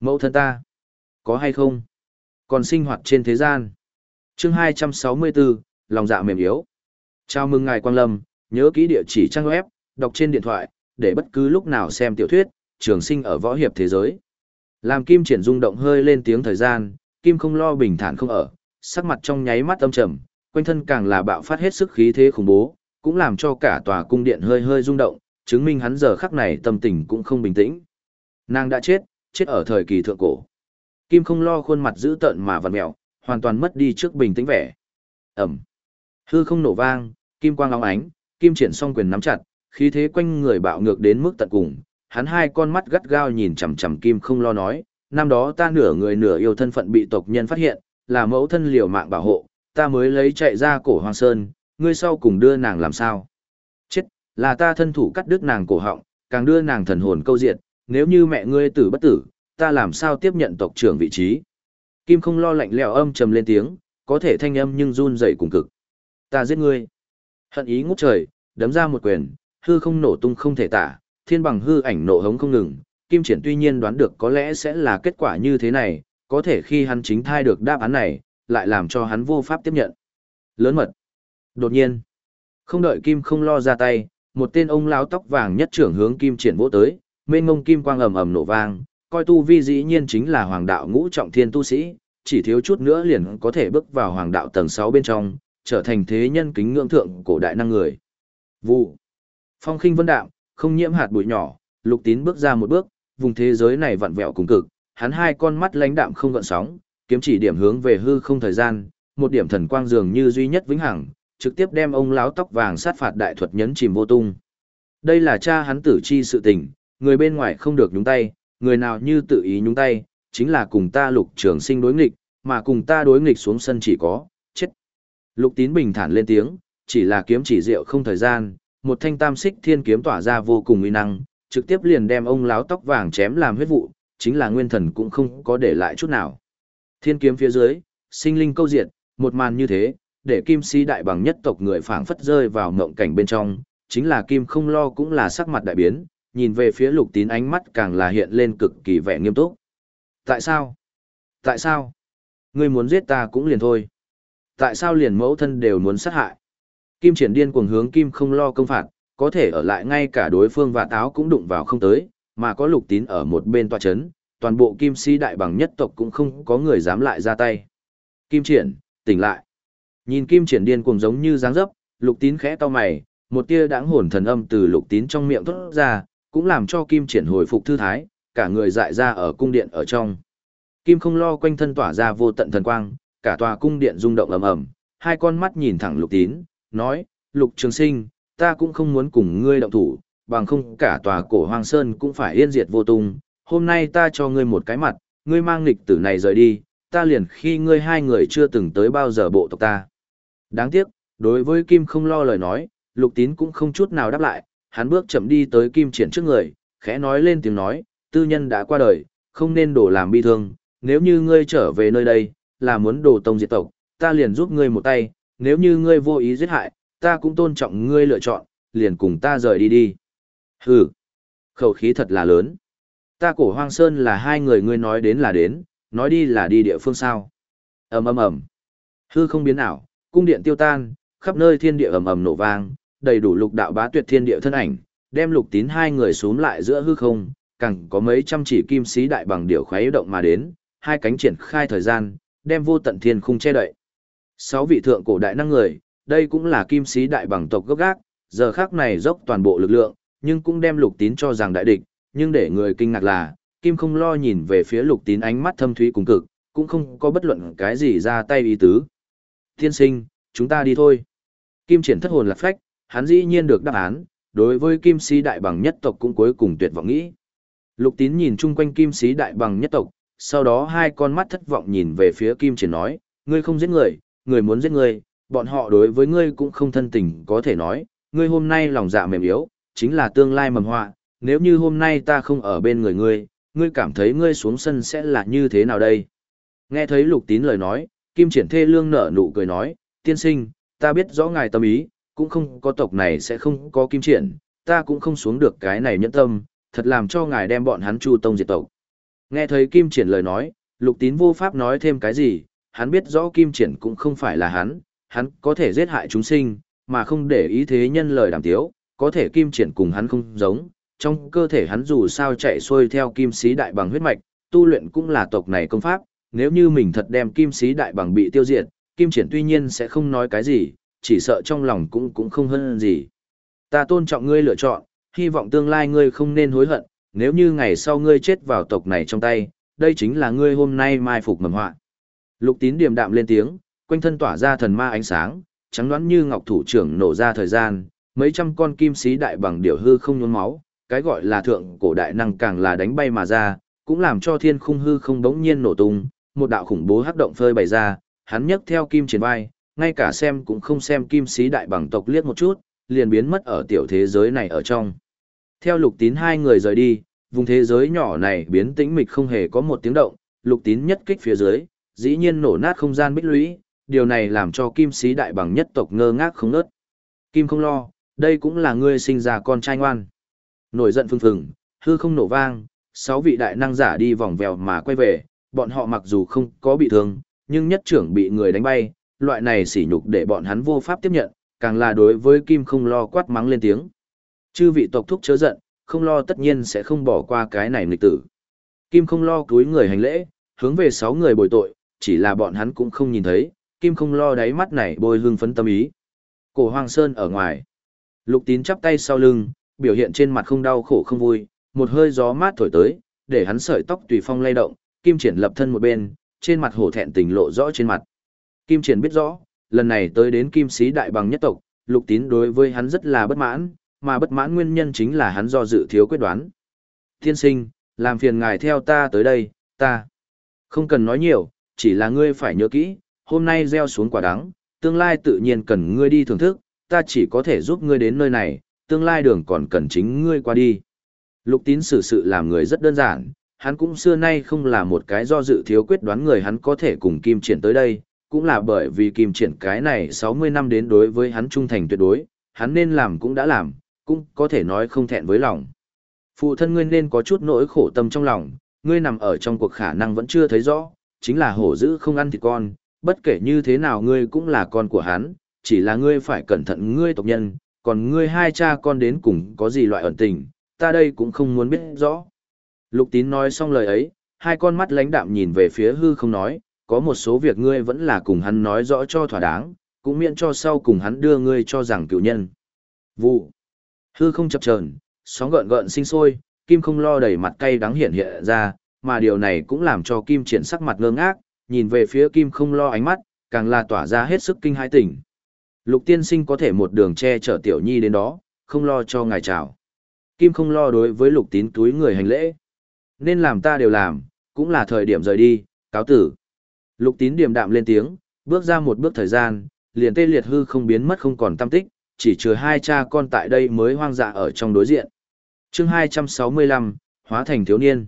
Mẫu thân ta, có hay không? Còn sinh hoạt trên thế gian. chương 264, lòng dạ mềm yếu. Chào mừng ngài Quang Lâm, nhớ kỹ địa chỉ trang web, đọc trên điện thoại, để bất cứ lúc nào xem tiểu thuyết, trường sinh ở võ hiệp thế giới. Làm kim triển rung động hơi lên tiếng thời gian, kim không lo bình thản không ở, sắc mặt trong nháy mắt âm trầm, quanh thân càng là bạo phát hết sức khí thế khủng bố, cũng làm cho cả tòa cung điện hơi hơi rung động, chứng minh hắn giờ khắc này tâm tình cũng không bình tĩnh. Nàng đã chết, chết ở thời kỳ thượng cổ. Kim không lo khuôn mặt dữ tợn mà vặn mèo, hoàn toàn mất đi trước bình tĩnh vẻ. Ẩm. Hư không nổ vang, kim quang long ánh, kim triển song quyền nắm chặt, khí thế quanh người bạo ngược đến mức tận cùng. Hắn hai con mắt gắt gao nhìn chằm chằm kim không lo nói, năm đó ta nửa người nửa yêu thân phận bị tộc nhân phát hiện, là mẫu thân liều mạng bảo hộ, ta mới lấy chạy ra cổ hoàng sơn, ngươi sau cùng đưa nàng làm sao? Chết, là ta thân thủ cắt đứt nàng cổ họng, càng đưa nàng thần hồn câu diện, nếu như mẹ ngươi tử bất tử, ta làm sao tiếp nhận tộc trưởng vị trí? Kim không lo lạnh lẽo âm trầm lên tiếng, có thể thanh âm nhưng run rẩy cùng cực. Ta giết ngươi. Hận ý ngút trời, đấm ra một quyền, hư không nổ tung không thể tả, thiên bằng hư ảnh nổ hống không ngừng. Kim triển tuy nhiên đoán được có lẽ sẽ là kết quả như thế này, có thể khi hắn chính thai được đáp án này, lại làm cho hắn vô pháp tiếp nhận. Lớn mật. Đột nhiên, không đợi Kim không lo ra tay, một tên ông lão tóc vàng nhất trưởng hướng Kim triển vỗ tới, mênh ngông kim quang ầm ầm nổ vang, coi tu vi dĩ nhiên chính là hoàng đạo ngũ trọng thiên tu sĩ, chỉ thiếu chút nữa liền có thể bước vào hoàng đạo tầng 6 bên trong, trở thành thế nhân kính ngưỡng thượng cổ đại năng người. Vụ. Phong khinh vân đạm, không nhiễm hạt bụi nhỏ, lục tín bước ra một bước, vùng thế giới này vặn vẹo cùng cực, hắn hai con mắt lãnh đạm không gợn sóng, kiếm chỉ điểm hướng về hư không thời gian, một điểm thần quang dường như duy nhất vĩnh hằng, trực tiếp đem ông lão tóc vàng sát phạt đại thuật nhấn chìm vô tung. Đây là cha hắn tử chi sự tình, người bên ngoài không được nhúng tay, người nào như tự ý nhúng tay, chính là cùng ta lục trường sinh đối nghịch, mà cùng ta đối nghịch xuống sân chỉ có, chết. Lục tín bình thản lên tiếng, chỉ là kiếm chỉ diệu không thời gian, một thanh tam xích thiên kiếm tỏa ra vô cùng uy năng, trực tiếp liền đem ông láo tóc vàng chém làm huyết vụ, chính là nguyên thần cũng không có để lại chút nào. Thiên kiếm phía dưới, sinh linh câu diệt, một màn như thế, để kim si đại bằng nhất tộc người phảng phất rơi vào ngộng cảnh bên trong, chính là kim không lo cũng là sắc mặt đại biến, nhìn về phía lục tín ánh mắt càng là hiện lên cực kỳ vẻ nghiêm túc. Tại sao? Tại sao? Ngươi muốn giết ta cũng liền thôi. Tại sao liền mẫu thân đều muốn sát hại? Kim triển điên cuồng hướng kim không lo công phạt, có thể ở lại ngay cả đối phương và táo cũng đụng vào không tới, mà có lục tín ở một bên tòa chấn, toàn bộ kim si đại bằng nhất tộc cũng không có người dám lại ra tay. Kim triển, tỉnh lại. Nhìn kim triển điên cuồng giống như dáng dấp, lục tín khẽ to mày, một tia đáng hồn thần âm từ lục tín trong miệng thốt ra, cũng làm cho kim triển hồi phục thư thái, cả người dại ra ở cung điện ở trong. Kim không lo quanh thân tỏa ra vô tận thần quang, cả tòa cung điện rung động ầm ầm, hai con mắt nhìn thẳng lục tín, nói, lục trường sinh, ta cũng không muốn cùng ngươi động thủ, bằng không cả tòa cổ hoang sơn cũng phải yên diệt vô tung, hôm nay ta cho ngươi một cái mặt, ngươi mang nghịch tử này rời đi, ta liền khi ngươi hai người chưa từng tới bao giờ bộ tộc ta. Đáng tiếc, đối với Kim không lo lời nói, lục tín cũng không chút nào đáp lại, hắn bước chậm đi tới Kim triển trước người, khẽ nói lên tiếng nói, tư nhân đã qua đời, không nên đổ làm bi thương, nếu như ngươi trở về nơi đây, là muốn đổ tông diệt tộc, ta liền giúp ngươi một tay, nếu như ngươi vô ý giết hại, ta cũng tôn trọng ngươi lựa chọn, liền cùng ta rời đi đi. Hừ, khẩu khí thật là lớn. Ta cổ hoang sơn là hai người ngươi nói đến là đến, nói đi là đi địa phương sao. ầm ầm ầm Hư không biến ảo, cung điện tiêu tan, khắp nơi thiên địa ầm ầm nổ vang, đầy đủ lục đạo bá tuyệt thiên địa thân ảnh, đem lục tín hai người xuống lại giữa hư không, càng có mấy trăm chỉ kim sĩ đại bằng điểu khoái động mà đến, hai cánh triển khai thời gian, đem vô tận thiên khung che đậy. Sáu vị thượng cổ đại năng người, đây cũng là kim sĩ đại bằng tộc gốc gác, giờ khác này dốc toàn bộ lực lượng, nhưng cũng đem lục tín cho rằng đại địch, nhưng để người kinh ngạc là, kim không lo nhìn về phía lục tín ánh mắt thâm thúy cùng cực, cũng không có bất luận cái gì ra tay ý tứ. Thiên sinh, chúng ta đi thôi. Kim triển thất hồn lạc phách, hắn dĩ nhiên được đáp án, đối với kim sĩ đại bằng nhất tộc cũng cuối cùng tuyệt vọng nghĩ. Lục tín nhìn chung quanh kim sĩ đại bằng nhất tộc, sau đó hai con mắt thất vọng nhìn về phía kim triển nói, ngươi không giết người, người muốn giết người, bọn họ đối với ngươi cũng không thân tình có thể nói, ngươi hôm nay lòng dạ mềm yếu, chính là tương lai mầm họa, nếu như hôm nay ta không ở bên người ngươi, ngươi cảm thấy ngươi xuống sân sẽ là như thế nào đây? Nghe thấy lục tín lời nói, kim triển thê lương nở nụ cười nói, tiên sinh, ta biết rõ ngài tâm ý, cũng không có tộc này sẽ không có kim triển, ta cũng không xuống được cái này nhẫn tâm, thật làm cho ngài đem bọn hắn chu tông diệt tộc. Nghe thấy Kim Triển lời nói, Lục Tín vô pháp nói thêm cái gì, hắn biết rõ Kim Triển cũng không phải là hắn, hắn có thể giết hại chúng sinh, mà không để ý thế nhân lời đàm tiếu, có thể Kim Triển cùng hắn không giống, trong cơ thể hắn dù sao chạy xuôi theo kim sĩ đại bằng huyết mạch, tu luyện cũng là tộc này công pháp, nếu như mình thật đem kim sĩ đại bằng bị tiêu diệt, Kim Triển tuy nhiên sẽ không nói cái gì, chỉ sợ trong lòng cũng cũng không hơn gì. Ta tôn trọng ngươi lựa chọn, hy vọng tương lai ngươi không nên hối hận, nếu như ngày sau ngươi chết vào tộc này trong tay, đây chính là ngươi hôm nay mai phục mầm họa. Lục tín điềm đạm lên tiếng, quanh thân tỏa ra thần ma ánh sáng, trắng đoán như ngọc thủ trưởng nổ ra thời gian, mấy trăm con kim sĩ đại bằng điểu hư không nhuốm máu, cái gọi là thượng cổ đại năng càng là đánh bay mà ra, cũng làm cho thiên khung hư không đống nhiên nổ tung, một đạo khủng bố hắc động phơi bày ra, hắn nhấc theo kim triển vai, ngay cả xem cũng không xem kim sĩ đại bằng tộc liếc một chút, liền biến mất ở tiểu thế giới này ở trong. Theo lục tín hai người rời đi, vùng thế giới nhỏ này biến tĩnh mịch không hề có một tiếng động, lục tín nhất kích phía dưới, dĩ nhiên nổ nát không gian bích lũy, điều này làm cho kim sĩ đại bằng nhất tộc ngơ ngác không nớt. Kim không lo, đây cũng là ngươi sinh ra con trai ngoan. Nổi giận phừng phừng, hư không nổ vang, sáu vị đại năng giả đi vòng vèo mà quay về, bọn họ mặc dù không có bị thương, nhưng nhất trưởng bị người đánh bay, loại này sỉ nhục để bọn hắn vô pháp tiếp nhận, càng là đối với Kim không lo quát mắng lên tiếng. Chư vị tộc thúc chớ giận, không lo tất nhiên sẽ không bỏ qua cái này nghịch tử. Kim không lo cúi người hành lễ, hướng về sáu người bồi tội, chỉ là bọn hắn cũng không nhìn thấy, Kim không lo đáy mắt này bôi hương phấn tâm ý. Cổ Hoàng Sơn ở ngoài. Lục tín chắp tay sau lưng, biểu hiện trên mặt không đau khổ không vui, một hơi gió mát thổi tới, để hắn sợi tóc tùy phong lay động, Kim Triển lập thân một bên, trên mặt hổ thẹn tình lộ rõ trên mặt. Kim Triển biết rõ, lần này tới đến Kim Sĩ Đại Bằng nhất tộc, Lục Tín đối với hắn rất là bất mãn, mà bất mãn nguyên nhân chính là hắn do dự thiếu quyết đoán. Thiên sinh, làm phiền ngài theo ta tới đây, ta. Không cần nói nhiều, chỉ là ngươi phải nhớ kỹ, hôm nay gieo xuống quả đắng, tương lai tự nhiên cần ngươi đi thưởng thức, ta chỉ có thể giúp ngươi đến nơi này, tương lai đường còn cần chính ngươi qua đi. Lục tín xử sự làm người rất đơn giản, hắn cũng xưa nay không là một cái do dự thiếu quyết đoán người hắn có thể cùng Kim Triển tới đây, cũng là bởi vì Kim Triển cái này 60 năm đến đối với hắn trung thành tuyệt đối, hắn nên làm cũng đã làm, cũng có thể nói không thẹn với lòng. Phụ thân ngươi nên có chút nỗi khổ tâm trong lòng, ngươi nằm ở trong cuộc khả năng vẫn chưa thấy rõ, chính là hổ dữ không ăn thịt con, bất kể như thế nào ngươi cũng là con của hắn, chỉ là ngươi phải cẩn thận ngươi tộc nhân, còn ngươi hai cha con đến cùng có gì loại ẩn tình, ta đây cũng không muốn biết rõ. Lục tín nói xong lời ấy, hai con mắt lãnh đạm nhìn về phía hư không nói, có một số việc ngươi vẫn là cùng hắn nói rõ cho thỏa đáng, cũng miễn cho sau cùng hắn đưa ngươi cho rằng cựu nhân. Vụ. Hư không chập chờn, sóng gợn gợn sinh sôi, kim không lo đầy mặt cay đắng hiện hiện ra, mà điều này cũng làm cho kim triển sắc mặt ngơ ngác, nhìn về phía kim không lo ánh mắt, càng là tỏa ra hết sức kinh hãi tỉnh. Lục tiên sinh có thể một đường che chở tiểu nhi đến đó, không lo cho ngài chào. Kim không lo đối với lục tín túi người hành lễ. Nên làm ta đều làm, cũng là thời điểm rời đi, cáo tử. Lục tín điềm đạm lên tiếng, bước ra một bước thời gian, liền tê liệt hư không biến mất không còn tâm tích, chỉ trừ hai cha con tại đây mới hoang dạ ở trong đối diện. chương 265, hóa thành thiếu niên.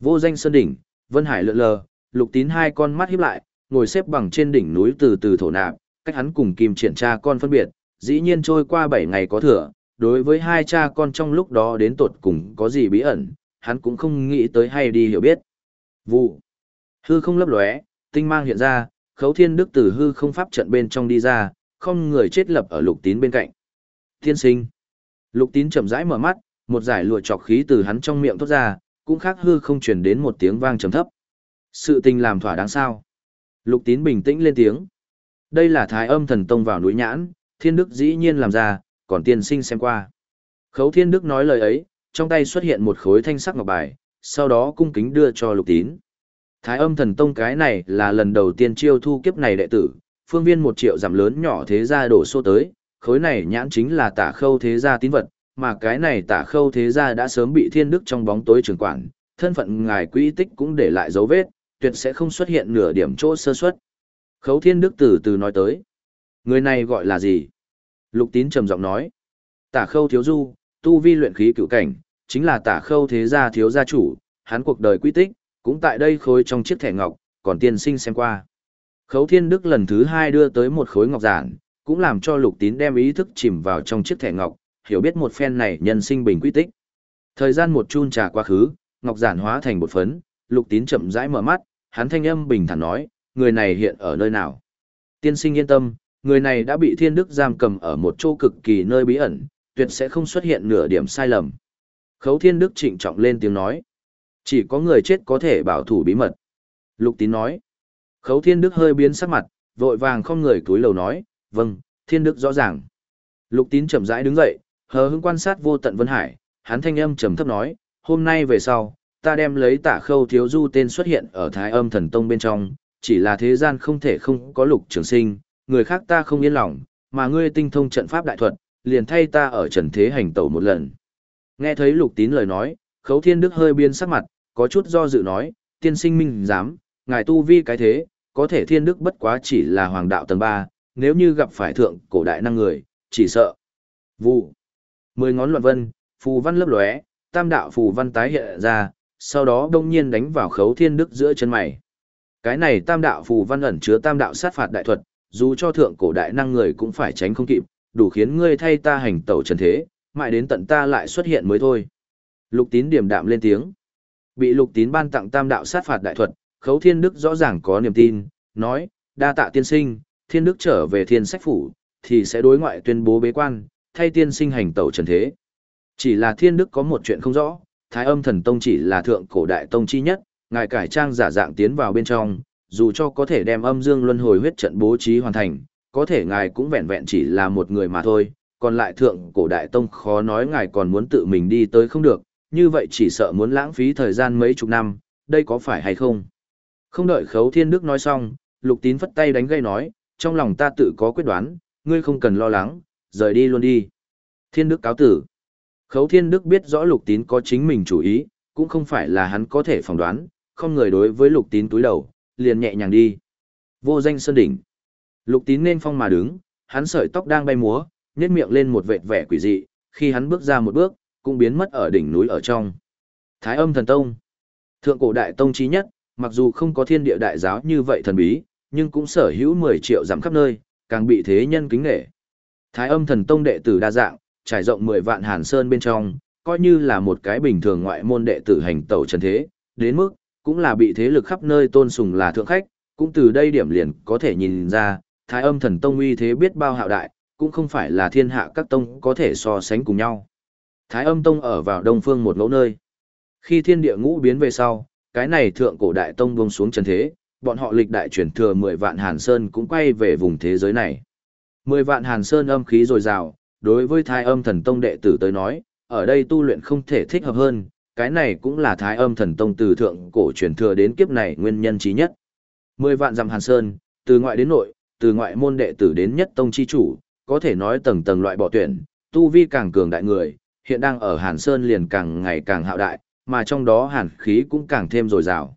Vô danh sơn đỉnh, Vân Hải lượn lờ, lục tín hai con mắt híp lại, ngồi xếp bằng trên đỉnh núi từ từ thổ nạp, cách hắn cùng kim triển cha con phân biệt, dĩ nhiên trôi qua 7 ngày có thừa, đối với hai cha con trong lúc đó đến tột cùng có gì bí ẩn, hắn cũng không nghĩ tới hay đi hiểu biết. Vụ. Hư không lấp lóe, tinh mang hiện ra, khấu thiên đức từ hư không pháp trận bên trong đi ra, không người chết lập ở lục tín bên cạnh. Thiên sinh. Lục tín chậm rãi mở mắt, một giải lụa trọc khí từ hắn trong miệng thoát ra, cũng khác hư không truyền đến một tiếng vang trầm thấp. Sự tình làm thỏa đáng sao. Lục tín bình tĩnh lên tiếng. Đây là thái âm thần tông vào núi nhãn, thiên đức dĩ nhiên làm ra, còn tiên sinh xem qua. Khấu thiên đức nói lời ấy, trong tay xuất hiện một khối thanh sắc ngọc bài, sau đó cung kính đưa cho lục tín. Thái âm thần tông cái này là lần đầu tiên chiêu thu kiếp này đệ tử, phương viên một triệu giảm lớn nhỏ thế gia đổ xô tới, khối này nhãn chính là tả khâu thế gia tín vật, mà cái này tả khâu thế gia đã sớm bị thiên đức trong bóng tối trường quản, thân phận ngài quỹ tích cũng để lại dấu vết, tuyệt sẽ không xuất hiện nửa điểm chỗ sơ suất. Khấu thiên đức từ từ nói tới. Người này gọi là gì? Lục tín trầm giọng nói. Tả khâu thiếu du, tu vi luyện khí cựu cảnh, chính là tả khâu thế gia thiếu gia chủ, hắn cuộc đời quy tích, cũng tại đây khối trong chiếc thẻ ngọc, còn tiên sinh xem qua. Khấu thiên đức lần thứ hai đưa tới một khối ngọc giản, cũng làm cho lục tín đem ý thức chìm vào trong chiếc thẻ ngọc, hiểu biết một phen này nhân sinh bình quy tích. Thời gian một chun trà quá khứ, ngọc giản hóa thành bột phấn, lục tín chậm rãi mở mắt, hắn thanh âm bình thản nói, người này hiện ở nơi nào? Tiên sinh yên tâm, người này đã bị thiên đức giam cầm ở một chỗ cực kỳ nơi bí ẩn, tuyệt sẽ không xuất hiện nửa điểm sai lầm. Khấu thiên đức trịnh trọng lên tiếng nói, chỉ có người chết có thể bảo thủ bí mật. Lục tín nói, khấu thiên đức hơi biến sắc mặt, vội vàng không người túi lầu nói, vâng, thiên đức rõ ràng. Lục tín chậm rãi đứng dậy, hờ hững quan sát vô tận vân hải, hắn thanh âm trầm thấp nói, hôm nay về sau, ta đem lấy tả khâu thiếu du tên xuất hiện ở thái âm thần tông bên trong, chỉ là thế gian không thể không có lục trường sinh, người khác ta không yên lòng, mà ngươi tinh thông trận pháp đại thuật, liền thay ta ở trần thế hành tẩu một lần. Nghe thấy lục tín lời nói, khấu thiên đức hơi biên sắc mặt, có chút do dự nói, tiên sinh minh dám, ngài tu vi cái thế, có thể thiên đức bất quá chỉ là hoàng đạo tầng 3, nếu như gặp phải thượng cổ đại năng người, chỉ sợ. Vụ. Mười ngón luận vân, phù văn lấp lóe, tam đạo phù văn tái hiện ra, sau đó đông nhiên đánh vào khấu thiên đức giữa chân mày. Cái này tam đạo phù văn ẩn chứa tam đạo sát phạt đại thuật, dù cho thượng cổ đại năng người cũng phải tránh không kịp, đủ khiến ngươi thay ta hành tẩu trần thế, mãi đến tận ta lại xuất hiện mới thôi. Lục tín điểm đạm lên tiếng. Bị lục tín ban tặng tam đạo sát phạt đại thuật, khấu thiên đức rõ ràng có niềm tin, nói, đa tạ tiên sinh, thiên đức trở về thiên sách phủ, thì sẽ đối ngoại tuyên bố bế quan, thay tiên sinh hành tẩu trần thế. Chỉ là thiên đức có một chuyện không rõ, thái âm thần tông chỉ là thượng cổ đại tông chi nhất, ngài cải trang giả dạng tiến vào bên trong, dù cho có thể đem âm dương luân hồi huyết trận bố trí hoàn thành, có thể ngài cũng vẹn vẹn chỉ là một người mà thôi, còn lại thượng cổ đại tông khó nói ngài còn muốn tự mình đi tới không được, như vậy chỉ sợ muốn lãng phí thời gian mấy chục năm, đây có phải hay không? Không đợi khấu thiên đức nói xong, lục tín phất tay đánh gây nói, trong lòng ta tự có quyết đoán, ngươi không cần lo lắng, rời đi luôn đi. Thiên đức cáo tử. Khấu thiên đức biết rõ lục tín có chính mình chủ ý, cũng không phải là hắn có thể phỏng đoán, không người đối với lục tín túi đầu, liền nhẹ nhàng đi. Vô danh sơn đỉnh. Lục tín nên phong mà đứng, hắn sợi tóc đang bay múa, nhét miệng lên một vệt vẻ quỷ dị, khi hắn bước ra một bước, cũng biến mất ở đỉnh núi ở trong. Thái âm thần tông. Thượng cổ đại tông chí nhất, mặc dù không có thiên địa đại giáo như vậy thần bí, nhưng cũng sở hữu 10 triệu giảm khắp nơi, càng bị thế nhân kính nghệ. Thái âm thần tông đệ tử đa dạng, trải rộng 10 vạn hàn sơn bên trong, coi như là một cái bình thường ngoại môn đệ tử hành tẩu trần thế, đến mức, cũng là bị thế lực khắp nơi tôn sùng là thượng khách, cũng từ đây điểm liền có thể nhìn ra, thái âm thần tông uy thế biết bao hạo đại, cũng không phải là thiên hạ các tông có thể so sánh cùng nhau. Thái âm tông ở vào đông phương một ngẫu nơi. Khi thiên địa ngũ biến về sau, cái này thượng cổ đại tông buông xuống trần thế, bọn họ lịch đại chuyển thừa 10 vạn Hàn Sơn cũng quay về vùng thế giới này. 10 vạn Hàn Sơn âm khí dồi dào, đối với thái âm thần tông đệ tử tới nói, ở đây tu luyện không thể thích hợp hơn, cái này cũng là thái âm thần tông từ thượng cổ truyền thừa đến kiếp này nguyên nhân trí nhất. 10 vạn dặm Hàn Sơn, từ ngoại đến nội, từ ngoại môn đệ tử đến nhất tông chi chủ, có thể nói tầng tầng loại bỏ tuyển, tu vi càng cường đại người, hiện đang ở Hàn Sơn liền càng ngày càng hạo đại, mà trong đó hàn khí cũng càng thêm dồi dào.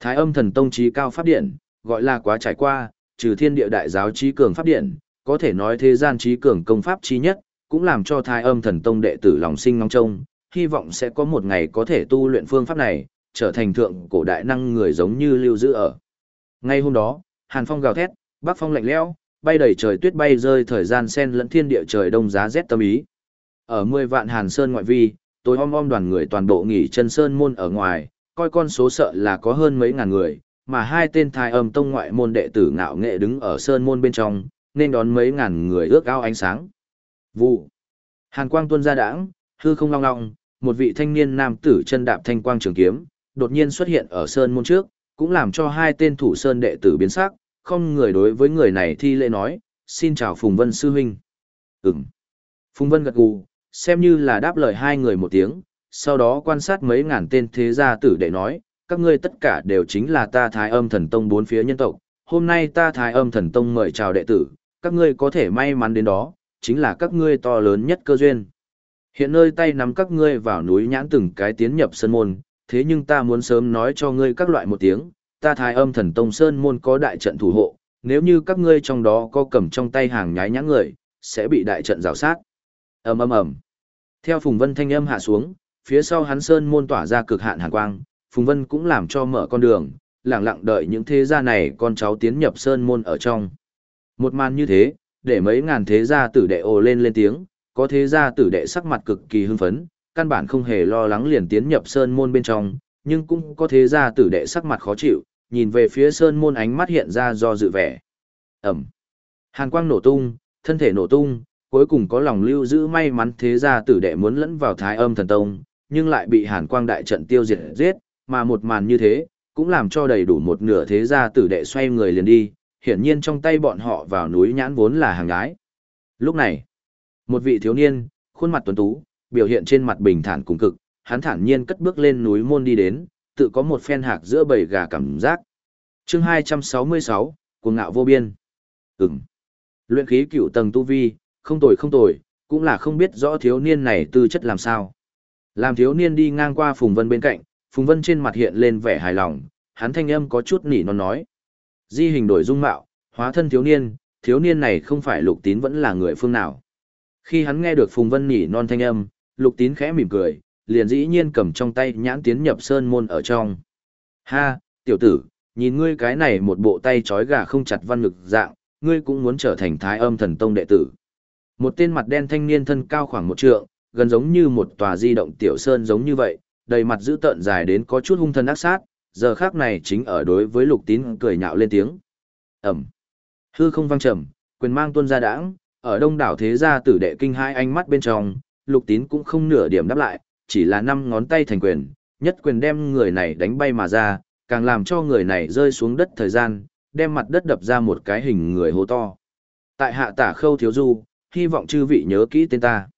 Thái âm thần tông trí cao pháp điện, gọi là quá trải qua, trừ thiên địa đại giáo trí cường pháp điện, có thể nói thế gian trí cường công pháp trí nhất, cũng làm cho thái âm thần tông đệ tử lòng sinh ngóng trông, hy vọng sẽ có một ngày có thể tu luyện phương pháp này, trở thành thượng cổ đại năng người giống như lưu giữ ở. Ngay hôm đó, hàn phong gào thét, bắc phong lạnh lẽo, bay đầy trời tuyết bay rơi thời gian sen lẫn thiên địa trời đông giá rét tâm ý. Ở 10 vạn hàn sơn ngoại vi, tối om om đoàn người toàn bộ nghỉ chân sơn môn ở ngoài, coi con số sợ là có hơn mấy ngàn người, mà hai tên thái âm tông ngoại môn đệ tử ngạo nghệ đứng ở sơn môn bên trong, nên đón mấy ngàn người ước ao ánh sáng. Vụ. Hàn quang tuôn ra đãng, hư không long long, một vị thanh niên nam tử chân đạp thanh quang trường kiếm, đột nhiên xuất hiện ở sơn môn trước, cũng làm cho hai tên thủ sơn đệ tử biến sắc, không người đối với người này thi lễ nói, xin chào Phùng Vân Sư Huynh. Ừm. Phùng Vân gật gù, xem như là đáp lời hai người một tiếng, sau đó quan sát mấy ngàn tên thế gia tử để nói, các ngươi tất cả đều chính là ta thái âm thần tông bốn phía nhân tộc, hôm nay ta thái âm thần tông mời chào đệ tử, các ngươi có thể may mắn đến đó, chính là các ngươi to lớn nhất cơ duyên. Hiện nơi tay nắm các ngươi vào núi nhãn từng cái tiến nhập sân môn, thế nhưng ta muốn sớm nói cho ngươi các loại một tiếng, ta thái âm thần tông sơn môn có đại trận thủ hộ, nếu như các ngươi trong đó có cầm trong tay hàng nhái nhãn người, sẽ bị đại trận rào sát. ầm ầm ầm. Theo Phùng Vân thanh âm hạ xuống, phía sau hắn sơn môn tỏa ra cực hạn hàn quang, Phùng Vân cũng làm cho mở con đường, lặng lặng đợi những thế gia này con cháu tiến nhập sơn môn ở trong. Một màn như thế, để mấy ngàn thế gia tử đệ ồ lên lên tiếng, có thế gia tử đệ sắc mặt cực kỳ hưng phấn, căn bản không hề lo lắng liền tiến nhập sơn môn bên trong, nhưng cũng có thế gia tử đệ sắc mặt khó chịu, nhìn về phía sơn môn ánh mắt hiện ra do dự vẻ. Ẩm. Hàn quang nổ tung, thân thể nổ tung, cuối cùng có lòng lưu giữ may mắn thế gia tử đệ muốn lẫn vào thái âm thần tông, nhưng lại bị hàn quang đại trận tiêu diệt giết, mà một màn như thế, cũng làm cho đầy đủ một nửa thế gia tử đệ xoay người liền đi, hiển nhiên trong tay bọn họ vào núi nhãn vốn là hàng gái. Lúc này, một vị thiếu niên, khuôn mặt tuấn tú, biểu hiện trên mặt bình thản cùng cực, hắn thản nhiên cất bước lên núi môn đi đến, tự có một phen hạc giữa bầy gà cảm giác. Chương 266, cuồng ngạo vô biên. Ừm. Luyện khí cựu tầng tu vi, không tồi không tồi, cũng là không biết rõ thiếu niên này tư chất làm sao. Làm thiếu niên đi ngang qua Phùng Vân bên cạnh, Phùng Vân trên mặt hiện lên vẻ hài lòng, hắn thanh âm có chút nỉ non nói. Di hình đổi dung mạo, hóa thân thiếu niên, thiếu niên này không phải lục tín vẫn là người phương nào. Khi hắn nghe được Phùng Vân nỉ non thanh âm, lục tín khẽ mỉm cười, liền dĩ nhiên cầm trong tay nhãn tiến nhập sơn môn ở trong. Ha, tiểu tử, nhìn ngươi cái này một bộ tay trói gà không chặt văn lực dạng, ngươi cũng muốn trở thành thái âm thần tông đệ tử. Một tên mặt đen thanh niên thân cao khoảng một trượng, gần giống như một tòa di động tiểu sơn giống như vậy, đầy mặt dữ tợn dài đến có chút hung thân ác sát, giờ khác này chính ở đối với lục tín cười nhạo lên tiếng. Ẩm. Hư không vang trầm, quyền mang tuôn ra đãng, ở đông đảo thế gia tử đệ kinh hai ánh mắt bên trong, lục tín cũng không nửa điểm đáp lại, chỉ là năm ngón tay thành quyền, nhất quyền đem người này đánh bay mà ra, càng làm cho người này rơi xuống đất thời gian, đem mặt đất đập ra một cái hình người hố to. Tại hạ tả khâu thiếu du, hy vọng chư vị nhớ kỹ tên ta.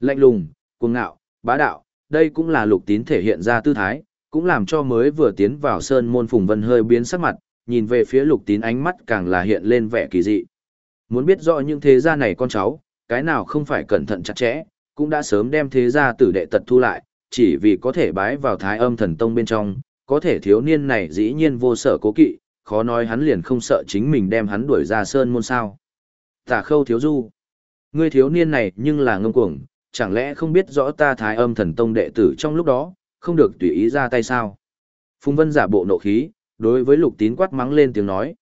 Lạnh lùng, cuồng ngạo, bá đạo, đây cũng là lục tín thể hiện ra tư thái, cũng làm cho mới vừa tiến vào sơn môn phùng vân hơi biến sắc mặt, nhìn về phía lục tín ánh mắt càng là hiện lên vẻ kỳ dị. Muốn biết rõ những thế gia này con cháu, cái nào không phải cẩn thận chặt chẽ, cũng đã sớm đem thế gia tử đệ tật thu lại, chỉ vì có thể bái vào thái âm thần tông bên trong, có thể thiếu niên này dĩ nhiên vô sở cố kỵ, khó nói hắn liền không sợ chính mình đem hắn đuổi ra sơn môn sao. Tả khâu thiếu du. Ngươi thiếu niên này nhưng là ngông cuồng, chẳng lẽ không biết rõ ta thái âm thần tông đệ tử trong lúc đó, không được tùy ý ra tay sao? Phùng Vân giả bộ nộ khí, đối với lục tín quát mắng lên tiếng nói.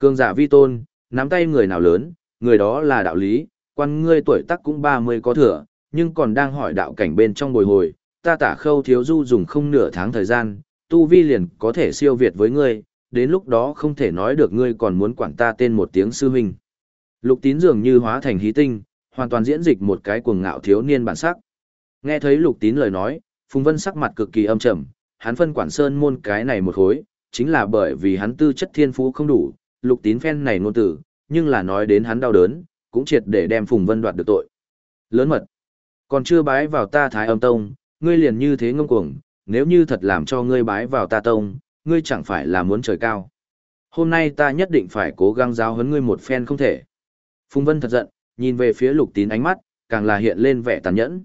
Cương giả vi tôn, nắm tay người nào lớn, người đó là đạo lý, quan ngươi tuổi tác cũng 30 có thừa, nhưng còn đang hỏi đạo cảnh bên trong bồi hồi, ta tả khâu thiếu du dùng không nửa tháng thời gian, tu vi liền có thể siêu việt với ngươi, đến lúc đó không thể nói được ngươi còn muốn quản ta tên một tiếng sư huynh. Lục tín dường như hóa thành hí tinh, hoàn toàn diễn dịch một cái cuồng ngạo thiếu niên bản sắc. Nghe thấy lục tín lời nói, Phùng Vân sắc mặt cực kỳ âm trầm, hắn phân quản sơn môn cái này một khối, chính là bởi vì hắn tư chất thiên phú không đủ, lục tín phen này ngôn tử, nhưng là nói đến hắn đau đớn, cũng triệt để đem Phùng Vân đoạt được tội. Lớn mật, còn chưa bái vào ta thái âm tông, ngươi liền như thế ngông cuồng, nếu như thật làm cho ngươi bái vào ta tông, ngươi chẳng phải là muốn trời cao. Hôm nay ta nhất định phải cố gắng giáo huấn ngươi một phen không thể. Phùng Vân thật giận, nhìn về phía lục tín ánh mắt, càng là hiện lên vẻ tàn nhẫn.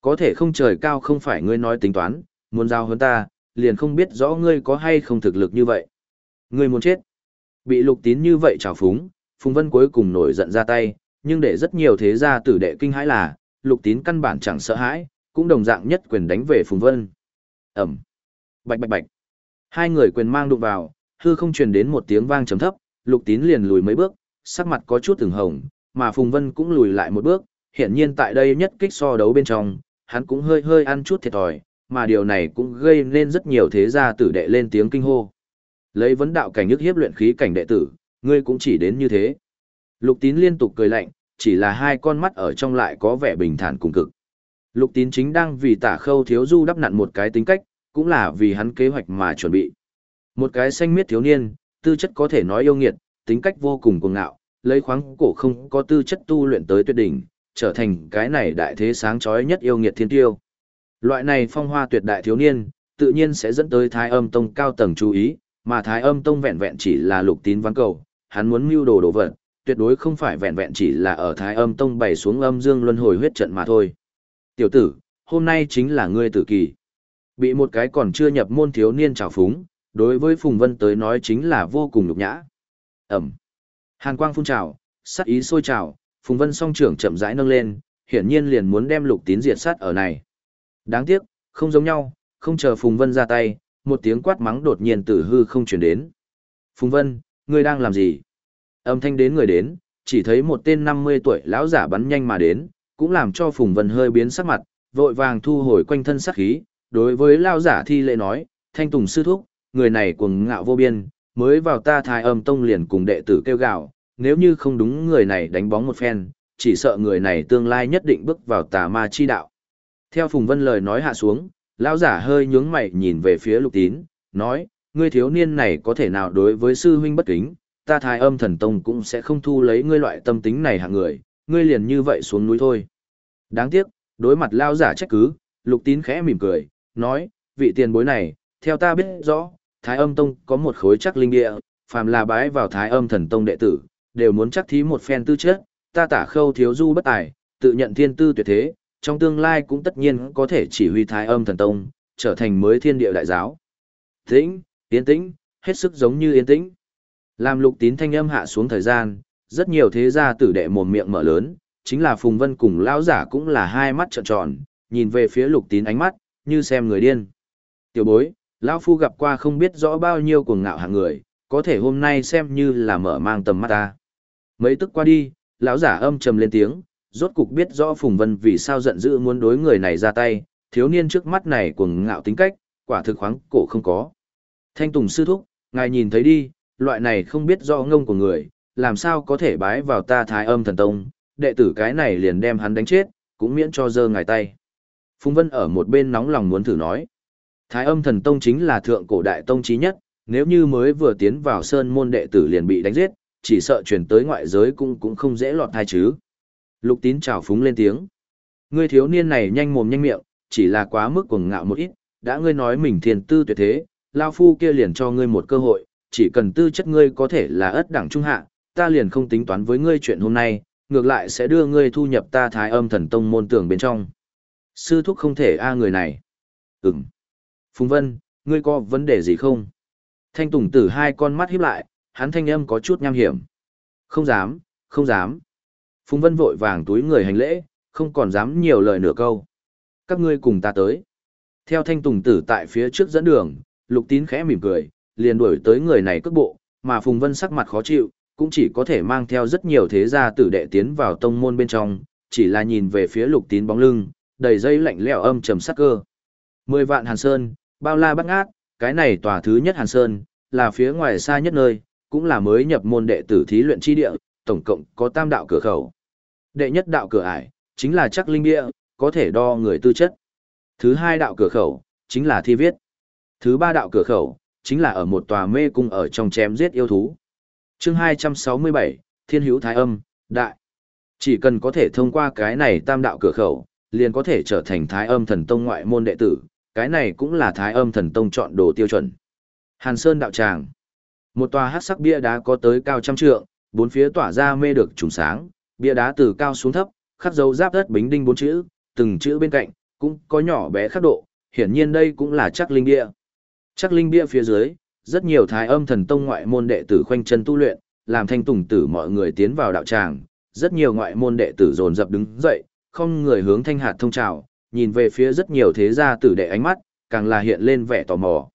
Có thể không trời cao không phải ngươi nói tính toán, muốn giao hơn ta, liền không biết rõ ngươi có hay không thực lực như vậy. Ngươi muốn chết. Bị lục tín như vậy trào phúng, Phùng Vân cuối cùng nổi giận ra tay, nhưng để rất nhiều thế gia tử đệ kinh hãi là, lục tín căn bản chẳng sợ hãi, cũng đồng dạng nhất quyền đánh về Phùng Vân. Ẩm. Bạch bạch bạch. Hai người quyền mang đụng vào, hư không truyền đến một tiếng vang trầm thấp, lục tín liền lùi mấy bước, sắc mặt có chút từng hồng, mà Phùng Vân cũng lùi lại một bước, hiển nhiên tại đây nhất kích so đấu bên trong, hắn cũng hơi hơi ăn chút thiệt thòi, mà điều này cũng gây nên rất nhiều thế gia tử đệ lên tiếng kinh hô. Lấy vấn đạo cảnh ức hiếp luyện khí cảnh đệ tử, ngươi cũng chỉ đến như thế. Lục tín liên tục cười lạnh, chỉ là hai con mắt ở trong lại có vẻ bình thản cùng cực. Lục tín chính đang vì tả khâu thiếu du đắp nặn một cái tính cách, cũng là vì hắn kế hoạch mà chuẩn bị. Một cái xanh miết thiếu niên, tư chất có thể nói yêu nghiệt, tính cách vô cùng cuồng ngạo, lấy khoáng cổ không có tư chất tu luyện tới tuyệt đỉnh, trở thành cái này đại thế sáng chói nhất yêu nghiệt thiên tiêu. Loại này phong hoa tuyệt đại thiếu niên, tự nhiên sẽ dẫn tới Thái Âm Tông cao tầng chú ý, mà Thái Âm Tông vẹn vẹn chỉ là lục tín văn cầu, hắn muốn mưu đồ đồ vật, tuyệt đối không phải vẹn vẹn chỉ là ở Thái Âm Tông bày xuống âm dương luân hồi huyết trận mà thôi. Tiểu tử, hôm nay chính là ngươi tử kỳ. Bị một cái còn chưa nhập môn thiếu niên trào phúng, đối với Phùng Vân tới nói chính là vô cùng nhục nhã. Ẩm. Hàn quang phun trào, sát ý sôi trào, Phùng Vân song trưởng chậm rãi nâng lên, hiển nhiên liền muốn đem Lục Tín diệt sát ở này. Đáng tiếc, không giống nhau, không chờ Phùng Vân ra tay, một tiếng quát mắng đột nhiên từ hư không truyền đến. Phùng Vân, ngươi đang làm gì? Âm thanh đến người đến, chỉ thấy một tên 50 tuổi lão giả bắn nhanh mà đến, cũng làm cho Phùng Vân hơi biến sắc mặt, vội vàng thu hồi quanh thân sát khí, đối với lão giả thi lễ nói, thanh tùng sư thúc, người này cuồng ngạo vô biên, mới vào ta thái âm tông liền cùng đệ tử kêu gạo, nếu như không đúng người này đánh bóng một phen, chỉ sợ người này tương lai nhất định bước vào tà ma chi đạo. Theo Phùng Vân lời nói hạ xuống, lão giả hơi nhướng mày nhìn về phía lục tín, nói, ngươi thiếu niên này có thể nào đối với sư huynh bất kính, ta thái âm thần tông cũng sẽ không thu lấy ngươi loại tâm tính này hạng người, ngươi liền như vậy xuống núi thôi. Đáng tiếc, đối mặt lão giả trách cứ, lục tín khẽ mỉm cười, nói, vị tiền bối này, theo ta biết rõ, thái âm tông có một khối chắc linh địa, phàm là bái vào thái âm thần tông đệ tử, đều muốn chắc thí một phen tư chất, ta tả khâu thiếu du bất tài, tự nhận thiên tư tuyệt thế, trong tương lai cũng tất nhiên có thể chỉ huy thái âm thần tông, trở thành mới thiên địa đại giáo. Tĩnh, yên tĩnh, hết sức giống như yên tĩnh. Làm lục tín thanh âm hạ xuống thời gian, rất nhiều thế gia tử đệ mồm miệng mở lớn, chính là Phùng Vân cùng lão giả cũng là hai mắt trợn tròn, nhìn về phía lục tín ánh mắt, như xem người điên. Tiểu bối, lão phu gặp qua không biết rõ bao nhiêu cuồng ngạo hạng người, có thể hôm nay xem như là mở mang tầm mắt ta. Mấy tức qua đi, lão giả âm trầm lên tiếng, rốt cục biết rõ Phùng Vân vì sao giận dữ muốn đối người này ra tay, thiếu niên trước mắt này cuồng ngạo tính cách, quả thực khoáng cổ không có. Thanh Tùng sư thúc, ngài nhìn thấy đi, loại này không biết rõ ngông của người, làm sao có thể bái vào ta thái âm thần tông, đệ tử cái này liền đem hắn đánh chết, cũng miễn cho dơ ngài tay. Phùng Vân ở một bên nóng lòng muốn thử nói. Thái âm thần tông chính là thượng cổ đại tông trí nhất, nếu như mới vừa tiến vào sơn môn đệ tử liền bị đánh giết, chỉ sợ chuyển tới ngoại giới cũng cũng không dễ lọt thai chứ. Lục tín trào phúng lên tiếng. Ngươi thiếu niên này nhanh mồm nhanh miệng, chỉ là quá mức cuồng ngạo một ít, đã ngươi nói mình thiền tư tuyệt thế, lao phu kia liền cho ngươi một cơ hội, chỉ cần tư chất ngươi có thể là ất đẳng trung hạ, ta liền không tính toán với ngươi chuyện hôm nay, ngược lại sẽ đưa ngươi thu nhập ta thái âm thần tông môn tưởng bên trong. Sư thúc không thể a người này. Ừm. Phùng Vân, ngươi có vấn đề gì không? Thanh Tùng Tử hai con mắt híp lại, hắn thanh âm có chút nham hiểm. Không dám, không dám. Phùng Vân vội vàng túi người hành lễ, không còn dám nhiều lời nửa câu. Các ngươi cùng ta tới. Theo Thanh Tùng Tử tại phía trước dẫn đường, Lục Tín khẽ mỉm cười, liền đuổi tới người này cước bộ, mà Phùng Vân sắc mặt khó chịu, cũng chỉ có thể mang theo rất nhiều thế gia tử đệ tiến vào tông môn bên trong, chỉ là nhìn về phía Lục Tín bóng lưng, đầy dây lạnh lẽo âm trầm sắc cơ. Mười vạn Hàn Sơn, bao la bắt ngát, cái này tòa thứ nhất Hàn Sơn, là phía ngoài xa nhất nơi, cũng là mới nhập môn đệ tử thí luyện chi địa, tổng cộng có tam đạo cửa khẩu. Đệ nhất đạo cửa ải, chính là chắc linh địa, có thể đo người tư chất. Thứ hai đạo cửa khẩu, chính là thi viết. Thứ ba đạo cửa khẩu, chính là ở một tòa mê cung ở trong chém giết yêu thú. chương 267, Thiên hữu Thái Âm, Đại. Chỉ cần có thể thông qua cái này tam đạo cửa khẩu, liền có thể trở thành Thái Âm Thần Tông ngoại môn đệ tử, cái này cũng là Thái Âm Thần Tông chọn đồ tiêu chuẩn. Hàn Sơn đạo tràng. Một tòa hát sắc bia đá có tới cao trăm trượng, bốn phía tỏa ra mê được trùng sáng, bia đá từ cao xuống thấp, khắc dấu giáp đất bính đinh bốn chữ, từng chữ bên cạnh cũng có nhỏ bé khắc độ, hiển nhiên đây cũng là chắc linh bia. Chắc linh bia phía dưới, rất nhiều thái âm thần tông ngoại môn đệ tử khoanh chân tu luyện, làm thanh tùng tử mọi người tiến vào đạo tràng, rất nhiều ngoại môn đệ tử dồn dập đứng dậy, không người hướng thanh hạt thông trào, nhìn về phía rất nhiều thế gia tử đệ ánh mắt, càng là hiện lên vẻ tò mò.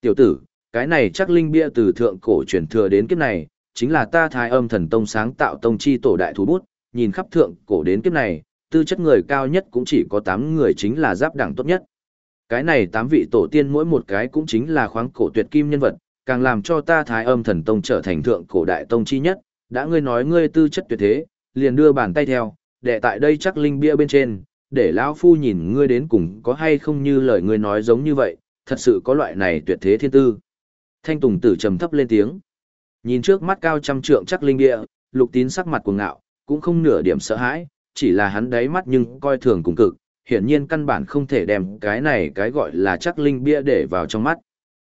Tiểu tử, cái này chắc linh bia từ thượng cổ truyền thừa đến kiếp này, chính là ta thái âm thần tông sáng tạo tông chi tổ đại thủ bút, nhìn khắp thượng cổ đến kiếp này, tư chất người cao nhất cũng chỉ có 8 người chính là giáp đẳng tốt nhất. Cái này 8 vị tổ tiên mỗi một cái cũng chính là khoáng cổ tuyệt kim nhân vật, càng làm cho ta thái âm thần tông trở thành thượng cổ đại tông chi nhất, đã ngươi nói ngươi tư chất tuyệt thế, liền đưa bàn tay theo, để tại đây chắc linh bia bên trên, để lão phu nhìn ngươi đến cùng có hay không như lời ngươi nói giống như vậy, thật sự có loại này tuyệt thế thiên tư. Thanh Tùng Tử trầm thấp lên tiếng. Nhìn trước mắt cao trăm trượng chắc linh địa, Lục Tín sắc mặt cuồng ngạo, cũng không nửa điểm sợ hãi, chỉ là hắn đáy mắt nhưng coi thường cùng cực, hiển nhiên căn bản không thể đem cái này cái gọi là chắc linh bia để vào trong mắt.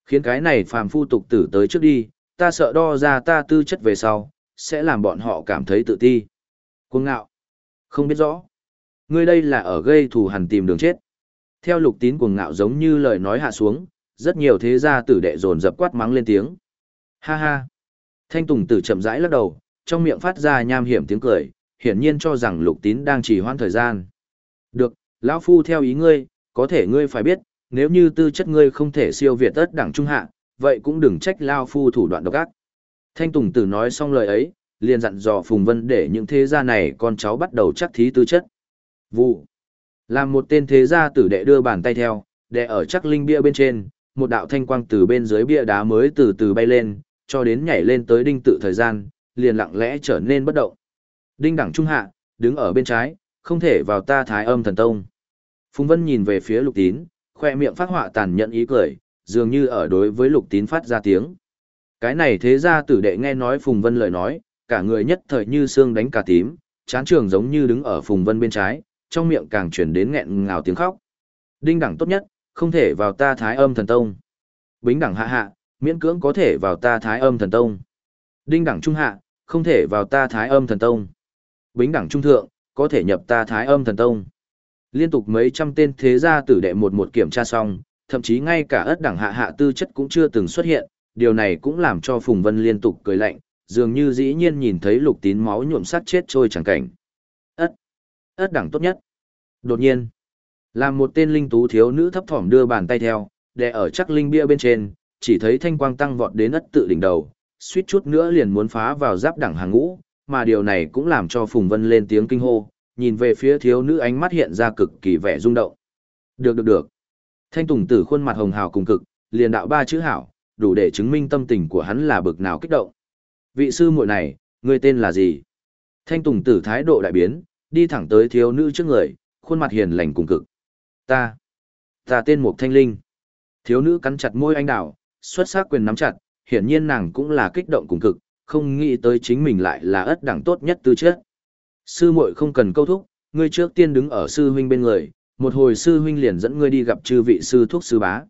Khiến cái này phàm phu tục tử tới trước đi, ta sợ đo ra ta tư chất về sau, sẽ làm bọn họ cảm thấy tự ti. Cuồng ngạo. Không biết rõ. Ngươi đây là ở gây thù hằn tìm đường chết. Theo lục tín cuồng ngạo giống như lời nói hạ xuống, rất nhiều thế gia tử đệ dồn dập quát mắng lên tiếng. Ha ha. Thanh Tùng tử chậm rãi lắc đầu, trong miệng phát ra nham hiểm tiếng cười, hiển nhiên cho rằng lục tín đang trì hoãn thời gian. Được, lão phu theo ý ngươi, có thể ngươi phải biết, nếu như tư chất ngươi không thể siêu việt tất đẳng trung hạ, vậy cũng đừng trách lão phu thủ đoạn độc ác. Thanh Tùng tử nói xong lời ấy, liền dặn dò Phùng Vân để những thế gia này con cháu bắt đầu chắc thí tư chất. Vụ. Làm một tên thế gia tử đệ đưa bàn tay theo, đệ ở chắc linh bia bên trên, một đạo thanh quang từ bên dưới bia đá mới từ từ bay lên, cho đến nhảy lên tới đinh tự thời gian, liền lặng lẽ trở nên bất động. Đinh đẳng trung hạ, đứng ở bên trái, không thể vào ta thái âm thần tông. Phùng Vân nhìn về phía lục tín, khoe miệng phát họa tàn nhẫn ý cười, dường như ở đối với lục tín phát ra tiếng. Cái này thế ra tử đệ nghe nói Phùng Vân lời nói, cả người nhất thời như xương đánh cả tím, chán trường giống như đứng ở Phùng Vân bên trái, trong miệng càng chuyển đến nghẹn ngào tiếng khóc. Đinh đẳng tốt nhất, không thể vào ta thái âm thần tông. Bính đẳng hạ hạ, miễn cưỡng có thể vào ta thái âm thần tông. Đinh đẳng trung hạ, không thể vào ta thái âm thần tông. Bính đẳng trung thượng, có thể nhập ta thái âm thần tông. Liên tục mấy trăm tên thế gia tử đệ một một kiểm tra xong, thậm chí ngay cả ất đẳng hạ hạ tư chất cũng chưa từng xuất hiện, điều này cũng làm cho Phùng Vân liên tục cười lạnh, dường như dĩ nhiên nhìn thấy lục tín máu nhuộm sát chết trôi chẳng cảnh. Ất, đẳng tốt nhất. Đột nhiên, làm một tên linh tú thiếu nữ thấp thỏm đưa bàn tay theo, đè ở chắc linh bia bên trên, chỉ thấy thanh quang tăng vọt đến ất tự đỉnh đầu, suýt chút nữa liền muốn phá vào giáp đẳng hàng ngũ, mà điều này cũng làm cho Phùng Vân lên tiếng kinh hô, nhìn về phía thiếu nữ ánh mắt hiện ra cực kỳ vẻ rung động. Được được được. Thanh Tùng Tử khuôn mặt hồng hào cùng cực, liền đạo ba chữ hảo, đủ để chứng minh tâm tình của hắn là bực nào kích động. Vị sư muội này, người tên là gì? Thanh Tùng Tử thái độ đại biến, đi thẳng tới thiếu nữ trước người, khuôn mặt hiền lành cùng cực. Ta, ta tên Mục Thanh Linh. Thiếu nữ cắn chặt môi anh đào, xuất sắc quyền nắm chặt, hiển nhiên nàng cũng là kích động cùng cực, không nghĩ tới chính mình lại là ất đẳng tốt nhất tư chất. Sư muội không cần câu thúc, ngươi trước tiên đứng ở sư huynh bên người, một hồi sư huynh liền dẫn ngươi đi gặp chư vị sư thuốc sư bá.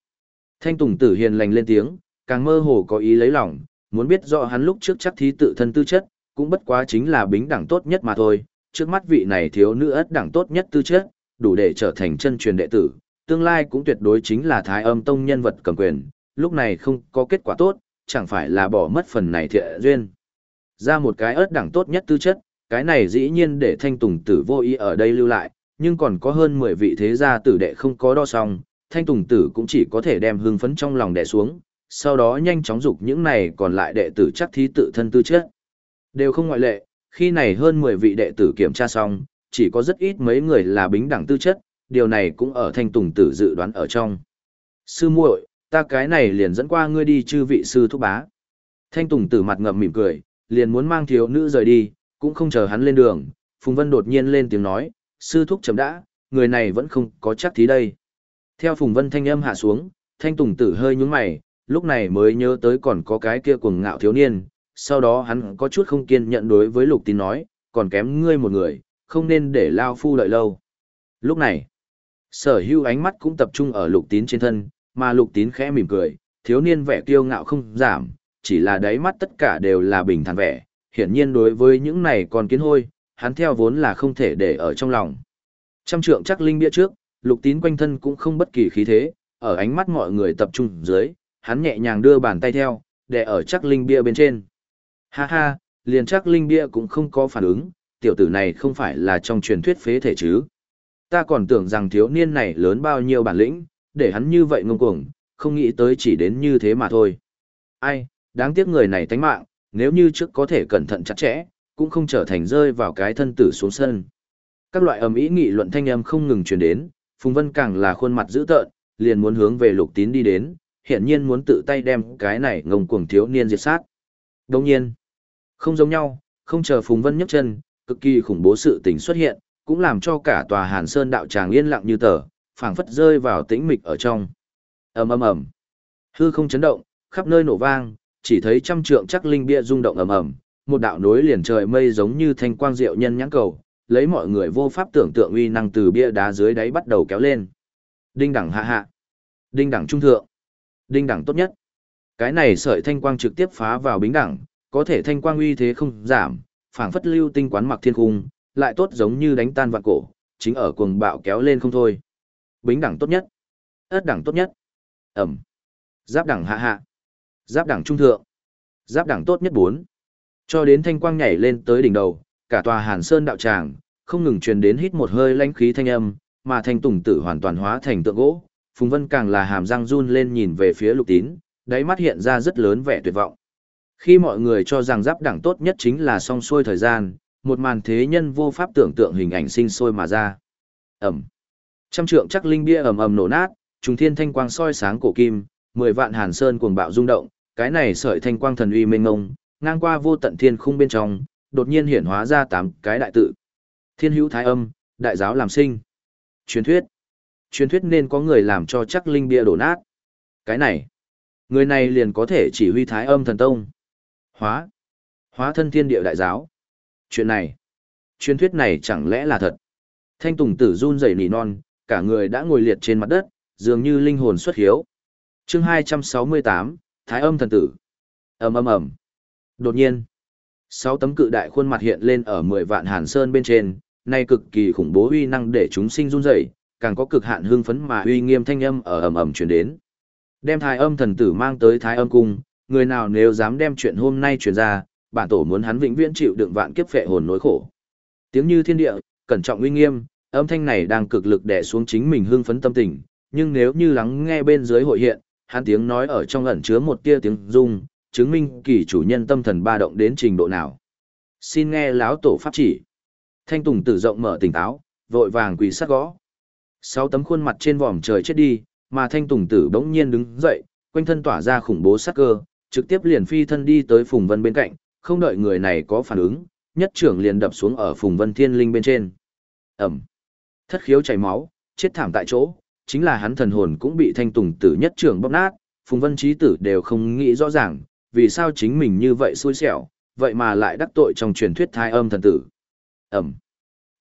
Thanh Tùng Tử hiền lành lên tiếng, càng mơ hồ có ý lấy lòng, muốn biết rõ hắn lúc trước chắc thí tự thân tư chất, cũng bất quá chính là bính đẳng tốt nhất mà thôi, trước mắt vị này thiếu nữ ất đẳng tốt nhất tư chất, đủ để trở thành chân truyền đệ tử, tương lai cũng tuyệt đối chính là thái âm tông nhân vật cầm quyền, lúc này không có kết quả tốt, chẳng phải là bỏ mất phần này thiện duyên. Ra một cái ớt đẳng tốt nhất tư chất, cái này dĩ nhiên để thanh tùng tử vô ý ở đây lưu lại, nhưng còn có hơn 10 vị thế gia tử đệ không có đo xong, thanh tùng tử cũng chỉ có thể đem hương phấn trong lòng đè xuống, sau đó nhanh chóng dục những này còn lại đệ tử chắc thí tự thân tư chất. Đều không ngoại lệ, khi này hơn 10 vị đệ tử kiểm tra xong, chỉ có rất ít mấy người là bính đẳng tư chất, điều này cũng ở thanh tùng tử dự đoán ở trong. Sư muội, ta cái này liền dẫn qua ngươi đi chư vị sư thúc bá. Thanh tùng tử mặt ngậm mỉm cười, liền muốn mang thiếu nữ rời đi, cũng không chờ hắn lên đường, Phùng Vân đột nhiên lên tiếng nói, sư thúc chấm đã, người này vẫn không có chắc thí đây. Theo Phùng Vân thanh âm hạ xuống, thanh tùng tử hơi nhúng mày, lúc này mới nhớ tới còn có cái kia cuồng ngạo thiếu niên, sau đó hắn có chút không kiên nhận đối với lục tín nói, còn kém ngươi một người, không nên để lao phu đợi lâu. Lúc này, sở hữu ánh mắt cũng tập trung ở lục tín trên thân, mà lục tín khẽ mỉm cười, thiếu niên vẻ kiêu ngạo không giảm, chỉ là đáy mắt tất cả đều là bình thản vẻ, hiển nhiên đối với những này còn kiến hôi, hắn theo vốn là không thể để ở trong lòng. Trăm trượng chắc linh bia trước, lục tín quanh thân cũng không bất kỳ khí thế, ở ánh mắt mọi người tập trung dưới, hắn nhẹ nhàng đưa bàn tay theo, để ở chắc linh bia bên trên. Ha ha, liền chắc linh bia cũng không có phản ứng, tiểu tử này không phải là trong truyền thuyết phế thể chứ. Ta còn tưởng rằng thiếu niên này lớn bao nhiêu bản lĩnh, để hắn như vậy ngông cuồng, không nghĩ tới chỉ đến như thế mà thôi. Ai, đáng tiếc người này tánh mạng, nếu như trước có thể cẩn thận chặt chẽ, cũng không trở thành rơi vào cái thân tử xuống sân. Các loại ầm ý nghị luận thanh âm không ngừng truyền đến, Phùng Vân càng là khuôn mặt dữ tợn, liền muốn hướng về Lục Tín đi đến, hiện nhiên muốn tự tay đem cái này ngông cuồng thiếu niên diệt sát. Đồng nhiên, không giống nhau, không chờ Phùng Vân nhấc chân, cực kỳ khủng bố sự tình xuất hiện, cũng làm cho cả tòa Hàn Sơn đạo tràng yên lặng như tờ, phảng phất rơi vào tĩnh mịch ở trong. Ầm ầm ầm. Hư không chấn động, khắp nơi nổ vang, chỉ thấy trăm trượng chắc linh bia rung động ầm ầm, một đạo nối liền trời mây giống như thanh quang diệu nhân nhãn cầu, lấy mọi người vô pháp tưởng tượng uy năng từ bia đá dưới đáy bắt đầu kéo lên. Đinh đẳng hạ hạ, đinh đẳng trung thượng, đinh đẳng tốt nhất. Cái này sợi thanh quang trực tiếp phá vào bính đẳng, có thể thanh quang uy thế không giảm, phảng phất lưu tinh quán mặc thiên cung, lại tốt giống như đánh tan vạn cổ, chính ở cuồng bạo kéo lên không thôi. Bính đẳng tốt nhất, ớt đẳng tốt nhất, ẩm, giáp đẳng hạ hạ, giáp đẳng trung thượng, giáp đẳng tốt nhất bốn. Cho đến thanh quang nhảy lên tới đỉnh đầu, cả tòa Hàn Sơn đạo tràng, không ngừng truyền đến hít một hơi lãnh khí thanh âm, mà thanh tùng tử hoàn toàn hóa thành tượng gỗ. Phùng Vân càng là hàm răng run lên nhìn về phía Lục Tín, đáy mắt hiện ra rất lớn vẻ tuyệt vọng. Khi mọi người cho rằng giáp đẳng tốt nhất chính là song xuôi thời gian, một màn thế nhân vô pháp tưởng tượng hình ảnh sinh sôi mà ra. Ẩm. Trăm trượng chắc linh bia ầm ầm nổ nát, trùng thiên thanh quang soi sáng cổ kim, mười vạn hàn sơn cuồng bạo rung động, cái này sợi thanh quang thần uy mênh mông, ngang qua vô tận thiên khung bên trong, đột nhiên hiển hóa ra tám cái đại tự. Thiên hữu thái âm, đại giáo làm sinh. Truyền thuyết. Truyền thuyết nên có người làm cho chắc linh bia đổ nát. Cái này, người này liền có thể chỉ huy thái âm thần tông. Hóa. Hóa thân thiên địa đại giáo. Chuyện này, truyền thuyết này chẳng lẽ là thật? Thanh Tùng Tử run rẩy nỉ non, cả người đã ngồi liệt trên mặt đất, dường như linh hồn xuất hiếu. Chương 268, Thái Âm thần tử. Ầm ầm ầm. Đột nhiên, sáu tấm cự đại khuôn mặt hiện lên ở 10 vạn Hàn Sơn bên trên, nay cực kỳ khủng bố uy năng để chúng sinh run rẩy, càng có cực hạn hưng phấn mà uy nghiêm thanh âm ở ầm ầm truyền đến. Đem Thái Âm thần tử mang tới Thái Âm cung, người nào nếu dám đem chuyện hôm nay truyền ra, bản tổ muốn hắn vĩnh viễn chịu đựng vạn kiếp phệ hồn nỗi khổ. Tiếng như thiên địa, cẩn trọng uy nghiêm, âm thanh này đang cực lực đè xuống chính mình hưng phấn tâm tình, nhưng nếu như lắng nghe bên dưới hội hiện, hắn tiếng nói ở trong ẩn chứa một tia tiếng rung, chứng minh kỳ chủ nhân tâm thần ba động đến trình độ nào. Xin nghe lão tổ pháp chỉ. Thanh Tùng tử rộng mở tỉnh táo, vội vàng quỳ sát gõ. Sáu tấm khuôn mặt trên vòm trời chết đi, mà Thanh Tùng tử bỗng nhiên đứng dậy, quanh thân tỏa ra khủng bố sát cơ, trực tiếp liền phi thân đi tới Phùng Vân bên cạnh, không đợi người này có phản ứng, nhất trưởng liền đập xuống ở Phùng Vân Thiên Linh bên trên. Ẩm. Thất khiếu chảy máu, chết thảm tại chỗ, chính là hắn thần hồn cũng bị thanh tùng tử nhất trưởng bóp nát, Phùng Vân Trí Tử đều không nghĩ rõ ràng, vì sao chính mình như vậy xui xẻo, vậy mà lại đắc tội trong truyền thuyết thai âm thần tử. Ẩm.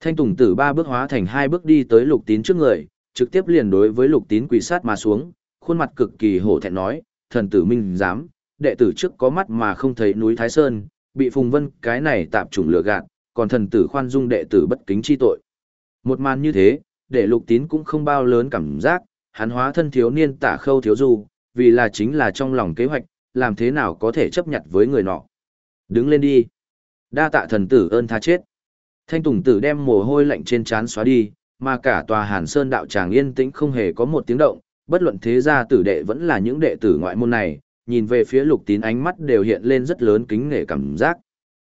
Thanh tùng tử ba bước hóa thành hai bước đi tới lục tín trước người, trực tiếp liền đối với lục tín quỳ sát mà xuống, khuôn mặt cực kỳ hổ thẹn nói, thần tử minh dám, đệ tử trước có mắt mà không thấy núi Thái Sơn, bị Phùng Vân cái này tạp chủng lừa gạt, còn thần tử khoan dung đệ tử bất kính chi tội. Một màn như thế, để lục tín cũng không bao lớn cảm giác, hắn hóa thân thiếu niên tả khâu thiếu du, vì là chính là trong lòng kế hoạch, làm thế nào có thể chấp nhận với người nọ. Đứng lên đi. Đa tạ thần tử ơn tha chết. Thanh Tùng Tử đem mồ hôi lạnh trên trán xóa đi, mà cả tòa Hàn Sơn đạo tràng yên tĩnh không hề có một tiếng động, bất luận thế gia tử đệ vẫn là những đệ tử ngoại môn này, nhìn về phía Lục Tín ánh mắt đều hiện lên rất lớn kính nể cảm giác.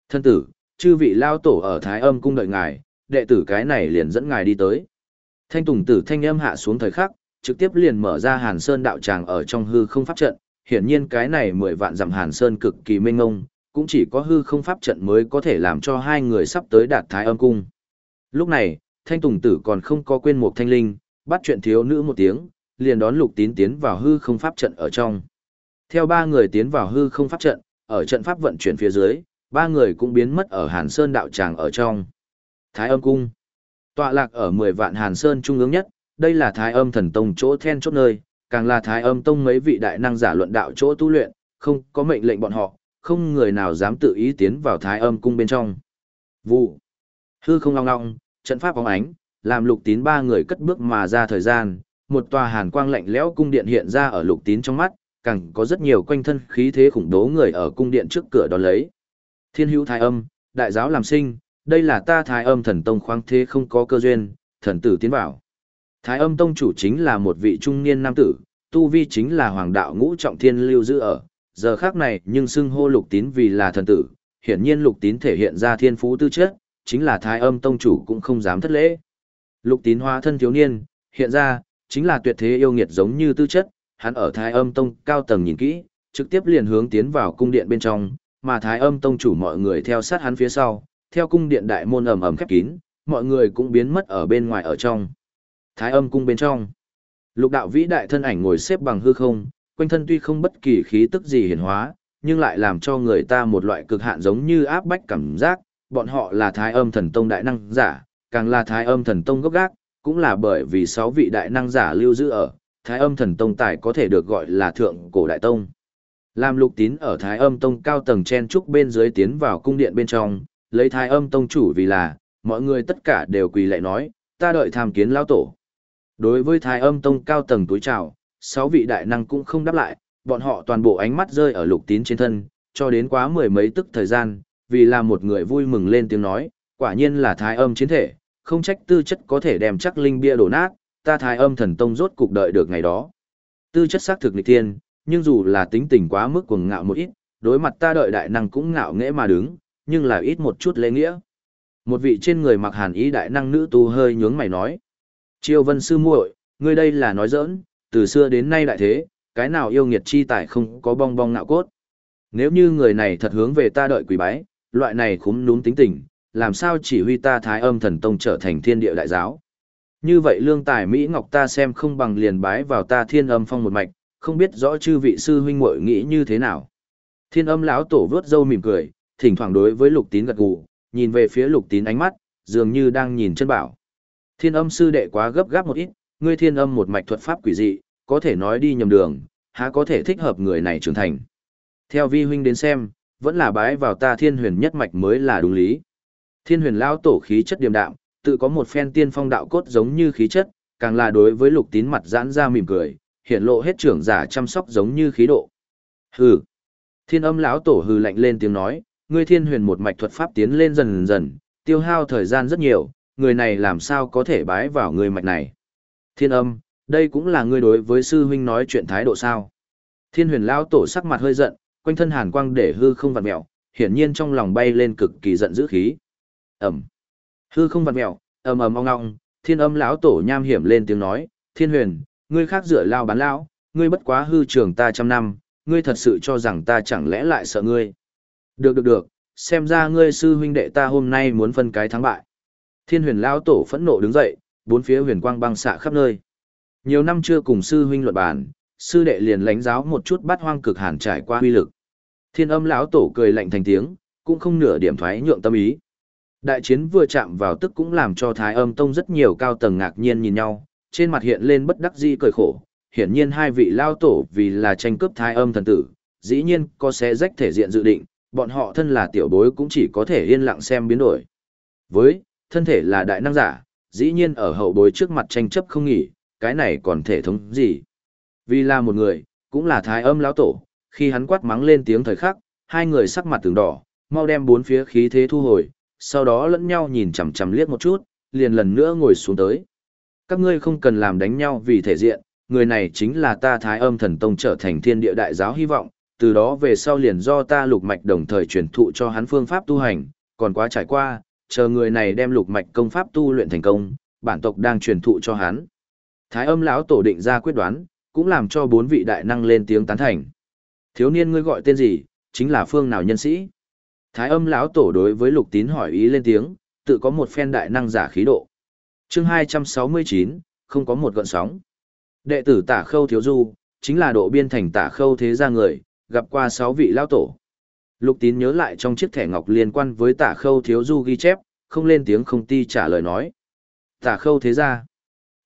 Thân tử, chư vị lao tổ ở Thái Âm cung đợi ngài, đệ tử cái này liền dẫn ngài đi tới. Thanh Tùng Tử thanh âm hạ xuống thời khắc, trực tiếp liền mở ra Hàn Sơn đạo tràng ở trong hư không pháp trận, hiển nhiên cái này mười vạn dặm Hàn Sơn cực kỳ mênh mông, cũng chỉ có hư không pháp trận mới có thể làm cho hai người sắp tới đạt Thái Âm cung. Lúc này, Thanh Tùng Tử còn không có quên một thanh linh, bắt chuyện thiếu nữ một tiếng, liền đón Lục Tín tiến vào hư không pháp trận ở trong. Theo ba người tiến vào hư không pháp trận, ở trận pháp vận chuyển phía dưới, ba người cũng biến mất ở Hàn Sơn đạo tràng ở trong. Thái âm cung. Tọa lạc ở 10 vạn Hàn Sơn trung ương nhất, đây là Thái âm thần tông chỗ then chốt nơi, càng là Thái âm tông mấy vị đại năng giả luận đạo chỗ tu luyện, không có mệnh lệnh bọn họ, không người nào dám tự ý tiến vào Thái âm cung bên trong. Vụ. Hư không long long, trận pháp bóng ánh, làm lục tín ba người cất bước mà ra thời gian, một tòa hàn quang lạnh lẽo cung điện hiện ra ở lục tín trong mắt, càng có rất nhiều quanh thân khí thế khủng bố người ở cung điện trước cửa đón lấy. Thiên hữu thái âm, đại giáo làm sinh, đây là ta thái âm thần tông khoáng thế không có cơ duyên, thần tử tiến vào. Thái âm tông chủ chính là một vị trung niên nam tử, tu vi chính là hoàng đạo ngũ trọng thiên lưu giữ ở, giờ khác này nhưng xưng hô lục tín vì là thần tử, hiển nhiên lục tín thể hiện ra thiên phú tư chất, chính là thái âm tông chủ cũng không dám thất lễ. Lục tín hóa thân thiếu niên, hiện ra, chính là tuyệt thế yêu nghiệt giống như tư chất, hắn ở thái âm tông cao tầng nhìn kỹ, trực tiếp liền hướng tiến vào cung điện bên trong, mà thái âm tông chủ mọi người theo sát hắn phía sau, theo cung điện đại môn ầm ầm khép kín, mọi người cũng biến mất ở bên ngoài ở trong. Thái âm cung bên trong. Lục đạo vĩ đại thân ảnh ngồi xếp bằng hư không, quanh thân tuy không bất kỳ khí tức gì hiển hóa, nhưng lại làm cho người ta một loại cực hạn giống như áp bách cảm giác, bọn họ là thái âm thần tông đại năng giả, càng là thái âm thần tông gốc gác, cũng là bởi vì sáu vị đại năng giả lưu giữ ở, thái âm thần tông tài có thể được gọi là thượng cổ đại tông. Làm lục tín ở thái âm tông cao tầng chen trúc bên dưới tiến vào cung điện bên trong, lấy thái âm tông chủ vì là, mọi người tất cả đều quỳ lạy nói, ta đợi tham kiến Lão tổ. Đối với thái âm tông cao tầng túi chào, sáu vị đại năng cũng không đáp lại, bọn họ toàn bộ ánh mắt rơi ở lục tín trên thân, cho đến quá mười mấy tức thời gian, vì là một người vui mừng lên tiếng nói, quả nhiên là thái âm chiến thể, không trách tư chất có thể đem chắc linh bia đổ nát, ta thái âm thần tông rốt cục đợi được ngày đó. Tư chất xác thực nghịch thiên, nhưng dù là tính tình quá mức cuồng ngạo một ít, đối mặt ta đợi đại năng cũng ngạo nghễ mà đứng, nhưng là ít một chút lễ nghĩa. Một vị trên người mặc hàn ý đại năng nữ tu hơi nhướng mày nói. Triều vân sư muội, ngươi đây là nói giỡn, từ xưa đến nay đại thế, cái nào yêu nghiệt chi tài không có bong bong ngạo cốt. Nếu như người này thật hướng về ta đợi quỷ bái, loại này khúm núm tính tình, làm sao chỉ huy ta thái âm thần tông trở thành thiên địa đại giáo. Như vậy lương tài Mỹ Ngọc ta xem không bằng liền bái vào ta thiên âm phong một mạch, không biết rõ chư vị sư huynh muội nghĩ như thế nào. Thiên âm lão tổ vớt râu mỉm cười, thỉnh thoảng đối với lục tín gật gù, nhìn về phía lục tín ánh mắt, dường như đang nhìn chân bảo. Thiên âm sư đệ quá gấp gáp một ít, ngươi thiên âm một mạch thuật pháp quỷ dị, có thể nói đi nhầm đường, há có thể thích hợp người này trưởng thành. Theo vi huynh đến xem, vẫn là bái vào ta thiên huyền nhất mạch mới là đúng lý. Thiên huyền lão tổ khí chất điềm đạm, tự có một phen tiên phong đạo cốt giống như khí chất, càng là đối với lục tín mặt giãn ra mỉm cười, hiện lộ hết trưởng giả chăm sóc giống như khí độ. Hừ. Thiên âm lão tổ hừ lạnh lên tiếng nói, ngươi thiên huyền một mạch thuật pháp tiến lên dần dần, tiêu hao thời gian rất nhiều, người này làm sao có thể bái vào người mạch này. Thiên âm, đây cũng là ngươi đối với sư huynh nói chuyện thái độ sao. Thiên huyền lão tổ sắc mặt hơi giận, quanh thân hàn quang để hư không vặn mẹo, hiển nhiên trong lòng bay lên cực kỳ giận dữ khí. Ẩm. Hư không vặn mẹo, ầm ầm ong ong, thiên âm lão tổ nham hiểm lên tiếng nói, thiên huyền, ngươi khác dựa lao bán lão, ngươi bất quá hư trường ta trăm năm, ngươi thật sự cho rằng ta chẳng lẽ lại sợ ngươi. Được được được, xem ra ngươi sư huynh đệ ta hôm nay muốn phân cái thắng bại. Thiên huyền lão tổ phẫn nộ đứng dậy, bốn phía huyền quang băng xạ khắp nơi. Nhiều năm chưa cùng sư huynh luận bàn, sư đệ liền lãnh giáo một chút bắt hoang cực hàn trải qua huy lực. Thiên âm lão tổ cười lạnh thành tiếng, cũng không nửa điểm thoái nhượng tâm ý. Đại chiến vừa chạm vào tức cũng làm cho Thái Âm Tông rất nhiều cao tầng ngạc nhiên nhìn nhau, trên mặt hiện lên bất đắc dĩ cười khổ, hiển nhiên hai vị lao tổ vì là tranh cướp Thái Âm thần tử, dĩ nhiên có sẽ rách thể diện dự định, bọn họ thân là tiểu bối cũng chỉ có thể yên lặng xem biến đổi. Với, thân thể là đại năng giả, dĩ nhiên ở hậu bối trước mặt tranh chấp không nghỉ, cái này còn thể thống gì? Vì là một người, cũng là Thái Âm lão tổ, khi hắn quát mắng lên tiếng thời khắc, hai người sắc mặt từng đỏ, mau đem bốn phía khí thế thu hồi, sau đó lẫn nhau nhìn chằm chằm liếc một chút, liền lần nữa ngồi xuống tới. Các ngươi không cần làm đánh nhau vì thể diện, người này chính là ta Thái Âm Thần Tông trở thành thiên địa đại giáo hy vọng, từ đó về sau liền do ta lục mạch đồng thời truyền thụ cho hắn phương pháp tu hành, còn quá trải qua, chờ người này đem lục mạch công pháp tu luyện thành công, bản tộc đang truyền thụ cho hắn. Thái Âm lão tổ định ra quyết đoán, cũng làm cho bốn vị đại năng lên tiếng tán thành. Thiếu niên ngươi gọi tên gì, chính là phương nào nhân sĩ? Thái âm lão tổ đối với lục tín hỏi ý lên tiếng, tự có một phen đại năng giả khí độ. chương 269, không có một gọn sóng. Đệ tử tả khâu thiếu du, chính là độ biên thành tả khâu thế gia người, gặp qua sáu vị lão tổ. Lục tín nhớ lại trong chiếc thẻ ngọc liên quan với tả khâu thiếu du ghi chép, không lên tiếng không ti trả lời nói. Tả khâu thế gia.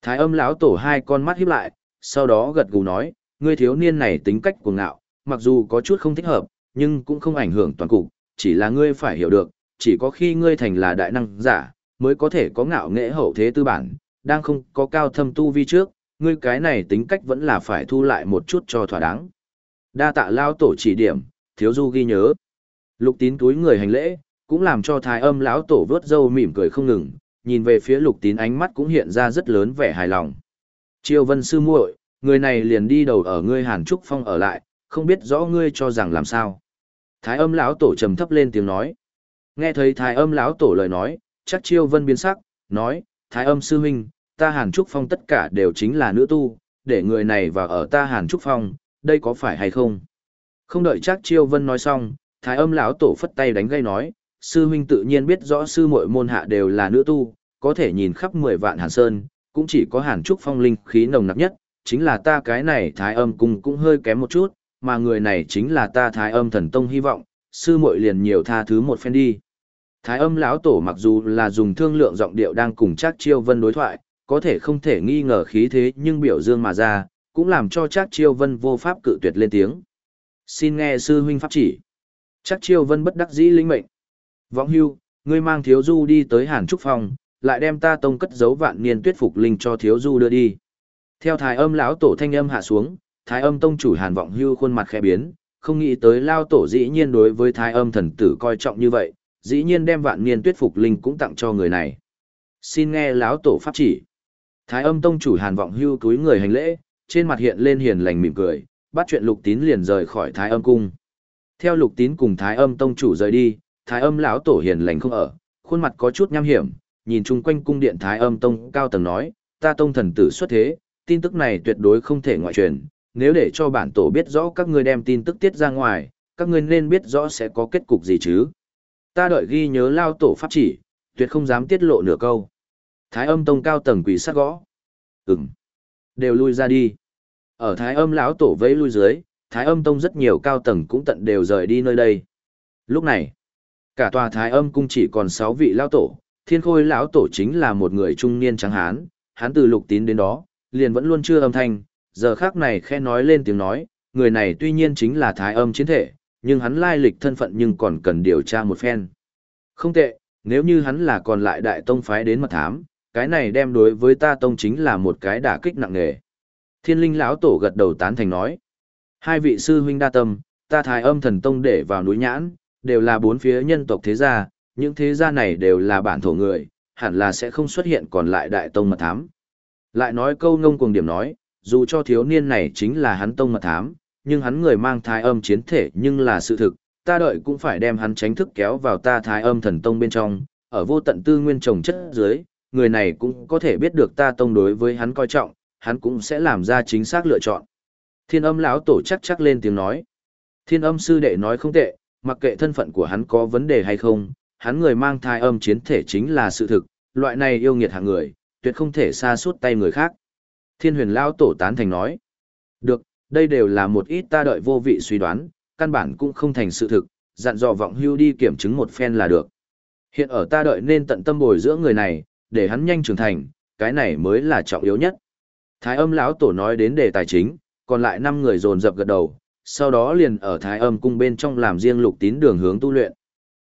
Thái âm lão tổ hai con mắt híp lại, sau đó gật gù nói, ngươi thiếu niên này tính cách cuồng ngạo, mặc dù có chút không thích hợp, nhưng cũng không ảnh hưởng toàn cục, chỉ là ngươi phải hiểu được, chỉ có khi ngươi thành là đại năng giả, mới có thể có ngạo nghệ hậu thế tư bản, đang không có cao thâm tu vi trước, ngươi cái này tính cách vẫn là phải thu lại một chút cho thỏa đáng. Đa tạ lao tổ chỉ điểm, thiếu du ghi nhớ. Lục tín túi người hành lễ, cũng làm cho thái âm lão tổ vớt râu mỉm cười không ngừng, nhìn về phía lục tín ánh mắt cũng hiện ra rất lớn vẻ hài lòng. Triều vân sư muội, người này liền đi đầu ở ngươi hàn trúc phong ở lại, không biết rõ ngươi cho rằng làm sao. Thái âm lão tổ trầm thấp lên tiếng nói. Nghe thấy thái âm lão tổ lời nói, chắc chiêu vân biến sắc, nói, thái âm sư huynh, ta hàn trúc phong tất cả đều chính là nữ tu, để người này vào ở ta hàn trúc phong, đây có phải hay không? Không đợi chắc chiêu vân nói xong, thái âm lão tổ phất tay đánh gây nói, sư huynh tự nhiên biết rõ sư muội môn hạ đều là nữ tu, có thể nhìn khắp mười vạn hàn sơn, cũng chỉ có hàn trúc phong linh khí nồng nặc nhất, chính là ta cái này thái âm cung cũng hơi kém một chút, mà người này chính là ta thái âm thần tông hy vọng, sư muội liền nhiều tha thứ một phen đi. Thái âm lão tổ mặc dù là dùng thương lượng giọng điệu đang cùng Trác Chiêu Vân đối thoại, có thể không thể nghi ngờ khí thế nhưng biểu dương mà ra, cũng làm cho Trác Chiêu Vân vô pháp cự tuyệt lên tiếng. Xin nghe sư huynh pháp chỉ. Trác Chiêu Vân bất đắc dĩ linh mệnh. Võng hưu, ngươi mang thiếu du đi tới Hàn Trúc Phong, lại đem ta tông cất giấu vạn niên tuyết phục linh cho thiếu du đưa đi. Theo thái âm lão tổ thanh âm hạ xuống, thái âm tông chủ hàn vọng hưu khuôn mặt khẽ biến, không nghĩ tới lao tổ dĩ nhiên đối với thái âm thần tử coi trọng như vậy, dĩ nhiên đem vạn niên tuyết phục linh cũng tặng cho người này. Xin nghe lão tổ pháp chỉ. Thái âm tông chủ hàn vọng hưu túi người hành lễ, trên mặt hiện lên hiền lành mỉm cười, bắt chuyện lục tín liền rời khỏi thái âm cung. Theo lục tín cùng thái âm tông chủ rời đi, thái âm lão tổ hiền lành không ở, khuôn mặt có chút nham hiểm, nhìn chung quanh cung điện thái âm tông cao tầng nói, ta tông thần tử xuất thế, tin tức này tuyệt đối không thể ngoại truyền, nếu để cho bản tổ biết rõ các ngươi đem tin tức tiết ra ngoài, các ngươi nên biết rõ sẽ có kết cục gì chứ. Ta đợi ghi nhớ lao tổ pháp chỉ, tuyệt không dám tiết lộ nửa câu. Thái âm tông cao tầng quỷ sát gõ. Ừm. Đều lui ra đi. Ở thái âm lão tổ vẫy lui dưới, thái âm tông rất nhiều cao tầng cũng tận đều rời đi nơi đây. Lúc này, cả tòa thái âm cung chỉ còn 6 vị lão tổ, thiên khôi lão tổ chính là một người trung niên trắng hán, hắn từ lục tín đến đó, liền vẫn luôn chưa âm thanh, giờ khác này khe nói lên tiếng nói, người này tuy nhiên chính là thái âm chiến thể, nhưng hắn lai lịch thân phận nhưng còn cần điều tra một phen. Không tệ, nếu như hắn là còn lại đại tông phái đến mật thám, cái này đem đối với ta tông chính là một cái đả kích nặng nề. Thiên linh lão tổ gật đầu tán thành nói. Hai vị sư huynh đa tâm, ta thái âm thần tông để vào núi nhãn, đều là bốn phía nhân tộc thế gia, những thế gia này đều là bản thổ người, hẳn là sẽ không xuất hiện còn lại đại tông mật thám. Lại nói câu ngông cuồng điểm nói, dù cho thiếu niên này chính là hắn tông mật thám, nhưng hắn người mang thái âm chiến thể nhưng là sự thực, ta đợi cũng phải đem hắn tránh thức kéo vào ta thái âm thần tông bên trong, ở vô tận tư nguyên trồng chất dưới, người này cũng có thể biết được ta tông đối với hắn coi trọng, hắn cũng sẽ làm ra chính xác lựa chọn. Thiên âm lão tổ chắc chắc lên tiếng nói. Thiên âm sư đệ nói không tệ, mặc kệ thân phận của hắn có vấn đề hay không, hắn người mang thai âm chiến thể chính là sự thực, loại này yêu nghiệt hạng người, tuyệt không thể xa suốt tay người khác. Thiên huyền lão tổ tán thành nói. Được, đây đều là một ít ta đợi vô vị suy đoán, căn bản cũng không thành sự thực, dặn dò vọng hưu đi kiểm chứng một phen là được. Hiện ở ta đợi nên tận tâm bồi dưỡng người này, để hắn nhanh trưởng thành, cái này mới là trọng yếu nhất. Thái âm lão tổ nói đến đề tài chính, còn lại 5 người dồn dập gật đầu, sau đó liền ở thái âm cung bên trong làm riêng lục tín đường hướng tu luyện.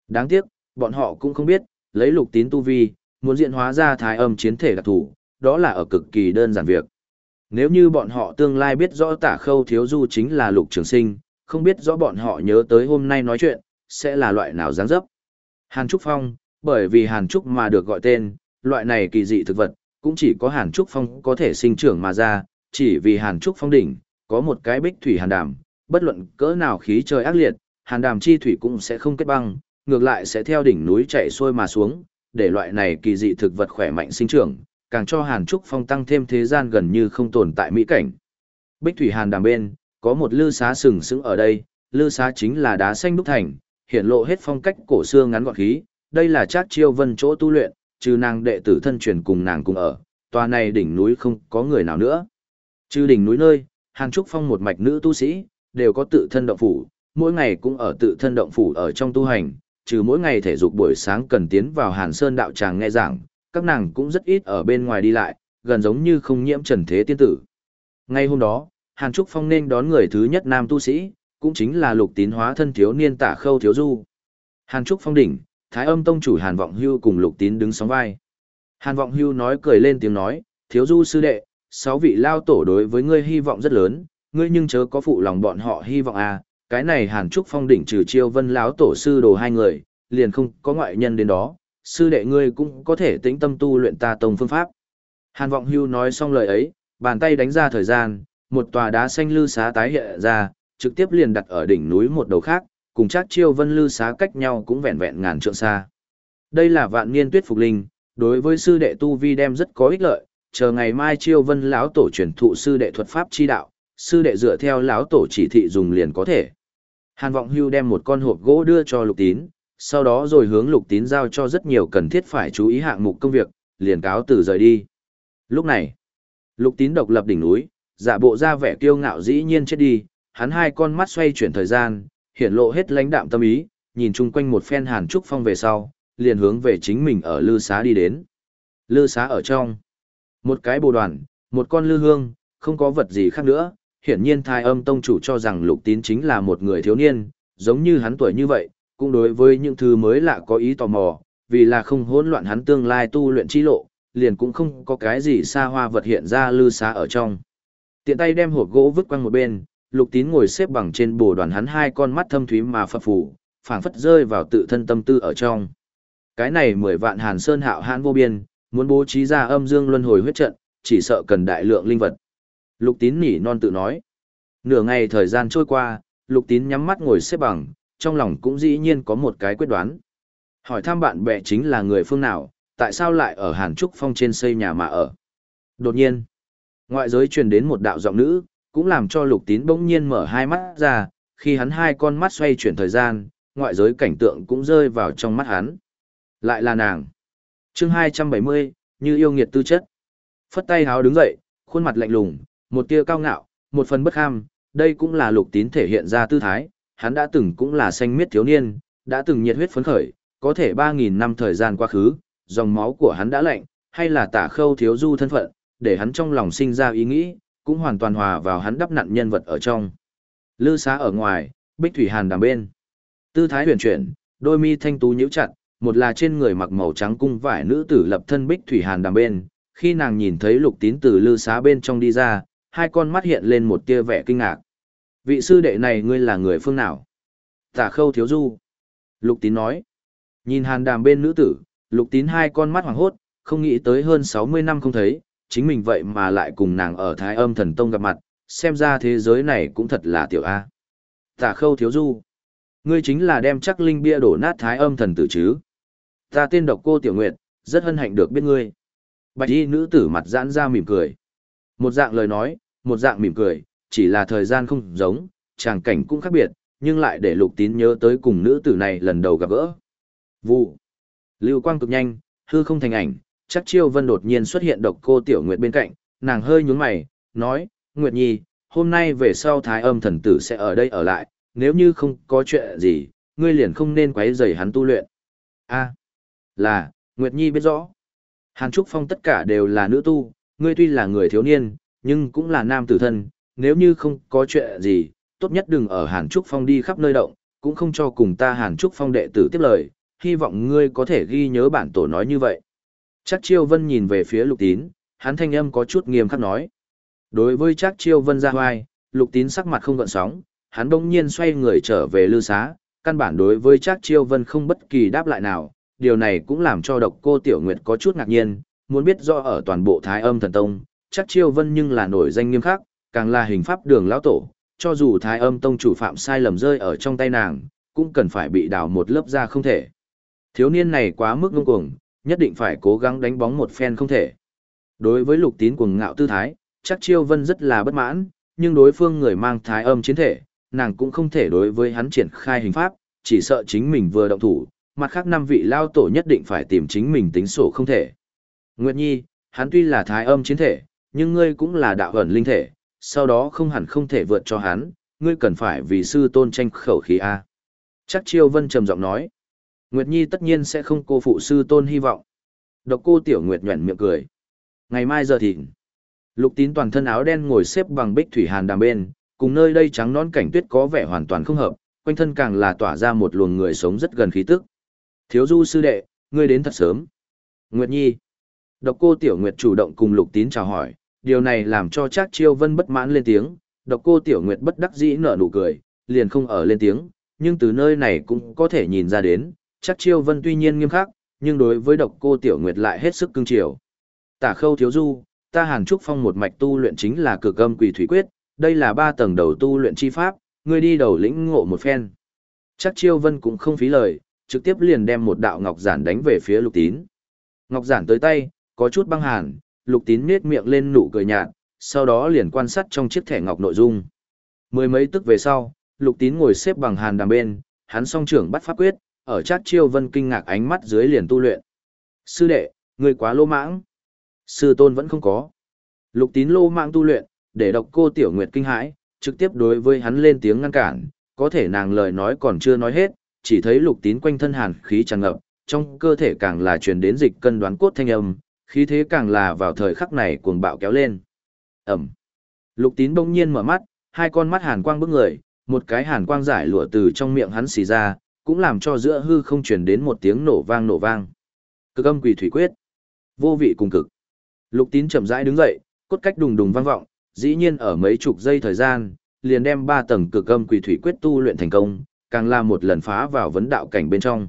Đáng tiếc, bọn họ cũng không biết, lấy lục tín tu vi, muốn diện hóa ra thái âm chiến thể đặc thủ, đó là ở cực kỳ đơn giản việc. Nếu như bọn họ tương lai biết rõ tả khâu thiếu du chính là lục trường sinh, không biết rõ bọn họ nhớ tới hôm nay nói chuyện, sẽ là loại nào dáng dấp. Hàn Trúc Phong, bởi vì Hàn Trúc mà được gọi tên, loại này kỳ dị thực vật, cũng chỉ có Hàn Trúc Phong có thể sinh trưởng mà ra, chỉ vì Hàn Trúc Phong đỉnh, có một cái bích thủy hàn đàm, bất luận cỡ nào khí trời ác liệt, hàn đàm chi thủy cũng sẽ không kết băng, ngược lại sẽ theo đỉnh núi chạy xuôi mà xuống, để loại này kỳ dị thực vật khỏe mạnh sinh trưởng, càng cho Hàn Trúc Phong tăng thêm thế gian gần như không tồn tại mỹ cảnh. Bích thủy hàn đàm bên, có một lư xá sừng sững ở đây, lư xá chính là đá xanh đúc thành, hiện lộ hết phong cách cổ xưa ngắn gọn khí, đây là Trác Chiêu Vân chỗ tu luyện, trừ nàng đệ tử thân truyền cùng nàng cùng ở, tòa này đỉnh núi không có người nào nữa. Trừ đỉnh núi nơi, Hàn Trúc Phong một mạch nữ tu sĩ, đều có tự thân động phủ, mỗi ngày cũng ở tự thân động phủ ở trong tu hành, trừ mỗi ngày thể dục buổi sáng cần tiến vào Hàn Sơn đạo tràng nghe giảng, các nàng cũng rất ít ở bên ngoài đi lại, gần giống như không nhiễm trần thế tiên tử. Ngay hôm đó, Hàn Trúc Phong nên đón người thứ nhất nam tu sĩ, cũng chính là lục tín hóa thân thiếu niên tả khâu thiếu du. Hàn Trúc Phong đỉnh, Thái âm tông chủ Hàn Vọng Hưu cùng lục tín đứng sóng vai. Hàn Vọng Hưu nói cười lên tiếng nói, thiếu du sư đệ, sáu vị lao tổ đối với ngươi hy vọng rất lớn, ngươi nhưng chớ có phụ lòng bọn họ hy vọng à, cái này Hàn Trúc Phong đỉnh trừ chiêu vân lão tổ sư đồ hai người, liền không có ngoại nhân đến đó, sư đệ ngươi cũng có thể tĩnh tâm tu luyện ta tông phương pháp. Hàn Vọng Hưu nói xong lời ấy, bàn tay đánh ra thời gian, một tòa đá xanh lư xá tái hiện ra, trực tiếp liền đặt ở đỉnh núi một đầu khác, cùng chắc chiêu vân lư xá cách nhau cũng vẹn vẹn ngàn trượng xa. Đây là vạn niên tuyết phục linh, đối với sư đệ tu vi đem rất có ích lợi, chờ ngày mai chiêu vân lão tổ truyền thụ sư đệ thuật pháp chi đạo, sư đệ dựa theo lão tổ chỉ thị dùng liền có thể. Hàn Vọng Hưu đem một con hộp gỗ đưa cho Lục Tín, sau đó rồi hướng Lục Tín giao cho rất nhiều cần thiết phải chú ý hạng mục công việc, liền cáo từ rời đi. Lúc này, Lục Tín độc lập đỉnh núi, giả bộ ra vẻ kiêu ngạo dĩ nhiên chết đi, hắn hai con mắt xoay chuyển thời gian, hiển lộ hết lãnh đạm tâm ý, nhìn chung quanh một phen Hàn Trúc Phong về sau, liền hướng về chính mình ở lư xá đi đến. Lư xá ở trong, một cái bồ đoàn, một con lư hương, không có vật gì khác nữa. Hiển nhiên thai âm tông chủ cho rằng lục tín chính là một người thiếu niên, giống như hắn tuổi như vậy, cũng đối với những thứ mới lạ có ý tò mò, vì là không hỗn loạn hắn tương lai tu luyện chi lộ, liền cũng không có cái gì xa hoa vật hiện ra lư xá ở trong. Tiện tay đem hộp gỗ vứt quanh một bên, lục tín ngồi xếp bằng trên bồ đoàn hắn hai con mắt thâm thúy mà phập phù, phảng phất rơi vào tự thân tâm tư ở trong. Cái này mười vạn hàn sơn hạo hãn vô biên, muốn bố trí ra âm dương luân hồi huyết trận, chỉ sợ cần đại lượng linh vật. Lục tín nỉ non tự nói. Nửa ngày thời gian trôi qua, lục tín nhắm mắt ngồi xếp bằng, trong lòng cũng dĩ nhiên có một cái quyết đoán. Hỏi thăm bạn bè chính là người phương nào, tại sao lại ở Hàn Trúc Phong trên xây nhà mà ở. Đột nhiên, ngoại giới truyền đến một đạo giọng nữ, cũng làm cho lục tín bỗng nhiên mở hai mắt ra, khi hắn hai con mắt xoay chuyển thời gian, ngoại giới cảnh tượng cũng rơi vào trong mắt hắn. Lại là nàng. chương 270, như yêu nghiệt tư chất. Phất tay háo đứng dậy, khuôn mặt lạnh lùng, một tia cao ngạo, một phần bất ham, đây cũng là lục tín thể hiện ra tư thái, hắn đã từng cũng là xanh miết thiếu niên, đã từng nhiệt huyết phấn khởi, có thể 3.000 năm thời gian quá khứ, dòng máu của hắn đã lạnh, hay là tả khâu thiếu du thân phận, để hắn trong lòng sinh ra ý nghĩ, cũng hoàn toàn hòa vào hắn đắp nặn nhân vật ở trong. Lư xá ở ngoài, bích thủy hàn đàm bên. Tư thái huyền chuyển, đôi mi thanh tú nhíu chặt, một là trên người mặc màu trắng cung vải nữ tử lập thân bích thủy hàn đàm bên, khi nàng nhìn thấy lục tín từ lư xá bên trong đi ra, hai con mắt hiện lên một tia vẻ kinh ngạc. Vị sư đệ này ngươi là người phương nào? Tả khâu thiếu du. Lục tín nói. Nhìn hàn đàm bên nữ tử, lục tín hai con mắt hoàng hốt, không nghĩ tới hơn 60 năm không thấy, chính mình vậy mà lại cùng nàng ở Thái âm thần tông gặp mặt, xem ra thế giới này cũng thật là tiểu A. Tả khâu thiếu du. Ngươi chính là đem chắc linh bia đổ nát Thái âm thần tử chứ. Ta tên độc cô tiểu nguyệt, rất hân hạnh được biết ngươi. Bạch y nữ tử mặt giãn ra mỉm cười. Một dạng lời nói, một dạng mỉm cười, chỉ là thời gian không giống, tràng cảnh cũng khác biệt, nhưng lại để lục tín nhớ tới cùng nữ tử này lần đầu gặp gỡ. Vụ. Lưu quang cực nhanh, hư không thành ảnh, chắc chiêu vân đột nhiên xuất hiện độc cô tiểu nguyệt bên cạnh, nàng hơi nhún mày, nói, Nguyệt Nhi, hôm nay về sau thái âm thần tử sẽ ở đây ở lại, nếu như không có chuyện gì, ngươi liền không nên quấy rầy hắn tu luyện. A, là, Nguyệt Nhi biết rõ. Hàn Trúc Phong tất cả đều là nữ tu, ngươi tuy là người thiếu niên, nhưng cũng là nam tử thân, nếu như không có chuyện gì, tốt nhất đừng ở Hàn Trúc Phong đi khắp nơi động, cũng không cho cùng ta Hàn Trúc Phong đệ tử tiếp lời, hy vọng ngươi có thể ghi nhớ bản tổ nói như vậy. Chắc Chiêu Vân nhìn về phía Lục Tín, hắn thanh âm có chút nghiêm khắc nói. Đối với Chắc Chiêu Vân ra hoài, Lục Tín sắc mặt không gợn sóng, hắn đông nhiên xoay người trở về lư xá, căn bản đối với Chắc Chiêu Vân không bất kỳ đáp lại nào, điều này cũng làm cho độc cô Tiểu Nguyệt có chút ngạc nhiên, muốn biết rõ ở toàn bộ Thái Âm Thần Tông, Chắc Chiêu Vân nhưng là nổi danh nghiêm khắc, càng là hình pháp đường lão tổ, cho dù Thái Âm Tông chủ phạm sai lầm rơi ở trong tay nàng, cũng cần phải bị đào một lớp ra không thể. Thiếu niên này quá mức ngông cuồng, nhất định phải cố gắng đánh bóng một phen không thể. Đối với lục tín cuồng ngạo tư thái, chắc chiêu vân rất là bất mãn, nhưng đối phương người mang thái âm chiến thể, nàng cũng không thể đối với hắn triển khai hình pháp, chỉ sợ chính mình vừa động thủ, mặt khác năm vị lao tổ nhất định phải tìm chính mình tính sổ không thể. Nguyệt Nhi, hắn tuy là thái âm chiến thể, nhưng ngươi cũng là đạo ẩn linh thể, sau đó không hẳn không thể vượt cho hắn, ngươi cần phải vì sư tôn tranh khẩu khí A. Chắc chiêu vân trầm giọng nói. Nguyệt Nhi tất nhiên sẽ không cô phụ sư tôn hy vọng. Độc cô Tiểu Nguyệt nhuẩn miệng cười. Ngày mai giờ thịnh. Lục tín toàn thân áo đen ngồi xếp bằng bích thủy hàn đàm bên, cùng nơi đây trắng nón cảnh tuyết có vẻ hoàn toàn không hợp, quanh thân càng là tỏa ra một luồng người sống rất gần khí tức. Thiếu du sư đệ, ngươi đến thật sớm. Nguyệt Nhi. Độc cô Tiểu Nguyệt chủ động cùng lục tín chào hỏi, điều này làm cho Trác Chiêu Vân bất mãn lên tiếng, độc cô Tiểu Nguyệt bất đắc dĩ nở nụ cười, liền không ở lên tiếng, nhưng từ nơi này cũng có thể nhìn ra đến, Trác chiêu vân tuy nhiên nghiêm khắc, nhưng đối với độc cô tiểu nguyệt lại hết sức cương triều. Tả khâu thiếu du, ta hàn trúc phong một mạch tu luyện chính là cực âm quỷ thủy quyết, đây là ba tầng đầu tu luyện chi pháp, ngươi đi đầu lĩnh ngộ một phen. Chắc chiêu vân cũng không phí lời, trực tiếp liền đem một đạo ngọc giản đánh về phía lục tín. Ngọc giản tới tay, có chút băng hàn, lục tín nết miệng lên nụ cười nhạt, sau đó liền quan sát trong chiếc thẻ ngọc nội dung. Mười mấy tức về sau, lục tín ngồi xếp bằng hàn đàm bên, hắn song trưởng bắt pháp quyết, ở chát chiêu vân kinh ngạc ánh mắt dưới liền tu luyện. Sư đệ, ngươi quá lô mãng. Sư tôn vẫn không có. Lục tín lô mãng tu luyện, để độc cô tiểu nguyệt kinh hãi, trực tiếp đối với hắn lên tiếng ngăn cản, có thể nàng lời nói còn chưa nói hết, chỉ thấy lục tín quanh thân hàn khí tràn ngập, trong cơ thể càng là truyền đến dịch cân đoán cốt thanh âm, khí thế càng là vào thời khắc này cuồng bạo kéo lên. Ẩm. Lục tín bỗng nhiên mở mắt, hai con mắt hàn quang bức người, một cái hàn quang giải lụa từ trong miệng hắn xì ra, cũng làm cho giữa hư không truyền đến một tiếng nổ vang nổ vang. Cực âm quỷ thủy quyết. Vô vị cùng cực. Lục tín chậm rãi đứng dậy, cốt cách đùng đùng vang vọng, dĩ nhiên ở mấy chục giây thời gian, liền đem ba tầng cực âm quỷ thủy quyết tu luyện thành công, càng là một lần phá vào vấn đạo cảnh bên trong.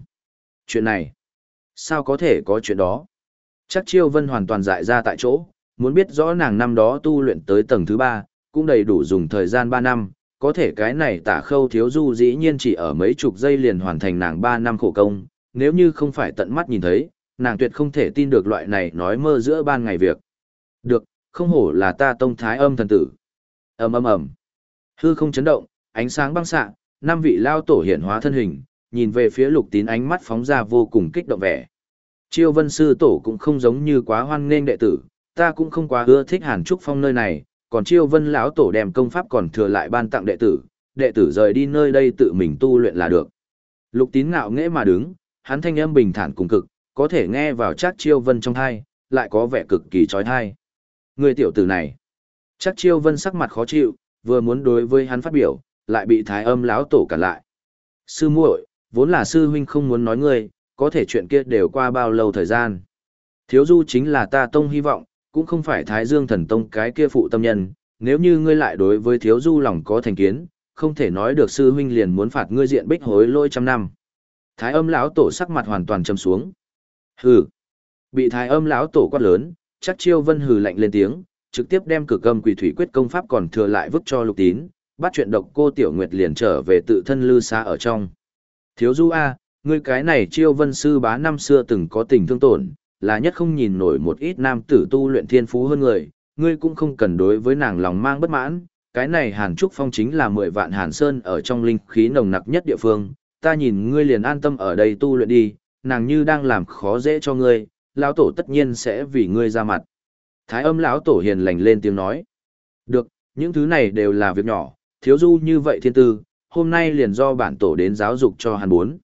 Chuyện này, sao có thể có chuyện đó? Chắc chiêu vân hoàn toàn dại ra tại chỗ, muốn biết rõ nàng năm đó tu luyện tới tầng thứ ba, cũng đầy đủ dùng thời gian ba năm, có thể cái này tả khâu thiếu du dĩ nhiên chỉ ở mấy chục giây liền hoàn thành nàng ba năm khổ công, nếu như không phải tận mắt nhìn thấy, nàng tuyệt không thể tin được loại này nói mơ giữa ban ngày việc. Được, không hổ là ta tông thái âm thần tử. ầm ầm ầm. Hư không chấn động, ánh sáng băng xạ, năm vị lao tổ hiện hóa thân hình, nhìn về phía lục tín ánh mắt phóng ra vô cùng kích động vẻ. Chiêu vân sư tổ cũng không giống như quá hoan nghênh đệ tử, ta cũng không quá ưa thích hàn trúc phong nơi này, còn chiêu vân lão tổ đem công pháp còn thừa lại ban tặng đệ tử, đệ tử rời đi nơi đây tự mình tu luyện là được. Lục tín ngạo nghễ mà đứng, hắn thanh âm bình thản cùng cực, có thể nghe vào chắc chiêu vân trong thai, lại có vẻ cực kỳ trói thai. Người tiểu tử này, chắc chiêu vân sắc mặt khó chịu, vừa muốn đối với hắn phát biểu, lại bị thái âm lão tổ cản lại. Sư muội, vốn là sư huynh không muốn nói ngươi, có thể chuyện kia đều qua bao lâu thời gian. Thiếu du chính là ta tông hy vọng, cũng không phải thái dương thần tông cái kia phụ tâm nhân, nếu như ngươi lại đối với thiếu du lòng có thành kiến, không thể nói được sư huynh liền muốn phạt ngươi diện bích hối lôi trăm năm. Thái âm lão tổ sắc mặt hoàn toàn trầm xuống. Hừ. Bị thái âm lão tổ quát lớn, chắc chiêu vân hừ lạnh lên tiếng, trực tiếp đem cửa cầm quỷ thủy quyết công pháp còn thừa lại vứt cho lục tín, bắt chuyện độc cô tiểu nguyệt liền trở về tự thân lư xa ở trong. Thiếu du A, ngươi cái này chiêu vân sư bá năm xưa từng có tình thương tổn, là nhất không nhìn nổi một ít nam tử tu luyện thiên phú hơn người, ngươi cũng không cần đối với nàng lòng mang bất mãn, cái này Hàn Trúc Phong chính là mười vạn Hàn Sơn ở trong linh khí nồng nặc nhất địa phương, ta nhìn ngươi liền an tâm ở đây tu luyện đi, nàng như đang làm khó dễ cho ngươi, lão tổ tất nhiên sẽ vì ngươi ra mặt. Thái âm lão tổ hiền lành lên tiếng nói. Được, những thứ này đều là việc nhỏ, thiếu du như vậy thiên tư, hôm nay liền do bản tổ đến giáo dục cho hắn bốn.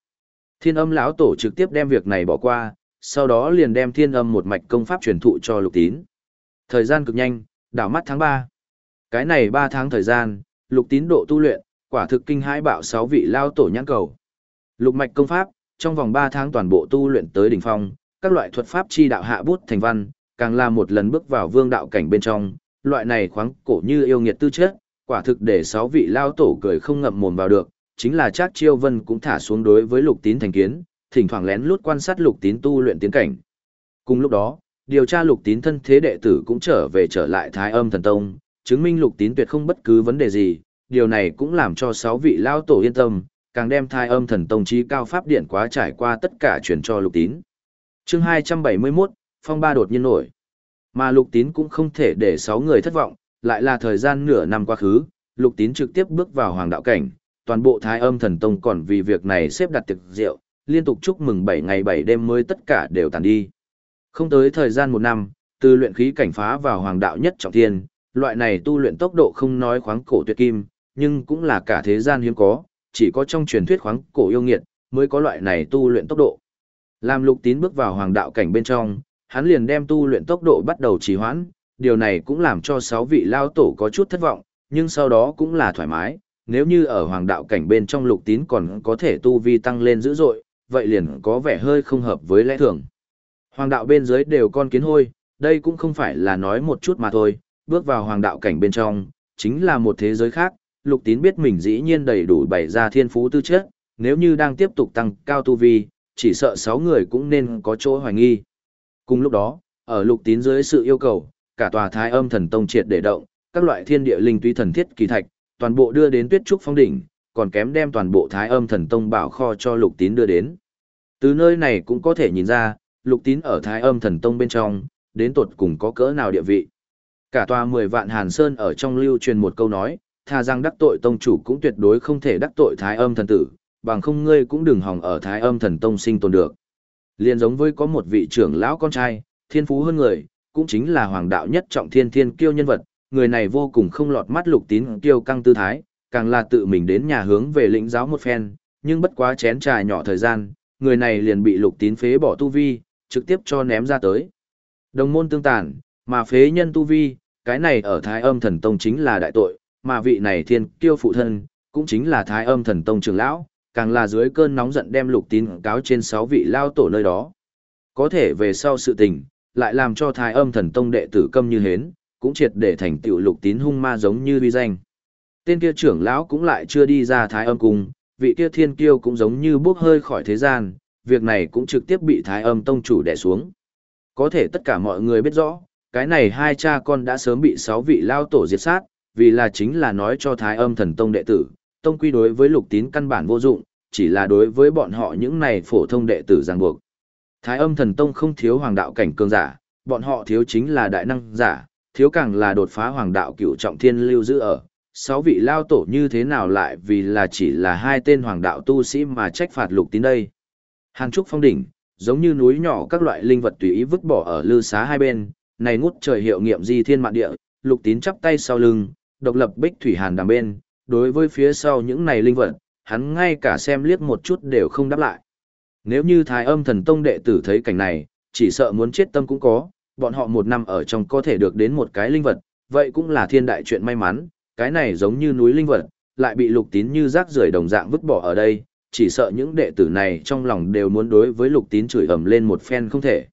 Thiên âm lão tổ trực tiếp đem việc này bỏ qua, sau đó liền đem thiên âm một mạch công pháp truyền thụ cho lục tín. Thời gian cực nhanh, đảo mắt tháng 3. Cái này 3 tháng thời gian, lục tín độ tu luyện, quả thực kinh hãi bạo 6 vị lao tổ nhãn cầu. Lục mạch công pháp, trong vòng 3 tháng toàn bộ tu luyện tới đỉnh phong, các loại thuật pháp chi đạo hạ bút thành văn, càng là một lần bước vào vương đạo cảnh bên trong, loại này khoáng cổ như yêu nghiệt tư chất, quả thực để 6 vị lao tổ cười không ngậm mồm vào được, chính là Trác Chiêu Vân cũng thả xuống đối với Lục Tín thành kiến, thỉnh thoảng lén lút quan sát Lục Tín tu luyện tiến cảnh. Cùng lúc đó, điều tra Lục Tín thân thế đệ tử cũng trở về trở lại Thái Âm Thần Tông, chứng minh Lục Tín tuyệt không bất cứ vấn đề gì, điều này cũng làm cho sáu vị lao tổ yên tâm, càng đem Thái Âm Thần Tông chí cao pháp điện quá trải qua tất cả truyền cho Lục Tín. Chương 271, phong ba đột nhiên nổi. Mà Lục Tín cũng không thể để sáu người thất vọng, lại là thời gian nửa năm quá khứ, Lục Tín trực tiếp bước vào hoàng đạo cảnh, toàn bộ Thái Âm Thần Tông còn vì việc này xếp đặt tiệc rượu, liên tục chúc mừng 7 ngày 7 đêm mới tất cả đều tàn đi. Không tới thời gian một năm, từ luyện khí cảnh phá vào hoàng đạo nhất trọng thiên, loại này tu luyện tốc độ không nói khoáng cổ tuyệt kim, nhưng cũng là cả thế gian hiếm có, chỉ có trong truyền thuyết khoáng cổ yêu nghiệt mới có loại này tu luyện tốc độ. Làm Lục Tín bước vào hoàng đạo cảnh bên trong, hắn liền đem tu luyện tốc độ bắt đầu trì hoãn, điều này cũng làm cho sáu vị lao tổ có chút thất vọng, nhưng sau đó cũng là thoải mái, nếu như ở hoàng đạo cảnh bên trong lục tín còn có thể tu vi tăng lên dữ dội, vậy liền có vẻ hơi không hợp với lẽ thường. Hoàng đạo bên dưới đều con kiến hôi, đây cũng không phải là nói một chút mà thôi, bước vào hoàng đạo cảnh bên trong, chính là một thế giới khác, lục tín biết mình dĩ nhiên đầy đủ bày ra thiên phú tư chất, nếu như đang tiếp tục tăng cao tu vi, chỉ sợ sáu người cũng nên có chỗ hoài nghi. Cùng lúc đó, ở lục tín dưới sự yêu cầu, cả tòa thái âm thần tông triệt để động, các loại thiên địa linh túy thần thiết kỳ thạch, toàn bộ đưa đến tuyết trúc phong đỉnh, còn kém đem toàn bộ thái âm thần tông bảo kho cho lục tín đưa đến. Từ nơi này cũng có thể nhìn ra, lục tín ở thái âm thần tông bên trong, đến tột cùng có cỡ nào địa vị. Cả tòa mười vạn hàn sơn ở trong lưu truyền một câu nói, tha rằng đắc tội tông chủ cũng tuyệt đối không thể đắc tội thái âm thần tử, bằng không ngươi cũng đừng hòng ở thái âm thần tông sinh tồn được. Liên giống với có một vị trưởng lão con trai, thiên phú hơn người, cũng chính là hoàng đạo nhất trọng thiên thiên kiêu nhân vật, người này vô cùng không lọt mắt lục tín kiêu căng tư thái, càng là tự mình đến nhà hướng về lĩnh giáo một phen, nhưng bất quá chén trà nhỏ thời gian, người này liền bị lục tín phế bỏ tu vi, trực tiếp cho ném ra tới. Đồng môn tương tàn, mà phế nhân tu vi, cái này ở thái âm thần tông chính là đại tội, mà vị này thiên kiêu phụ thân, cũng chính là thái âm thần tông trưởng lão, càng là dưới cơn nóng giận đem lục tín cáo trên sáu vị lao tổ nơi đó. Có thể về sau sự tình, lại làm cho thái âm thần tông đệ tử câm như hến, cũng triệt để thành tựu lục tín hung ma giống như uy danh. Tên kia trưởng lão cũng lại chưa đi ra thái âm cung, vị kia thiên kiêu cũng giống như bước hơi khỏi thế gian, việc này cũng trực tiếp bị thái âm tông chủ đè xuống. Có thể tất cả mọi người biết rõ, cái này hai cha con đã sớm bị sáu vị lao tổ diệt sát, vì là chính là nói cho thái âm thần tông đệ tử, tông quy đối với lục tín căn bản vô dụng, chỉ là đối với bọn họ những này phổ thông đệ tử ràng buộc. Thái âm thần tông không thiếu hoàng đạo cảnh cường giả, bọn họ thiếu chính là đại năng giả, thiếu càng là đột phá hoàng đạo cựu trọng thiên lưu giữ ở, sáu vị lao tổ như thế nào lại vì là chỉ là hai tên hoàng đạo tu sĩ mà trách phạt lục tín đây. hàng Trúc Phong đỉnh, giống như núi nhỏ các loại linh vật tùy ý vứt bỏ ở lư xá hai bên, này ngút trời hiệu nghiệm di thiên mạn địa, lục tín chắp tay sau lưng, độc lập bích thủy hàn đằng bên, đối với phía sau những này linh vật, hắn ngay cả xem liếc một chút đều không đáp lại. Nếu như thái âm thần tông đệ tử thấy cảnh này, chỉ sợ muốn chết tâm cũng có, bọn họ một năm ở trong có thể được đến một cái linh vật, vậy cũng là thiên đại chuyện may mắn, cái này giống như núi linh vật, lại bị lục tín như rác rưởi đồng dạng vứt bỏ ở đây, chỉ sợ những đệ tử này trong lòng đều muốn đối với lục tín chửi ầm lên một phen không thể.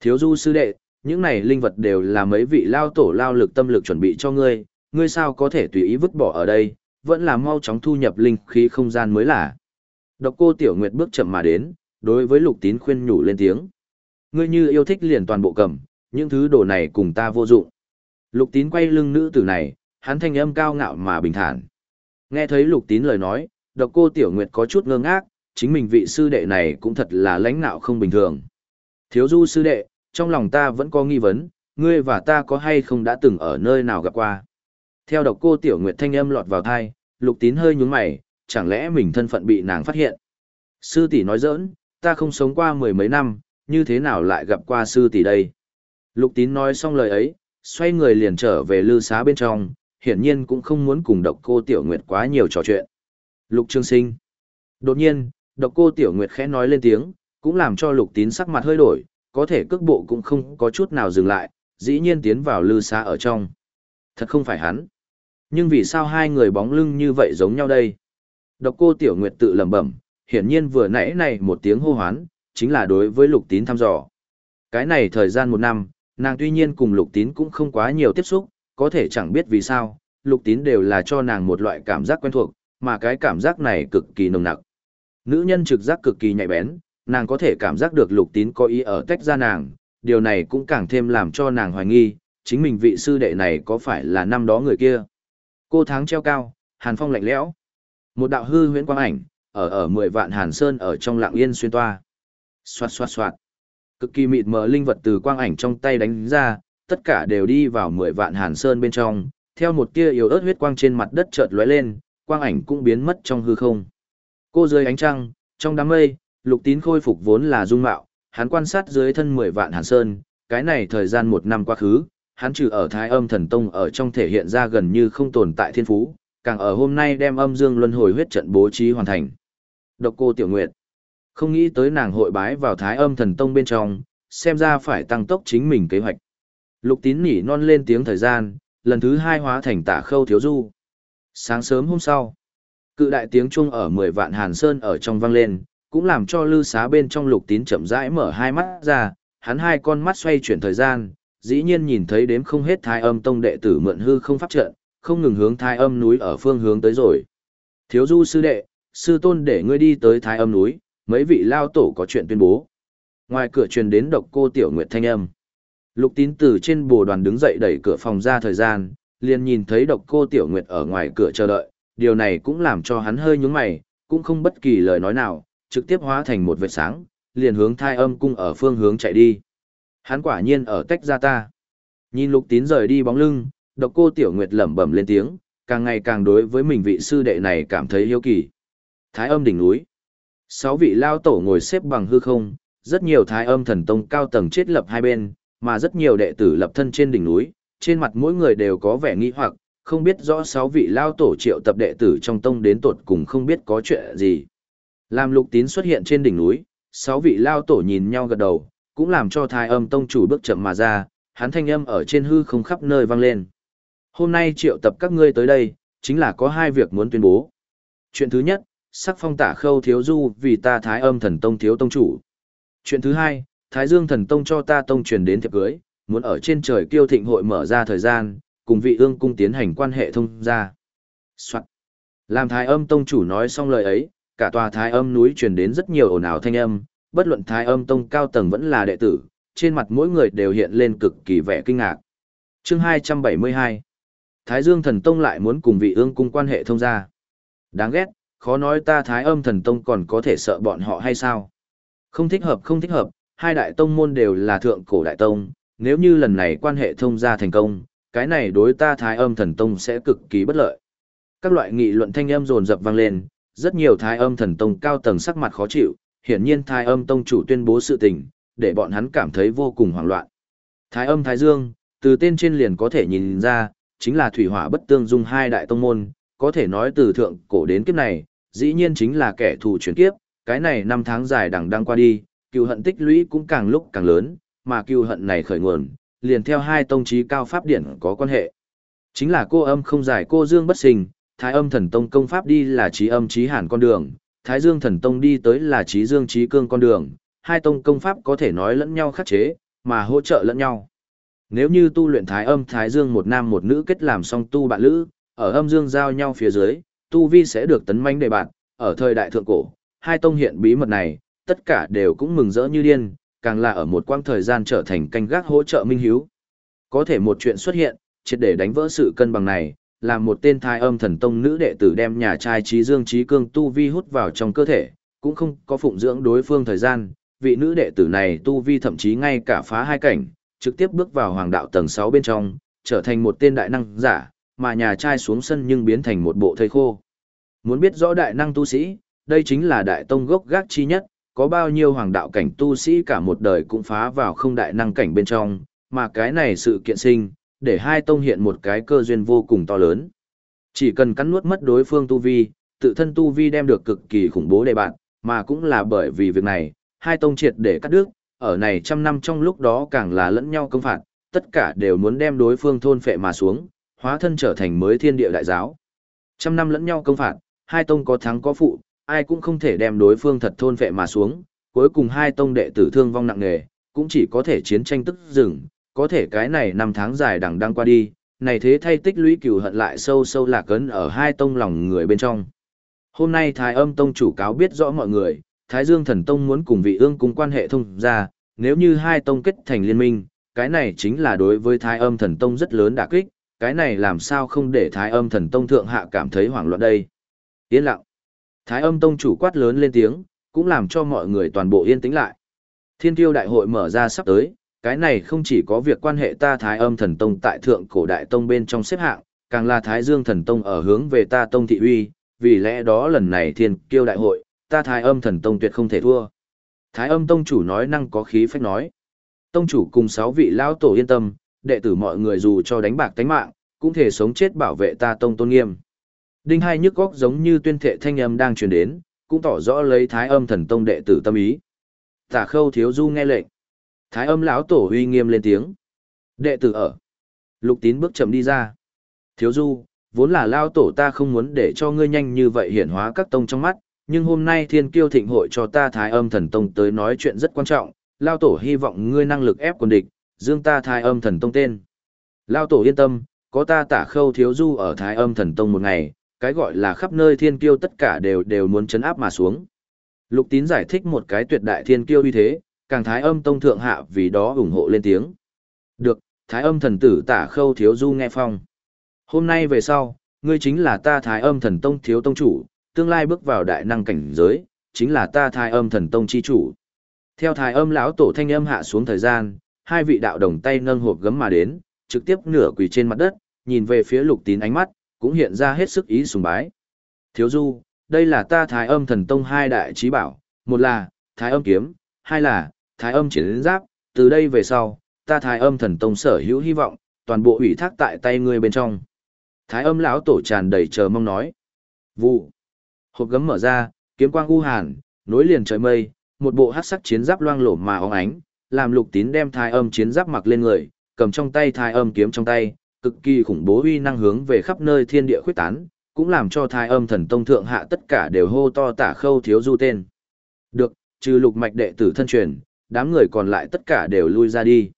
Thiếu du sư đệ, những này linh vật đều là mấy vị lao tổ lao lực tâm lực chuẩn bị cho ngươi, ngươi sao có thể tùy ý vứt bỏ ở đây, vẫn là mau chóng thu nhập linh khí không gian mới là. Độc cô Tiểu Nguyệt bước chậm mà đến, đối với lục tín khuyên nhủ lên tiếng. Ngươi như yêu thích liền toàn bộ cầm, những thứ đồ này cùng ta vô dụng. Lục tín quay lưng nữ tử này, hắn thanh âm cao ngạo mà bình thản. Nghe thấy lục tín lời nói, độc cô Tiểu Nguyệt có chút ngơ ngác, chính mình vị sư đệ này cũng thật là lãnh nạo không bình thường. Thiếu du sư đệ, trong lòng ta vẫn có nghi vấn, ngươi và ta có hay không đã từng ở nơi nào gặp qua. Theo độc cô Tiểu Nguyệt thanh âm lọt vào thai, lục tín hơi nhúng mày, chẳng lẽ mình thân phận bị nàng phát hiện. Sư tỷ nói giỡn, ta không sống qua mười mấy năm, như thế nào lại gặp qua sư tỷ đây. Lục tín nói xong lời ấy, xoay người liền trở về lư xá bên trong, hiển nhiên cũng không muốn cùng độc cô Tiểu Nguyệt quá nhiều trò chuyện. Lục Trương Sinh. Đột nhiên, độc cô Tiểu Nguyệt khẽ nói lên tiếng, cũng làm cho lục tín sắc mặt hơi đổi, có thể cước bộ cũng không có chút nào dừng lại, dĩ nhiên tiến vào lư xá ở trong. Thật không phải hắn. Nhưng vì sao hai người bóng lưng như vậy giống nhau đây? Độc cô Tiểu Nguyệt tự lẩm bẩm, hiển nhiên vừa nãy này một tiếng hô hoán, chính là đối với lục tín thăm dò. Cái này thời gian một năm, nàng tuy nhiên cùng lục tín cũng không quá nhiều tiếp xúc, có thể chẳng biết vì sao, lục tín đều là cho nàng một loại cảm giác quen thuộc, mà cái cảm giác này cực kỳ nồng nặc. Nữ nhân trực giác cực kỳ nhạy bén, nàng có thể cảm giác được lục tín có ý ở tách ra nàng, điều này cũng càng thêm làm cho nàng hoài nghi, chính mình vị sư đệ này có phải là năm đó người kia. Cô tháng treo cao, hàn phong lạnh lẽo. Một đạo hư huyễn quang ảnh, ở ở mười vạn hàn sơn ở trong lạng yên xuyên toa. Xoạt xoạt xoạt. Cực kỳ mịt mờ linh vật từ quang ảnh trong tay đánh ra, tất cả đều đi vào mười vạn hàn sơn bên trong, theo một tia yếu ớt huyết quang trên mặt đất chợt lóe lên, quang ảnh cũng biến mất trong hư không. Cô dưới ánh trăng, trong đám mây, lục tín khôi phục vốn là dung mạo, hắn quan sát dưới thân mười vạn hàn sơn, cái này thời gian một năm quá khứ, hắn trừ ở thái âm thần tông ở trong thể hiện ra gần như không tồn tại thiên phú, càng ở hôm nay đem âm dương luân hồi huyết trận bố trí hoàn thành. Độc cô Tiểu Nguyệt không nghĩ tới nàng hội bái vào thái âm thần tông bên trong, xem ra phải tăng tốc chính mình kế hoạch. Lục tín nỉ non lên tiếng thời gian, lần thứ hai hóa thành tả khâu thiếu du. Sáng sớm hôm sau, cự đại tiếng chuông ở mười vạn hàn sơn ở trong vang lên, cũng làm cho lư xá bên trong lục tín chậm rãi mở hai mắt ra, hắn hai con mắt xoay chuyển thời gian, dĩ nhiên nhìn thấy đếm không hết thái âm tông đệ tử mượn hư không pháp trận, không ngừng hướng thái âm núi ở phương hướng tới rồi. Thiếu du sư đệ, sư tôn để ngươi đi tới thái âm núi, mấy vị lao tổ có chuyện tuyên bố. Ngoài cửa truyền đến độc cô tiểu nguyệt thanh âm. Lục tín từ trên bồ đoàn đứng dậy đẩy cửa phòng ra thời gian, liền nhìn thấy độc cô tiểu nguyệt ở ngoài cửa chờ đợi, điều này cũng làm cho hắn hơi nhướng mày, cũng không bất kỳ lời nói nào, trực tiếp hóa thành một vệt sáng, liền hướng thai âm cung ở phương hướng chạy đi. Hắn quả nhiên ở tách ra ta. Nhìn lục tín rời đi bóng lưng, độc cô tiểu nguyệt lẩm bẩm lên tiếng, càng ngày càng đối với mình vị sư đệ này cảm thấy hiếu kỳ. Thái âm đỉnh núi. Sáu vị lao tổ ngồi xếp bằng hư không, rất nhiều thái âm thần tông cao tầng chết lập hai bên, mà rất nhiều đệ tử lập thân trên đỉnh núi, trên mặt mỗi người đều có vẻ nghi hoặc, không biết rõ sáu vị lao tổ triệu tập đệ tử trong tông đến tột cùng không biết có chuyện gì. Làm lục tín xuất hiện trên đỉnh núi, sáu vị lao tổ nhìn nhau gật đầu, cũng làm cho thái âm tông chủ bước chậm mà ra, hắn thanh âm ở trên hư không khắp nơi vang lên. Hôm nay triệu tập các ngươi tới đây, chính là có hai việc muốn tuyên bố. Chuyện thứ nhất, sắc phong tả khâu thiếu du vì ta thái âm thần tông thiếu tông chủ. Chuyện thứ hai, thái dương thần tông cho ta tông truyền đến thiệp cưới, muốn ở trên trời kiêu thịnh hội mở ra thời gian, cùng vị ương cung tiến hành quan hệ thông gia. Soạn. Làm thái âm tông chủ nói xong lời ấy, cả tòa thái âm núi truyền đến rất nhiều ồn ào thanh âm, bất luận thái âm tông cao tầng vẫn là đệ tử, trên mặt mỗi người đều hiện lên cực kỳ vẻ kinh ngạc. Chương 272 Thái Dương thần tông lại muốn cùng vị ương cung quan hệ thông gia. Đáng ghét, khó nói ta thái âm thần tông còn có thể sợ bọn họ hay sao? Không thích hợp không thích hợp, hai đại tông môn đều là thượng cổ đại tông, nếu như lần này quan hệ thông gia thành công, cái này đối ta thái âm thần tông sẽ cực kỳ bất lợi, Các loại nghị luận thanh âm rồn rập vang lên, rất nhiều thái âm thần tông cao tầng sắc mặt khó chịu, hiển nhiên thái âm tông chủ tuyên bố sự tình, để bọn hắn cảm thấy vô cùng hoảng loạn. Thái âm thái dương, từ tên trên liền có thể nhìn ra, chính là thủy hỏa bất tương dung hai đại tông môn, có thể nói từ thượng cổ đến kiếp này, dĩ nhiên chính là kẻ thù chuyển kiếp, cái này năm tháng dài đằng đang qua đi, cựu hận tích lũy cũng càng lúc càng lớn, mà cựu hận này khởi nguồn, liền theo hai tông chí cao pháp điển có quan hệ. Chính là cô âm không giải cô dương bất sinh, thái âm thần tông công pháp đi là trí âm trí hàn con đường, thái dương thần tông đi tới là trí dương trí cương con đường, hai tông công pháp có thể nói lẫn nhau khắc chế, mà hỗ trợ lẫn nhau. Nếu như tu luyện thái âm thái dương một nam một nữ kết làm song tu bạn lữ, ở âm dương giao nhau phía dưới, tu vi sẽ được tấn manh đề bạn, ở thời đại thượng cổ, hai tông hiện bí mật này, tất cả đều cũng mừng rỡ như điên, càng là ở một quãng thời gian trở thành canh gác hỗ trợ minh hiếu. Có thể một chuyện xuất hiện, triệt để đánh vỡ sự cân bằng này, là một tên thai âm thần tông nữ đệ tử đem nhà trai trí dương trí cương tu vi hút vào trong cơ thể, cũng không có phụng dưỡng đối phương thời gian, vị nữ đệ tử này tu vi thậm chí ngay cả phá hai cảnh, trực tiếp bước vào hoàng đạo tầng 6 bên trong, trở thành một tên đại năng giả, mà nhà trai xuống sân nhưng biến thành một bộ thây khô. Muốn biết rõ đại năng tu sĩ, đây chính là đại tông gốc gác chi nhất, có bao nhiêu hoàng đạo cảnh tu sĩ cả một đời cũng phá vào không đại năng cảnh bên trong, mà cái này sự kiện sinh, để hai tông hiện một cái cơ duyên vô cùng to lớn. Chỉ cần cắn nuốt mất đối phương tu vi, tự thân tu vi đem được cực kỳ khủng bố đề bạn, mà cũng là bởi vì việc này, hai tông triệt để cắt đứt, ở này trăm năm trong lúc đó càng là lẫn nhau công phạt, tất cả đều muốn đem đối phương thôn phệ mà xuống, hóa thân trở thành mới thiên địa đại giáo. Trăm năm lẫn nhau công phạt, hai tông có thắng có phụ, ai cũng không thể đem đối phương thật thôn vệ mà xuống, cuối cùng hai tông đệ tử thương vong nặng nề, cũng chỉ có thể chiến tranh tức dừng, có thể cái này năm tháng dài đằng đang qua đi, này thế thay tích lũy cừu hận lại sâu sâu lạc cấn ở hai tông lòng người bên trong. Hôm nay Thái Âm Tông chủ cáo biết rõ mọi người, Thái Dương Thần Tông muốn cùng vị ương cùng quan hệ thông ra, nếu như hai tông kết thành liên minh, cái này chính là đối với Thái Âm Thần Tông rất lớn đả kích, cái này làm sao không để Thái Âm Thần Tông thượng hạ cảm thấy hoảng loạn đây. Yên lặng. Thái Âm Tông chủ quát lớn lên tiếng, cũng làm cho mọi người toàn bộ yên tĩnh lại. Thiên Tiêu Đại hội mở ra sắp tới, cái này không chỉ có việc quan hệ ta Thái Âm Thần Tông tại thượng cổ đại tông bên trong xếp hạng, càng là Thái Dương Thần Tông ở hướng về ta tông thị uy, vì lẽ đó lần này Thiên Kiêu Đại hội, ta Thái Âm Thần Tông tuyệt không thể thua. Thái Âm Tông chủ nói năng có khí phách nói. Tông chủ cùng sáu vị lão tổ yên tâm, đệ tử mọi người dù cho đánh bạc tánh mạng, cũng thể sống chết bảo vệ ta tông tôn nghiêm. Đinh hai nhức góc giống như tuyên thệ thanh âm đang truyền đến, cũng tỏ rõ lấy Thái Âm Thần Tông đệ tử tâm ý. Tả Khâu Thiếu Du nghe lệnh. Thái Âm lão tổ uy nghiêm lên tiếng. Đệ tử ở. Lục Tín bước chậm đi ra. Thiếu Du, vốn là lao tổ ta không muốn để cho ngươi nhanh như vậy hiển hóa các tông trong mắt, nhưng hôm nay thiên kiêu thịnh hội cho ta thái âm thần tông tới nói chuyện rất quan trọng, lao tổ hy vọng ngươi năng lực ép quân địch, dương ta thái âm thần tông tên. Lao tổ yên tâm, có ta tả khâu thiếu du ở thái âm thần tông một ngày, cái gọi là khắp nơi thiên kiêu tất cả đều đều muốn chấn áp mà xuống. Lục tín giải thích một cái tuyệt đại thiên kiêu như thế, càng thái âm tông thượng hạ vì đó ủng hộ lên tiếng. Được, thái âm thần tử tả khâu thiếu du nghe phong. Hôm nay về sau, ngươi chính là ta thái âm thần tông thiếu tông chủ, tương lai bước vào đại năng cảnh giới, chính là ta thái âm thần tông chi chủ. Theo thái âm lão tổ thanh âm hạ xuống thời gian, hai vị đạo đồng tay nâng hộp gấm mà đến, trực tiếp nửa quỳ trên mặt đất, nhìn về phía lục tín ánh mắt, cũng hiện ra hết sức ý sùng bái. Thiếu du, đây là ta thái âm thần tông hai đại trí bảo, một là thái âm kiếm, hai là thái âm chiến giáp, từ đây về sau, ta thái âm thần tông sở hữu hy vọng, toàn bộ ủy thác tại tay ngươi bên trong. Thái âm lão tổ tràn đầy chờ mong nói. Vụ. Hộp gấm mở ra, kiếm quang u hàn, nối liền trời mây, một bộ hắc sắc chiến giáp loang lổ mà óng ánh, làm lục tín đem thái âm chiến giáp mặc lên người, cầm trong tay thái âm kiếm trong tay, cực kỳ khủng bố uy năng hướng về khắp nơi thiên địa khuyết tán, cũng làm cho thái âm thần tông thượng hạ tất cả đều hô to tả khâu thiếu du tên. Được, trừ lục mạch đệ tử thân truyền, đám người còn lại tất cả đều lui ra đi.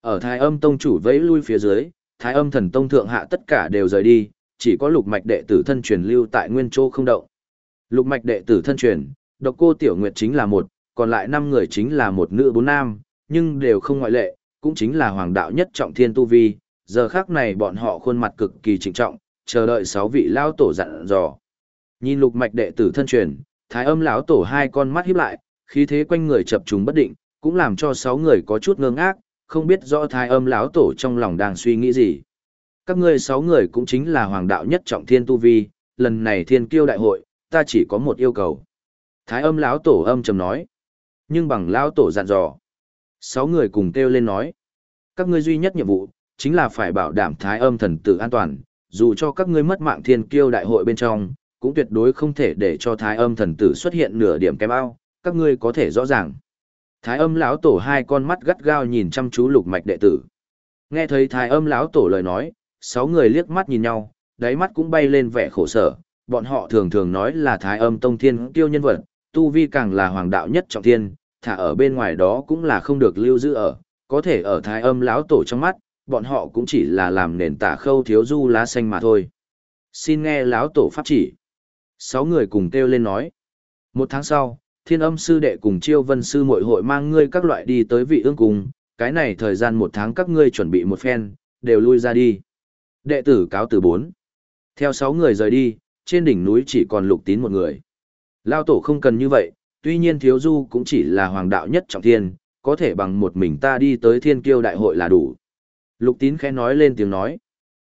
Ở thái âm tông chủ vẫy lui phía dưới, thái âm thần tông thượng hạ tất cả đều rời đi, chỉ có lục mạch đệ tử thân truyền lưu tại nguyên châu không động. Lục mạch đệ tử thân truyền, độc cô tiểu nguyệt chính là một, còn lại năm người chính là một nữ bốn nam, nhưng đều không ngoại lệ, cũng chính là hoàng đạo nhất trọng thiên tu vi. Giờ khác này bọn họ khuôn mặt cực kỳ trịnh trọng, chờ đợi sáu vị lao tổ dặn dò. Nhìn lục mạch đệ tử thân truyền, thái âm lão tổ hai con mắt híp lại, khí thế quanh người chập trùng bất định, cũng làm cho sáu người có chút ngơ ngác, không biết rõ thái âm lão tổ trong lòng đang suy nghĩ gì. Các ngươi sáu người cũng chính là hoàng đạo nhất trọng thiên tu vi, lần này thiên kiêu đại hội, ta chỉ có một yêu cầu. Thái âm lão tổ âm trầm nói. Nhưng bằng lão tổ dặn dò. Sáu người cùng kêu lên nói. Các ngươi duy nhất nhiệm vụ, chính là phải bảo đảm thái âm thần tử an toàn, dù cho các ngươi mất mạng thiên kiêu đại hội bên trong, cũng tuyệt đối không thể để cho thái âm thần tử xuất hiện nửa điểm kém ao, các ngươi có thể rõ ràng. Thái âm lão tổ hai con mắt gắt gao nhìn chăm chú lục mạch đệ tử. Nghe thấy thái âm lão tổ lời nói, sáu người liếc mắt nhìn nhau, đáy mắt cũng bay lên vẻ khổ sở, bọn họ thường thường nói là thái âm tông thiên kiêu nhân vật, tu vi càng là hoàng đạo nhất trọng thiên, thả ở bên ngoài đó cũng là không được lưu giữ ở, có thể ở thái âm lão tổ trong mắt, bọn họ cũng chỉ là làm nền tả khâu thiếu du lá xanh mà thôi. Xin nghe lão tổ pháp chỉ. Sáu người cùng kêu lên nói. Một tháng sau, thiên âm sư đệ cùng chiêu vân sư mội hội mang ngươi các loại đi tới vị ương cùng, cái này thời gian một tháng các ngươi chuẩn bị một phen, đều lui ra đi. Đệ tử cáo từ bốn. Theo sáu người rời đi, trên đỉnh núi chỉ còn lục tín một người. Lao tổ không cần như vậy, tuy nhiên thiếu du cũng chỉ là hoàng đạo nhất trọng thiên, có thể bằng một mình ta đi tới thiên kiêu đại hội là đủ. Lục tín khẽ nói lên tiếng nói.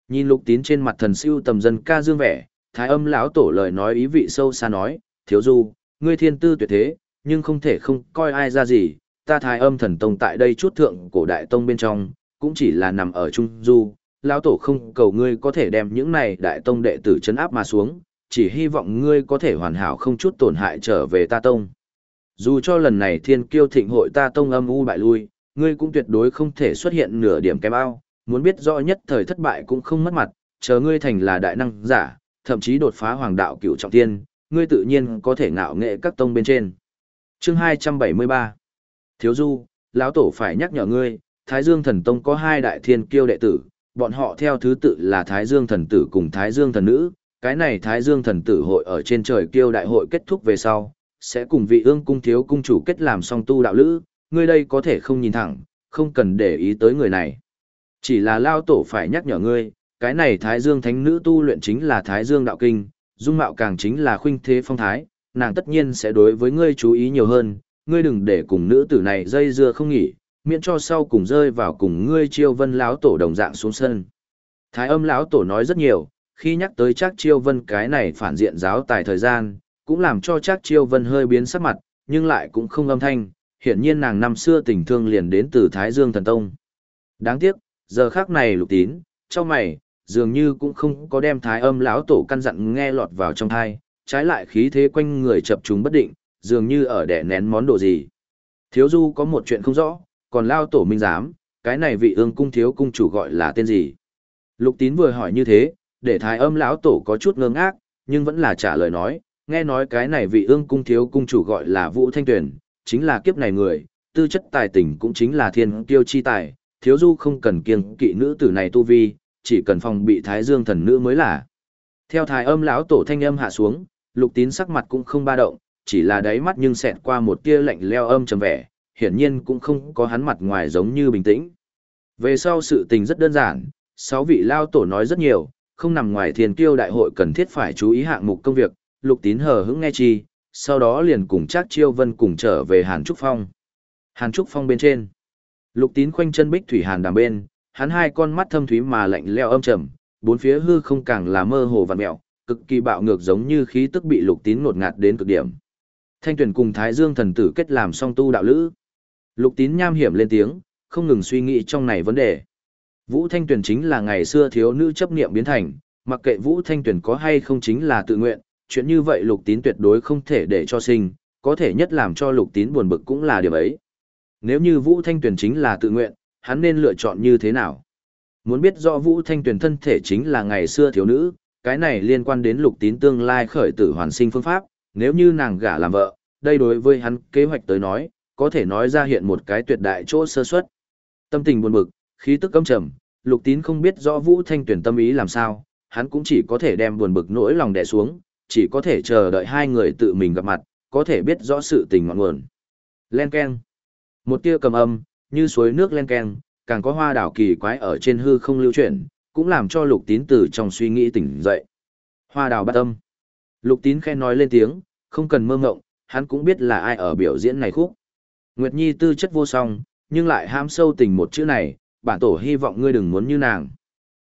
Nhìn lục tín trên mặt thần siêu tầm dân ca dương vẻ, thái âm lão tổ lời nói ý vị sâu xa nói, thiếu du, ngươi thiên tư tuyệt thế, nhưng không thể không coi ai ra gì, ta thái âm thần tông tại đây chút thượng cổ đại tông bên trong, cũng chỉ là nằm ở trung du, lão tổ không cầu ngươi có thể đem những này đại tông đệ tử chấn áp mà xuống, chỉ hy vọng ngươi có thể hoàn hảo không chút tổn hại trở về ta tông. Dù cho lần này thiên kiêu thịnh hội ta tông âm u bại lui, ngươi cũng tuyệt đối không thể xuất hiện nửa điểm kém ao, muốn biết rõ nhất thời thất bại cũng không mất mặt, chờ ngươi thành là đại năng giả, thậm chí đột phá hoàng đạo cửu trọng tiên, ngươi tự nhiên có thể ngạo nghệ các tông bên trên. Chương 273 Thiếu Du, lão tổ phải nhắc nhở ngươi, Thái Dương Thần Tông có hai đại thiên kiêu đệ tử, bọn họ theo thứ tự là Thái Dương Thần Tử cùng Thái Dương Thần Nữ, cái này Thái Dương Thần Tử hội ở trên trời kiêu đại hội kết thúc về sau, sẽ cùng vị ương cung thiếu cung chủ kết làm song tu đạo lữ, ngươi đây có thể không nhìn thẳng, không cần để ý tới người này. Chỉ là lao tổ phải nhắc nhở ngươi, cái này Thái Dương Thánh Nữ tu luyện chính là Thái Dương Đạo Kinh, dung mạo càng chính là khuynh thế phong thái, nàng tất nhiên sẽ đối với ngươi chú ý nhiều hơn, ngươi đừng để cùng nữ tử này dây dưa không nghỉ, miễn cho sau cùng rơi vào cùng ngươi chiêu vân lão tổ đồng dạng xuống sân. Thái âm lão tổ nói rất nhiều, khi nhắc tới Trác chiêu vân cái này phản diện giáo tài thời gian, cũng làm cho Trác chiêu vân hơi biến sắc mặt, nhưng lại cũng không âm thanh, hiển nhiên nàng năm xưa tình thương liền đến từ Thái Dương Thần Tông. Đáng tiếc, giờ khác này lục tín, trong mày, dường như cũng không có đem thái âm lão tổ căn dặn nghe lọt vào trong thai, trái lại khí thế quanh người chập trùng bất định, dường như ở đẻ nén món đồ gì. Thiếu du có một chuyện không rõ, còn lao tổ minh giám, cái này vị ương cung thiếu cung chủ gọi là tên gì. Lục tín vừa hỏi như thế, để thái âm lão tổ có chút ngơ ngác, nhưng vẫn là trả lời nói, nghe nói cái này vị ương cung thiếu cung chủ gọi là Vũ Thanh Tuyền, chính là kiếp này người, tư chất tài tình cũng chính là thiên kiêu chi tài, thiếu du không cần kiêng kỵ nữ tử này tu vi, chỉ cần phòng bị thái dương thần nữ mới là. Theo thái âm lão tổ thanh âm hạ xuống, lục tín sắc mặt cũng không ba động, chỉ là đáy mắt nhưng xẹt qua một tia lạnh leo âm trầm vẻ, hiển nhiên cũng không có hắn mặt ngoài giống như bình tĩnh. Về sau sự tình rất đơn giản, sáu vị lao tổ nói rất nhiều, không nằm ngoài thiền kiêu đại hội cần thiết phải chú ý hạng mục công việc, lục tín hờ hững nghe chi, sau đó liền cùng chắc chiêu vân cùng trở về Hàn Trúc Phong. Hàn Trúc Phong bên trên. Lục tín khoanh chân bích thủy hàn đàm bên, hắn hai con mắt thâm thúy mà lạnh leo âm trầm, bốn phía hư không càng là mơ hồ và mẹo, cực kỳ bạo ngược giống như khí tức bị lục tín ngột ngạt đến cực điểm. Thanh tuyển cùng Thái Dương thần tử kết làm song tu đạo lữ. Lục tín nham hiểm lên tiếng, không ngừng suy nghĩ trong này vấn đề. Vũ Thanh Tuyền chính là ngày xưa thiếu nữ chấp niệm biến thành, mặc kệ Vũ Thanh Tuyền có hay không chính là tự nguyện, chuyện như vậy lục tín tuyệt đối không thể để cho sinh, có thể nhất làm cho lục tín buồn bực cũng là điều ấy. Nếu như Vũ Thanh Tuyền chính là tự nguyện, hắn nên lựa chọn như thế nào? Muốn biết rõ Vũ Thanh Tuyền thân thể chính là ngày xưa thiếu nữ, cái này liên quan đến lục tín tương lai khởi tử hoàn sinh phương pháp, nếu như nàng gả làm vợ, đây đối với hắn kế hoạch tới nói, có thể nói ra hiện một cái tuyệt đại chỗ sơ suất. Tâm tình buồn bực, khí tức căm trầm, lục tín không biết rõ Vũ Thanh Tuyền tâm ý làm sao, hắn cũng chỉ có thể đem buồn bực nỗi lòng đè xuống, chỉ có thể chờ đợi hai người tự mình gặp mặt, có thể biết rõ sự tình ngọn nguồn. Len Ken. Một tia cầm âm, như suối nước len keng, càng có hoa đảo kỳ quái ở trên hư không lưu chuyển, cũng làm cho lục tín từ trong suy nghĩ tỉnh dậy. Hoa đào bát âm. Lục tín khen nói lên tiếng, không cần mơ ngộng, hắn cũng biết là ai ở biểu diễn này khúc. Nguyệt Nhi tư chất vô song, nhưng lại ham sâu tình một chữ này, bản tổ hy vọng ngươi đừng muốn như nàng.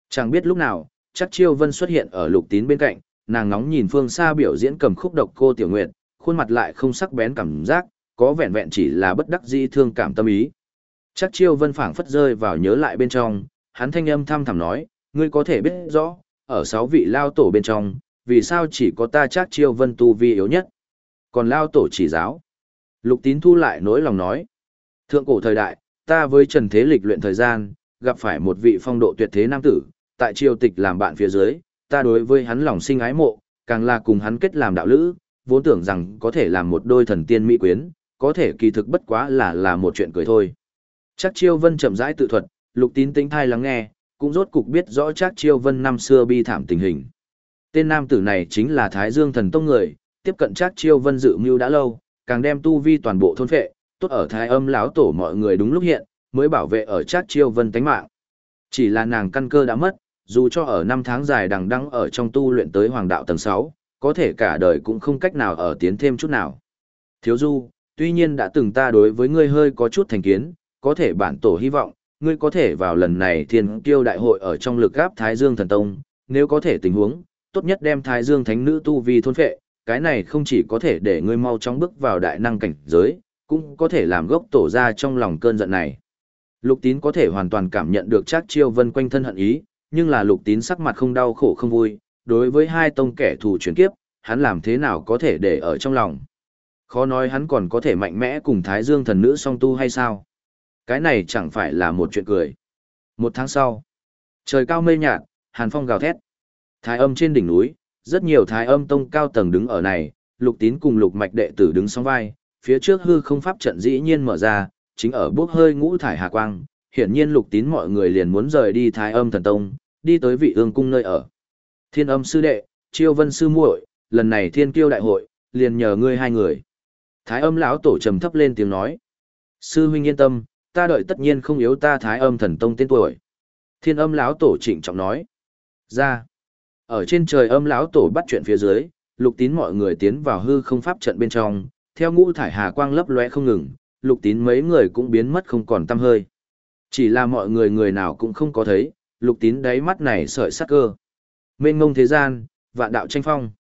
Chẳng biết lúc nào, chắc chiêu vân xuất hiện ở lục tín bên cạnh, nàng nóng nhìn phương xa biểu diễn cầm khúc độc cô Tiểu Nguyệt, khuôn mặt lại không sắc bén cảm giác, có vẹn vẹn chỉ là bất đắc dĩ thương cảm tâm ý. Chắc chiêu vân phảng phất rơi vào nhớ lại bên trong, hắn thanh âm thăm thẳm nói, ngươi có thể biết rõ, ở sáu vị lao tổ bên trong, vì sao chỉ có ta chắc chiêu vân tu vi yếu nhất. Còn lao tổ chỉ giáo. Lục tín thu lại nỗi lòng nói. Thượng cổ thời đại, ta với trần thế lịch luyện thời gian, gặp phải một vị phong độ tuyệt thế nam tử, tại triều tịch làm bạn phía dưới, ta đối với hắn lòng sinh ái mộ, càng là cùng hắn kết làm đạo lữ, vốn tưởng rằng có thể làm một đôi thần tiên mỹ quyến, có thể kỳ thực bất quá là là một chuyện cười thôi. Chắc Chiêu Vân chậm rãi tự thuật, Lục Tín tĩnh thai lắng nghe, cũng rốt cục biết rõ Trác Chiêu Vân năm xưa bi thảm tình hình. Tên nam tử này chính là Thái Dương Thần Tông người, tiếp cận Trác Chiêu Vân dự mưu đã lâu, càng đem tu vi toàn bộ thôn phệ, tốt ở Thái Âm lão tổ mọi người đúng lúc hiện, mới bảo vệ ở chát Chiêu Vân tánh mạng. Chỉ là nàng căn cơ đã mất, dù cho ở năm tháng dài đằng đăng ở trong tu luyện tới hoàng đạo tầng 6, có thể cả đời cũng không cách nào ở tiến thêm chút nào. Thiếu Du, tuy nhiên đã từng ta đối với ngươi hơi có chút thành kiến, có thể bản tổ hy vọng, ngươi có thể vào lần này thiên kiêu đại hội ở trong lực gáp Thái Dương Thần Tông, nếu có thể tình huống, tốt nhất đem Thái Dương Thánh Nữ tu vi thôn phệ, cái này không chỉ có thể để ngươi mau chóng bước vào đại năng cảnh giới, cũng có thể làm gốc tổ ra trong lòng cơn giận này. Lục tín có thể hoàn toàn cảm nhận được chắc chiêu vân quanh thân hận ý, nhưng là lục tín sắc mặt không đau khổ không vui, đối với hai tông kẻ thù chuyển kiếp, hắn làm thế nào có thể để ở trong lòng. Khó nói hắn còn có thể mạnh mẽ cùng Thái Dương thần nữ song tu hay sao? Cái này chẳng phải là một chuyện cười. Một tháng sau, trời cao mây nhạt, hàn phong gào thét. Thái âm trên đỉnh núi, rất nhiều thái âm tông cao tầng đứng ở này, lục tín cùng lục mạch đệ tử đứng song vai, phía trước hư không pháp trận dĩ nhiên mở ra, chính ở bước hơi ngũ thải hà quang, hiển nhiên lục tín mọi người liền muốn rời đi thái âm thần tông, đi tới vị ương cung nơi ở. Thiên âm sư đệ, chiêu vân sư muội, lần này thiên kiêu đại hội, liền nhờ ngươi hai người. Thái âm lão tổ trầm thấp lên tiếng nói. Sư huynh yên tâm, ta đợi tất nhiên không yếu ta thái âm thần tông tên tuổi. Thiên âm lão tổ trịnh trọng nói. Ra. Ở trên trời âm lão tổ bắt chuyện phía dưới, lục tín mọi người tiến vào hư không pháp trận bên trong, theo ngũ thải hà quang lấp lóe không ngừng, lục tín mấy người cũng biến mất không còn tăm hơi. Chỉ là mọi người người nào cũng không có thấy, lục tín đáy mắt này sợi sắc cơ. Mênh ngông thế gian, vạn đạo tranh phong.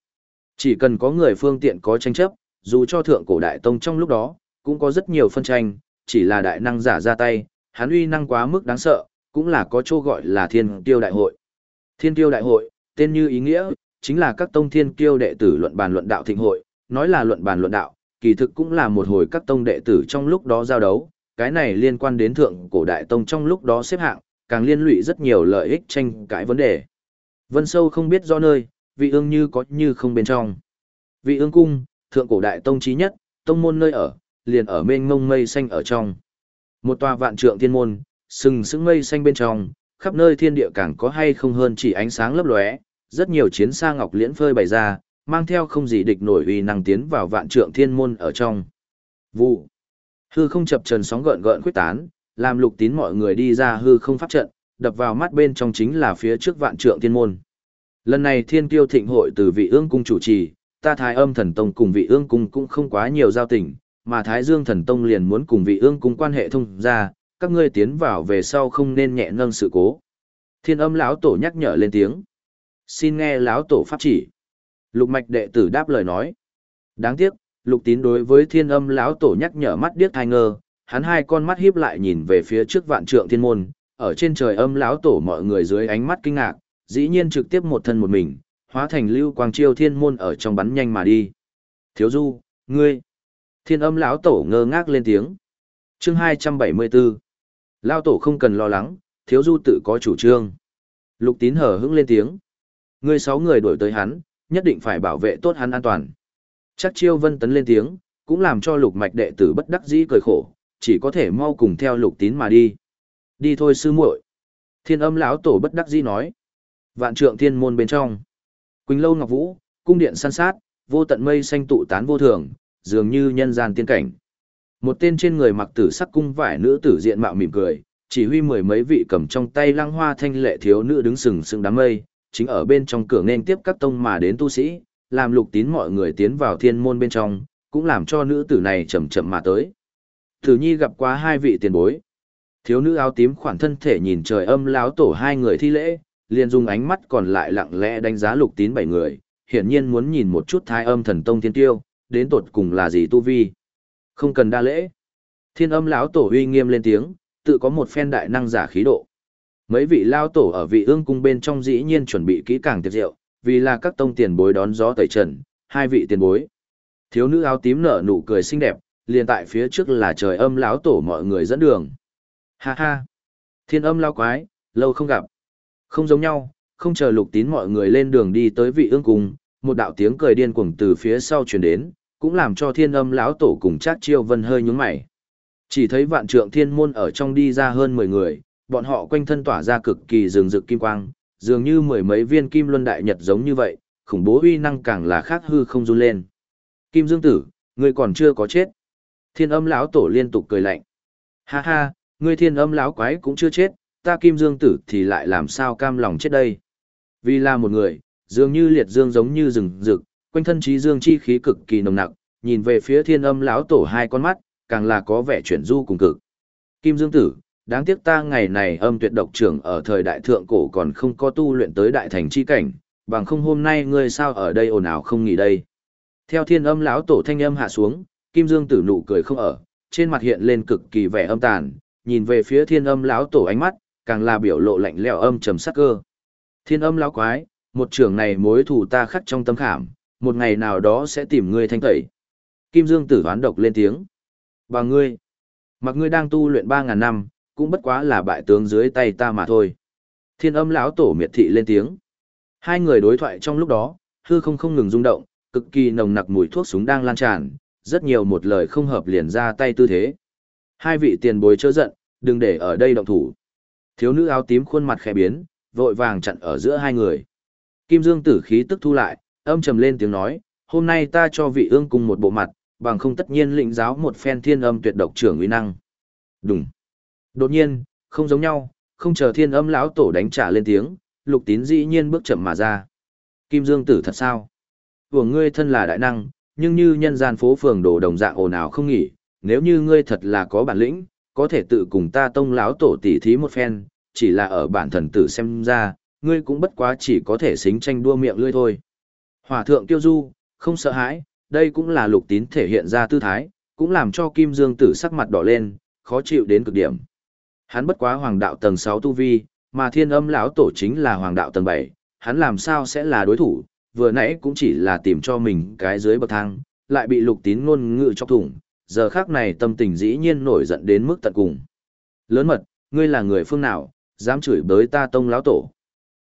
Chỉ cần có người phương tiện có tranh chấp, dù cho thượng cổ đại tông trong lúc đó, cũng có rất nhiều phân tranh, chỉ là đại năng giả ra tay, hắn uy năng quá mức đáng sợ, cũng là có chỗ gọi là thiên tiêu đại hội. Thiên tiêu đại hội, tên như ý nghĩa, chính là các tông thiên tiêu đệ tử luận bàn luận đạo thịnh hội, nói là luận bàn luận đạo, kỳ thực cũng là một hồi các tông đệ tử trong lúc đó giao đấu, cái này liên quan đến thượng cổ đại tông trong lúc đó xếp hạng, càng liên lụy rất nhiều lợi ích tranh cãi vấn đề. Vân Sâu không biết do nơi, vị ương như có như không bên trong. Vị ương cung, thượng cổ đại tông trí nhất, tông môn nơi ở, liền ở mênh mông mây xanh ở trong. Một tòa vạn trượng thiên môn, sừng sững mây xanh bên trong, khắp nơi thiên địa càng có hay không hơn chỉ ánh sáng lấp lóe, rất nhiều chiến xa ngọc liễn phơi bày ra, mang theo không gì địch nổi uy năng tiến vào vạn trượng thiên môn ở trong. Vụ. Hư không chập trần sóng gợn gợn quyết tán, làm lục tín mọi người đi ra hư không pháp trận, đập vào mắt bên trong chính là phía trước vạn trượng thiên môn. Lần này thiên kiêu thịnh hội từ vị ương cung chủ trì, ta thái âm thần tông cùng vị ương cung cũng không quá nhiều giao tình, mà thái dương thần tông liền muốn cùng vị ương cung quan hệ thông ra, các ngươi tiến vào về sau không nên nhẹ nâng sự cố. Thiên âm lão tổ nhắc nhở lên tiếng. Xin nghe lão tổ pháp chỉ. Lục mạch đệ tử đáp lời nói. Đáng tiếc, lục tín đối với thiên âm lão tổ nhắc nhở mắt điếc thai ngơ, hắn hai con mắt hiếp lại nhìn về phía trước vạn trượng thiên môn, ở trên trời âm lão tổ mọi người dưới ánh mắt kinh ngạc, dĩ nhiên trực tiếp một thân một mình, hóa thành lưu quang chiêu thiên môn ở trong bắn nhanh mà đi. Thiếu du, ngươi. Thiên âm lão tổ ngơ ngác lên tiếng. Chương 274. Lão tổ không cần lo lắng, thiếu du tự có chủ trương. Lục tín hở hững lên tiếng. Ngươi sáu người đuổi tới hắn, nhất định phải bảo vệ tốt hắn an toàn. Chắc chiêu vân tấn lên tiếng, cũng làm cho lục mạch đệ tử bất đắc dĩ cười khổ, chỉ có thể mau cùng theo lục tín mà đi. Đi thôi sư muội. Thiên âm lão tổ bất đắc dĩ nói. Vạn trượng thiên môn bên trong. Quỳnh lâu ngọc vũ, cung điện san sát, vô tận mây xanh tụ tán vô thường, dường như nhân gian tiên cảnh. Một tên trên người mặc tử sắc cung vải nữ tử diện mạo mỉm cười, chỉ huy mười mấy vị cầm trong tay lăng hoa thanh lệ thiếu nữ đứng sừng sững đám mây, chính ở bên trong cửa nên tiếp các tông mà đến tu sĩ, làm lục tín mọi người tiến vào thiên môn bên trong, cũng làm cho nữ tử này chậm chậm mà tới. Tử nhi gặp qua hai vị tiền bối. Thiếu nữ áo tím khoản thân thể nhìn trời âm láo tổ hai người thi lễ, liền dùng ánh mắt còn lại lặng lẽ đánh giá lục tín bảy người, hiển nhiên muốn nhìn một chút thái âm thần tông thiên tiêu, đến tột cùng là gì tu vi. Không cần đa lễ. Thiên âm lão tổ uy nghiêm lên tiếng, tự có một phen đại năng giả khí độ. Mấy vị lao tổ ở vị ương cung bên trong dĩ nhiên chuẩn bị kỹ càng tiệc rượu, vì là các tông tiền bối đón gió tẩy trần, hai vị tiền bối. Thiếu nữ áo tím nở nụ cười xinh đẹp, liền tại phía trước là trời âm lão tổ mọi người dẫn đường. Ha ha! Thiên âm lao quái, lâu không gặp. Không giống nhau, không chờ lục tín mọi người lên đường đi tới vị ương cung, một đạo tiếng cười điên cuồng từ phía sau truyền đến, cũng làm cho thiên âm lão tổ cùng Trác chiêu vân hơi nhướng mày. Chỉ thấy vạn trượng thiên môn ở trong đi ra hơn 10 người, bọn họ quanh thân tỏa ra cực kỳ rừng rực kim quang, dường như mười mấy viên kim luân đại nhật giống như vậy, khủng bố uy năng càng là khác hư không run lên. Kim Dương Tử, ngươi còn chưa có chết. Thiên âm lão tổ liên tục cười lạnh. Ha ha, ngươi thiên âm lão quái cũng chưa chết, ta Kim Dương Tử thì lại làm sao cam lòng chết đây. Vì là một người, dường như liệt dương giống như rừng rực, quanh thân trí dương chi khí cực kỳ nồng nặc, nhìn về phía thiên âm lão tổ hai con mắt, càng là có vẻ chuyển du cùng cực. Kim Dương Tử, đáng tiếc ta ngày này âm tuyệt độc trưởng ở thời đại thượng cổ còn không có tu luyện tới đại thành chi cảnh, bằng không hôm nay ngươi sao ở đây ồn ào không nghỉ đây. Theo thiên âm lão tổ thanh âm hạ xuống, Kim Dương Tử nụ cười không ở, trên mặt hiện lên cực kỳ vẻ âm tàn, nhìn về phía thiên âm lão tổ ánh mắt, càng là biểu lộ lạnh lẽo âm trầm sắc cơ. Thiên âm lão quái, một trưởng này mối thù ta khắc trong tâm khảm, một ngày nào đó sẽ tìm ngươi thanh tẩy. Kim Dương Tử đoán độc lên tiếng. Bà ngươi, mặc ngươi đang tu luyện ba ngàn năm, cũng bất quá là bại tướng dưới tay ta mà thôi. Thiên âm lão tổ miệt thị lên tiếng. Hai người đối thoại trong lúc đó, hư không không ngừng rung động, cực kỳ nồng nặc mùi thuốc súng đang lan tràn, rất nhiều một lời không hợp liền ra tay tư thế. Hai vị tiền bối chớ giận, đừng để ở đây động thủ. Thiếu nữ áo tím khuôn mặt khẽ biến, vội vàng chặn ở giữa hai người. Kim Dương tử khí tức thu lại, âm trầm lên tiếng nói, hôm nay ta cho vị ương cùng một bộ mặt, bằng không tất nhiên lĩnh giáo một phen thiên âm tuyệt độc trưởng uy năng. Đúng. Đột nhiên, không giống nhau, không chờ thiên âm lão tổ đánh trả lên tiếng, lục tín dĩ nhiên bước chậm mà ra. Kim Dương tử thật sao? Của ngươi thân là đại năng, nhưng như nhân gian phố phường đồ đồng dạng ồn ào không nghỉ, nếu như ngươi thật là có bản lĩnh, có thể tự cùng ta tông lão tổ tỉ thí một phen, chỉ là ở bản thần tử xem ra, ngươi cũng bất quá chỉ có thể xính tranh đua miệng lươi thôi. Hòa thượng tiêu du, không sợ hãi, đây cũng là lục tín thể hiện ra tư thái, cũng làm cho Kim Dương tử sắc mặt đỏ lên, khó chịu đến cực điểm. Hắn bất quá hoàng đạo tầng 6 tu vi, mà thiên âm lão tổ chính là hoàng đạo tầng 7, hắn làm sao sẽ là đối thủ, vừa nãy cũng chỉ là tìm cho mình cái dưới bậc thang, lại bị lục tín ngôn ngự chọc thủng, giờ khác này tâm tình dĩ nhiên nổi giận đến mức tận cùng. Lớn mật, ngươi là người phương nào, dám chửi bới ta tông lão tổ.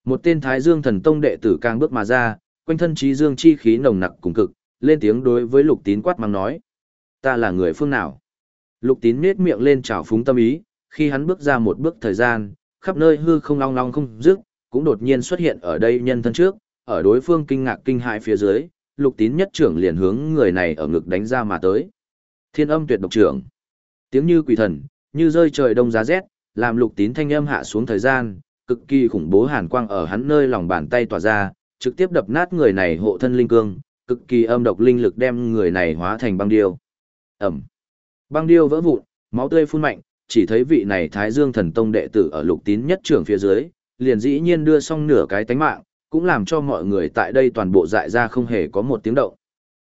Một tên thái dương thần tông đệ tử càng bước mà ra, quanh thân trí dương chi khí nồng nặc cùng cực, lên tiếng đối với lục tín quát mang nói. Ta là người phương nào? Lục tín nết miệng lên trào phúng tâm ý, khi hắn bước ra một bước thời gian, khắp nơi hư không long long không dứt, cũng đột nhiên xuất hiện ở đây nhân thân trước, ở đối phương kinh ngạc kinh hại phía dưới, lục tín nhất trưởng liền hướng người này ở ngực đánh ra mà tới. Thiên âm tuyệt độc trưởng. Tiếng như quỷ thần, như rơi trời đông giá rét, làm lục tín thanh âm hạ xuống thời gian, cực kỳ khủng bố hàn quang ở hắn nơi lòng bàn tay tỏa ra, trực tiếp đập nát người này hộ thân linh cương, cực kỳ âm độc linh lực đem người này hóa thành băng điêu. Ẩm. Băng điêu vỡ vụn, máu tươi phun mạnh, chỉ thấy vị này Thái Dương Thần Tông đệ tử ở lục tín nhất trưởng phía dưới, liền dĩ nhiên đưa xong nửa cái tánh mạng, cũng làm cho mọi người tại đây toàn bộ dại ra không hề có một tiếng động.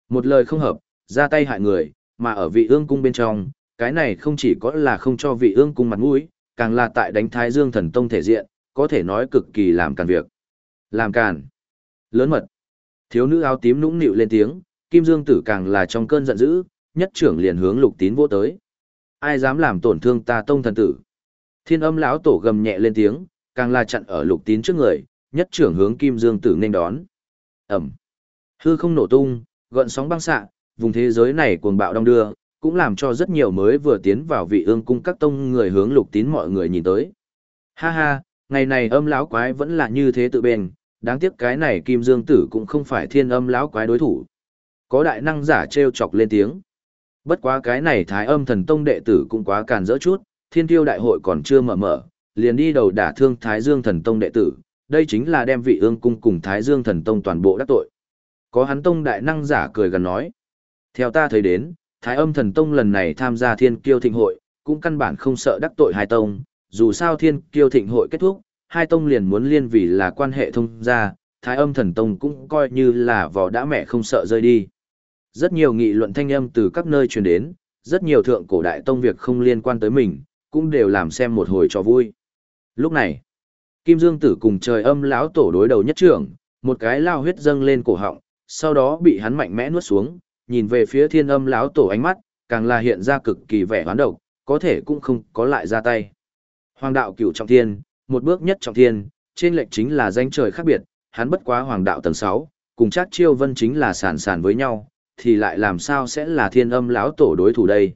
Một lời không hợp, ra tay hại người, mà ở vị ương cung bên trong, cái này không chỉ có là không cho vị ương cung mặt mũi, càng là tại đánh Thái Dương Thần Tông thể diện, có thể nói cực kỳ làm càn việc. Làm càn. Lớn mật. Thiếu nữ áo tím nũng nịu lên tiếng, Kim Dương Tử càng là trong cơn giận dữ, nhất trưởng liền hướng Lục Tín vô tới. Ai dám làm tổn thương ta tông thần tử? Thiên Âm lão tổ gầm nhẹ lên tiếng, càng là chặn ở Lục Tín trước người, nhất trưởng hướng Kim Dương Tử nên đón. Ẩm. Hư không nổ tung, gợn sóng băng xạ, vùng thế giới này cuồng bạo đông đưa, cũng làm cho rất nhiều mới vừa tiến vào vị ương cung các tông người hướng Lục Tín mọi người nhìn tới. Ha ha, ngày này âm lão quái vẫn là như thế tự bền, đáng tiếc cái này Kim Dương Tử cũng không phải thiên âm lão quái đối thủ. Có đại năng giả treo chọc lên tiếng. Bất quá cái này thái âm thần tông đệ tử cũng quá càn rỡ chút, thiên tiêu đại hội còn chưa mở mở, liền đi đầu đả thương thái dương thần tông đệ tử, đây chính là đem vị ương cung cùng thái dương thần tông toàn bộ đắc tội. Có hắn tông đại năng giả cười gần nói. Theo ta thấy đến, thái âm thần tông lần này tham gia thiên kiêu thịnh hội, cũng căn bản không sợ đắc tội hai tông, dù sao thiên kiêu thịnh hội kết thúc, hai tông liền muốn liên vì là quan hệ thông gia, thái âm thần tông cũng coi như là vò đã mẹ không sợ rơi đi. Rất nhiều nghị luận thanh âm từ các nơi truyền đến, rất nhiều thượng cổ đại tông việc không liên quan tới mình, cũng đều làm xem một hồi cho vui. Lúc này, Kim Dương Tử cùng trời âm lão tổ đối đầu nhất trưởng, một cái lao huyết dâng lên cổ họng, sau đó bị hắn mạnh mẽ nuốt xuống, nhìn về phía thiên âm lão tổ ánh mắt, càng là hiện ra cực kỳ vẻ hoán độc, có thể cũng không có lại ra tay. Hoàng đạo cửu trọng thiên, một bước nhất trọng thiên, trên lệnh chính là danh trời khác biệt, hắn bất quá hoàng đạo tầng 6, cùng chắc chiêu vân chính là sàn sàn với nhau, thì lại làm sao sẽ là thiên âm lão tổ đối thủ đây.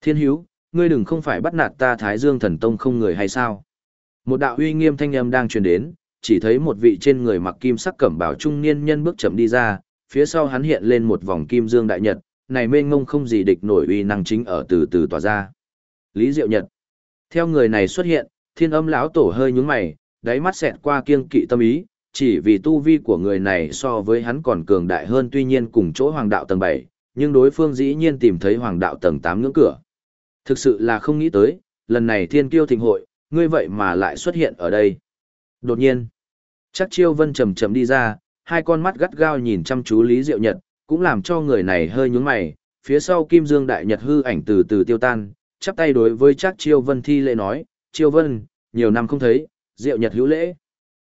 Thiên hiếu, ngươi đừng không phải bắt nạt ta thái dương thần tông không người hay sao. Một đạo uy nghiêm thanh âm đang truyền đến, chỉ thấy một vị trên người mặc kim sắc cẩm bào trung niên nhân bước chậm đi ra, phía sau hắn hiện lên một vòng kim dương đại nhật, này mênh ngông không gì địch nổi uy năng chính ở từ từ tỏa ra. Lý Diệu Nhật. Theo người này xuất hiện, thiên âm lão tổ hơi nhướng mày, đáy mắt xẹt qua kiêng kỵ tâm ý, chỉ vì tu vi của người này so với hắn còn cường đại hơn tuy nhiên cùng chỗ hoàng đạo tầng 7, nhưng đối phương dĩ nhiên tìm thấy hoàng đạo tầng 8 ngưỡng cửa. Thực sự là không nghĩ tới, lần này thiên kiêu thịnh hội, ngươi vậy mà lại xuất hiện ở đây. Đột nhiên, chắc chiêu vân trầm trầm đi ra, hai con mắt gắt gao nhìn chăm chú Lý Diệu Nhật, cũng làm cho người này hơi nhướng mày, phía sau Kim Dương Đại Nhật hư ảnh từ từ tiêu tan, chắp tay đối với chắc chiêu vân thi lễ nói, chiêu vân, nhiều năm không thấy, Diệu Nhật hữu lễ.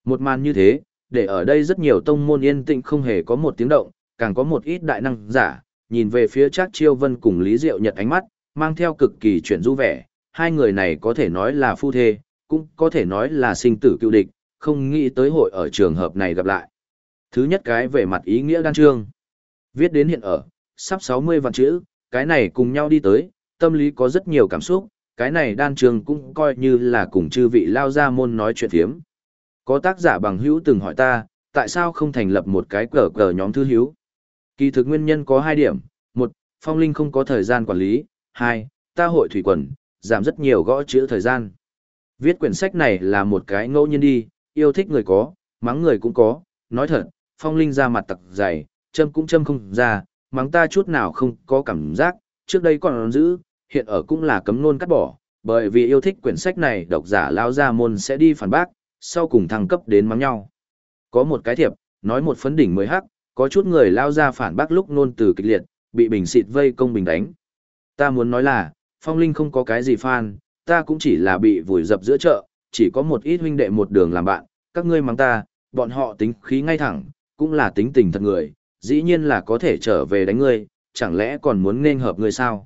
Một màn như thế, để ở đây rất nhiều tông môn yên tĩnh không hề có một tiếng động, càng có một ít đại năng giả, nhìn về phía Trác chiêu vân cùng Lý Diệu Nhật ánh mắt, mang theo cực kỳ chuyển du vẻ, hai người này có thể nói là phu thê, cũng có thể nói là sinh tử cựu địch, không nghĩ tới hội ở trường hợp này gặp lại. Thứ nhất cái về mặt ý nghĩa đan trương. Viết đến hiện ở, sắp 60 vạn chữ, cái này cùng nhau đi tới, tâm lý có rất nhiều cảm xúc, cái này đan trương cũng coi như là cùng chư vị lao ra môn nói chuyện thiếm. Có tác giả bằng hữu từng hỏi ta, tại sao không thành lập một cái cờ cờ nhóm thư hữu? Kỳ thực nguyên nhân có hai điểm, một, phong linh không có thời gian quản lý, hai, ta hội thủy quần, giảm rất nhiều gõ chữ thời gian. Viết quyển sách này là một cái ngẫu nhiên đi, yêu thích người có, mắng người cũng có, nói thật, phong linh ra mặt tặc dày, châm cũng châm không ra, mắng ta chút nào không có cảm giác, trước đây còn giữ, hiện ở cũng là cấm nôn cắt bỏ, bởi vì yêu thích quyển sách này độc giả lao ra môn sẽ đi phản bác, sau cùng thăng cấp đến mắng nhau. Có một cái thiệp, nói một phấn đỉnh mới hắc, có chút người lao ra phản bác lúc nôn từ kịch liệt, bị bình xịt vây công bình đánh. Ta muốn nói là, Phong Linh không có cái gì fan, ta cũng chỉ là bị vùi dập giữa chợ, chỉ có một ít huynh đệ một đường làm bạn, các ngươi mắng ta, bọn họ tính khí ngay thẳng, cũng là tính tình thật người, dĩ nhiên là có thể trở về đánh ngươi, chẳng lẽ còn muốn nên hợp ngươi sao?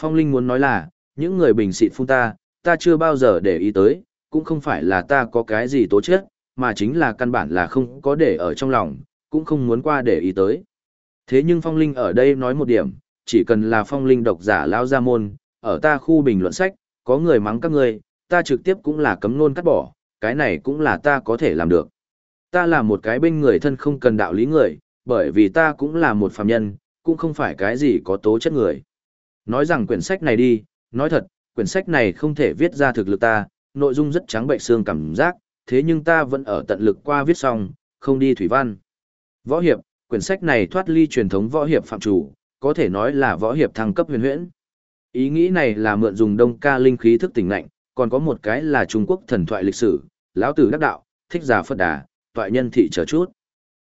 Phong Linh muốn nói là, những người bình xịt phun ta, ta chưa bao giờ để ý tới, cũng không phải là ta có cái gì tố chết, mà chính là căn bản là không có để ở trong lòng, cũng không muốn qua để ý tới. Thế nhưng Phong Linh ở đây nói một điểm, chỉ cần là Phong Linh độc giả lao ra môn, ở ta khu bình luận sách, có người mắng các ngươi, ta trực tiếp cũng là cấm nôn cắt bỏ, cái này cũng là ta có thể làm được. Ta là một cái bên người thân không cần đạo lý người, bởi vì ta cũng là một phàm nhân, cũng không phải cái gì có tố chất người. Nói rằng quyển sách này đi, nói thật, quyển sách này không thể viết ra thực lực ta, nội dung rất trắng bệnh xương cảm giác, thế nhưng ta vẫn ở tận lực qua viết xong, không đi thủy văn. Võ hiệp, quyển sách này thoát ly truyền thống võ hiệp phạm chủ, có thể nói là võ hiệp thăng cấp huyền huyễn. Ý nghĩ này là mượn dùng đông ca linh khí thức tỉnh lạnh, còn có một cái là Trung Quốc thần thoại lịch sử, lão tử đắc đạo, thích giả phật đà, toại nhân thị chờ chút.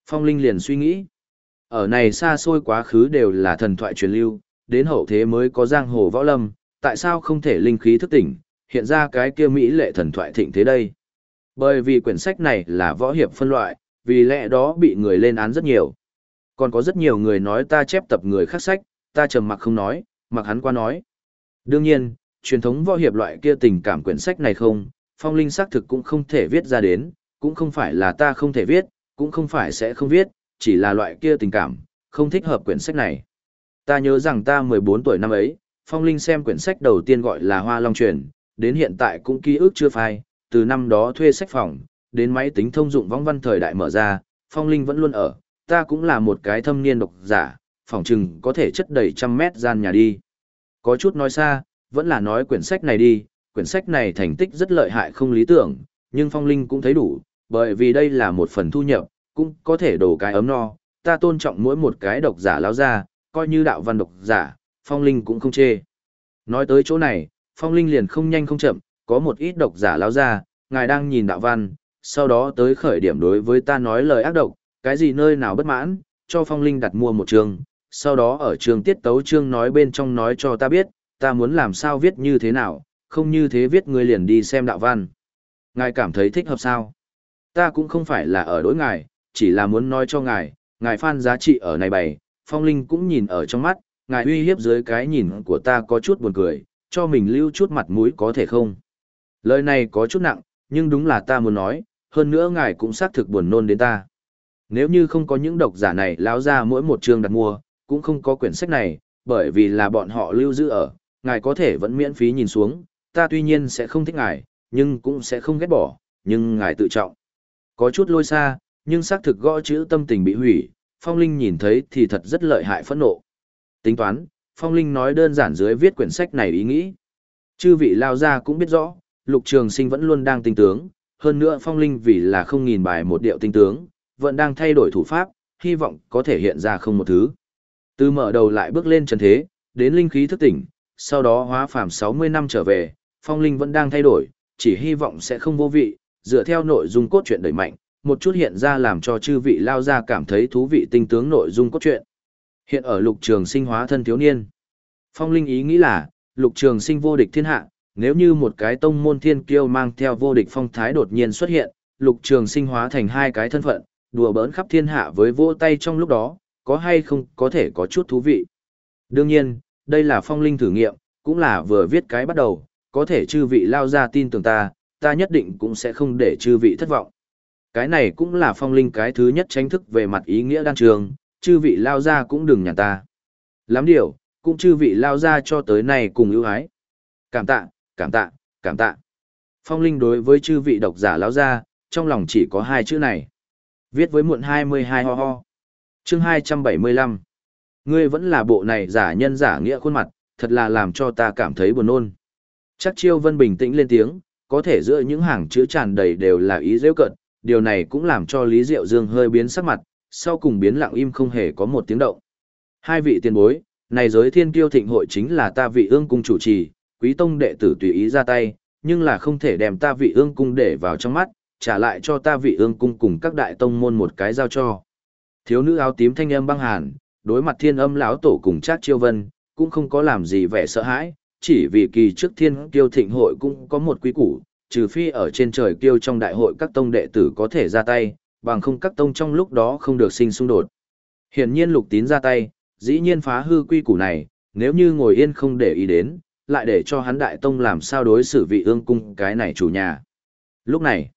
Phong Linh liền suy nghĩ, ở này xa xôi quá khứ đều là thần thoại truyền lưu, đến hậu thế mới có giang hồ võ lâm, tại sao không thể linh khí thức tỉnh, hiện ra cái kia Mỹ lệ thần thoại thịnh thế đây. Bởi vì quyển sách này là võ hiệp phân loại, vì lẽ đó bị người lên án rất nhiều. Còn có rất nhiều người nói ta chép tập người khác sách, ta trầm mặc không nói, mặc hắn qua nói. Đương nhiên, truyền thống võ hiệp loại kia tình cảm quyển sách này không, phong linh xác thực cũng không thể viết ra đến, cũng không phải là ta không thể viết, cũng không phải sẽ không viết, chỉ là loại kia tình cảm, không thích hợp quyển sách này. Ta nhớ rằng ta 14 tuổi năm ấy, phong linh xem quyển sách đầu tiên gọi là Hoa Long Truyền, đến hiện tại cũng ký ức chưa phai, từ năm đó thuê sách phòng, đến máy tính thông dụng vong văn thời đại mở ra, phong linh vẫn luôn ở, ta cũng là một cái thâm niên độc giả, phòng trừng có thể chất đầy trăm mét gian nhà đi. Có chút nói xa, vẫn là nói quyển sách này đi, quyển sách này thành tích rất lợi hại không lý tưởng, nhưng phong linh cũng thấy đủ, bởi vì đây là một phần thu nhập, cũng có thể đổ cái ấm no, ta tôn trọng mỗi một cái độc giả lão ra, coi như đạo văn độc giả, phong linh cũng không chê. Nói tới chỗ này, phong linh liền không nhanh không chậm, có một ít độc giả lao ra, ngài đang nhìn đạo văn, sau đó tới khởi điểm đối với ta nói lời ác độc, cái gì nơi nào bất mãn, cho phong linh đặt mua một trường, sau đó ở trường tiết tấu chương nói bên trong nói cho ta biết, ta muốn làm sao viết như thế nào, không như thế viết ngươi liền đi xem đạo văn. Ngài cảm thấy thích hợp sao? Ta cũng không phải là ở đối ngài, chỉ là muốn nói cho ngài, ngài phan giá trị ở này bày, phong linh cũng nhìn ở trong mắt, ngài uy hiếp dưới cái nhìn của ta có chút buồn cười, cho mình lưu chút mặt mũi có thể không? Lời này có chút nặng, nhưng đúng là ta muốn nói, hơn nữa ngài cũng xác thực buồn nôn đến ta. Nếu như không có những độc giả này lão ra mỗi một chương đặt mua, cũng không có quyển sách này, bởi vì là bọn họ lưu giữ ở, ngài có thể vẫn miễn phí nhìn xuống, ta tuy nhiên sẽ không thích ngài, nhưng cũng sẽ không ghét bỏ, nhưng ngài tự trọng. Có chút lôi xa, nhưng xác thực gõ chữ tâm tình bị hủy, Phong Linh nhìn thấy thì thật rất lợi hại phẫn nộ. Tính toán, Phong Linh nói đơn giản dưới viết quyển sách này ý nghĩ. Chư vị lao ra cũng biết rõ, lục trường sinh vẫn luôn đang tinh tướng, hơn nữa Phong Linh vì là không nghìn bài một điệu tinh tướng, vẫn đang thay đổi thủ pháp, hy vọng có thể hiện ra không một thứ. Từ mở đầu lại bước lên trần thế, đến linh khí thức tỉnh, sau đó hóa phàm 60 năm trở về, Phong Linh vẫn đang thay đổi, chỉ hy vọng sẽ không vô vị, dựa theo nội dung cốt truyện đẩy mạnh, một chút hiện ra làm cho chư vị lao ra cảm thấy thú vị tinh tướng nội dung cốt truyện. Hiện ở lục trường sinh hóa thân thiếu niên. Phong Linh ý nghĩ là, lục trường sinh vô địch thiên hạ, nếu như một cái tông môn thiên kiêu mang theo vô địch phong thái đột nhiên xuất hiện, lục trường sinh hóa thành hai cái thân phận, đùa bỡn khắp thiên hạ với vỗ tay trong lúc đó, có hay không có thể có chút thú vị. Đương nhiên, đây là phong linh thử nghiệm, cũng là vừa viết cái bắt đầu, có thể chư vị lao ra tin tưởng ta, ta nhất định cũng sẽ không để chư vị thất vọng. Cái này cũng là phong linh cái thứ nhất tranh thức về mặt ý nghĩa đan trường, chư vị lao ra cũng đừng nhàn ta. Lắm điều, cũng chư vị lao ra cho tới nay cùng ưu ái. Cảm tạ, cảm tạ, cảm tạ. Phong linh đối với chư vị độc giả lao ra, trong lòng chỉ có hai chữ này. Viết với muộn 22 ho ho. Chương 275. Ngươi vẫn là bộ này giả nhân giả nghĩa khuôn mặt, thật là làm cho ta cảm thấy buồn nôn. Chắc chiêu vân bình tĩnh lên tiếng, có thể giữa những hàng chữ tràn đầy đều là ý dễ cận, điều này cũng làm cho Lý Diệu Dương hơi biến sắc mặt, sau cùng biến lặng im không hề có một tiếng động. Hai vị tiền bối, này giới thiên kiêu thịnh hội chính là ta vị ương cung chủ trì, quý tông đệ tử tùy ý ra tay, nhưng là không thể đem ta vị ương cung để vào trong mắt, trả lại cho ta vị ương cung cùng các đại tông môn một cái giao cho. Thiếu nữ áo tím thanh âm băng hàn, đối mặt thiên âm lão tổ cùng chát Chiêu Vân, cũng không có làm gì vẻ sợ hãi, chỉ vì kỳ trước thiên kiêu thịnh hội cũng có một quý củ, trừ phi ở trên trời kiêu trong đại hội các tông đệ tử có thể ra tay, bằng không các tông trong lúc đó không được sinh xung đột. Hiển nhiên lục tín ra tay, dĩ nhiên phá hư quy củ này, nếu như ngồi yên không để ý đến, lại để cho hắn đại tông làm sao đối xử vị ương cung cái này chủ nhà. Lúc này,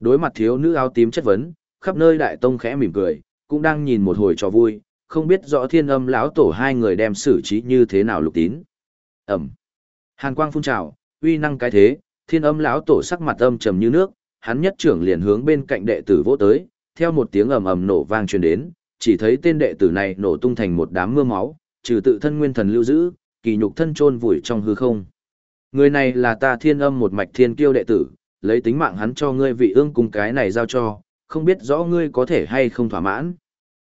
đối mặt thiếu nữ áo tím chất vấn, khắp nơi đại tông khẽ mỉm cười, cũng đang nhìn một hồi trò vui, không biết rõ thiên âm lão tổ hai người đem xử trí như thế nào lục tín. Ẩm. Hàn quang phun trào, uy năng cái thế, thiên âm lão tổ sắc mặt âm trầm như nước, hắn nhất trưởng liền hướng bên cạnh đệ tử vỗ tới, theo một tiếng ầm ầm nổ vang truyền đến, chỉ thấy tên đệ tử này nổ tung thành một đám mưa máu, trừ tự thân nguyên thần lưu giữ, kỳ nhục thân chôn vùi trong hư không. Người này là ta thiên âm một mạch thiên kiêu đệ tử, lấy tính mạng hắn cho ngươi vị ương cùng cái này giao cho, không biết rõ ngươi có thể hay không thỏa mãn.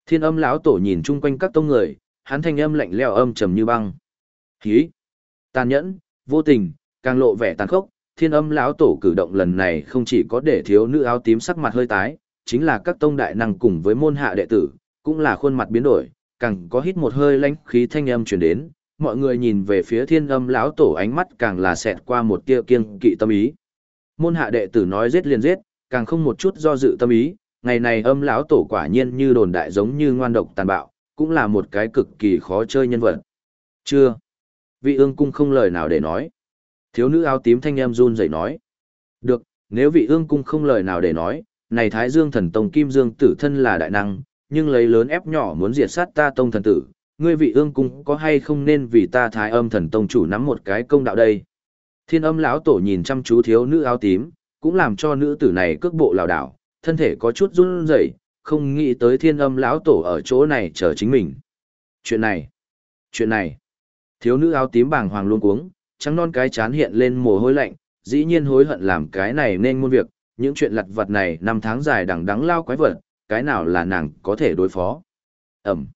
Thiên âm lão tổ nhìn chung quanh các tông người, hắn thanh âm lạnh lẽo âm trầm như băng. Hí! Tàn nhẫn, vô tình, càng lộ vẻ tàn khốc, thiên âm lão tổ cử động lần này không chỉ có để thiếu nữ áo tím sắc mặt hơi tái, chính là các tông đại năng cùng với môn hạ đệ tử, cũng là khuôn mặt biến đổi, càng có hít một hơi lãnh khí thanh âm truyền đến, mọi người nhìn về phía thiên âm lão tổ ánh mắt càng là xẹt qua một tia kiêng kỵ tâm ý. Môn hạ đệ tử nói giết liền giết, càng không một chút do dự tâm ý, ngày này âm lão tổ quả nhiên như đồn đại giống như ngoan độc tàn bạo, cũng là một cái cực kỳ khó chơi nhân vật. Chưa. Vị ương cung không lời nào để nói. Thiếu nữ áo tím thanh em run rẩy nói. Được, nếu vị ương cung không lời nào để nói, này Thái Dương thần tông Kim Dương tử thân là đại năng, nhưng lấy lớn ép nhỏ muốn diệt sát ta tông thần tử, ngươi vị ương cung có hay không nên vì ta Thái âm thần tông chủ nắm một cái công đạo đây. Thiên âm lão tổ nhìn chăm chú thiếu nữ áo tím, cũng làm cho nữ tử này cước bộ lảo đảo, thân thể có chút run rẩy, không nghĩ tới thiên âm lão tổ ở chỗ này chờ chính mình. Chuyện này, chuyện này, thiếu nữ áo tím bàng hoàng luôn cuống, trắng non cái chán hiện lên mồ hôi lạnh, dĩ nhiên hối hận làm cái này nên muôn việc, những chuyện lặt vặt này năm tháng dài đằng đắng lao quái vật, cái nào là nàng có thể đối phó. Ẩm.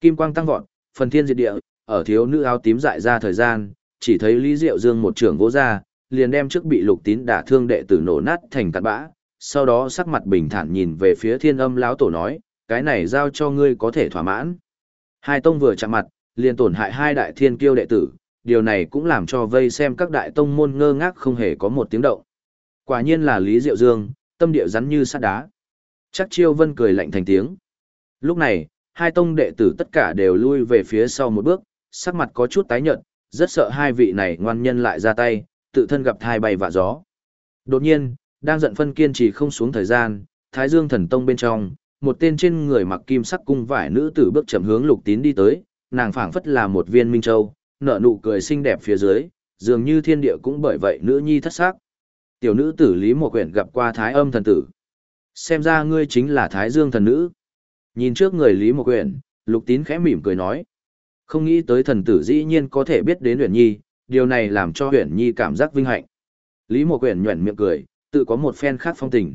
Kim quang tăng vọt, phần thiên diệt địa, ở thiếu nữ áo tím dại ra thời gian, chỉ thấy Lý Diệu Dương một trưởng vỗ ra, liền đem trước bị lục tín đả thương đệ tử nổ nát thành cát bã, sau đó sắc mặt bình thản nhìn về phía thiên âm lão tổ nói, cái này giao cho ngươi có thể thỏa mãn. Hai tông vừa chạm mặt, liền tổn hại hai đại thiên kiêu đệ tử, điều này cũng làm cho vây xem các đại tông môn ngơ ngác không hề có một tiếng động. Quả nhiên là Lý Diệu Dương, tâm địa rắn như sắt đá. Chắc chiêu vân cười lạnh thành tiếng. Lúc này, hai tông đệ tử tất cả đều lui về phía sau một bước, sắc mặt có chút tái nhợt, rất sợ hai vị này ngoan nhân lại ra tay, tự thân gặp thai bay vạ gió. Đột nhiên, đang giận phân kiên trì không xuống thời gian, Thái Dương Thần Tông bên trong, một tên trên người mặc kim sắc cung vải nữ tử bước chậm hướng Lục Tín đi tới, nàng phảng phất là một viên minh châu, nở nụ cười xinh đẹp phía dưới, dường như thiên địa cũng bởi vậy nữ nhi thất sắc. Tiểu nữ tử Lý Mộ Quyển gặp qua Thái Âm thần tử. Xem ra ngươi chính là Thái Dương thần nữ. Nhìn trước người Lý Mộ Quyển, Lục Tín khẽ mỉm cười nói. Không nghĩ tới thần tử dĩ nhiên có thể biết đến Huyền Nhi, điều này làm cho Huyền Nhi cảm giác vinh hạnh. Lý Mộ Quyển nhuyễn miệng cười, tự có một phen khác phong tình.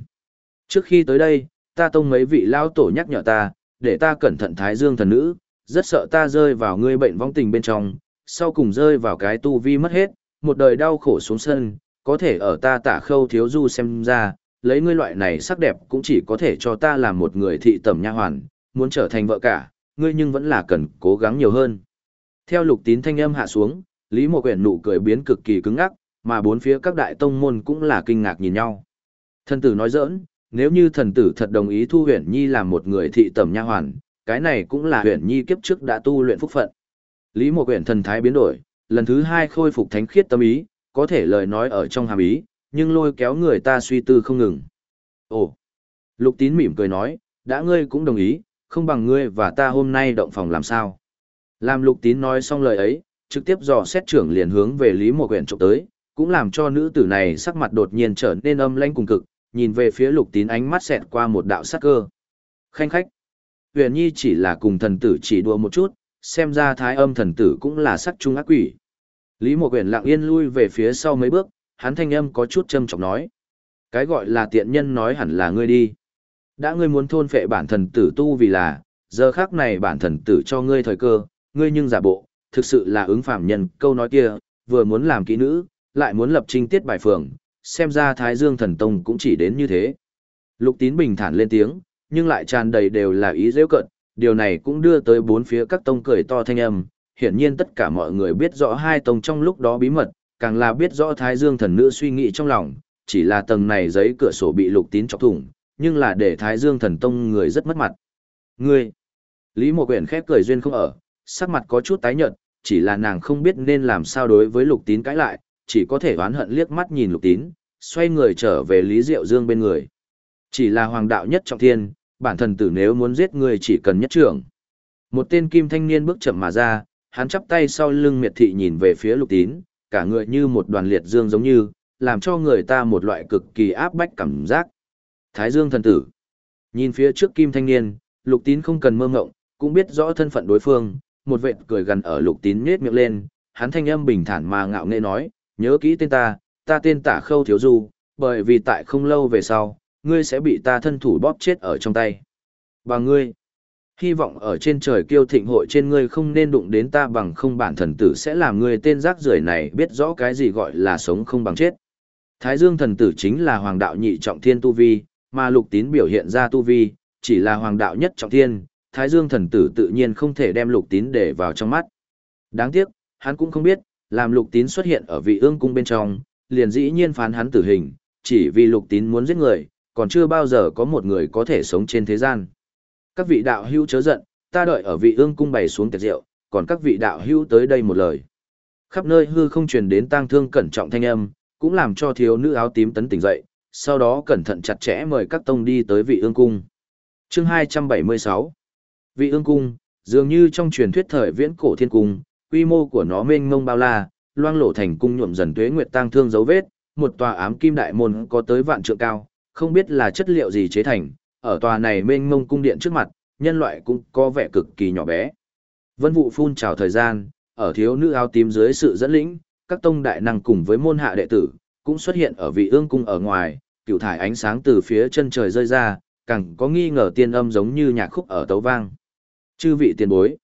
Trước khi tới đây, ta tông mấy vị lao tổ nhắc nhở ta, để ta cẩn thận Thái Dương thần nữ, rất sợ ta rơi vào ngươi bệnh vong tình bên trong, sau cùng rơi vào cái tu vi mất hết, một đời đau khổ xuống sân, có thể ở ta tả khâu thiếu du xem ra, lấy ngươi loại này sắc đẹp cũng chỉ có thể cho ta làm một người thị tẩm nha hoàn, muốn trở thành vợ cả, ngươi nhưng vẫn là cần cố gắng nhiều hơn. Theo lục tín thanh âm hạ xuống, Lý Mộ Quyển nụ cười biến cực kỳ cứng ngắc, mà bốn phía các đại tông môn cũng là kinh ngạc nhìn nhau. Thần tử nói giỡn, nếu như thần tử thật đồng ý thu huyền nhi làm một người thị tẩm nha hoàn, cái này cũng là huyền nhi kiếp trước đã tu luyện phúc phận. Lý Mộ Quyển thần thái biến đổi, lần thứ hai khôi phục thánh khiết tâm ý, có thể lời nói ở trong hàm ý, nhưng lôi kéo người ta suy tư không ngừng. Ồ! Lục tín mỉm cười nói, đã ngươi cũng đồng ý, không bằng ngươi và ta hôm nay động phòng làm sao. Làm lục tín nói xong lời ấy, trực tiếp dò xét trưởng liền hướng về Lý Mộ Quyển trộm tới, cũng làm cho nữ tử này sắc mặt đột nhiên trở nên âm lãnh cùng cực, nhìn về phía lục tín ánh mắt xẹt qua một đạo sắc cơ. Khanh khách! Huyền Nhi chỉ là cùng thần tử chỉ đùa một chút, xem ra thái âm thần tử cũng là sắc trung ác quỷ. Lý Mộ Quyển lặng yên lui về phía sau mấy bước, hắn thanh âm có chút châm chọc nói. Cái gọi là tiện nhân nói hẳn là ngươi đi. Đã ngươi muốn thôn phệ bản thần tử tu vì là, giờ khác này bản thần tử cho ngươi thời cơ, ngươi nhưng giả bộ, thực sự là ứng phạm nhân, câu nói kia, vừa muốn làm kỹ nữ, lại muốn lập trinh tiết bài phường, xem ra Thái Dương thần tông cũng chỉ đến như thế. Lục tín bình thản lên tiếng, nhưng lại tràn đầy đều là ý dễ cận, điều này cũng đưa tới bốn phía các tông cười to thanh âm, hiển nhiên tất cả mọi người biết rõ hai tông trong lúc đó bí mật, càng là biết rõ Thái Dương thần nữ suy nghĩ trong lòng, chỉ là tầng này giấy cửa sổ bị lục tín chọc thủng, nhưng là để Thái Dương thần tông người rất mất mặt. Ngươi! Lý Mộ Quyển khép cười duyên không ở, sắc mặt có chút tái nhợt, chỉ là nàng không biết nên làm sao đối với lục tín cãi lại, chỉ có thể oán hận liếc mắt nhìn lục tín, xoay người trở về Lý Diệu Dương bên người. Chỉ là hoàng đạo nhất trọng thiên, bản thần tử nếu muốn giết người chỉ cần nhất trưởng. Một tên kim thanh niên bước chậm mà ra, hắn chắp tay sau lưng miệt thị nhìn về phía lục tín, cả người như một đoàn liệt dương giống như, làm cho người ta một loại cực kỳ áp bách cảm giác. Thái dương thần tử. Nhìn phía trước kim thanh niên, lục tín không cần mơ ngộng, cũng biết rõ thân phận đối phương, một vệt cười gần ở lục tín nết miệng lên, hắn thanh âm bình thản mà ngạo nghễ nói, nhớ kỹ tên ta, ta tên tả khâu thiếu du, bởi vì tại không lâu về sau, ngươi sẽ bị ta thân thủ bóp chết ở trong tay. Và ngươi, hy vọng ở trên trời kiêu thịnh hội trên ngươi không nên đụng đến ta bằng không bản thần tử sẽ làm ngươi tên rác rưởi này biết rõ cái gì gọi là sống không bằng chết. Thái Dương thần tử chính là hoàng đạo nhị trọng thiên tu vi, mà lục tín biểu hiện ra tu vi, chỉ là hoàng đạo nhất trọng thiên, Thái Dương thần tử tự nhiên không thể đem lục tín để vào trong mắt. Đáng tiếc, hắn cũng không biết, làm lục tín xuất hiện ở vị ương cung bên trong, liền dĩ nhiên phán hắn tử hình, chỉ vì lục tín muốn giết người, còn chưa bao giờ có một người có thể sống trên thế gian. Các vị đạo hữu chớ giận, ta đợi ở vị ương cung bày xuống tiệc rượu, còn các vị đạo hữu tới đây một lời. Khắp nơi hư không truyền đến tang thương cẩn trọng thanh âm, cũng làm cho thiếu nữ áo tím tấn tỉnh dậy, sau đó cẩn thận chặt chẽ mời các tông đi tới vị ương cung. Chương 276 Vị ương cung, dường như trong truyền thuyết thời viễn cổ thiên cung, quy mô của nó mênh mông bao la, loang lổ thành cung nhuộm dần tuế nguyệt tang thương dấu vết, một tòa ám kim đại môn có tới vạn trượng cao, không biết là chất liệu gì chế thành, ở tòa này mênh mông cung điện trước mặt, nhân loại cũng có vẻ cực kỳ nhỏ bé. Vân vụ phun trào thời gian, ở thiếu nữ áo tím dưới sự dẫn lĩnh, các tông đại năng cùng với môn hạ đệ tử, cũng xuất hiện ở vị ương cung ở ngoài, cựu thải ánh sáng từ phía chân trời rơi ra, càng có nghi ngờ tiên âm giống như nhạc khúc ở tấu vang. Chư vị tiền bối.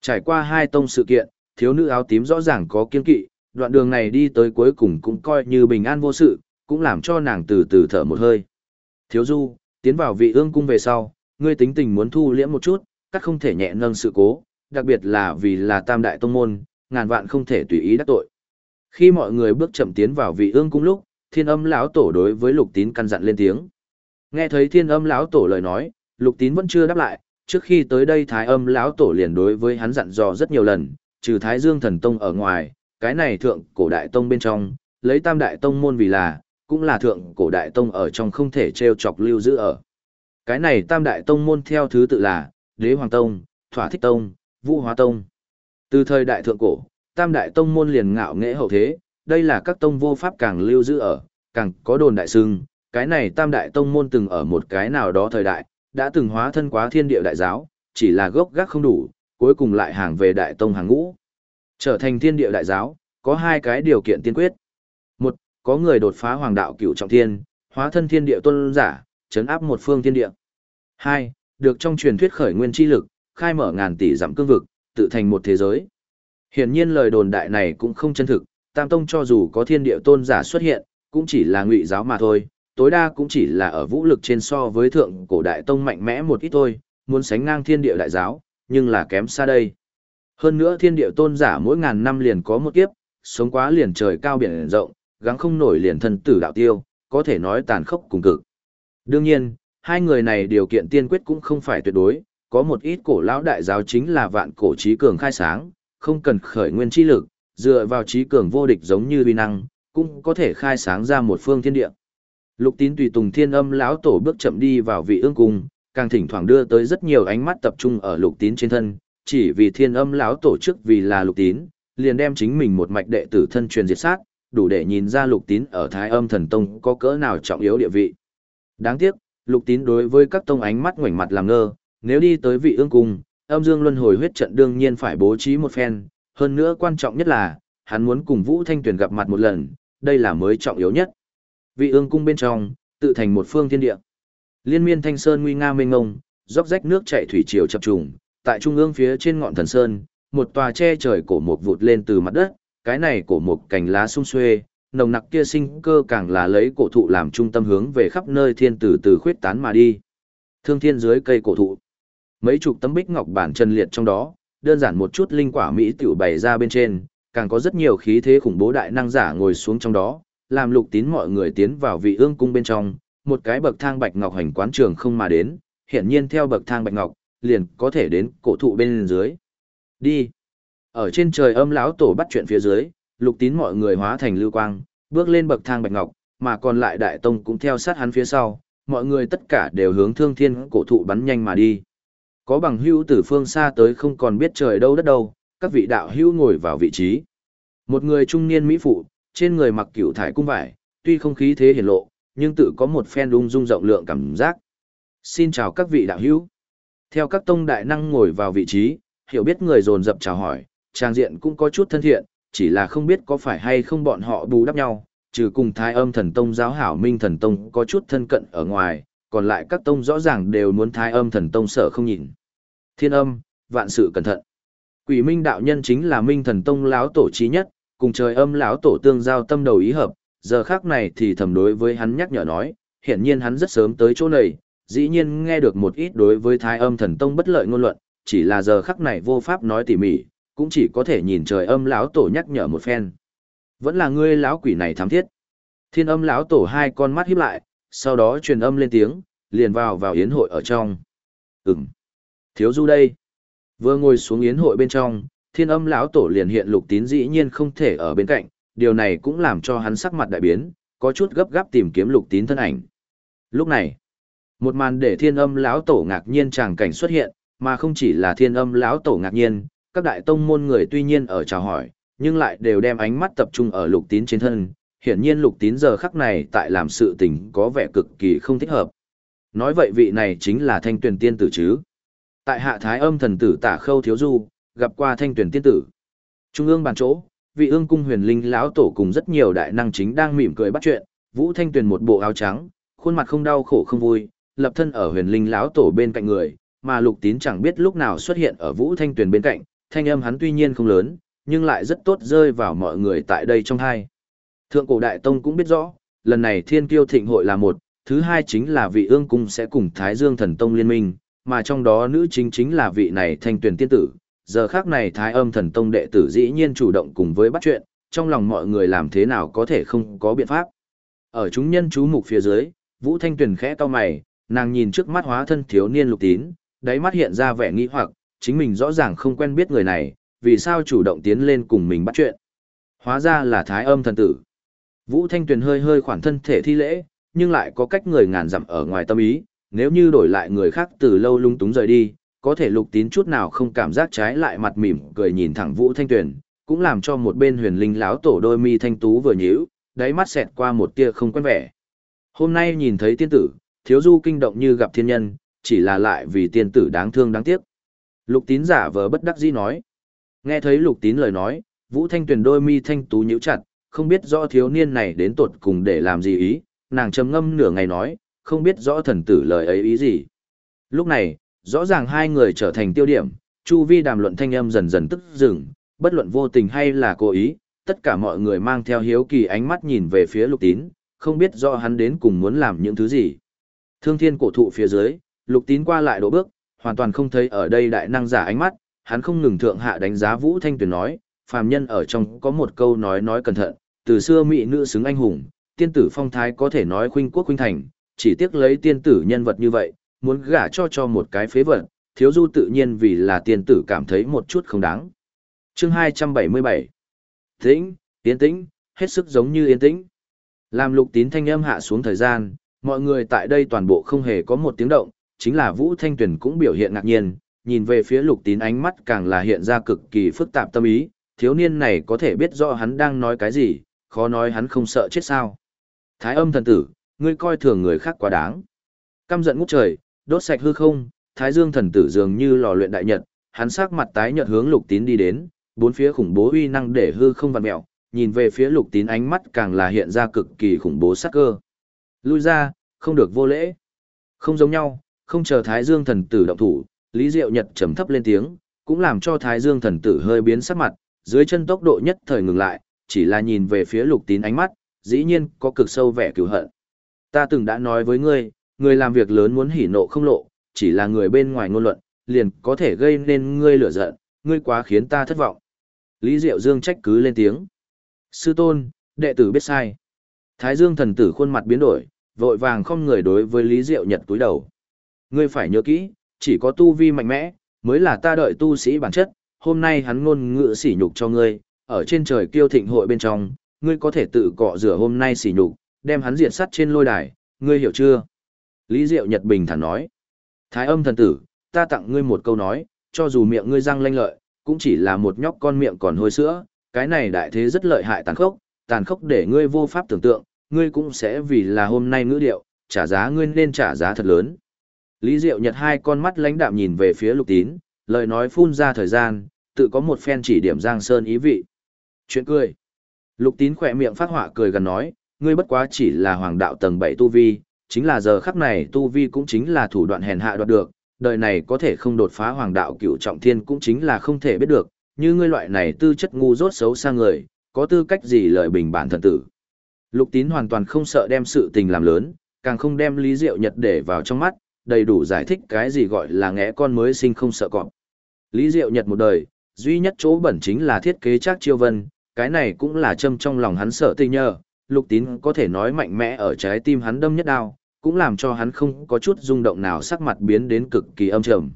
Trải qua hai tông sự kiện, thiếu nữ áo tím rõ ràng có kiên kỵ, đoạn đường này đi tới cuối cùng cũng coi như bình an vô sự, cũng làm cho nàng từ từ thở một hơi. Thiếu du, tiến vào vị ương cung về sau, ngươi tính tình muốn thu liễm một chút, các không thể nhẹ nâng sự cố, đặc biệt là vì là tam đại tông môn, ngàn vạn không thể tùy ý đắc tội. Khi mọi người bước chậm tiến vào vị ương cung lúc, thiên âm lão tổ đối với lục tín căn dặn lên tiếng. Nghe thấy thiên âm lão tổ lời nói, lục tín vẫn chưa đáp lại, trước khi tới đây thái âm lão tổ liền đối với hắn dặn dò rất nhiều lần, trừ thái dương thần tông ở ngoài, cái này thượng cổ đại tông bên trong, lấy tam đại tông môn vì là, cũng là thượng cổ đại tông ở trong không thể treo chọc lưu giữ ở. Cái này tam đại tông môn theo thứ tự là, đế hoàng tông, thỏa thích tông, vũ hóa tông. Từ thời đại thượng cổ, tam đại tông môn liền ngạo nghễ hậu thế, đây là các tông vô pháp càng lưu giữ ở, càng có đồn đại sưng, cái này tam đại tông môn từng ở một cái nào đó thời đại, đã từng hóa thân quá thiên địa đại giáo, chỉ là gốc gác không đủ, cuối cùng lại hàng về đại tông hàng ngũ. Trở thành thiên địa đại giáo, có hai cái điều kiện tiên quyết. Có người đột phá hoàng đạo cửu trọng thiên, hóa thân thiên địa tôn giả, chấn áp một phương thiên địa. Hai, được trong truyền thuyết khởi nguyên chi lực, khai mở ngàn tỷ dặm cương vực, tự thành một thế giới. Hiển nhiên lời đồn đại này cũng không chân thực, Tam Tông cho dù có thiên địa tôn giả xuất hiện, cũng chỉ là ngụy giáo mà thôi, tối đa cũng chỉ là ở vũ lực trên so với thượng cổ đại tông mạnh mẽ một ít thôi, muốn sánh ngang thiên địa đại giáo, nhưng là kém xa đây. Hơn nữa thiên địa tôn giả mỗi ngàn năm liền có một kiếp, sống quá liền trời cao biển rộng, gắng không nổi liền thân tử đạo tiêu, có thể nói tàn khốc cùng cực. Đương nhiên, hai người này điều kiện tiên quyết cũng không phải tuyệt đối, có một ít cổ lão đại giáo chính là vạn cổ trí cường khai sáng, không cần khởi nguyên chi lực, dựa vào trí cường vô địch giống như uy năng, cũng có thể khai sáng ra một phương thiên địa. Lục Tín tùy tùng thiên âm lão tổ bước chậm đi vào vị ương cung, càng thỉnh thoảng đưa tới rất nhiều ánh mắt tập trung ở Lục Tín trên thân, chỉ vì thiên âm lão tổ trước vì là Lục Tín, liền đem chính mình một mạch đệ tử thân truyền diệt sát, đủ để nhìn ra Lục Tín ở Thái Âm Thần Tông có cỡ nào trọng yếu địa vị. Đáng tiếc, Lục Tín đối với các tông ánh mắt ngoảnh mặt làm ngơ, nếu đi tới vị ương cung, âm dương luân hồi huyết trận đương nhiên phải bố trí một phen, hơn nữa quan trọng nhất là, hắn muốn cùng Vũ Thanh Tuyền gặp mặt một lần, đây là mới trọng yếu nhất. Vị ương cung bên trong, tự thành một phương thiên địa. Liên miên thanh sơn nguy nga mênh ngông, róc rách nước chảy thủy triều chập trùng, tại trung ương phía trên ngọn thần sơn, một tòa che trời cổ mục vụt lên từ mặt đất, cái này cổ một cành lá sung xuê, nồng nặc kia sinh cơ càng là lấy cổ thụ làm trung tâm hướng về khắp nơi thiên tử từ khuyết tán mà đi. Thương thiên dưới cây cổ thụ. Mấy chục tấm bích ngọc bản chân liệt trong đó, đơn giản một chút linh quả mỹ tiểu bày ra bên trên, càng có rất nhiều khí thế khủng bố đại năng giả ngồi xuống trong đó, làm lục tín mọi người tiến vào vị ương cung bên trong, một cái bậc thang bạch ngọc hành quán trường không mà đến, hiện nhiên theo bậc thang bạch ngọc, liền có thể đến cổ thụ bên dưới. Đi. Ở trên trời âm lão tổ bắt chuyện phía dưới, lục tín mọi người hóa thành lưu quang, bước lên bậc thang bạch ngọc, mà còn lại đại tông cũng theo sát hắn phía sau, mọi người tất cả đều hướng thương thiên cổ thụ bắn nhanh mà đi. Có bằng hữu từ phương xa tới không còn biết trời đâu đất đâu, các vị đạo hữu ngồi vào vị trí. Một người trung niên mỹ phụ, trên người mặc cửu thải cung vải, tuy không khí thế hiển lộ, nhưng tự có một phen ung dung rộng lượng cảm giác. Xin chào các vị đạo hữu. Theo các tông đại năng ngồi vào vị trí, hiểu biết người dồn dập chào hỏi, trang diện cũng có chút thân thiện, chỉ là không biết có phải hay không bọn họ bù đắp nhau, trừ cùng thái âm thần tông giáo hảo minh thần tông có chút thân cận ở ngoài, còn lại các tông rõ ràng đều muốn thái âm thần tông sợ không nhìn. Thiên âm, vạn sự cẩn thận. Quỷ minh đạo nhân chính là minh thần tông lão tổ trí nhất, cùng trời âm lão tổ tương giao tâm đầu ý hợp, giờ khác này thì thầm đối với hắn nhắc nhở nói, hiển nhiên hắn rất sớm tới chỗ này, dĩ nhiên nghe được một ít đối với thái âm thần tông bất lợi ngôn luận, chỉ là giờ khắc này vô pháp nói tỉ mỉ, cũng chỉ có thể nhìn trời âm lão tổ nhắc nhở một phen. Vẫn là ngươi lão quỷ này thám thiết. Thiên âm lão tổ hai con mắt híp lại, sau đó truyền âm lên tiếng, liền vào vào yến hội ở trong. Ừm. Thiếu du đây. Vừa ngồi xuống yến hội bên trong, thiên âm lão tổ liền hiện lục tín dĩ nhiên không thể ở bên cạnh, điều này cũng làm cho hắn sắc mặt đại biến, có chút gấp gáp tìm kiếm lục tín thân ảnh. Lúc này, một màn để thiên âm lão tổ ngạc nhiên tràng cảnh xuất hiện, mà không chỉ là thiên âm lão tổ ngạc nhiên, các đại tông môn người tuy nhiên ở chào hỏi, nhưng lại đều đem ánh mắt tập trung ở lục tín trên thân. Hiển nhiên lục tín giờ khắc này tại làm sự tình có vẻ cực kỳ không thích hợp. Nói vậy vị này chính là thanh tuyển tiên tử chứ. Tại hạ thái âm thần tử tả khâu thiếu du, gặp qua thanh tuyển tiên tử. Trung ương bàn chỗ, vị ương cung huyền linh lão tổ cùng rất nhiều đại năng chính đang mỉm cười bắt chuyện, Vũ Thanh Tuyền một bộ áo trắng, khuôn mặt không đau khổ không vui, lập thân ở huyền linh lão tổ bên cạnh người, mà Lục Tín chẳng biết lúc nào xuất hiện ở Vũ Thanh Tuyền bên cạnh, thanh âm hắn tuy nhiên không lớn, nhưng lại rất tốt rơi vào mọi người tại đây trong hai. Thượng cổ đại tông cũng biết rõ, lần này Thiên Kiêu Thịnh hội là một, thứ hai chính là vị ương cung sẽ cùng Thái Dương thần tông liên minh, mà trong đó nữ chính chính là vị này thanh tuyển tiên tử. Giờ khác này Thái âm thần tông đệ tử dĩ nhiên chủ động cùng với bắt chuyện, trong lòng mọi người làm thế nào có thể không có biện pháp. Ở chúng nhân chú mục phía dưới, Vũ Thanh Tuyền khẽ to mày, nàng nhìn trước mắt hóa thân thiếu niên lục tín, đáy mắt hiện ra vẻ nghi hoặc, chính mình rõ ràng không quen biết người này, vì sao chủ động tiến lên cùng mình bắt chuyện. Hóa ra là thái âm thần tử. Vũ Thanh Tuyền hơi hơi khoản thân thể thi lễ, nhưng lại có cách người ngàn dặm ở ngoài tâm ý, nếu như đổi lại người khác từ lâu lung túng rời đi, có thể lục tín chút nào không cảm giác trái lại mặt mỉm cười nhìn thẳng Vũ Thanh Tuyền, cũng làm cho một bên huyền linh lão tổ đôi mi thanh tú vừa nhíu, đáy mắt xẹt qua một tia không quen vẻ. Hôm nay nhìn thấy tiên tử, thiếu du kinh động như gặp thiên nhân, chỉ là lại vì tiên tử đáng thương đáng tiếc. Lục tín giả vờ bất đắc dĩ nói. Nghe thấy lục tín lời nói, Vũ Thanh Tuyền đôi mi thanh tú nhíu chặt, không biết rõ thiếu niên này đến tột cùng để làm gì ý, nàng trầm ngâm nửa ngày nói, không biết rõ thần tử lời ấy ý gì. Lúc này, rõ ràng hai người trở thành tiêu điểm, chu vi đàm luận thanh âm dần dần tức dừng, bất luận vô tình hay là cố ý, tất cả mọi người mang theo hiếu kỳ ánh mắt nhìn về phía lục tín, không biết rõ hắn đến cùng muốn làm những thứ gì. Thương thiên cổ thụ phía dưới, lục tín qua lại đổ bước, hoàn toàn không thấy ở đây đại năng giả ánh mắt, hắn không ngừng thượng hạ đánh giá Vũ Thanh Tuyền nói, phàm nhân ở trong có một câu nói nói cẩn thận, từ xưa mỹ nữ xứng anh hùng, tiên tử phong thái có thể nói khuynh quốc khuynh thành, chỉ tiếc lấy tiên tử nhân vật như vậy, muốn gả cho cho một cái phế vật, thiếu du tự nhiên vì là tiên tử cảm thấy một chút không đáng. Chương 277 Tĩnh, yên tĩnh, hết sức giống như yên tĩnh. Làm lục tín thanh âm hạ xuống thời gian, mọi người tại đây toàn bộ không hề có một tiếng động, chính là Vũ Thanh Tuyền cũng biểu hiện ngạc nhiên, nhìn về phía lục tín ánh mắt càng là hiện ra cực kỳ phức tạp tâm ý, thiếu niên này có thể biết rõ hắn đang nói cái gì, khó nói hắn không sợ chết sao. Thái âm thần tử, ngươi coi thường người khác quá đáng. Căm giận ngút trời, đốt sạch hư không, Thái dương thần tử dường như lò luyện đại nhật, hắn sắc mặt tái nhợt hướng lục tín đi đến, bốn phía khủng bố uy năng để hư không vặn mèo nhìn về phía lục tín ánh mắt càng là hiện ra cực kỳ khủng bố sắc cơ. Lui ra, không được vô lễ. Không giống nhau, không chờ Thái Dương thần tử động thủ, Lý Diệu Nhật trầm thấp lên tiếng, cũng làm cho Thái Dương thần tử hơi biến sắc mặt, dưới chân tốc độ nhất thời ngừng lại, chỉ là nhìn về phía lục tín ánh mắt, dĩ nhiên có cực sâu vẻ cừu hận. Ta từng đã nói với ngươi, người làm việc lớn muốn hỉ nộ không lộ, chỉ là người bên ngoài ngôn luận, liền có thể gây nên ngươi lửa giận, ngươi quá khiến ta thất vọng. Lý Diệu Dương trách cứ lên tiếng. Sư tôn, đệ tử biết sai. Thái Dương thần tử khuôn mặt biến đổi, vội vàng không người đối với Lý Diệu Nhật túi đầu. Ngươi phải nhớ kỹ, chỉ có tu vi mạnh mẽ, mới là ta đợi tu sĩ bản chất, hôm nay hắn ngôn ngữ sỉ nhục cho ngươi, ở trên trời kiêu thịnh hội bên trong, ngươi có thể tự cọ rửa hôm nay sỉ nhục, đem hắn diệt sắt trên lôi đài, ngươi hiểu chưa? Lý Diệu Nhật bình thản nói. Thái âm thần tử, ta tặng ngươi một câu nói, cho dù miệng ngươi răng lanh lợi, cũng chỉ là một nhóc con miệng còn hôi sữa, cái này đại thế rất lợi hại tàn khốc, tàn khốc để ngươi vô pháp tưởng tượng, ngươi cũng sẽ vì là hôm nay ngữ điệu, trả giá ngươi nên trả giá thật lớn. Lý Diệu Nhật hai con mắt lãnh đạm nhìn về phía Lục Tín, lời nói phun ra thời gian, tự có một phen chỉ điểm Giang Sơn ý vị. Chuyện cười. Lục Tín khỏe miệng phát họa cười gần nói, ngươi bất quá chỉ là hoàng đạo tầng 7 tu vi, chính là giờ khắc này tu vi cũng chính là thủ đoạn hèn hạ đoạt được, đời này có thể không đột phá hoàng đạo cửu trọng thiên cũng chính là không thể biết được, như ngươi loại này tư chất ngu dốt xấu xa người, có tư cách gì lợi bình bản thần tử. Lục tín hoàn toàn không sợ đem sự tình làm lớn, càng không đem lý diệu nhật để vào trong mắt, đầy đủ giải thích cái gì gọi là ngẽ con mới sinh không sợ cọp. Lý diệu nhật một đời, duy nhất chỗ bẩn chính là thiết kế chắc chiêu vân, cái này cũng là châm trong lòng hắn sợ tình nhờ, lục tín có thể nói mạnh mẽ ở trái tim hắn đâm nhất đao, cũng làm cho hắn không có chút rung động nào sắc mặt biến đến cực kỳ âm trầm.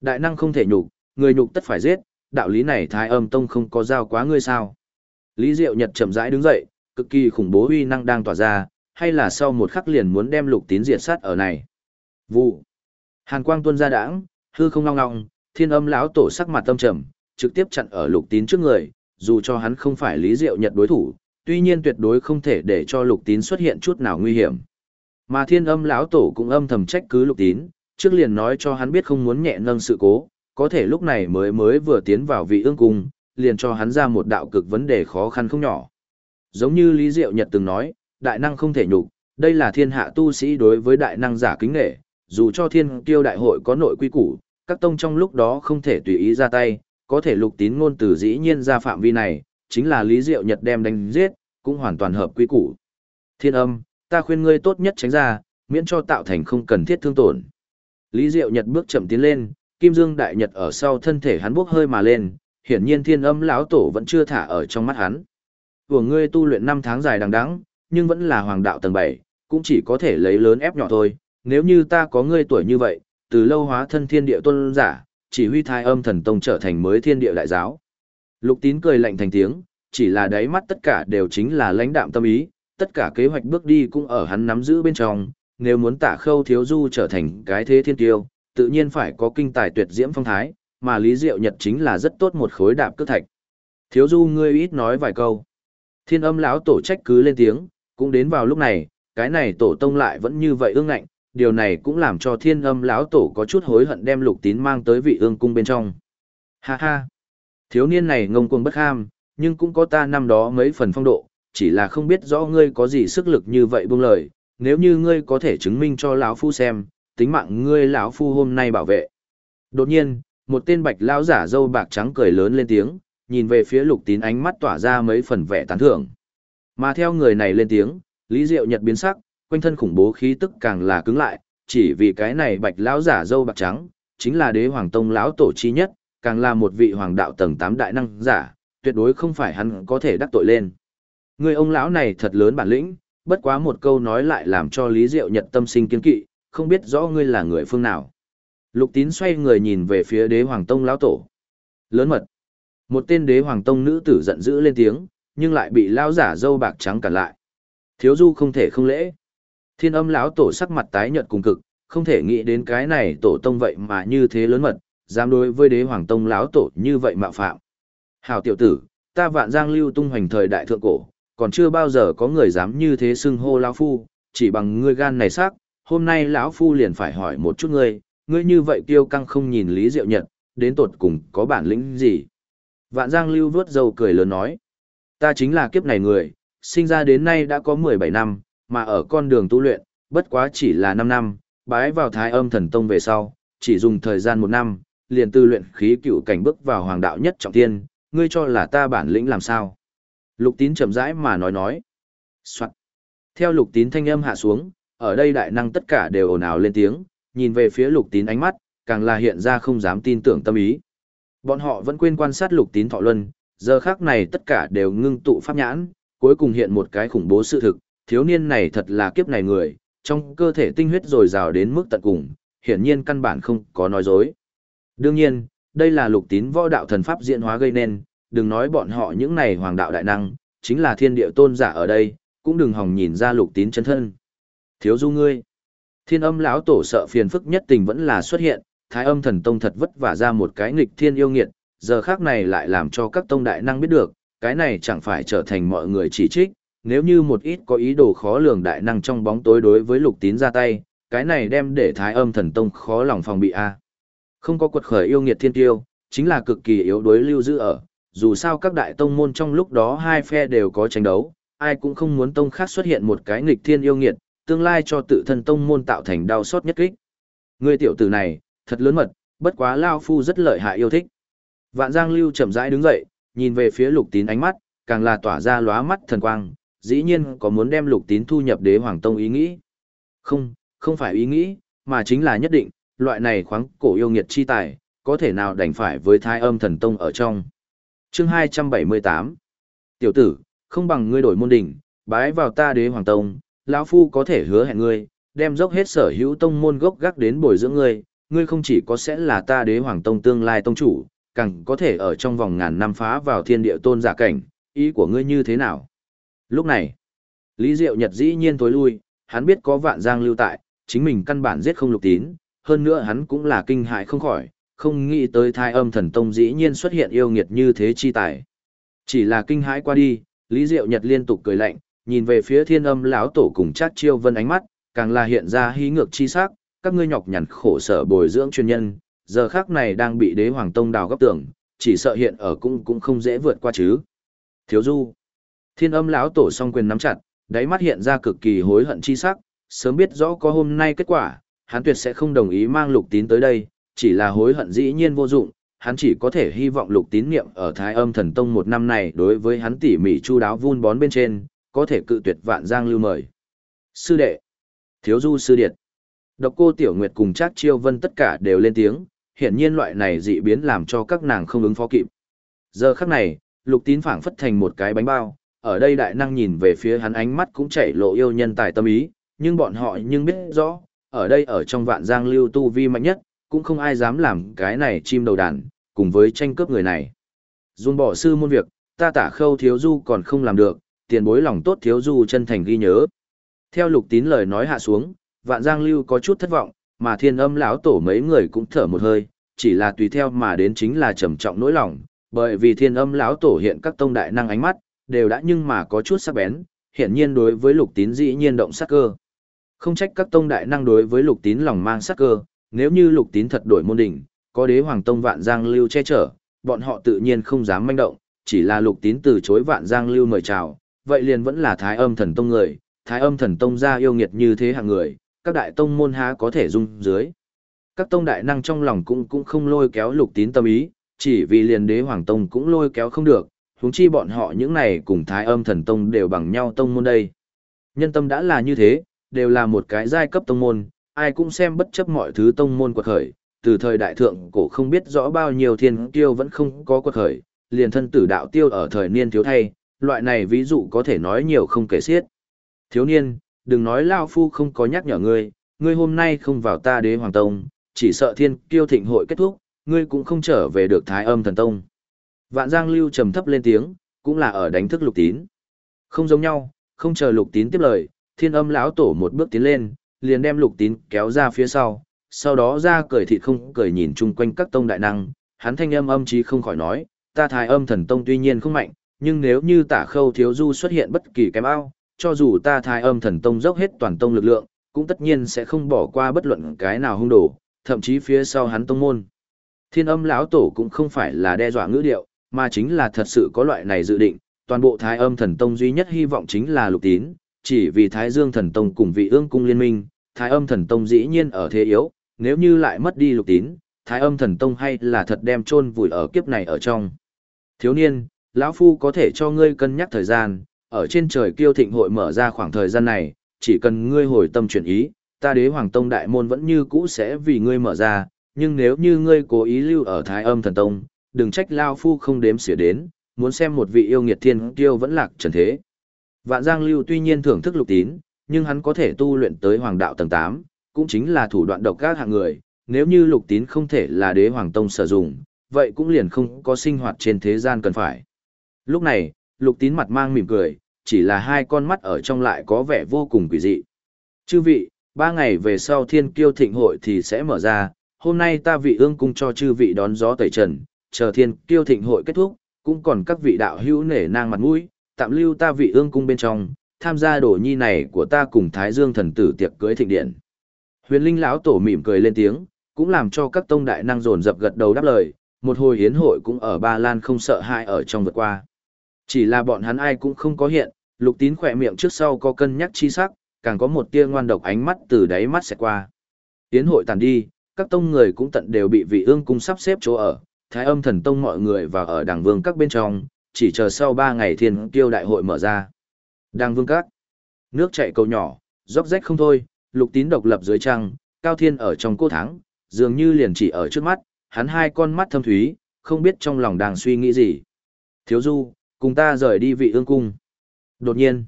Đại năng không thể nhục, người nhục tất phải giết, đạo lý này thái âm tông không có giao quá ngươi sao. Lý Diệu Nhật chậm rãi đứng dậy, cực kỳ khủng bố uy năng đang tỏa ra, hay là sau một khắc liền muốn đem lục tín diệt sát ở này. Vụ. Hàn quang tuôn ra đãng, hư không long ngọng, thiên âm lão tổ sắc mặt tâm trầm, trực tiếp chặn ở lục tín trước người, dù cho hắn không phải Lý Diệu Nhật đối thủ, tuy nhiên tuyệt đối không thể để cho lục tín xuất hiện chút nào nguy hiểm. Mà thiên âm lão tổ cũng âm thầm trách cứ lục tín, trước liền nói cho hắn biết không muốn nhẹ nâng sự cố, có thể lúc này mới mới vừa tiến vào vị ương cung, liền cho hắn ra một đạo cực vấn đề khó khăn không nhỏ. Giống như Lý Diệu Nhật từng nói, đại năng không thể nhục, đây là thiên hạ tu sĩ đối với đại năng giả kính nghệ, dù cho thiên kiêu đại hội có nội quy củ, các tông trong lúc đó không thể tùy ý ra tay, có thể lục tín ngôn từ dĩ nhiên ra phạm vi này, chính là Lý Diệu Nhật đem đánh giết, cũng hoàn toàn hợp quy củ. Thiên âm, ta khuyên ngươi tốt nhất tránh ra, miễn cho tạo thành không cần thiết thương tổn. Lý Diệu Nhật bước chậm tiến lên, Kim Dương Đại Nhật ở sau thân thể hắn bốc hơi mà lên, hiển nhiên thiên âm lão tổ vẫn chưa thả ở trong mắt hắn. Của ngươi tu luyện 5 tháng dài đằng đẵng, nhưng vẫn là hoàng đạo tầng 7, cũng chỉ có thể lấy lớn ép nhỏ thôi, nếu như ta có ngươi tuổi như vậy, từ lâu hóa thân thiên địa tôn giả, chỉ huy thai âm thần tông trở thành mới thiên địa đại giáo. Lục tín cười lạnh thành tiếng, chỉ là đáy mắt tất cả đều chính là lãnh đạm tâm ý, tất cả kế hoạch bước đi cũng ở hắn nắm giữ bên trong, nếu muốn tả khâu thiếu du trở thành cái thế thiên tiêu, tự nhiên phải có kinh tài tuyệt diễm phong thái, mà Lý Diệu Nhật chính là rất tốt một khối đạp cước thạch. Thiếu du ngươi ít nói vài câu. Thiên âm lão tổ trách cứ lên tiếng, cũng đến vào lúc này, cái này tổ tông lại vẫn như vậy ương ngạnh, điều này cũng làm cho thiên âm lão tổ có chút hối hận đem lục tín mang tới vị ương cung bên trong. Ha ha! Thiếu niên này ngông cuồng bất ham, nhưng cũng có ta năm đó mấy phần phong độ, chỉ là không biết rõ ngươi có gì sức lực như vậy buông lời, nếu như ngươi có thể chứng minh cho lão phu xem, tính mạng ngươi lão phu hôm nay bảo vệ. Đột nhiên, một tên bạch lão giả dâu bạc trắng cười lớn lên tiếng, nhìn về phía lục tín ánh mắt tỏa ra mấy phần vẻ tán thưởng. Mà theo người này lên tiếng, Lý Diệu Nhật biến sắc, quanh thân khủng bố khí tức càng là cứng lại, chỉ vì cái này bạch lão giả dâu bạc trắng, chính là đế hoàng tông lão tổ chi nhất, càng là một vị hoàng đạo tầng 8 đại năng giả, tuyệt đối không phải hắn có thể đắc tội lên. Người ông lão này thật lớn bản lĩnh, bất quá một câu nói lại làm cho Lý Diệu Nhật tâm sinh kiên kỵ, không biết rõ ngươi là người phương nào. Lục tín xoay người nhìn về phía đế hoàng tông lão tổ. Lớn mật. Một tên đế hoàng tông nữ tử giận dữ lên tiếng, nhưng lại bị lão giả dâu bạc trắng cản lại. Thiếu du không thể không lễ. Thiên âm lão tổ sắc mặt tái nhợt cùng cực, không thể nghĩ đến cái này tổ tông vậy mà như thế lớn mật, dám đối với đế hoàng tông lão tổ như vậy mạo phạm. Hảo tiểu tử, ta vạn giang lưu tung hoành thời đại thượng cổ, còn chưa bao giờ có người dám như thế xưng hô lão phu, chỉ bằng ngươi gan này sắc, hôm nay lão phu liền phải hỏi một chút ngươi, ngươi như vậy kiêu căng không nhìn Lý Diệu Nhật, đến tột cùng có bản lĩnh gì? Vạn Giang Lưu vuốt râu cười lớn nói, ta chính là kiếp này người, sinh ra đến nay đã có 17 năm, mà ở con đường tu luyện, bất quá chỉ là 5 năm, bái vào Thái Âm Thần Tông về sau, chỉ dùng thời gian một năm, liền tư luyện khí cựu cảnh bước vào hoàng đạo nhất trọng thiên, ngươi cho là ta bản lĩnh làm sao? Lục tín chậm rãi mà nói nói. Soạn. Theo lục tín thanh âm hạ xuống, ở đây đại năng tất cả đều ồn ào lên tiếng, nhìn về phía lục tín ánh mắt, càng là hiện ra không dám tin tưởng tâm ý. Bọn họ vẫn quên quan sát lục tín thọ luân, giờ khác này tất cả đều ngưng tụ pháp nhãn, cuối cùng hiện một cái khủng bố sự thực, thiếu niên này thật là kiếp này người, trong cơ thể tinh huyết dồi dào đến mức tận cùng, hiển nhiên căn bản không có nói dối. Đương nhiên, đây là lục tín võ đạo thần pháp diễn hóa gây nên, đừng nói bọn họ những này hoàng đạo đại năng, chính là thiên địa tôn giả ở đây, cũng đừng hòng nhìn ra lục tín chân thân. Thiếu du ngươi. Thiên âm lão tổ sợ phiền phức nhất tình vẫn là xuất hiện, thái âm thần tông thật vất vả ra một cái nghịch thiên yêu nghiệt, giờ khác này lại làm cho các tông đại năng biết được, cái này chẳng phải trở thành mọi người chỉ trích, nếu như một ít có ý đồ khó lường đại năng trong bóng tối đối với lục tín ra tay, cái này đem để thái âm thần tông khó lòng phòng bị a. Không có quật khởi yêu nghiệt thiên tiêu, chính là cực kỳ yếu đối lưu giữ ở, dù sao các đại tông môn trong lúc đó hai phe đều có tranh đấu, ai cũng không muốn tông khác xuất hiện một cái nghịch thiên yêu nghiệt, tương lai cho tự thân tông môn tạo thành đau xót nhất kích. Người tiểu tử này, thật lớn mật, bất quá Lao Phu rất lợi hại yêu thích. Vạn Giang Lưu chậm rãi đứng dậy, nhìn về phía lục tín ánh mắt, càng là tỏa ra lóa mắt thần quang, dĩ nhiên có muốn đem lục tín thu nhập đế hoàng tông ý nghĩ. Không, không phải ý nghĩ, mà chính là nhất định, loại này khoáng cổ yêu nghiệt chi tài, có thể nào đành phải với thái âm thần tông ở trong. Chương 278 Tiểu tử, không bằng ngươi đổi môn đỉnh, bái vào ta đế hoàng tông, lão phu có thể hứa hẹn ngươi, đem dốc hết sở hữu tông môn gốc gác đến bồi dưỡng ngươi, ngươi không chỉ có sẽ là ta đế hoàng tông tương lai tông chủ, càng có thể ở trong vòng ngàn năm phá vào thiên địa tôn giả cảnh, ý của ngươi như thế nào? Lúc này, Lý Diệu Nhật dĩ nhiên tối lui, hắn biết có vạn giang lưu tại, chính mình căn bản giết không lục tín, hơn nữa hắn cũng là kinh hại không khỏi, không nghĩ tới thai âm thần tông dĩ nhiên xuất hiện yêu nghiệt như thế chi tài. Chỉ là kinh hãi qua đi, Lý Diệu Nhật liên tục cười lạnh, nhìn về phía thiên âm lão tổ cùng chát chiêu vân ánh mắt, càng là hiện ra hí ngược chi sắc, các ngươi nhọc nhằn khổ sở bồi dưỡng chuyên nhân, giờ khác này đang bị đế hoàng tông đào gấp tưởng, chỉ sợ hiện ở cũng cũng không dễ vượt qua chứ. Thiếu du. Thiên âm lão tổ song quyền nắm chặt, đáy mắt hiện ra cực kỳ hối hận chi sắc, sớm biết rõ có hôm nay kết quả, hắn tuyệt sẽ không đồng ý mang lục tín tới đây, chỉ là hối hận dĩ nhiên vô dụng, hắn chỉ có thể hy vọng lục tín niệm ở Thái Âm Thần Tông một năm này đối với hắn tỉ mỉ chu đáo vun bón bên trên, có thể cự tuyệt vạn giang lưu mời. Sư đệ, Thiếu du sư điệt. Độc cô Tiểu Nguyệt cùng Trác Chiêu Vân tất cả đều lên tiếng, hiển nhiên loại này dị biến làm cho các nàng không ứng phó kịp. Giờ khắc này, Lục Tín phảng phất thành một cái bánh bao, ở đây đại năng nhìn về phía hắn ánh mắt cũng chảy lộ yêu nhân tài tâm ý, nhưng bọn họ nhưng biết rõ, ở đây ở trong vạn giang lưu tu vi mạnh nhất, cũng không ai dám làm cái này chim đầu đàn, cùng với tranh cướp người này. Dung bỏ sư môn việc, ta tả khâu thiếu du còn không làm được, tiền bối lòng tốt thiếu du chân thành ghi nhớ. Theo lục tín lời nói hạ xuống, vạn giang lưu có chút thất vọng, mà thiên âm lão tổ mấy người cũng thở một hơi, chỉ là tùy theo mà đến chính là trầm trọng nỗi lòng, bởi vì thiên âm lão tổ hiện các tông đại năng ánh mắt, đều đã nhưng mà có chút sắc bén, hiển nhiên đối với lục tín dĩ nhiên động sát cơ. Không trách các tông đại năng đối với lục tín lòng mang sát cơ, nếu như lục tín thật đổi môn đỉnh, có đế hoàng tông vạn giang lưu che chở, bọn họ tự nhiên không dám manh động, chỉ là lục tín từ chối vạn giang lưu mời chào, vậy liền vẫn là thái âm thần tông người, thái âm thần tông ra yêu nghiệt như thế hạng người, các đại tông môn há có thể dung dưới. Các tông đại năng trong lòng cũng cũng không lôi kéo lục tín tâm ý, chỉ vì liền đế hoàng tông cũng lôi kéo không được, huống chi bọn họ những này cùng thái âm thần tông đều bằng nhau tông môn đây. Nhân tâm đã là như thế, đều là một cái giai cấp tông môn, ai cũng xem bất chấp mọi thứ tông môn quật khởi, từ thời đại thượng cổ không biết rõ bao nhiêu thiên tiêu vẫn không có quật khởi, liền thân tử đạo tiêu ở thời niên thiếu thay, loại này ví dụ có thể nói nhiều không kể xiết. Thiếu niên, đừng nói Lao Phu không có nhắc nhở ngươi, ngươi hôm nay không vào ta đế hoàng tông, chỉ sợ thiên kiêu thịnh hội kết thúc, ngươi cũng không trở về được thái âm thần tông. Vạn Giang Lưu trầm thấp lên tiếng, cũng là ở đánh thức lục tín. Không giống nhau, không chờ lục tín tiếp lời, thiên âm lão tổ một bước tiến lên, liền đem lục tín kéo ra phía sau, sau đó ra cười thịt không cười nhìn chung quanh các tông đại năng, hắn thanh âm âm chí không khỏi nói, ta thái âm thần tông tuy nhiên không mạnh, nhưng nếu như tả khâu thiếu du xuất hiện bất kỳ kém ao, cho dù ta thái âm thần tông dốc hết toàn tông lực lượng, cũng tất nhiên sẽ không bỏ qua bất luận cái nào hung đồ, thậm chí phía sau hắn tông môn. Thiên âm lão tổ cũng không phải là đe dọa ngữ điệu, mà chính là thật sự có loại này dự định, toàn bộ thái âm thần tông duy nhất hy vọng chính là lục tín, chỉ vì thái dương thần tông cùng vị ương cung liên minh, thái âm thần tông dĩ nhiên ở thế yếu, nếu như lại mất đi lục tín, thái âm thần tông hay là thật đem chôn vùi ở kiếp này ở trong. Thiếu niên, lão phu có thể cho ngươi cân nhắc thời gian, ở trên trời kiêu thịnh hội mở ra khoảng thời gian này, chỉ cần ngươi hồi tâm chuyển ý, ta đế hoàng tông đại môn vẫn như cũ sẽ vì ngươi mở ra, nhưng nếu như ngươi cố ý lưu ở thái âm thần tông, đừng trách lao phu không đếm xỉa đến, muốn xem một vị yêu nghiệt thiên kiêu vẫn lạc trần thế. Vạn Giang Lưu tuy nhiên thưởng thức lục tín, nhưng hắn có thể tu luyện tới hoàng đạo tầng 8, cũng chính là thủ đoạn độc các hạng người, nếu như lục tín không thể là đế hoàng tông sử dụng, vậy cũng liền không có sinh hoạt trên thế gian cần phải. Lúc này, lục tín mặt mang mỉm cười, chỉ là hai con mắt ở trong lại có vẻ vô cùng quỷ dị. Chư vị, ba ngày về sau thiên kiêu thịnh hội thì sẽ mở ra, hôm nay ta vị ương cung cho chư vị đón gió tẩy trần, chờ thiên kiêu thịnh hội kết thúc, cũng còn các vị đạo hữu nể nang mặt mũi, tạm lưu ta vị ương cung bên trong, tham gia đổ nhi này của ta cùng Thái Dương thần tử tiệc cưới thịnh điện. Huyền Linh lão tổ mỉm cười lên tiếng, cũng làm cho các tông đại năng dồn dập gật đầu đáp lời, một hồi hiến hội cũng ở Ba Lan không sợ hãi ở trong vượt qua. Chỉ là bọn hắn ai cũng không có hiện, lục tín khỏe miệng trước sau có cân nhắc chi sắc, càng có một tia ngoan độc ánh mắt từ đáy mắt sẽ qua. Hiến hội tàn đi, các tông người cũng tận đều bị vị ương cung sắp xếp chỗ ở, thái âm thần tông mọi người và ở đảng vương các bên trong, chỉ chờ sau ba ngày thiên kiêu đại hội mở ra. Đảng vương các, nước chảy cầu nhỏ, róc rách không thôi, lục tín độc lập dưới trăng, cao thiên ở trong cô tháng, dường như liền chỉ ở trước mắt, hắn hai con mắt thâm thúy, không biết trong lòng đang suy nghĩ gì. Thiếu du, cùng ta rời đi vị ương cung. Đột nhiên,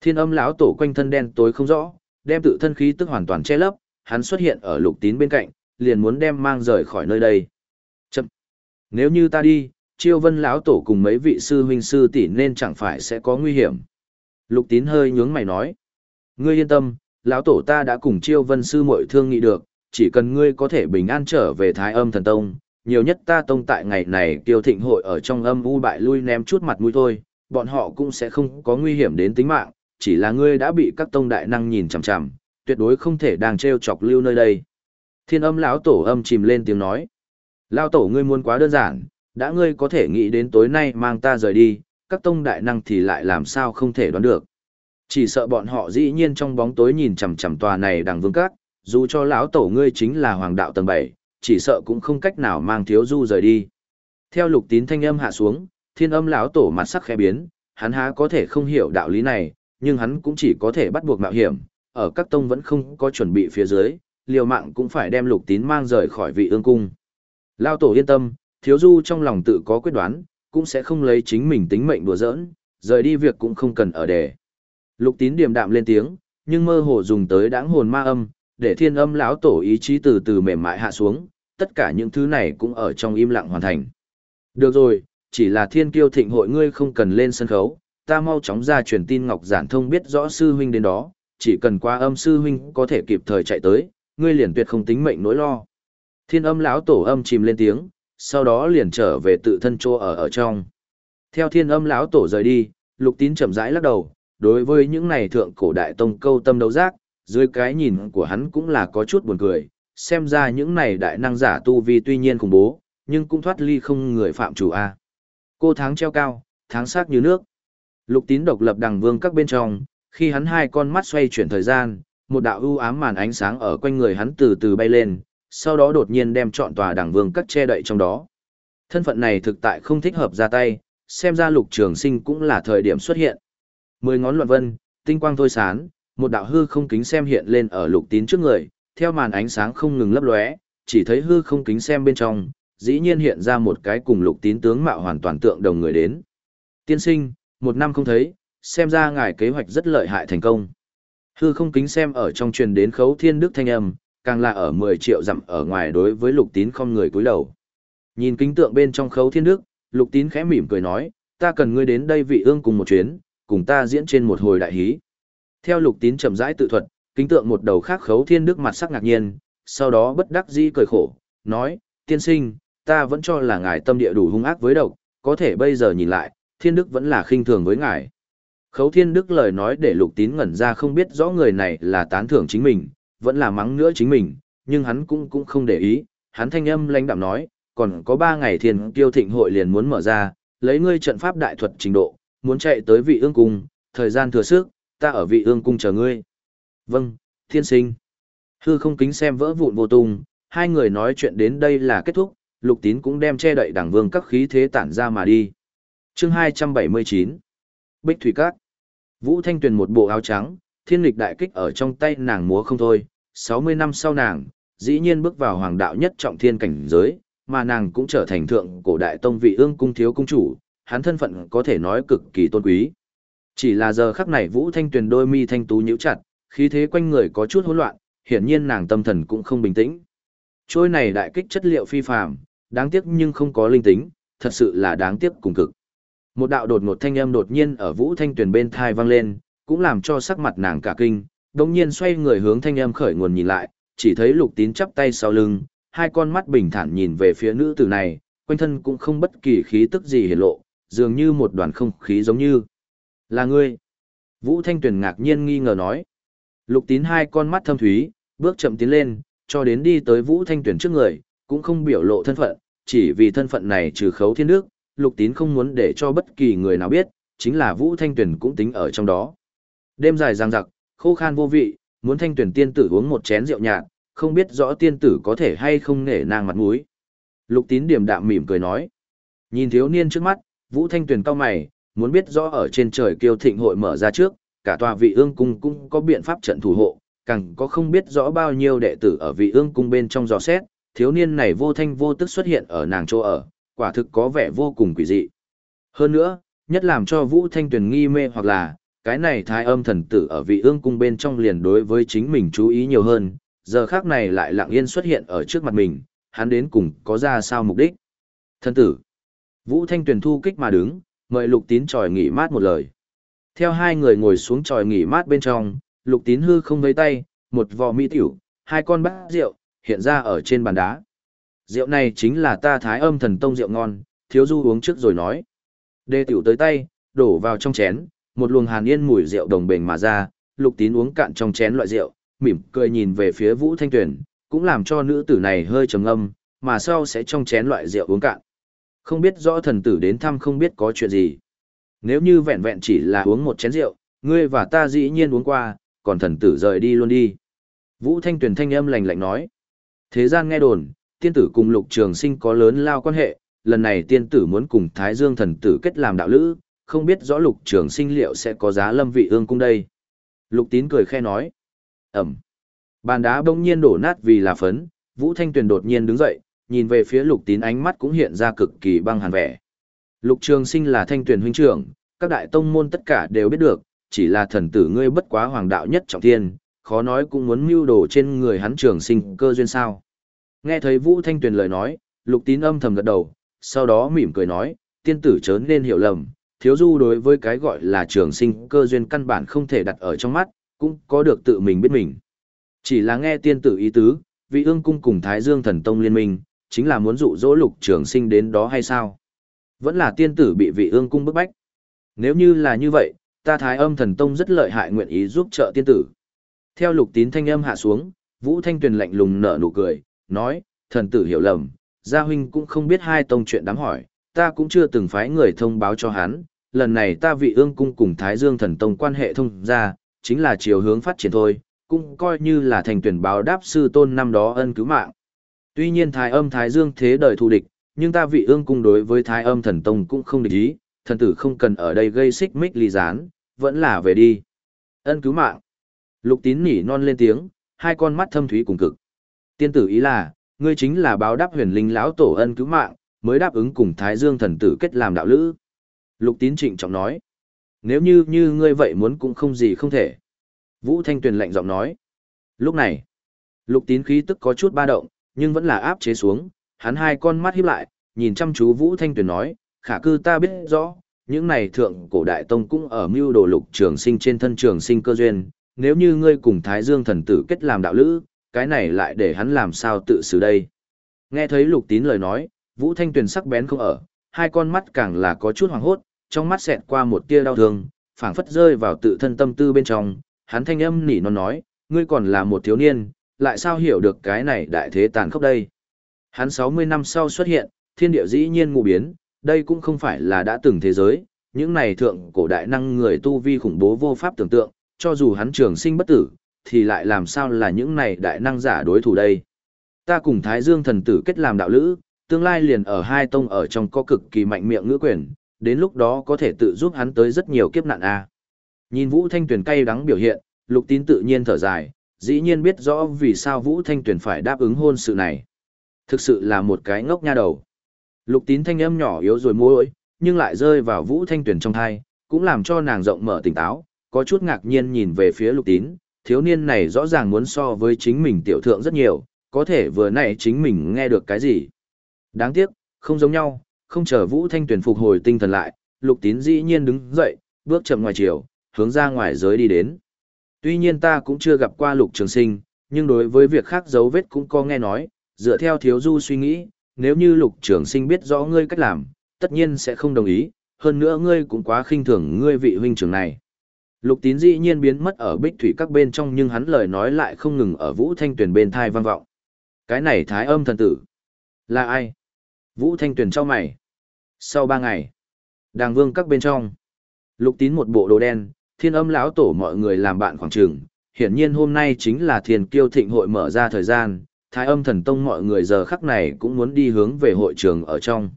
thiên âm lão tổ quanh thân đen tối không rõ, đem tự thân khí tức hoàn toàn che lấp, hắn xuất hiện ở lục tín bên cạnh, liền muốn đem mang rời khỏi nơi đây. Nếu như ta đi, chiêu vân lão tổ cùng mấy vị sư huynh sư tỷ nên chẳng phải sẽ có nguy hiểm. Lục tín hơi nhướng mày nói. Ngươi yên tâm, lão tổ ta đã cùng chiêu vân sư muội thương nghị được, chỉ cần ngươi có thể bình an trở về thái âm thần tông, nhiều nhất ta tông tại ngày này kiêu thịnh hội ở trong âm u bại lui ném chút mặt mũi thôi, bọn họ cũng sẽ không có nguy hiểm đến tính mạng, chỉ là ngươi đã bị các tông đại năng nhìn chằm chằm, tuyệt đối không thể đang treo chọc lưu nơi đây. Thiên âm lão tổ âm chìm lên tiếng nói. Lão tổ ngươi muốn quá đơn giản, đã ngươi có thể nghĩ đến tối nay mang ta rời đi, các tông đại năng thì lại làm sao không thể đoán được. Chỉ sợ bọn họ dĩ nhiên trong bóng tối nhìn chằm chằm tòa này đằng vương các, dù cho lão tổ ngươi chính là hoàng đạo tầng 7, chỉ sợ cũng không cách nào mang thiếu du rời đi. Theo lục tín thanh âm hạ xuống, thiên âm lão tổ mặt sắc khẽ biến, hắn há có thể không hiểu đạo lý này, nhưng hắn cũng chỉ có thể bắt buộc mạo hiểm, ở các tông vẫn không có chuẩn bị phía dưới, liều mạng cũng phải đem lục tín mang rời khỏi vị ương cung. Lao tổ yên tâm, thiếu du trong lòng tự có quyết đoán, cũng sẽ không lấy chính mình tính mệnh đùa giỡn, rời đi việc cũng không cần ở đề. Lục tín điềm đạm lên tiếng, nhưng mơ hồ dùng tới đáng hồn ma âm, để thiên âm lão tổ ý chí từ từ mềm mại hạ xuống, tất cả những thứ này cũng ở trong im lặng hoàn thành. Được rồi, chỉ là thiên kiêu thịnh hội ngươi không cần lên sân khấu, ta mau chóng ra truyền tin Ngọc Giản Thông biết rõ sư huynh đến đó, chỉ cần qua âm sư huynh có thể kịp thời chạy tới, ngươi liền tuyệt không tính mệnh nỗi lo. Thiên âm lão tổ âm chìm lên tiếng, sau đó liền trở về tự thân chỗ ở ở trong. Theo thiên âm lão tổ rời đi, lục tín chậm rãi lắc đầu, đối với những này thượng cổ đại tông câu tâm đấu giác, dưới cái nhìn của hắn cũng là có chút buồn cười, xem ra những này đại năng giả tu vi tuy nhiên khủng bố, nhưng cũng thoát ly không người phạm chủ A. Cô tháng treo cao, tháng sắc như nước. Lục tín độc lập đằng vương các bên trong, khi hắn hai con mắt xoay chuyển thời gian, một đạo ưu ám màn ánh sáng ở quanh người hắn từ từ bay lên, sau đó đột nhiên đem chọn tòa đảng vương cắt che đậy trong đó. Thân phận này thực tại không thích hợp ra tay, xem ra lục trường sinh cũng là thời điểm xuất hiện. Mười ngón luận vân, tinh quang thôi sán, một đạo hư không kính xem hiện lên ở lục tín trước người, theo màn ánh sáng không ngừng lấp lóe, chỉ thấy hư không kính xem bên trong, dĩ nhiên hiện ra một cái cùng lục tín tướng mạo hoàn toàn tượng đồng người đến. Tiên sinh, một năm không thấy, xem ra ngài kế hoạch rất lợi hại thành công. Hư không kính xem ở trong truyền đến khấu thiên đức thanh âm, càng là ở 10 triệu dặm ở ngoài đối với lục tín không người cúi đầu. Nhìn kính tượng bên trong khấu thiên đức, lục tín khẽ mỉm cười nói, ta cần ngươi đến đây vị ương cùng một chuyến, cùng ta diễn trên một hồi đại hí. Theo lục tín chậm rãi tự thuật, kính tượng một đầu khác khấu thiên đức mặt sắc ngạc nhiên, sau đó bất đắc dĩ cười khổ, nói, tiên sinh, ta vẫn cho là ngài tâm địa đủ hung ác với độc, có thể bây giờ nhìn lại, thiên đức vẫn là khinh thường với ngài. Khấu thiên đức lời nói để lục tín ngẩn ra không biết rõ người này là tán thưởng chính mình, vẫn là mắng nữa chính mình, nhưng hắn cũng cũng không để ý, hắn thanh âm lãnh đạm nói, còn có ba ngày thiên kiêu thịnh hội liền muốn mở ra, lấy ngươi trận pháp đại thuật trình độ, muốn chạy tới vị ương cung, thời gian thừa sức, ta ở vị ương cung chờ ngươi. Vâng, thiên sinh. Hư không kính xem vỡ vụn vô tung, hai người nói chuyện đến đây là kết thúc, lục tín cũng đem che đậy đảng vương các khí thế tản ra mà đi. chương 279 Bích Thủy Các Vũ Thanh Tuyền một bộ áo trắng, thiên lịch đại kích ở trong tay nàng múa không thôi, 60 năm sau nàng, dĩ nhiên bước vào hoàng đạo nhất trọng thiên cảnh giới, mà nàng cũng trở thành thượng cổ đại tông vị ương cung thiếu cung chủ, hắn thân phận có thể nói cực kỳ tôn quý. Chỉ là giờ khắc này Vũ Thanh Tuyền đôi mi thanh tú nhíu chặt, khí thế quanh người có chút hỗn loạn, hiển nhiên nàng tâm thần cũng không bình tĩnh. Trôi này đại kích chất liệu phi phàm, đáng tiếc nhưng không có linh tính, thật sự là đáng tiếc cùng cực. Một đạo đột ngột thanh âm đột nhiên ở Vũ Thanh Tuyền bên thai vang lên, cũng làm cho sắc mặt nàng cả kinh, đồng nhiên xoay người hướng thanh âm khởi nguồn nhìn lại, chỉ thấy lục tín chắp tay sau lưng, hai con mắt bình thản nhìn về phía nữ tử này, quanh thân cũng không bất kỳ khí tức gì hiển lộ, dường như một đoàn không khí giống như là ngươi. Vũ Thanh Tuyền ngạc nhiên nghi ngờ nói. Lục tín hai con mắt thâm thúy, bước chậm tiến lên, cho đến đi tới Vũ Thanh Tuyền trước người, cũng không biểu lộ thân phận, chỉ vì thân phận này trừ khấu thiên đức, lục tín không muốn để cho bất kỳ người nào biết, chính là Vũ Thanh Tuyền cũng tính ở trong đó. Đêm dài giang giặc, khô khan vô vị, muốn Thanh tuyển tiên tử uống một chén rượu nhạt, không biết rõ tiên tử có thể hay không nể nang mặt mũi. Lục tín điểm đạm mỉm cười nói. Nhìn thiếu niên trước mắt, Vũ Thanh tuyển cao mày, muốn biết rõ ở trên trời kiêu thịnh hội mở ra trước, cả tòa vị ương cung cũng có biện pháp trận thủ hộ, càng có không biết rõ bao nhiêu đệ tử ở vị ương cung bên trong dò xét, thiếu niên này vô thanh vô tức xuất hiện ở nàng chỗ ở, quả thực có vẻ vô cùng quỷ dị. Hơn nữa, nhất làm cho Vũ Thanh Tuyền nghi mê hoặc là, cái này thái âm thần tử ở vị ương cung bên trong liền đối với chính mình chú ý nhiều hơn, giờ khác này lại lặng yên xuất hiện ở trước mặt mình, hắn đến cùng có ra sao mục đích. Thần tử, Vũ Thanh Tuyền thu kích mà đứng, mời lục tín tròi nghỉ mát một lời. Theo hai người ngồi xuống tròi nghỉ mát bên trong, lục tín hư không vây tay, một vò mỹ tiểu, hai con bát rượu, hiện ra ở trên bàn đá. Rượu này chính là ta thái âm thần tông rượu ngon, thiếu du uống trước rồi nói. Đê tiểu tới tay, đổ vào trong chén, một luồng hàn yên mùi rượu đồng bền mà ra, lục tín uống cạn trong chén loại rượu, mỉm cười nhìn về phía vũ thanh tuyển, cũng làm cho nữ tử này hơi trầm ngâm, mà sau sẽ trong chén loại rượu uống cạn. Không biết rõ thần tử đến thăm không biết có chuyện gì. Nếu như vẹn vẹn chỉ là uống một chén rượu, ngươi và ta dĩ nhiên uống qua, còn thần tử rời đi luôn đi. Vũ Thanh Tuyền thanh âm lạnh lạnh nói. Thế gian nghe đồn, tiên tử cùng lục trường sinh có lớn lao quan hệ, lần này tiên tử muốn cùng Thái Dương thần tử kết làm đạo lữ, không biết rõ lục trường sinh liệu sẽ có giá lâm vị ương cung đây. Lục tín cười khe nói. Ẩm. Bàn đá bỗng nhiên đổ nát vì là phấn, Vũ Thanh Tuyền đột nhiên đứng dậy, nhìn về phía Lục Tín ánh mắt cũng hiện ra cực kỳ băng hàn vẻ. Lục Trường Sinh là Thanh Tuyền huynh trưởng, các đại tông môn tất cả đều biết được, chỉ là thần tử ngươi bất quá hoàng đạo nhất trọng thiên, khó nói cũng muốn mưu đồ trên người hắn Trường Sinh cơ duyên sao. Nghe thấy Vũ Thanh Tuyền lời nói, Lục Tín âm thầm gật đầu, sau đó mỉm cười nói, tiên tử chớ nên hiểu lầm, thiếu du đối với cái gọi là trường sinh cơ duyên căn bản không thể đặt ở trong mắt, cũng có được tự mình biết mình. Chỉ là nghe tiên tử ý tứ, vị ương cung cùng Thái Dương thần tông liên minh, chính là muốn dụ dỗ lục trường sinh đến đó hay sao? Vẫn là tiên tử bị vị ương cung bức bách. Nếu như là như vậy, ta Thái âm thần tông rất lợi hại nguyện ý giúp trợ tiên tử. Theo lục tín thanh âm hạ xuống, Vũ Thanh Tuyền lạnh lùng nở nụ cười, nói, thần tử hiểu lầm, gia huynh cũng không biết hai tông chuyện đáng hỏi, ta cũng chưa từng phái người thông báo cho hắn, lần này ta vị ương cung cùng Thái Dương thần tông quan hệ thông ra, chính là chiều hướng phát triển thôi, cũng coi như là thành tuyển báo đáp sư tôn năm đó ân cứu mạng. Tuy nhiên Thái âm Thái Dương thế đời thù địch, nhưng ta vị ương cung đối với Thái âm thần tông cũng không địch ý, thần tử không cần ở đây gây xích mích ly gián, vẫn là về đi. Ân cứu mạng. Lục tín nỉ non lên tiếng, hai con mắt thâm thúy cùng cực. Tiên tử ý là, ngươi chính là báo đáp huyền linh lão tổ ân cứu mạng, mới đáp ứng cùng Thái Dương thần tử kết làm đạo lữ. Lục tín trịnh trọng nói. Nếu như như ngươi vậy muốn cũng không gì không thể. Vũ Thanh Tuyền lạnh giọng nói. Lúc này, lục tín khí tức có chút ba động, nhưng vẫn là áp chế xuống, hắn hai con mắt híp lại, nhìn chăm chú Vũ Thanh Tuyền nói, khả cư ta biết rõ, những này thượng cổ đại tông cũng ở mưu đồ lục trường sinh trên thân trường sinh cơ duyên, nếu như ngươi cùng Thái Dương thần tử kết làm đạo lữ, cái này lại để hắn làm sao tự xử đây. Nghe thấy lục tín lời nói, Vũ Thanh Tuyền sắc bén không ở, hai con mắt càng là có chút hoàng hốt, trong mắt xẹt qua một tia đau thương, phảng phất rơi vào tự thân tâm tư bên trong, hắn thanh âm nỉ non nói, ngươi còn là một thiếu niên, lại sao hiểu được cái này đại thế tàn khốc đây. Hắn 60 năm sau xuất hiện, thiên địa dĩ nhiên ngụ biến, đây cũng không phải là đã từng thế giới, những này thượng cổ đại năng người tu vi khủng bố vô pháp tưởng tượng, cho dù hắn trường sinh bất tử, thì lại làm sao là những này đại năng giả đối thủ đây. Ta cùng Thái Dương thần tử kết làm đạo lữ, tương lai liền ở hai tông ở trong có cực kỳ mạnh miệng ngữ quyền, đến lúc đó có thể tự giúp hắn tới rất nhiều kiếp nạn a. Nhìn Vũ Thanh Tuyền cay đắng biểu hiện, Lục Tín tự nhiên thở dài, dĩ nhiên biết rõ vì sao Vũ Thanh Tuyền phải đáp ứng hôn sự này. Thực sự là một cái ngốc nha đầu. Lục Tín thanh âm nhỏ yếu rồi môi nhưng lại rơi vào Vũ Thanh Tuyền trong tai, cũng làm cho nàng rộng mở tỉnh táo, có chút ngạc nhiên nhìn về phía Lục Tín, thiếu niên này rõ ràng muốn so với chính mình tiểu thượng rất nhiều, có thể vừa nãy chính mình nghe được cái gì. Đáng tiếc, không giống nhau, không chờ Vũ Thanh Tuyền phục hồi tinh thần lại, Lục Tín dĩ nhiên đứng dậy, bước chậm ngoài chiều, hướng ra ngoài giới đi đến. Tuy nhiên ta cũng chưa gặp qua Lục Trường Sinh, nhưng đối với việc khác dấu vết cũng có nghe nói, dựa theo thiếu du suy nghĩ, nếu như Lục Trường Sinh biết rõ ngươi cách làm, tất nhiên sẽ không đồng ý, hơn nữa ngươi cũng quá khinh thường ngươi vị huynh trưởng này. Lục Tín dĩ nhiên biến mất ở bích thủy các bên trong nhưng hắn lời nói lại không ngừng ở Vũ Thanh Tuyền bên thai vang vọng. Cái này thái âm thần tử. Là ai? Vũ Thanh Tuyền cho mày. Sau ba ngày, đàng vương các bên trong, lục tín một bộ đồ đen, thiên âm lão tổ mọi người làm bạn khoảng trường. Hiển nhiên hôm nay chính là thiền kiêu thịnh hội mở ra thời gian, thái âm thần tông mọi người giờ khắc này cũng muốn đi hướng về hội trường ở trong.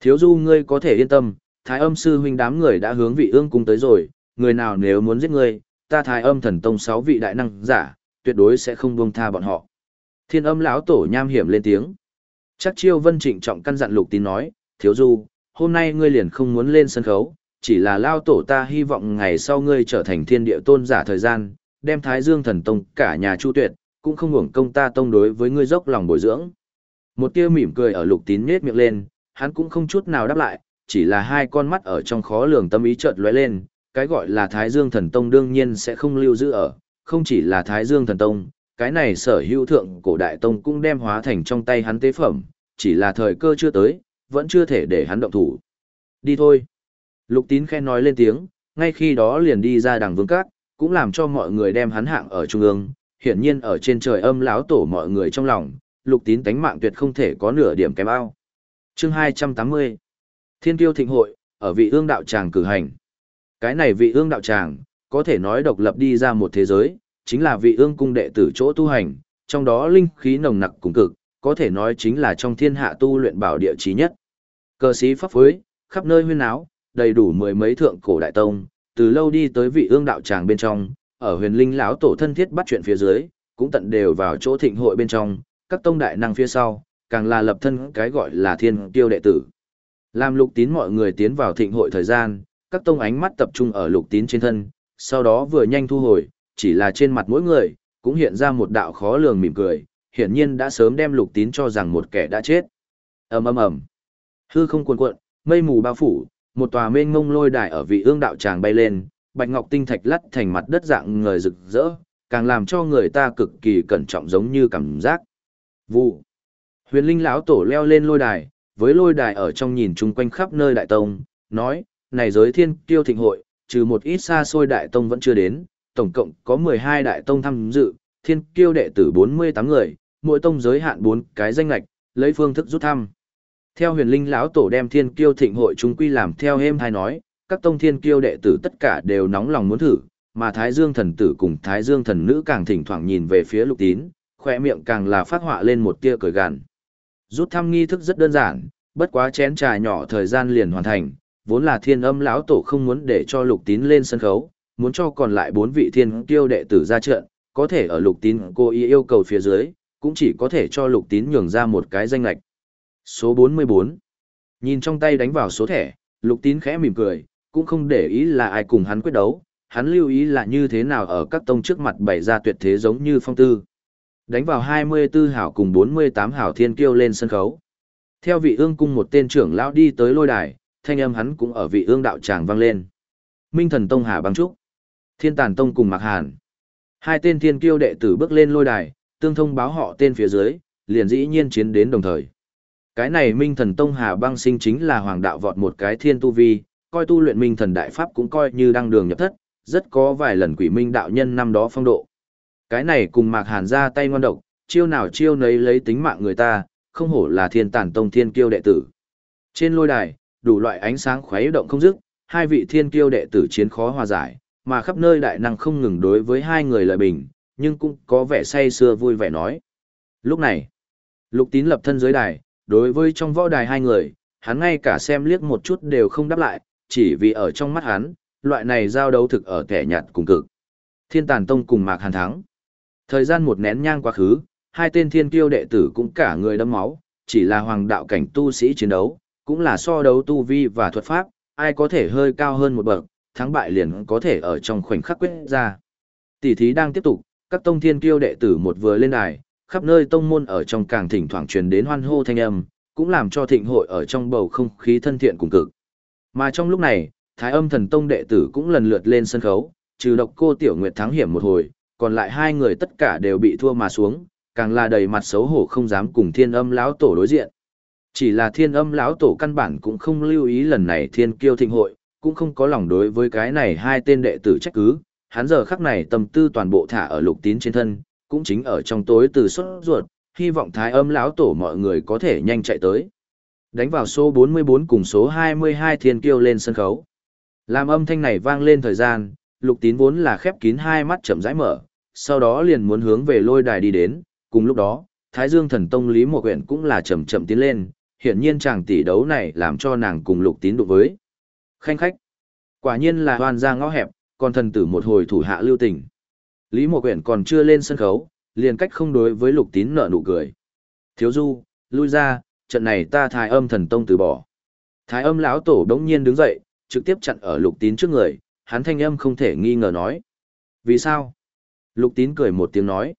Thiếu du ngươi có thể yên tâm, thái âm sư huynh đám người đã hướng vị ương cung tới rồi, người nào nếu muốn giết ngươi, ta thái âm thần tông sáu vị đại năng giả, tuyệt đối sẽ không buông tha bọn họ. Thiên âm lão tổ nham hiểm lên tiếng. Chắc chiêu vân trịnh trọng căn dặn lục tín nói, thiếu du, hôm nay ngươi liền không muốn lên sân khấu, chỉ là lao tổ ta hy vọng ngày sau ngươi trở thành thiên địa tôn giả thời gian, đem thái dương thần tông cả nhà chu tuyệt, cũng không hưởng công ta tông đối với ngươi dốc lòng bồi dưỡng. Một tia mỉm cười ở lục tín nết miệng lên, hắn cũng không chút nào đáp lại, chỉ là hai con mắt ở trong khó lường tâm ý chợt lóe lên, cái gọi là thái dương thần tông đương nhiên sẽ không lưu giữ ở, không chỉ là thái dương thần tông, cái này sở hữu thượng cổ đại tông cũng đem hóa thành trong tay hắn tế phẩm, chỉ là thời cơ chưa tới, vẫn chưa thể để hắn động thủ. Đi thôi. Lục tín khen nói lên tiếng, ngay khi đó liền đi ra đằng vương các, cũng làm cho mọi người đem hắn hạng ở trung ương, hiển nhiên ở trên trời âm láo tổ mọi người trong lòng, lục tín tánh mạng tuyệt không thể có nửa điểm kém ao. Chương 280 Thiên tiêu thịnh hội, ở vị ương đạo tràng cử hành. Cái này vị ương đạo tràng, có thể nói độc lập đi ra một thế giới, chính là vị ương cung đệ tử chỗ tu hành, trong đó linh khí nồng nặc cùng cực, có thể nói chính là trong thiên hạ tu luyện bảo địa trí nhất. Cờ sĩ pháp phối, khắp nơi huyên áo, đầy đủ mười mấy thượng cổ đại tông, từ lâu đi tới vị ương đạo tràng bên trong, ở huyền linh lão tổ thân thiết bắt chuyện phía dưới, cũng tận đều vào chỗ thịnh hội bên trong, các tông đại năng phía sau, càng là lập thân cái gọi là thiên tiêu đệ tử. Làm lục tín mọi người tiến vào thịnh hội thời gian, các tông ánh mắt tập trung ở lục tín trên thân, sau đó vừa nhanh thu hồi, chỉ là trên mặt mỗi người, cũng hiện ra một đạo khó lường mỉm cười, hiển nhiên đã sớm đem lục tín cho rằng một kẻ đã chết. ầm ầm ầm, hư không cuồn cuộn, mây mù bao phủ, một tòa mênh mông lôi đài ở vị ương đạo tràng bay lên, bạch ngọc tinh thạch lắt thành mặt đất dạng người rực rỡ, càng làm cho người ta cực kỳ cẩn trọng giống như cảm giác. Vụ. Huyền Linh lão tổ leo lên lôi đài, với lôi đài ở trong nhìn chung quanh khắp nơi đại tông, nói, này giới thiên kiêu thịnh hội, trừ một ít xa xôi đại tông vẫn chưa đến, tổng cộng có 12 đại tông tham dự, thiên kiêu đệ tử 48 người, mỗi tông giới hạn 4 cái danh lạch, lấy phương thức rút thăm. Theo huyền linh lão tổ đem thiên kiêu thịnh hội chúng quy làm theo êm hay nói, các tông thiên kiêu đệ tử tất cả đều nóng lòng muốn thử, mà Thái Dương thần tử cùng Thái Dương thần nữ càng thỉnh thoảng nhìn về phía lục tín, khỏe miệng càng là phát họa lên một tia cười gằn. Rút thăm nghi thức rất đơn giản, bất quá chén trà nhỏ thời gian liền hoàn thành, vốn là thiên âm lão tổ không muốn để cho lục tín lên sân khấu, muốn cho còn lại bốn vị thiên kiêu đệ tử ra trận, có thể ở lục tín cô ý yêu cầu phía dưới, cũng chỉ có thể cho lục tín nhường ra một cái danh lạch. Số 44 Nhìn trong tay đánh vào số thẻ, lục tín khẽ mỉm cười, cũng không để ý là ai cùng hắn quyết đấu, hắn lưu ý là như thế nào ở các tông trước mặt bày ra tuyệt thế giống như phong tư. Đánh vào 24 hảo cùng 48 hảo thiên kiêu lên sân khấu. Theo vị ương cung một tên trưởng lão đi tới lôi đài, thanh âm hắn cũng ở vị ương đạo tràng vang lên. Minh thần tông Hà băng trúc, Thiên Tàn tông cùng Mạc Hàn. Hai tên thiên kiêu đệ tử bước lên lôi đài, tương thông báo họ tên phía dưới, liền dĩ nhiên chiến đến đồng thời. Cái này Minh thần tông Hà băng sinh chính là hoàng đạo vọt một cái thiên tu vi, coi tu luyện Minh thần đại pháp cũng coi như đang đường nhập thất, rất có vài lần quỷ minh đạo nhân năm đó phong độ. Cái này cùng Mạc Hàn ra tay ngoan độc, chiêu nào chiêu nấy lấy tính mạng người ta, không hổ là thiên tản tông thiên kiêu đệ tử. Trên lôi đài, đủ loại ánh sáng khuấy động không dứt, hai vị thiên kiêu đệ tử chiến khó hòa giải, mà khắp nơi đại năng không ngừng đối với hai người lợi bình, nhưng cũng có vẻ say sưa vui vẻ nói. Lúc này, lục tín lập thân dưới đài, đối với trong võ đài hai người, hắn ngay cả xem liếc một chút đều không đáp lại, chỉ vì ở trong mắt hắn, loại này giao đấu thực ở kẻ nhạt cùng cực. Thiên tàn tông cùng mạc hàn thắng. Thời gian một nén nhang quá khứ, hai tên thiên kiêu đệ tử cũng cả người đâm máu, chỉ là hoàng đạo cảnh tu sĩ chiến đấu, cũng là so đấu tu vi và thuật pháp, ai có thể hơi cao hơn một bậc, thắng bại liền có thể ở trong khoảnh khắc quyết ra. Tỷ thí đang tiếp tục, các tông thiên kiêu đệ tử một vừa lên đài, khắp nơi tông môn ở trong càng thỉnh thoảng truyền đến hoan hô thanh âm, cũng làm cho thịnh hội ở trong bầu không khí thân thiện cùng cực. Mà trong lúc này, Thái Âm Thần Tông đệ tử cũng lần lượt lên sân khấu, trừ độc cô Tiểu Nguyệt thắng hiểm một hồi, còn lại hai người tất cả đều bị thua mà xuống, càng là đầy mặt xấu hổ không dám cùng Thiên Âm lão tổ đối diện. Chỉ là Thiên Âm lão tổ căn bản cũng không lưu ý lần này Thiên Kiêu thịnh hội, cũng không có lòng đối với cái này hai tên đệ tử trách cứ, hắn giờ khắc này tâm tư toàn bộ thả ở Lục Tín trên thân, cũng chính ở trong tối từ xuất ruột, hy vọng Thái Âm lão tổ mọi người có thể nhanh chạy tới. Đánh vào số 44 cùng số 22 Thiên Kiêu lên sân khấu. Làm âm thanh này vang lên thời gian, lục tín vốn là khép kín hai mắt chậm rãi mở, sau đó liền muốn hướng về lôi đài đi đến, cùng lúc đó, Thái Dương thần tông Lý một Quyện cũng là chậm chậm tiến lên, hiển nhiên chàng tỷ đấu này làm cho nàng cùng lục tín đụng với. Khanh khách, quả nhiên là hoàn ra ngõ hẹp, còn thần tử một hồi thủ hạ lưu tình. Lý Mộ quyển còn chưa lên sân khấu, liền cách không đối với lục tín nở nụ cười. Thiếu du, lui ra, trận này ta thái âm thần tông từ bỏ. Thái âm lão tổ đống nhiên đứng dậy, trực tiếp chặn ở lục tín trước người, hắn thanh âm không thể nghi ngờ nói. Vì sao? Lục tín cười một tiếng nói.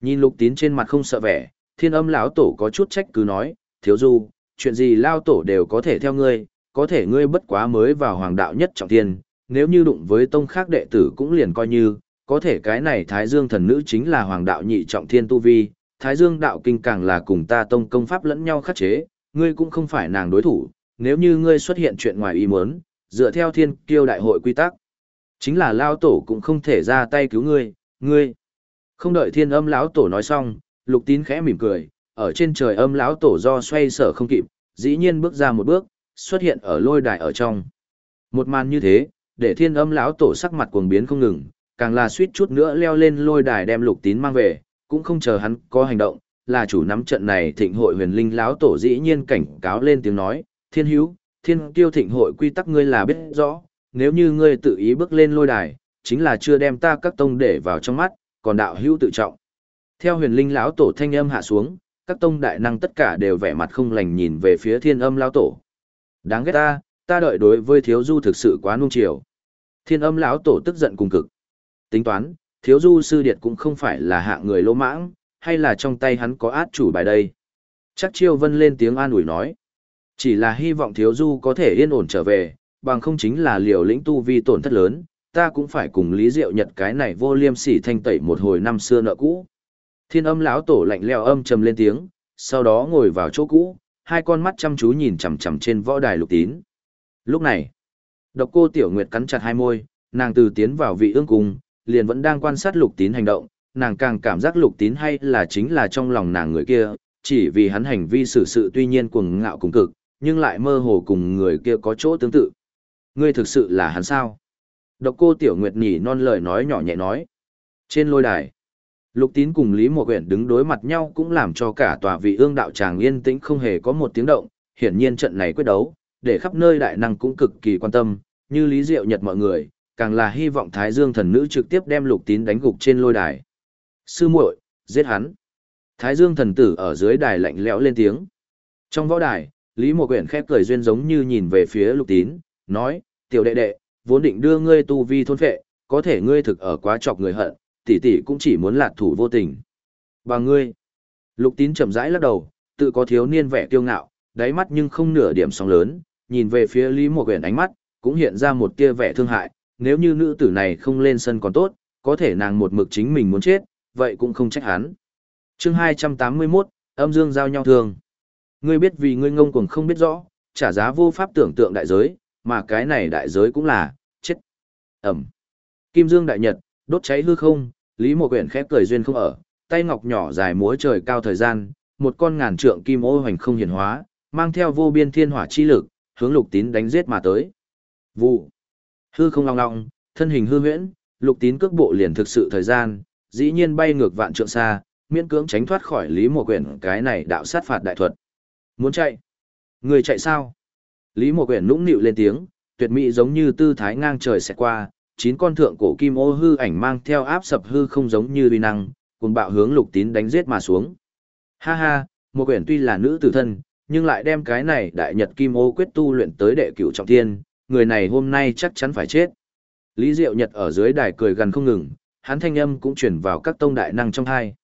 Nhìn lục tín trên mặt không sợ vẻ, thiên âm lão tổ có chút trách cứ nói, thiếu du, chuyện gì lao tổ đều có thể theo ngươi, có thể ngươi bất quá mới vào hoàng đạo nhất trọng thiên, nếu như đụng với tông khác đệ tử cũng liền coi như, có thể cái này thái dương thần nữ chính là hoàng đạo nhị trọng thiên tu vi, thái dương đạo kinh càng là cùng ta tông công pháp lẫn nhau khắc chế, ngươi cũng không phải nàng đối thủ, nếu như ngươi xuất hiện chuyện ngoài ý muốn, dựa theo thiên kiêu đại hội quy tắc. Chính là lao tổ cũng không thể ra tay cứu ngươi, ngươi. Không đợi thiên âm lão tổ nói xong, lục tín khẽ mỉm cười, ở trên trời âm lão tổ do xoay sở không kịp, dĩ nhiên bước ra một bước, xuất hiện ở lôi đài ở trong. Một màn như thế, để thiên âm lão tổ sắc mặt cuồng biến không ngừng, càng là suýt chút nữa leo lên lôi đài đem lục tín mang về, cũng không chờ hắn có hành động, là chủ nắm trận này thịnh hội huyền linh lão tổ dĩ nhiên cảnh cáo lên tiếng nói, thiên hữu, thiên tiêu thịnh hội quy tắc ngươi là biết rõ, nếu như ngươi tự ý bước lên lôi đài, chính là chưa đem ta các tông để vào trong mắt, còn đạo hữu tự trọng. Theo huyền linh lão tổ thanh âm hạ xuống, các tông đại năng tất cả đều vẻ mặt không lành nhìn về phía thiên âm lão tổ. Đáng ghét ta, ta đợi đối với thiếu du thực sự quá nung chiều. Thiên âm lão tổ tức giận cùng cực. Tính toán, thiếu du sư điệt cũng không phải là hạng người lỗ mãng, hay là trong tay hắn có át chủ bài đây. Chắc chiêu vân lên tiếng an ủi nói. Chỉ là hy vọng thiếu du có thể yên ổn trở về, bằng không chính là liều lĩnh tu vi tổn thất lớn, ta cũng phải cùng Lý Diệu Nhật cái này vô liêm sỉ thanh tẩy một hồi năm xưa nợ cũ. Thiên âm lão tổ lạnh leo âm trầm lên tiếng, sau đó ngồi vào chỗ cũ, hai con mắt chăm chú nhìn chằm chằm trên võ đài lục tín. Lúc này, độc cô tiểu nguyệt cắn chặt hai môi, nàng từ tiến vào vị ương cung, liền vẫn đang quan sát lục tín hành động, nàng càng cảm giác lục tín hay là chính là trong lòng nàng người kia, chỉ vì hắn hành vi xử sự tuy nhiên cuồng ngạo cùng cực, nhưng lại mơ hồ cùng người kia có chỗ tương tự. Ngươi thực sự là hắn sao? Độc cô Tiểu Nguyệt nhỉ non lời nói nhỏ nhẹ nói. Trên lôi đài, Lục Tín cùng Lý Mộ Quyển đứng đối mặt nhau cũng làm cho cả tòa vị ương đạo tràng yên tĩnh không hề có một tiếng động, hiển nhiên trận này quyết đấu, để khắp nơi đại năng cũng cực kỳ quan tâm, như Lý Diệu Nhật mọi người, càng là hy vọng Thái Dương thần nữ trực tiếp đem Lục Tín đánh gục trên lôi đài. Sư muội, giết hắn. Thái Dương thần tử ở dưới đài lạnh lẽo lên tiếng. Trong võ đài, Lý Mộ Quyển khép cười duyên giống như nhìn về phía Lục Tín, nói, tiểu đệ đệ, vốn định đưa ngươi tu vi thôn phệ, có thể ngươi thực ở quá chọc người hận, tỷ tỷ cũng chỉ muốn lạt thủ vô tình. Bà ngươi, Lục Tín chậm rãi lắc đầu, tự có thiếu niên vẻ kiêu ngạo, đáy mắt nhưng không nửa điểm sóng lớn, nhìn về phía Lý Mộ Quyển ánh mắt, cũng hiện ra một tia vẻ thương hại, nếu như nữ tử này không lên sân còn tốt, có thể nàng một mực chính mình muốn chết, vậy cũng không trách hắn. Chương 281, âm dương giao nhau thường. Ngươi biết vì ngươi ngông cuồng không biết rõ, trả giá vô pháp tưởng tượng đại giới, mà cái này đại giới cũng là, chết. Ẩm. Kim Dương Đại Nhật, đốt cháy hư không, Lý Mộ Quyển khép cười duyên không ở, tay ngọc nhỏ dài múa trời cao thời gian, một con ngàn trượng kim ô hoành không hiển hóa, mang theo vô biên thiên hỏa chi lực, hướng Lục Tín đánh giết mà tới. Vụ. Hư không long long, thân hình hư huyễn, Lục Tín cước bộ liền thực sự thời gian, dĩ nhiên bay ngược vạn trượng xa, miễn cưỡng tránh thoát khỏi Lý Mộ Quyển cái này đạo sát phạt đại thuật. Muốn chạy? Người chạy sao? Lý Mộ Quyển nũng nịu lên tiếng, tuyệt mỹ giống như tư thái ngang trời xẹt qua, chín con thượng cổ kim ô hư ảnh mang theo áp sập hư không giống như uy năng, cùng bạo hướng Lục Tín đánh giết mà xuống. Ha ha, một Quyển tuy là nữ tử thân, nhưng lại đem cái này đại nhật kim ô quyết tu luyện tới đệ cửu trọng thiên, người này hôm nay chắc chắn phải chết. Lý Diệu Nhật ở dưới đài cười gần không ngừng, hắn thanh âm cũng chuyển vào các tông đại năng trong hai.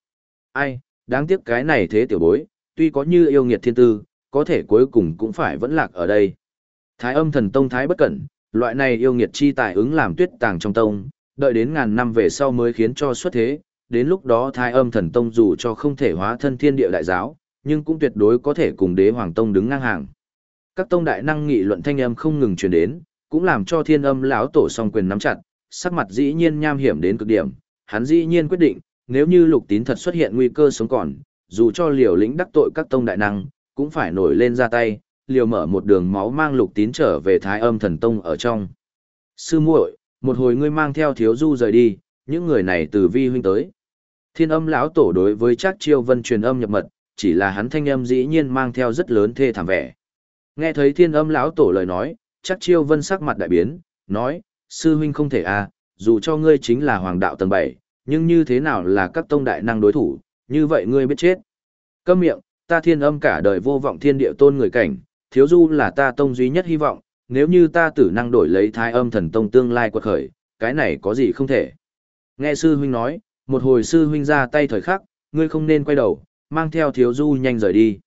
Ai, đáng tiếc cái này thế tiểu bối, tuy có như yêu nghiệt thiên tư, có thể cuối cùng cũng phải vẫn lạc ở đây. Thái âm thần tông thái bất cẩn, loại này yêu nghiệt chi tài ứng làm tuyết tàng trong tông, đợi đến ngàn năm về sau mới khiến cho xuất thế, đến lúc đó thái âm thần tông dù cho không thể hóa thân thiên địa đại giáo, nhưng cũng tuyệt đối có thể cùng đế hoàng tông đứng ngang hàng. Các tông đại năng nghị luận thanh âm không ngừng truyền đến, cũng làm cho thiên âm lão tổ song quyền nắm chặt, sắc mặt dĩ nhiên nham hiểm đến cực điểm, hắn dĩ nhiên quyết định, nếu như lục tín thật xuất hiện nguy cơ sống còn, dù cho liều lĩnh đắc tội các tông đại năng, cũng phải nổi lên ra tay, liều mở một đường máu mang lục tín trở về thái âm thần tông ở trong. Sư muội, một hồi ngươi mang theo thiếu du rời đi, những người này từ vi huynh tới. Thiên âm lão tổ đối với Trác chiêu vân truyền âm nhập mật, chỉ là hắn thanh âm dĩ nhiên mang theo rất lớn thê thảm vẻ. Nghe thấy thiên âm lão tổ lời nói, Trác chiêu vân sắc mặt đại biến, nói, sư huynh không thể à, dù cho ngươi chính là hoàng đạo tầng 7, nhưng như thế nào là các tông đại năng đối thủ, như vậy ngươi biết chết. Câm miệng, ta thiên âm cả đời vô vọng thiên địa tôn người cảnh, thiếu du là ta tông duy nhất hy vọng, nếu như ta tử năng đổi lấy thái âm thần tông tương lai quật khởi, cái này có gì không thể. Nghe sư huynh nói, một hồi sư huynh ra tay thời khắc, ngươi không nên quay đầu, mang theo thiếu du nhanh rời đi.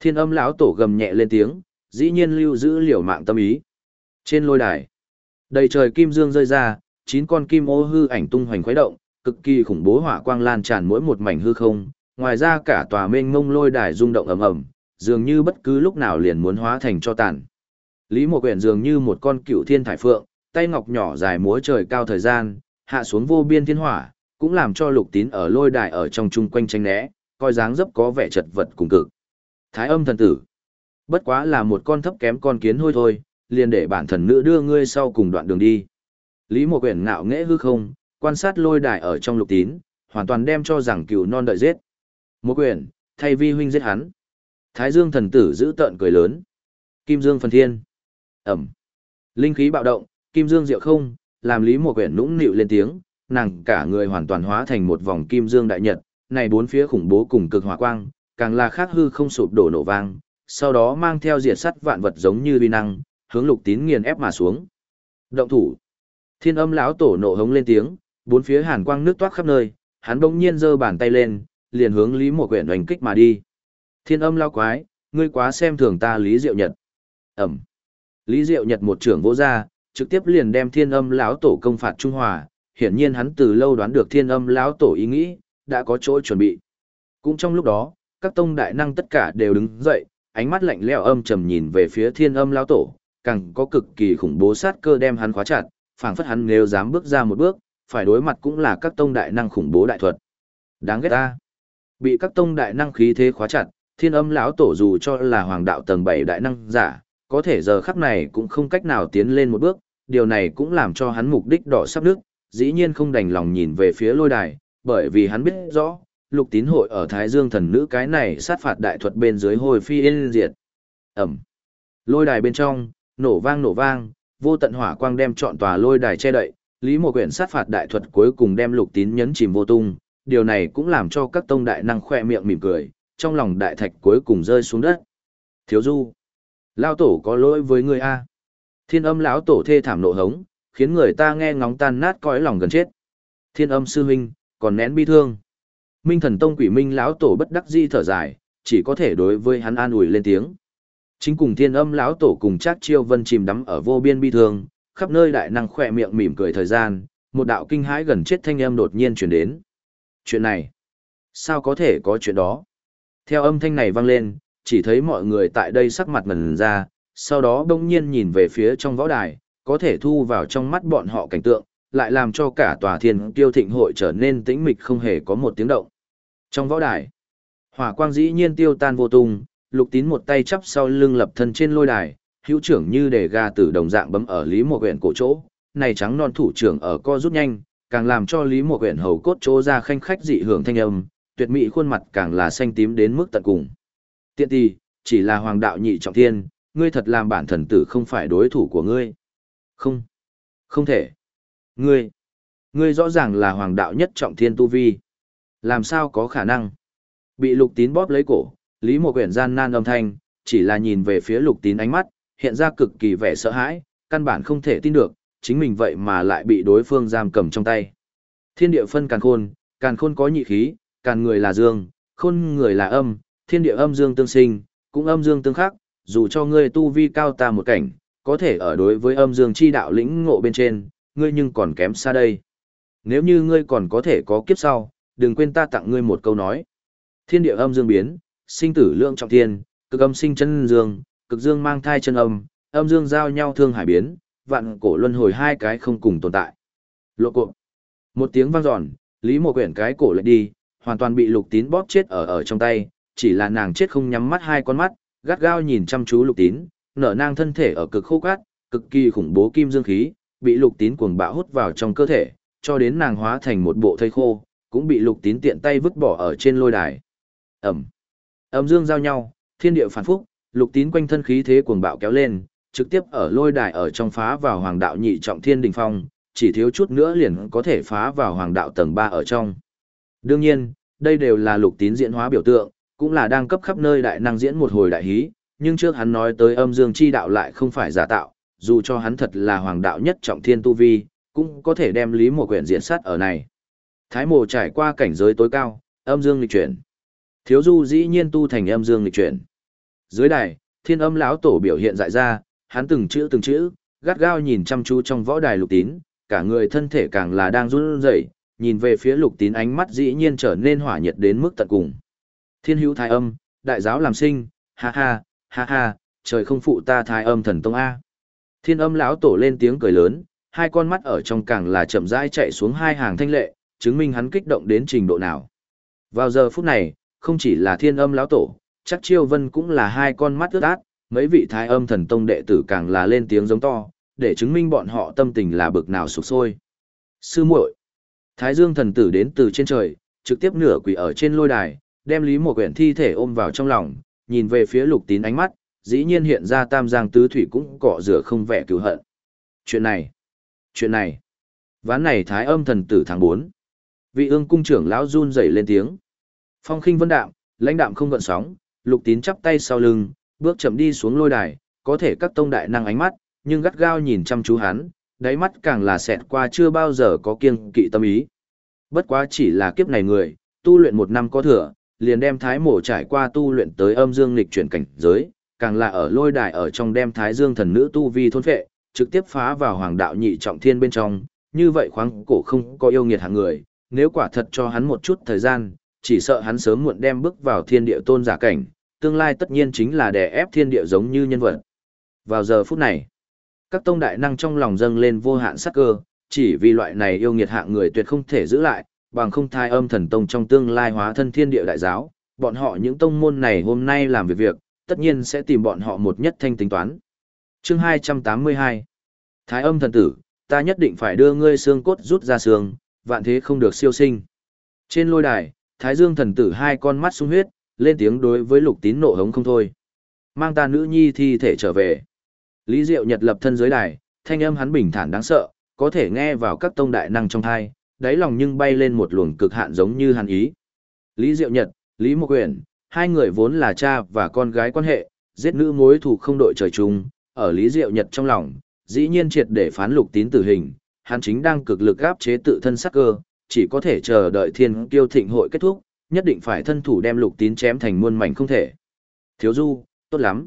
Thiên âm lão tổ gầm nhẹ lên tiếng, dĩ nhiên lưu giữ liều mạng tâm ý. Trên lôi đài, đầy trời kim dương rơi ra, chín con kim ô hư ảnh tung hoành khuấy động, cực kỳ khủng bố hỏa quang lan tràn mỗi một mảnh hư không, ngoài ra cả tòa mênh mông lôi đài rung động ầm ầm, dường như bất cứ lúc nào liền muốn hóa thành cho tàn. Lý Mộ Quyển dường như một con cựu thiên thải phượng, tay ngọc nhỏ dài múa trời cao thời gian, hạ xuống vô biên thiên hỏa, cũng làm cho Lục Tín ở lôi đài ở trong chung quanh tranh né, coi dáng dấp có vẻ chật vật cùng cực. Thái Âm thần tử, bất quá là một con thấp kém con kiến hôi thôi, liền để bản thần nữ đưa ngươi sau cùng đoạn đường đi. Lý Mộ Quyển ngạo nghễ hư không, quan sát lôi đài ở trong Lục Tín, hoàn toàn đem cho rằng cựu non đợi giết. Mộ Quyển, thay vi huynh giết hắn. Thái Dương thần tử giữ tợn cười lớn. Kim Dương phần thiên. Ẩm. Linh khí bạo động, Kim Dương diệu không, làm Lý Mộ Quyển nũng nịu lên tiếng, nàng cả người hoàn toàn hóa thành một vòng kim dương đại nhật, này bốn phía khủng bố cùng cực hỏa quang, càng là khác hư không sụp đổ nổ vang, sau đó mang theo diệt sắt vạn vật giống như uy năng, hướng Lục Tín nghiền ép mà xuống. Động thủ. Thiên Âm lão tổ nộ hống lên tiếng, bốn phía hàn quang nước toát khắp nơi, hắn bỗng nhiên giơ bàn tay lên, liền hướng Lý Mộ Quyển đánh kích mà đi. Thiên Âm lao quái, ngươi quá xem thường ta Lý Diệu Nhật. Ẩm. Lý Diệu Nhật một trưởng vỗ ra, trực tiếp liền đem Thiên Âm lão tổ công phạt Trung Hòa, hiển nhiên hắn từ lâu đoán được Thiên Âm lão tổ ý nghĩ, đã có chỗ chuẩn bị. Cũng trong lúc đó, các tông đại năng tất cả đều đứng dậy, ánh mắt lạnh lẽo âm trầm nhìn về phía Thiên Âm lão tổ, càng có cực kỳ khủng bố sát cơ đem hắn khóa chặt, phảng phất hắn nếu dám bước ra một bước, phải đối mặt cũng là các tông đại năng khủng bố đại thuật. Đáng ghét ta. Bị các tông đại năng khí thế khóa chặt, Thiên Âm lão tổ dù cho là hoàng đạo tầng bảy đại năng giả, có thể giờ khắc này cũng không cách nào tiến lên một bước, điều này cũng làm cho hắn mục đích đỏ sắp nước, dĩ nhiên không đành lòng nhìn về phía lôi đài, bởi vì hắn biết rõ, lục tín hội ở Thái Dương thần nữ cái này sát phạt đại thuật bên dưới hồi phi yên diệt. Ẩm. Lôi đài bên trong, nổ vang nổ vang, vô tận hỏa quang đem trọn tòa lôi đài che đậy, Lý Mộ Quyển sát phạt đại thuật cuối cùng đem lục tín nhấn chìm vô tung, điều này cũng làm cho các tông đại năng khoe miệng mỉm cười, trong lòng đại thạch cuối cùng rơi xuống đất. Thiếu du. Lao tổ có lỗi với ngươi a. Thiên âm lão tổ thê thảm nộ hống, khiến người ta nghe ngóng tan nát cõi lòng gần chết. Thiên âm sư huynh, còn nén bi thương. Minh thần tông quỷ minh lão tổ bất đắc di thở dài, chỉ có thể đối với hắn an ủi lên tiếng. Chính cùng thiên âm lão tổ cùng chắc chiêu vân chìm đắm ở vô biên bi thương, khắp nơi đại năng khỏe miệng mỉm cười thời gian, một đạo kinh hãi gần chết thanh âm đột nhiên truyền đến. Chuyện này, sao có thể có chuyện đó? Theo âm thanh này vang lên, chỉ thấy mọi người tại đây sắc mặt ngần ra, sau đó đông nhiên nhìn về phía trong võ đài, có thể thu vào trong mắt bọn họ cảnh tượng, lại làm cho cả tòa thiên tiêu thịnh hội trở nên tĩnh mịch không hề có một tiếng động. Trong võ đài, hỏa quang dĩ nhiên tiêu tan vô tung, lục tín một tay chắp sau lưng lập thân trên lôi đài, hữu trưởng như để gà tử đồng dạng bấm ở lý một huyện cổ chỗ, này trắng non thủ trưởng ở co rút nhanh, càng làm cho lý một huyện hầu cốt chỗ ra khanh khách dị hưởng thanh âm, tuyệt mỹ khuôn mặt càng là xanh tím đến mức tận cùng. Tiện tì, chỉ là hoàng đạo nhị trọng thiên, ngươi thật làm bản thần tử không phải đối thủ của ngươi. Không, không thể. Ngươi, ngươi rõ ràng là hoàng đạo nhất trọng thiên tu vi. Làm sao có khả năng? Bị lục tín bóp lấy cổ, Lý Mộ Quyển gian nan âm thanh, chỉ là nhìn về phía lục tín ánh mắt, hiện ra cực kỳ vẻ sợ hãi, căn bản không thể tin được, chính mình vậy mà lại bị đối phương giam cầm trong tay. Thiên địa phân càn khôn, càn khôn có nhị khí, càn người là dương, khôn người là âm, thiên địa âm dương tương sinh, cũng âm dương tương khắc, dù cho ngươi tu vi cao ta một cảnh, có thể ở đối với âm dương chi đạo lĩnh ngộ bên trên, ngươi nhưng còn kém xa đây. Nếu như ngươi còn có thể có kiếp sau, đừng quên ta tặng ngươi một câu nói. Thiên địa âm dương biến, sinh tử lượng trọng thiên, cực âm sinh chân dương, cực dương mang thai chân âm, âm dương giao nhau thương hải biến, vạn cổ luân hồi hai cái không cùng tồn tại. Lộ cộp. Một tiếng vang dọn, Lý Mộ Quyển cái cổ lại đi, hoàn toàn bị Lục Tín bóp chết ở ở trong tay, chỉ là nàng chết không nhắm mắt hai con mắt, gắt gao nhìn chăm chú Lục Tín, nở nang thân thể ở cực khô cát, cực kỳ khủng bố kim dương khí, bị Lục Tín cuồng bạo hút vào trong cơ thể, cho đến nàng hóa thành một bộ thây khô, cũng bị Lục Tín tiện tay vứt bỏ ở trên lôi đài. Ẩm. ẩm dương giao nhau, thiên địa phản phúc, Lục Tín quanh thân khí thế cuồng bạo kéo lên, trực tiếp ở lôi đài ở trong phá vào hoàng đạo nhị trọng thiên đỉnh phong, chỉ thiếu chút nữa liền có thể phá vào hoàng đạo tầng 3 ở trong. Đương nhiên, đây đều là lục tín diễn hóa biểu tượng, cũng là đang cấp khắp nơi đại năng diễn một hồi đại hí, nhưng trước hắn nói tới âm dương chi đạo lại không phải giả tạo, dù cho hắn thật là hoàng đạo nhất trọng thiên tu vi, cũng có thể đem lý một quyển diễn sát ở này. Thái mồ trải qua cảnh giới tối cao, âm dương lịch chuyển. Thiếu du dĩ nhiên tu thành âm dương lịch chuyển. Dưới đài, thiên âm lão tổ biểu hiện dại ra, hắn từng chữ từng chữ, gắt gao nhìn chăm chú trong võ đài lục tín, cả người thân thể càng là đang run rẩy, nhìn về phía lục tín ánh mắt dĩ nhiên trở nên hỏa nhiệt đến mức tận cùng. Thiên hữu thái âm, đại giáo làm sinh, ha ha, ha ha, trời không phụ ta thái âm thần tông A. Thiên âm lão tổ lên tiếng cười lớn, hai con mắt ở trong càng là chậm rãi chạy xuống hai hàng thanh lệ, chứng minh hắn kích động đến trình độ nào. Vào giờ phút này, không chỉ là thiên âm lão tổ, chắc chiêu vân cũng là hai con mắt ướt át, mấy vị thái âm thần tông đệ tử càng là lên tiếng giống to, để chứng minh bọn họ tâm tình là bực nào sụp sôi. Sư muội, Thái Dương thần tử đến từ trên trời, trực tiếp nửa quỷ ở trên lôi đài, đem Lý Mộ Quyển thi thể ôm vào trong lòng, nhìn về phía Lục Tín ánh mắt, dĩ nhiên hiện ra tam giang tứ thủy cũng cọ rửa không vẻ cứu hận. Chuyện này, chuyện này, Ván này thái âm thần tử tháng 4. Vị ương cung trưởng lão run rẩy lên tiếng. Phong khinh vân đạm, lãnh đạm không gợn sóng, lục tín chắp tay sau lưng, bước chậm đi xuống lôi đài, có thể các tông đại năng ánh mắt, nhưng gắt gao nhìn chăm chú hắn, đáy mắt càng là xẹt qua chưa bao giờ có kiêng kỵ tâm ý. Bất quá chỉ là kiếp này người, tu luyện một năm có thừa, liền đem thái mổ trải qua tu luyện tới âm dương lịch chuyển cảnh giới, càng là ở lôi đài ở trong đem thái dương thần nữ tu vi thôn phệ, trực tiếp phá vào hoàng đạo nhị trọng thiên bên trong, như vậy khoáng cổ không có yêu nghiệt hạng người, nếu quả thật cho hắn một chút thời gian, chỉ sợ hắn sớm muộn đem bước vào thiên địa tôn giả cảnh, tương lai tất nhiên chính là đè ép thiên địa giống như nhân vật. Vào giờ phút này, các tông đại năng trong lòng dâng lên vô hạn sắc cơ, chỉ vì loại này yêu nghiệt hạng người tuyệt không thể giữ lại, bằng không thai âm thần tông trong tương lai hóa thân thiên địa đại giáo, bọn họ những tông môn này hôm nay làm việc việc, tất nhiên sẽ tìm bọn họ một nhất thanh tính toán. Chương 282 Thái âm thần tử, ta nhất định phải đưa ngươi xương cốt rút ra xương, vạn thế không được siêu sinh. Trên lôi đài, Thái Dương thần tử hai con mắt sung huyết, lên tiếng đối với lục tín nộ hống không thôi. Mang ta nữ nhi thi thể trở về. Lý Diệu Nhật lập thân dưới đài, thanh âm hắn bình thản đáng sợ, có thể nghe vào các tông đại năng trong thai, đáy lòng nhưng bay lên một luồng cực hạn giống như hàn ý. Lý Diệu Nhật, Lý Mộc Quyền, hai người vốn là cha và con gái quan hệ, giết nữ mối thù không đội trời chung, ở Lý Diệu Nhật trong lòng, dĩ nhiên triệt để phán lục tín tử hình, hắn chính đang cực lực áp chế tự thân sắc cơ, chỉ có thể chờ đợi thiên kiêu thịnh hội kết thúc, nhất định phải thân thủ đem lục tín chém thành muôn mảnh không thể. Thiếu du, tốt lắm.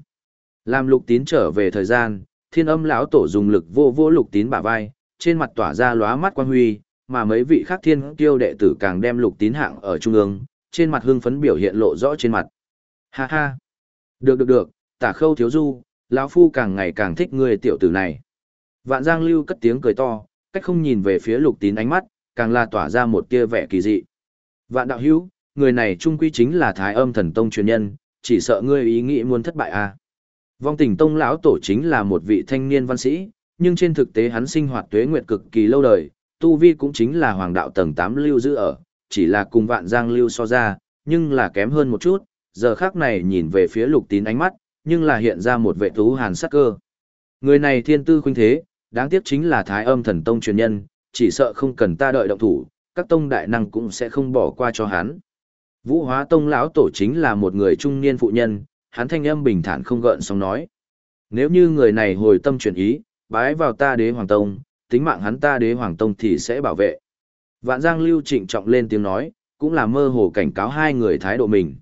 Làm lục tín trở về thời gian, thiên âm lão tổ dùng lực vô vô lục tín bả vai, trên mặt tỏa ra lóa mắt quan huy, mà mấy vị khác thiên kiêu đệ tử càng đem lục tín hạng ở trung ương, trên mặt hưng phấn biểu hiện lộ rõ trên mặt. Ha ha. Được được được, tả khâu thiếu du, lão phu càng ngày càng thích người tiểu tử này. Vạn Giang Lưu cất tiếng cười to, cách không nhìn về phía lục tín ánh mắt, càng là tỏa ra một tia vẻ kỳ dị. Vạn đạo hữu, người này trung quy chính là thái âm thần tông truyền nhân, chỉ sợ ngươi ý nghĩ muốn thất bại à. Vong tình tông lão tổ chính là một vị thanh niên văn sĩ, nhưng trên thực tế hắn sinh hoạt tuế nguyệt cực kỳ lâu đời, tu vi cũng chính là hoàng đạo tầng 8 lưu giữ ở, chỉ là cùng vạn giang lưu so ra, nhưng là kém hơn một chút, giờ khác này nhìn về phía lục tín ánh mắt, nhưng là hiện ra một vệ thú hàn sắc cơ. Người này thiên tư khuynh thế, đáng tiếc chính là thái âm thần tông truyền nhân, chỉ sợ không cần ta đợi động thủ, các tông đại năng cũng sẽ không bỏ qua cho hắn. Vũ hóa tông lão tổ chính là một người trung niên phụ nhân, hắn thanh âm bình thản không gợn sóng nói. Nếu như người này hồi tâm chuyển ý, bái vào ta đế hoàng tông, tính mạng hắn ta đế hoàng tông thì sẽ bảo vệ. Vạn Giang Lưu trịnh trọng lên tiếng nói, cũng là mơ hồ cảnh cáo hai người thái độ mình.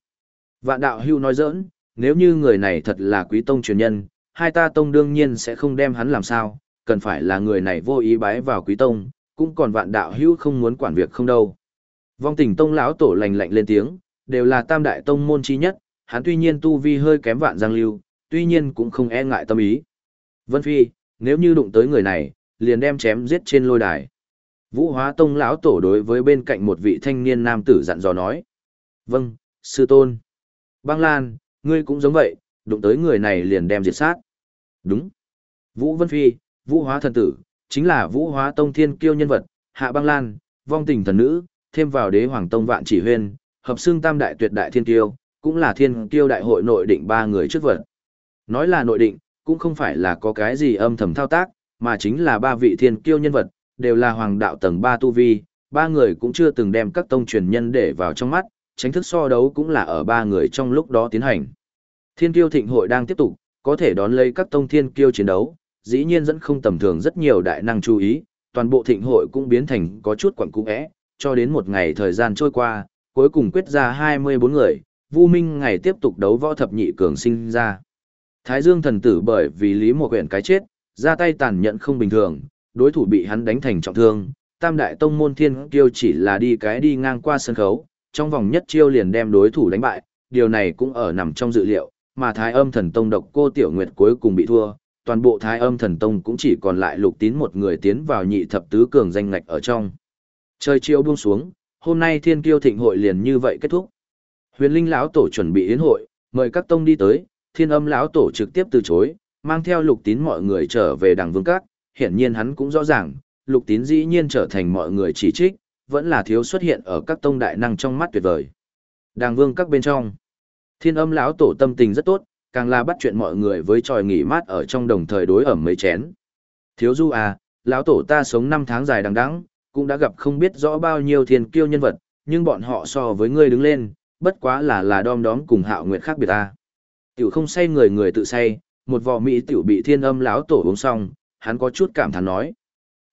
Vạn đạo hưu nói giỡn, nếu như người này thật là quý tông truyền nhân, hai ta tông đương nhiên sẽ không đem hắn làm sao, cần phải là người này vô ý bái vào quý tông, cũng còn vạn đạo hưu không muốn quản việc không đâu. Vong tình tông lão tổ lành lạnh lên tiếng, đều là tam đại tông môn chi nhất, hắn tuy nhiên tu vi hơi kém vạn giang lưu, tuy nhiên cũng không e ngại tâm ý. Vân Phi, nếu như đụng tới người này, liền đem chém giết trên lôi đài. Vũ Hóa Tông lão tổ đối với bên cạnh một vị thanh niên nam tử dặn dò nói. Vâng, sư tôn. Băng Lan, ngươi cũng giống vậy, đụng tới người này liền đem diệt sát. Đúng. Vũ Vân Phi, Vũ Hóa thần tử, chính là Vũ Hóa Tông thiên kiêu nhân vật, Hạ Băng Lan, vong tình thần nữ, thêm vào đế hoàng tông vạn chỉ huyên, hợp xương tam đại tuyệt đại thiên kiêu, cũng là thiên kiêu đại hội nội định ba người trước vật. Nói là nội định, cũng không phải là có cái gì âm thầm thao tác, mà chính là ba vị thiên kiêu nhân vật, đều là hoàng đạo tầng 3 tu vi, ba người cũng chưa từng đem các tông truyền nhân để vào trong mắt, tránh thức so đấu cũng là ở ba người trong lúc đó tiến hành. Thiên kiêu thịnh hội đang tiếp tục, có thể đón lấy các tông thiên kiêu chiến đấu, dĩ nhiên dẫn không tầm thường rất nhiều đại năng chú ý, toàn bộ thịnh hội cũng biến thành có chút quẩn cung ẽ, cho đến một ngày thời gian trôi qua, cuối cùng quyết ra 24 người, Vu Minh ngày tiếp tục đấu võ thập nhị cường sinh ra. Thái Dương thần tử bởi vì Lý Mộ Quyển cái chết, ra tay tàn nhẫn không bình thường, đối thủ bị hắn đánh thành trọng thương, Tam đại tông môn thiên kiêu chỉ là đi cái đi ngang qua sân khấu, trong vòng nhất chiêu liền đem đối thủ đánh bại, điều này cũng ở nằm trong dự liệu, mà Thái Âm thần tông độc cô Tiểu Nguyệt cuối cùng bị thua, toàn bộ Thái Âm thần tông cũng chỉ còn lại Lục Tín một người tiến vào nhị thập tứ cường danh ngạch ở trong. Trời chiều buông xuống, hôm nay thiên kiêu thịnh hội liền như vậy kết thúc. Huyền Linh lão tổ chuẩn bị yến hội, mời các tông đi tới, Thiên Âm lão tổ trực tiếp từ chối, mang theo Lục Tín mọi người trở về Đằng Vương Các, hiển nhiên hắn cũng rõ ràng, Lục Tín dĩ nhiên trở thành mọi người chỉ trích, vẫn là thiếu xuất hiện ở các tông đại năng trong mắt tuyệt vời. Đàng Vương Các bên trong, Thiên Âm lão tổ tâm tình rất tốt, càng là bắt chuyện mọi người với tròi nghỉ mát ở trong đồng thời đối ẩm mấy chén. Thiếu Du à, lão tổ ta sống năm tháng dài đằng đẵng, cũng đã gặp không biết rõ bao nhiêu thiên kiêu nhân vật, nhưng bọn họ so với ngươi đứng lên, bất quá là là đom đóm cùng hạo nguyệt khác biệt ta. Tiểu không say người người tự say, một vò mỹ tiểu bị thiên âm lão tổ uống xong, hắn có chút cảm thán nói.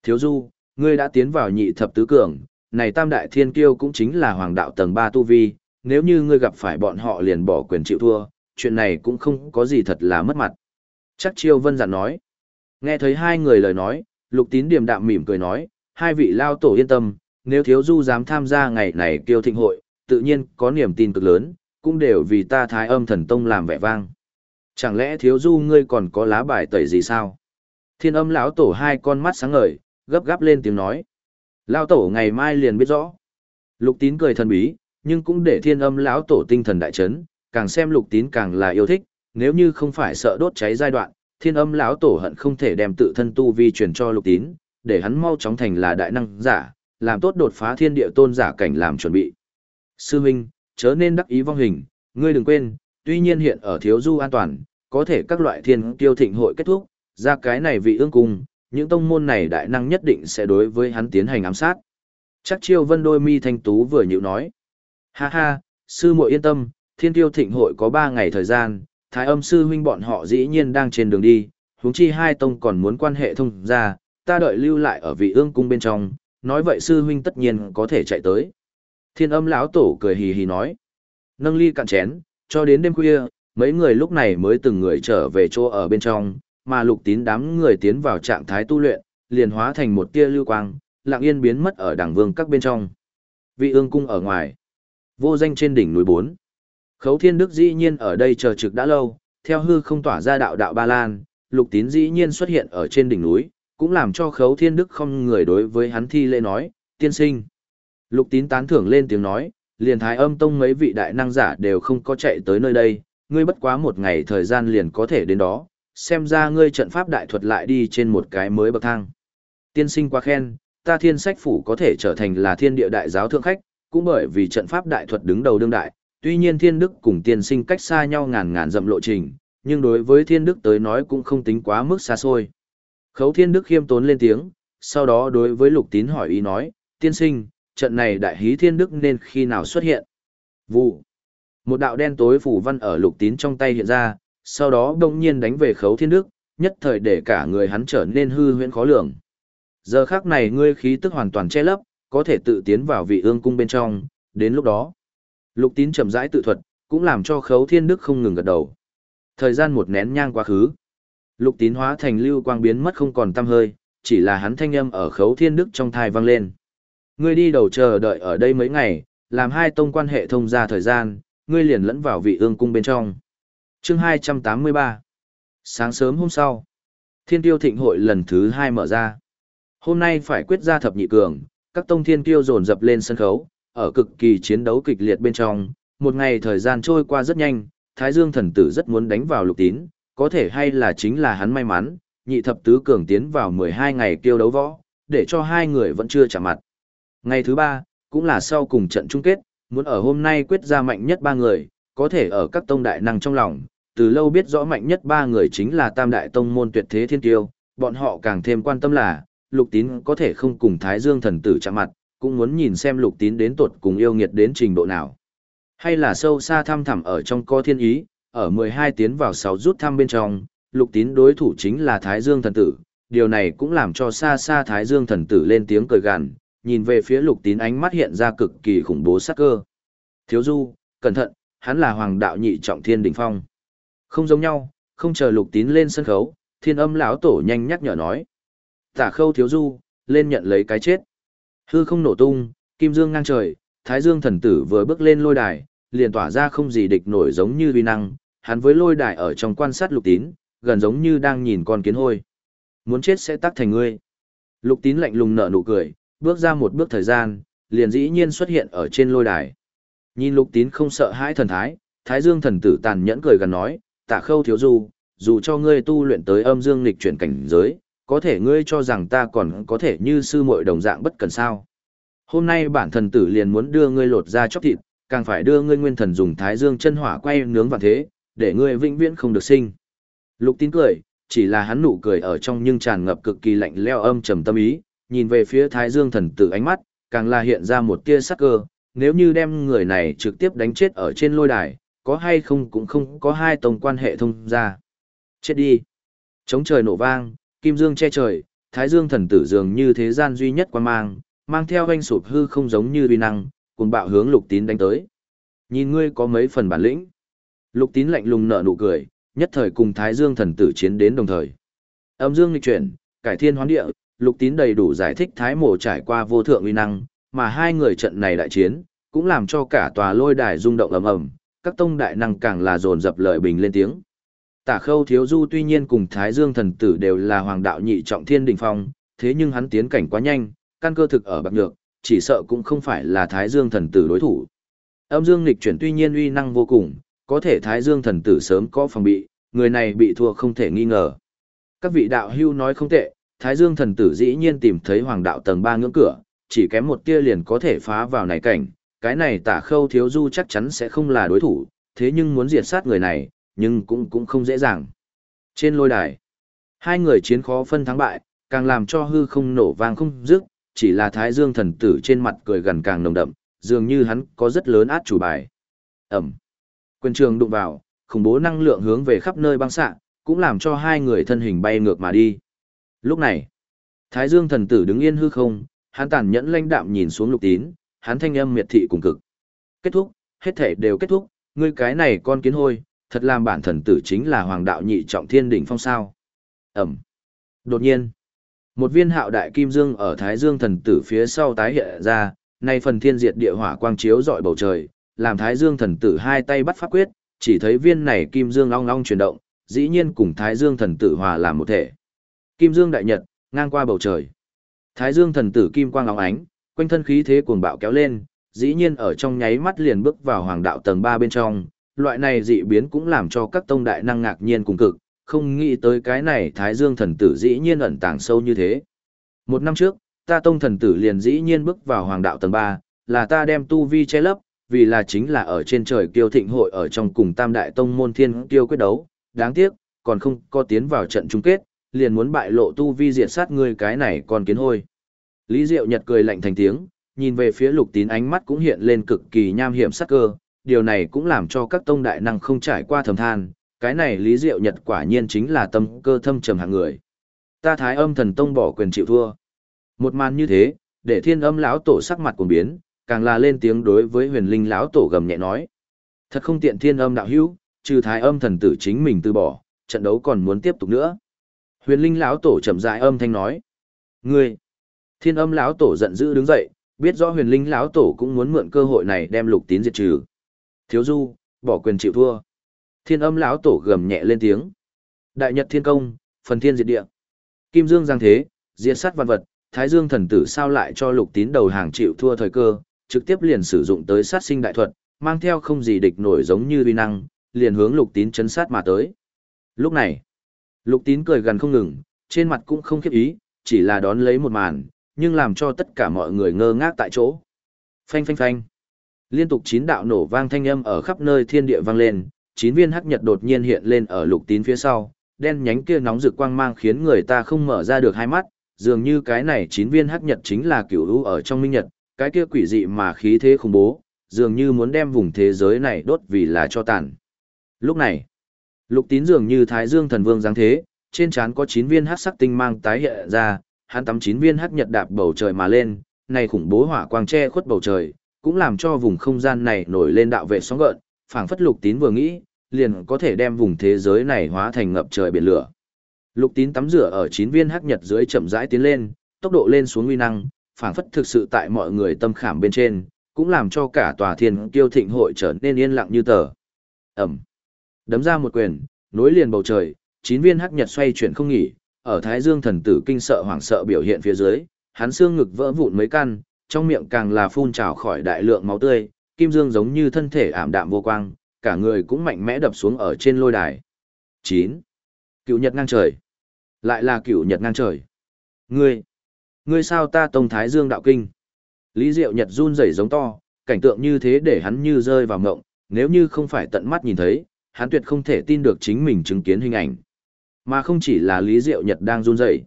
Thiếu du, ngươi đã tiến vào nhị thập tứ cường, này tam đại thiên kiêu cũng chính là hoàng đạo tầng ba tu vi, nếu như ngươi gặp phải bọn họ liền bỏ quyền chịu thua, chuyện này cũng không có gì thật là mất mặt. Chắc chiêu vân dặn nói. Nghe thấy hai người lời nói, lục tín điềm đạm mỉm cười nói, hai vị lao tổ yên tâm, nếu thiếu du dám tham gia ngày này kiêu thịnh hội, tự nhiên có niềm tin cực lớn, cũng đều vì ta thái âm thần tông làm vẻ vang. Chẳng lẽ thiếu du ngươi còn có lá bài tẩy gì sao? Thiên âm lão tổ hai con mắt sáng ngời, gấp gáp lên tiếng nói. Lão tổ ngày mai liền biết rõ. Lục tín cười thần bí, nhưng cũng để thiên âm lão tổ tinh thần đại chấn, càng xem lục tín càng là yêu thích, nếu như không phải sợ đốt cháy giai đoạn, thiên âm lão tổ hận không thể đem tự thân tu vi truyền cho lục tín, để hắn mau chóng thành là đại năng giả, làm tốt đột phá thiên địa tôn giả cảnh làm chuẩn bị. Sư huynh, chớ nên đắc ý vong hình, ngươi đừng quên, tuy nhiên hiện ở thiếu du an toàn, có thể các loại thiên tiêu thịnh hội kết thúc, ra cái này vị ương cung, những tông môn này đại năng nhất định sẽ đối với hắn tiến hành ám sát. Chắc chiêu vân đôi mi thanh tú vừa nhịu nói. Ha ha, sư muội yên tâm, thiên tiêu thịnh hội có 3 ngày thời gian, thái âm sư huynh bọn họ dĩ nhiên đang trên đường đi, huống chi hai tông còn muốn quan hệ thông ra, ta đợi lưu lại ở vị ương cung bên trong, nói vậy sư huynh tất nhiên có thể chạy tới. Thiên âm lão tổ cười hì hì nói. Nâng ly cạn chén, cho đến đêm khuya, mấy người lúc này mới từng người trở về chỗ ở bên trong, mà lục tín đám người tiến vào trạng thái tu luyện, liền hóa thành một tia lưu quang, lặng yên biến mất ở đảng vương các bên trong. Vị ương cung ở ngoài, vô danh trên đỉnh núi bốn. Khấu thiên đức dĩ nhiên ở đây chờ trực đã lâu, theo hư không tỏa ra đạo đạo ba lan, lục tín dĩ nhiên xuất hiện ở trên đỉnh núi, cũng làm cho khấu thiên đức không người đối với hắn thi lễ nói, tiên sinh. Lục tín tán thưởng lên tiếng nói, liền thái âm tông mấy vị đại năng giả đều không có chạy tới nơi đây, ngươi bất quá một ngày thời gian liền có thể đến đó, xem ra ngươi trận pháp đại thuật lại đi trên một cái mới bậc thang. Tiên sinh quá khen, ta thiên sách phủ có thể trở thành là thiên địa đại giáo thượng khách, cũng bởi vì trận pháp đại thuật đứng đầu đương đại, tuy nhiên thiên đức cùng tiên sinh cách xa nhau ngàn ngàn dặm lộ trình, nhưng đối với thiên đức tới nói cũng không tính quá mức xa xôi. Khấu thiên đức khiêm tốn lên tiếng, sau đó đối với lục tín hỏi ý nói, tiên sinh, trận này đại hí thiên đức nên khi nào xuất hiện? Vụ. Một đạo đen tối phủ văn ở lục tín trong tay hiện ra, sau đó đông nhiên đánh về khấu thiên đức, nhất thời để cả người hắn trở nên hư huyễn khó lường. Giờ khác này ngươi khí tức hoàn toàn che lấp, có thể tự tiến vào vị ương cung bên trong, đến lúc đó. Lục tín chậm rãi tự thuật, cũng làm cho khấu thiên đức không ngừng gật đầu. Thời gian một nén nhang quá khứ. Lục tín hóa thành lưu quang biến mất không còn tăm hơi, chỉ là hắn thanh âm ở khấu thiên đức trong thai vang lên. Ngươi đi đầu chờ đợi ở đây mấy ngày, làm hai tông quan hệ thông ra thời gian, ngươi liền lẫn vào vị ương cung bên trong. chương 283 Sáng sớm hôm sau, thiên tiêu thịnh hội lần thứ hai mở ra. Hôm nay phải quyết ra thập nhị cường, các tông thiên tiêu dồn dập lên sân khấu, ở cực kỳ chiến đấu kịch liệt bên trong, một ngày thời gian trôi qua rất nhanh, Thái Dương thần tử rất muốn đánh vào lục tín, có thể hay là chính là hắn may mắn, nhị thập tứ cường tiến vào 12 ngày tiêu đấu võ, để cho hai người vẫn chưa chạm mặt. Ngày thứ ba, cũng là sau cùng trận chung kết, muốn ở hôm nay quyết ra mạnh nhất ba người, có thể ở các tông đại năng trong lòng, từ lâu biết rõ mạnh nhất ba người chính là tam đại tông môn tuyệt thế thiên tiêu, bọn họ càng thêm quan tâm là, lục tín có thể không cùng Thái Dương thần tử chạm mặt, cũng muốn nhìn xem lục tín đến tột cùng yêu nghiệt đến trình độ nào. Hay là sâu xa thăm thẳm ở trong co thiên ý, ở 12 tiến vào 6 rút thăm bên trong, lục tín đối thủ chính là Thái Dương thần tử, điều này cũng làm cho xa xa Thái Dương thần tử lên tiếng cười gằn, nhìn về phía lục tín ánh mắt hiện ra cực kỳ khủng bố sắc cơ. Thiếu du, cẩn thận, hắn là hoàng đạo nhị trọng thiên đỉnh phong. Không giống nhau, không chờ lục tín lên sân khấu, thiên âm lão tổ nhanh nhắc nhở nói. Tả khâu thiếu du, lên nhận lấy cái chết. Hư không nổ tung, kim dương ngang trời, thái dương thần tử vừa bước lên lôi đài, liền tỏa ra không gì địch nổi giống như uy năng, hắn với lôi đài ở trong quan sát lục tín, gần giống như đang nhìn con kiến hôi. Muốn chết sẽ tắc thành ngươi. Lục tín lạnh lùng nở nụ cười, bước ra một bước thời gian, liền dĩ nhiên xuất hiện ở trên lôi đài. Nhìn lục tín không sợ hãi thần thái, thái dương thần tử tàn nhẫn cười gần nói, tạ khâu thiếu du, dù cho ngươi tu luyện tới âm dương nghịch chuyển cảnh giới, có thể ngươi cho rằng ta còn có thể như sư muội đồng dạng bất cần sao. Hôm nay bản thần tử liền muốn đưa ngươi lột ra chóc thịt, càng phải đưa ngươi nguyên thần dùng thái dương chân hỏa quay nướng vào thế, để ngươi vĩnh viễn không được sinh. Lục tín cười, chỉ là hắn nụ cười ở trong nhưng tràn ngập cực kỳ lạnh leo âm trầm tâm ý, nhìn về phía Thái Dương thần tử ánh mắt, càng là hiện ra một tia sắc cơ, nếu như đem người này trực tiếp đánh chết ở trên lôi đài, có hay không cũng không có hai tông quan hệ thông ra. Chết đi. Chống trời nổ vang, kim dương che trời, Thái Dương thần tử dường như thế gian duy nhất quan mang, mang theo anh sụp hư không giống như uy năng, cùng bạo hướng lục tín đánh tới. Nhìn ngươi có mấy phần bản lĩnh. Lục tín lạnh lùng nở nụ cười, nhất thời cùng Thái Dương thần tử chiến đến đồng thời. Âm dương nghịch chuyển, cải thiên hoán địa, lục tín đầy đủ giải thích Thái mổ trải qua vô thượng uy năng, mà hai người trận này đại chiến, cũng làm cho cả tòa lôi đài rung động ầm ầm, các tông đại năng càng là dồn dập lợi bình lên tiếng. Tả khâu thiếu du tuy nhiên cùng Thái Dương thần tử đều là hoàng đạo nhị trọng thiên đỉnh phong, thế nhưng hắn tiến cảnh quá nhanh, căn cơ thực ở bạc nhược, chỉ sợ cũng không phải là Thái Dương thần tử đối thủ. Âm dương nghịch chuyển tuy nhiên uy năng vô cùng, có thể Thái Dương thần tử sớm có phòng bị, người này bị thua không thể nghi ngờ. Các vị đạo hưu nói không tệ, Thái Dương thần tử dĩ nhiên tìm thấy hoàng đạo tầng 3 ngưỡng cửa, chỉ kém một tia liền có thể phá vào này cảnh, cái này tả khâu thiếu du chắc chắn sẽ không là đối thủ, thế nhưng muốn diệt sát người này, nhưng cũng cũng không dễ dàng. Trên lôi đài, hai người chiến khó phân thắng bại, càng làm cho hư không nổ vang không dứt, chỉ là Thái Dương thần tử trên mặt cười gần càng nồng đậm, dường như hắn có rất lớn át chủ bài. Ẩm. Quyền trường đụng vào, khủng bố năng lượng hướng về khắp nơi băng xạ, cũng làm cho hai người thân hình bay ngược mà đi. Lúc này, Thái Dương thần tử đứng yên hư không, hắn tàn nhẫn lãnh đạm nhìn xuống lục tín, hắn thanh âm miệt thị cùng cực. Kết thúc, hết thể đều kết thúc, ngươi cái này con kiến hôi, thật làm bản thần tử chính là hoàng đạo nhị trọng thiên đỉnh phong sao. Ẩm. Đột nhiên, một viên hạo đại kim dương ở Thái Dương thần tử phía sau tái hiện ra, nay phần thiên diệt địa hỏa quang chiếu dọi bầu trời, làm Thái Dương thần tử hai tay bắt pháp quyết, chỉ thấy viên này kim dương long long chuyển động, dĩ nhiên cùng Thái Dương thần tử hòa làm một thể. Kim dương đại nhật, ngang qua bầu trời. Thái Dương thần tử kim quang óng ánh, quanh thân khí thế cuồng bạo kéo lên, dĩ nhiên ở trong nháy mắt liền bước vào hoàng đạo tầng 3 bên trong, loại này dị biến cũng làm cho các tông đại năng ngạc nhiên cùng cực, không nghĩ tới cái này Thái Dương thần tử dĩ nhiên ẩn tàng sâu như thế. Một năm trước, ta tông thần tử liền dĩ nhiên bước vào hoàng đạo tầng 3, là ta đem tu vi che lấp, vì là chính là ở trên trời kiêu thịnh hội ở trong cùng tam đại tông môn thiên kiêu quyết đấu, đáng tiếc, còn không có tiến vào trận chung kết, liền muốn bại lộ tu vi diệt sát ngươi cái này còn kiến hôi. Lý Diệu Nhật cười lạnh thành tiếng, nhìn về phía lục tín ánh mắt cũng hiện lên cực kỳ nham hiểm sắc cơ, điều này cũng làm cho các tông đại năng không trải qua thầm than, cái này Lý Diệu Nhật quả nhiên chính là tâm cơ thâm trầm hạng người. Ta thái âm thần tông bỏ quyền chịu thua. Một màn như thế, để thiên âm lão tổ sắc mặt cuồng biến, càng là lên tiếng đối với huyền linh lão tổ gầm nhẹ nói. Thật không tiện thiên âm đạo hữu, trừ thái âm thần tử chính mình từ bỏ, trận đấu còn muốn tiếp tục nữa. Huyền linh lão tổ chậm dại âm thanh nói. Ngươi! Thiên âm lão tổ giận dữ đứng dậy, biết rõ huyền linh lão tổ cũng muốn mượn cơ hội này đem lục tín diệt trừ. Thiếu du, bỏ quyền chịu thua. Thiên âm lão tổ gầm nhẹ lên tiếng. Đại nhật thiên công, phần thiên diệt địa. Kim dương giang thế, diệt sát văn vật, thái dương thần tử sao lại cho lục tín đầu hàng chịu thua thời cơ, trực tiếp liền sử dụng tới sát sinh đại thuật, mang theo không gì địch nổi giống như uy năng, liền hướng lục tín chấn sát mà tới. Lúc này, lục tín cười gần không ngừng, trên mặt cũng không khiếp ý, chỉ là đón lấy một màn, nhưng làm cho tất cả mọi người ngơ ngác tại chỗ. Phanh phanh phanh. Liên tục chín đạo nổ vang thanh âm ở khắp nơi thiên địa vang lên, chín viên hắc nhật đột nhiên hiện lên ở lục tín phía sau, đen nhánh kia nóng rực quang mang khiến người ta không mở ra được hai mắt, dường như cái này chín viên hắc nhật chính là cửu u ở trong minh nhật, cái kia quỷ dị mà khí thế khủng bố, dường như muốn đem vùng thế giới này đốt vì là cho tàn. Lúc này, lục tín dường như thái dương thần vương dáng thế, trên trán có chín viên hắc sắc tinh mang tái hiện ra, hắn tắm chín viên hắc nhật đạp bầu trời mà lên, này khủng bố hỏa quang che khuất bầu trời, cũng làm cho vùng không gian này nổi lên đạo vệ sóng gợn, phảng phất lục tín vừa nghĩ, liền có thể đem vùng thế giới này hóa thành ngập trời biển lửa. Lục tín tắm rửa ở chín viên hắc nhật dưới chậm rãi tiến lên, tốc độ lên xuống uy năng, phảng phất thực sự tại mọi người tâm khảm bên trên, cũng làm cho cả tòa thiên kiêu thịnh hội trở nên yên lặng như tờ. Ẩm. Đấm ra một quyền, nối liền bầu trời, chín viên hắc nhật xoay chuyển không nghỉ, ở Thái Dương thần tử kinh sợ hoảng sợ biểu hiện phía dưới, hắn xương ngực vỡ vụn mấy căn, trong miệng càng là phun trào khỏi đại lượng máu tươi, kim dương giống như thân thể ảm đạm vô quang, cả người cũng mạnh mẽ đập xuống ở trên lôi đài. 9. Cựu Nhật ngang trời. Lại là cựu Nhật ngang trời. Ngươi, ngươi sao ta tông Thái Dương đạo kinh? Lý Diệu Nhật run rẩy giống to, cảnh tượng như thế để hắn như rơi vào ngộng, nếu như không phải tận mắt nhìn thấy, hắn tuyệt không thể tin được chính mình chứng kiến hình ảnh. Mà không chỉ là Lý Diệu Nhật đang run rẩy.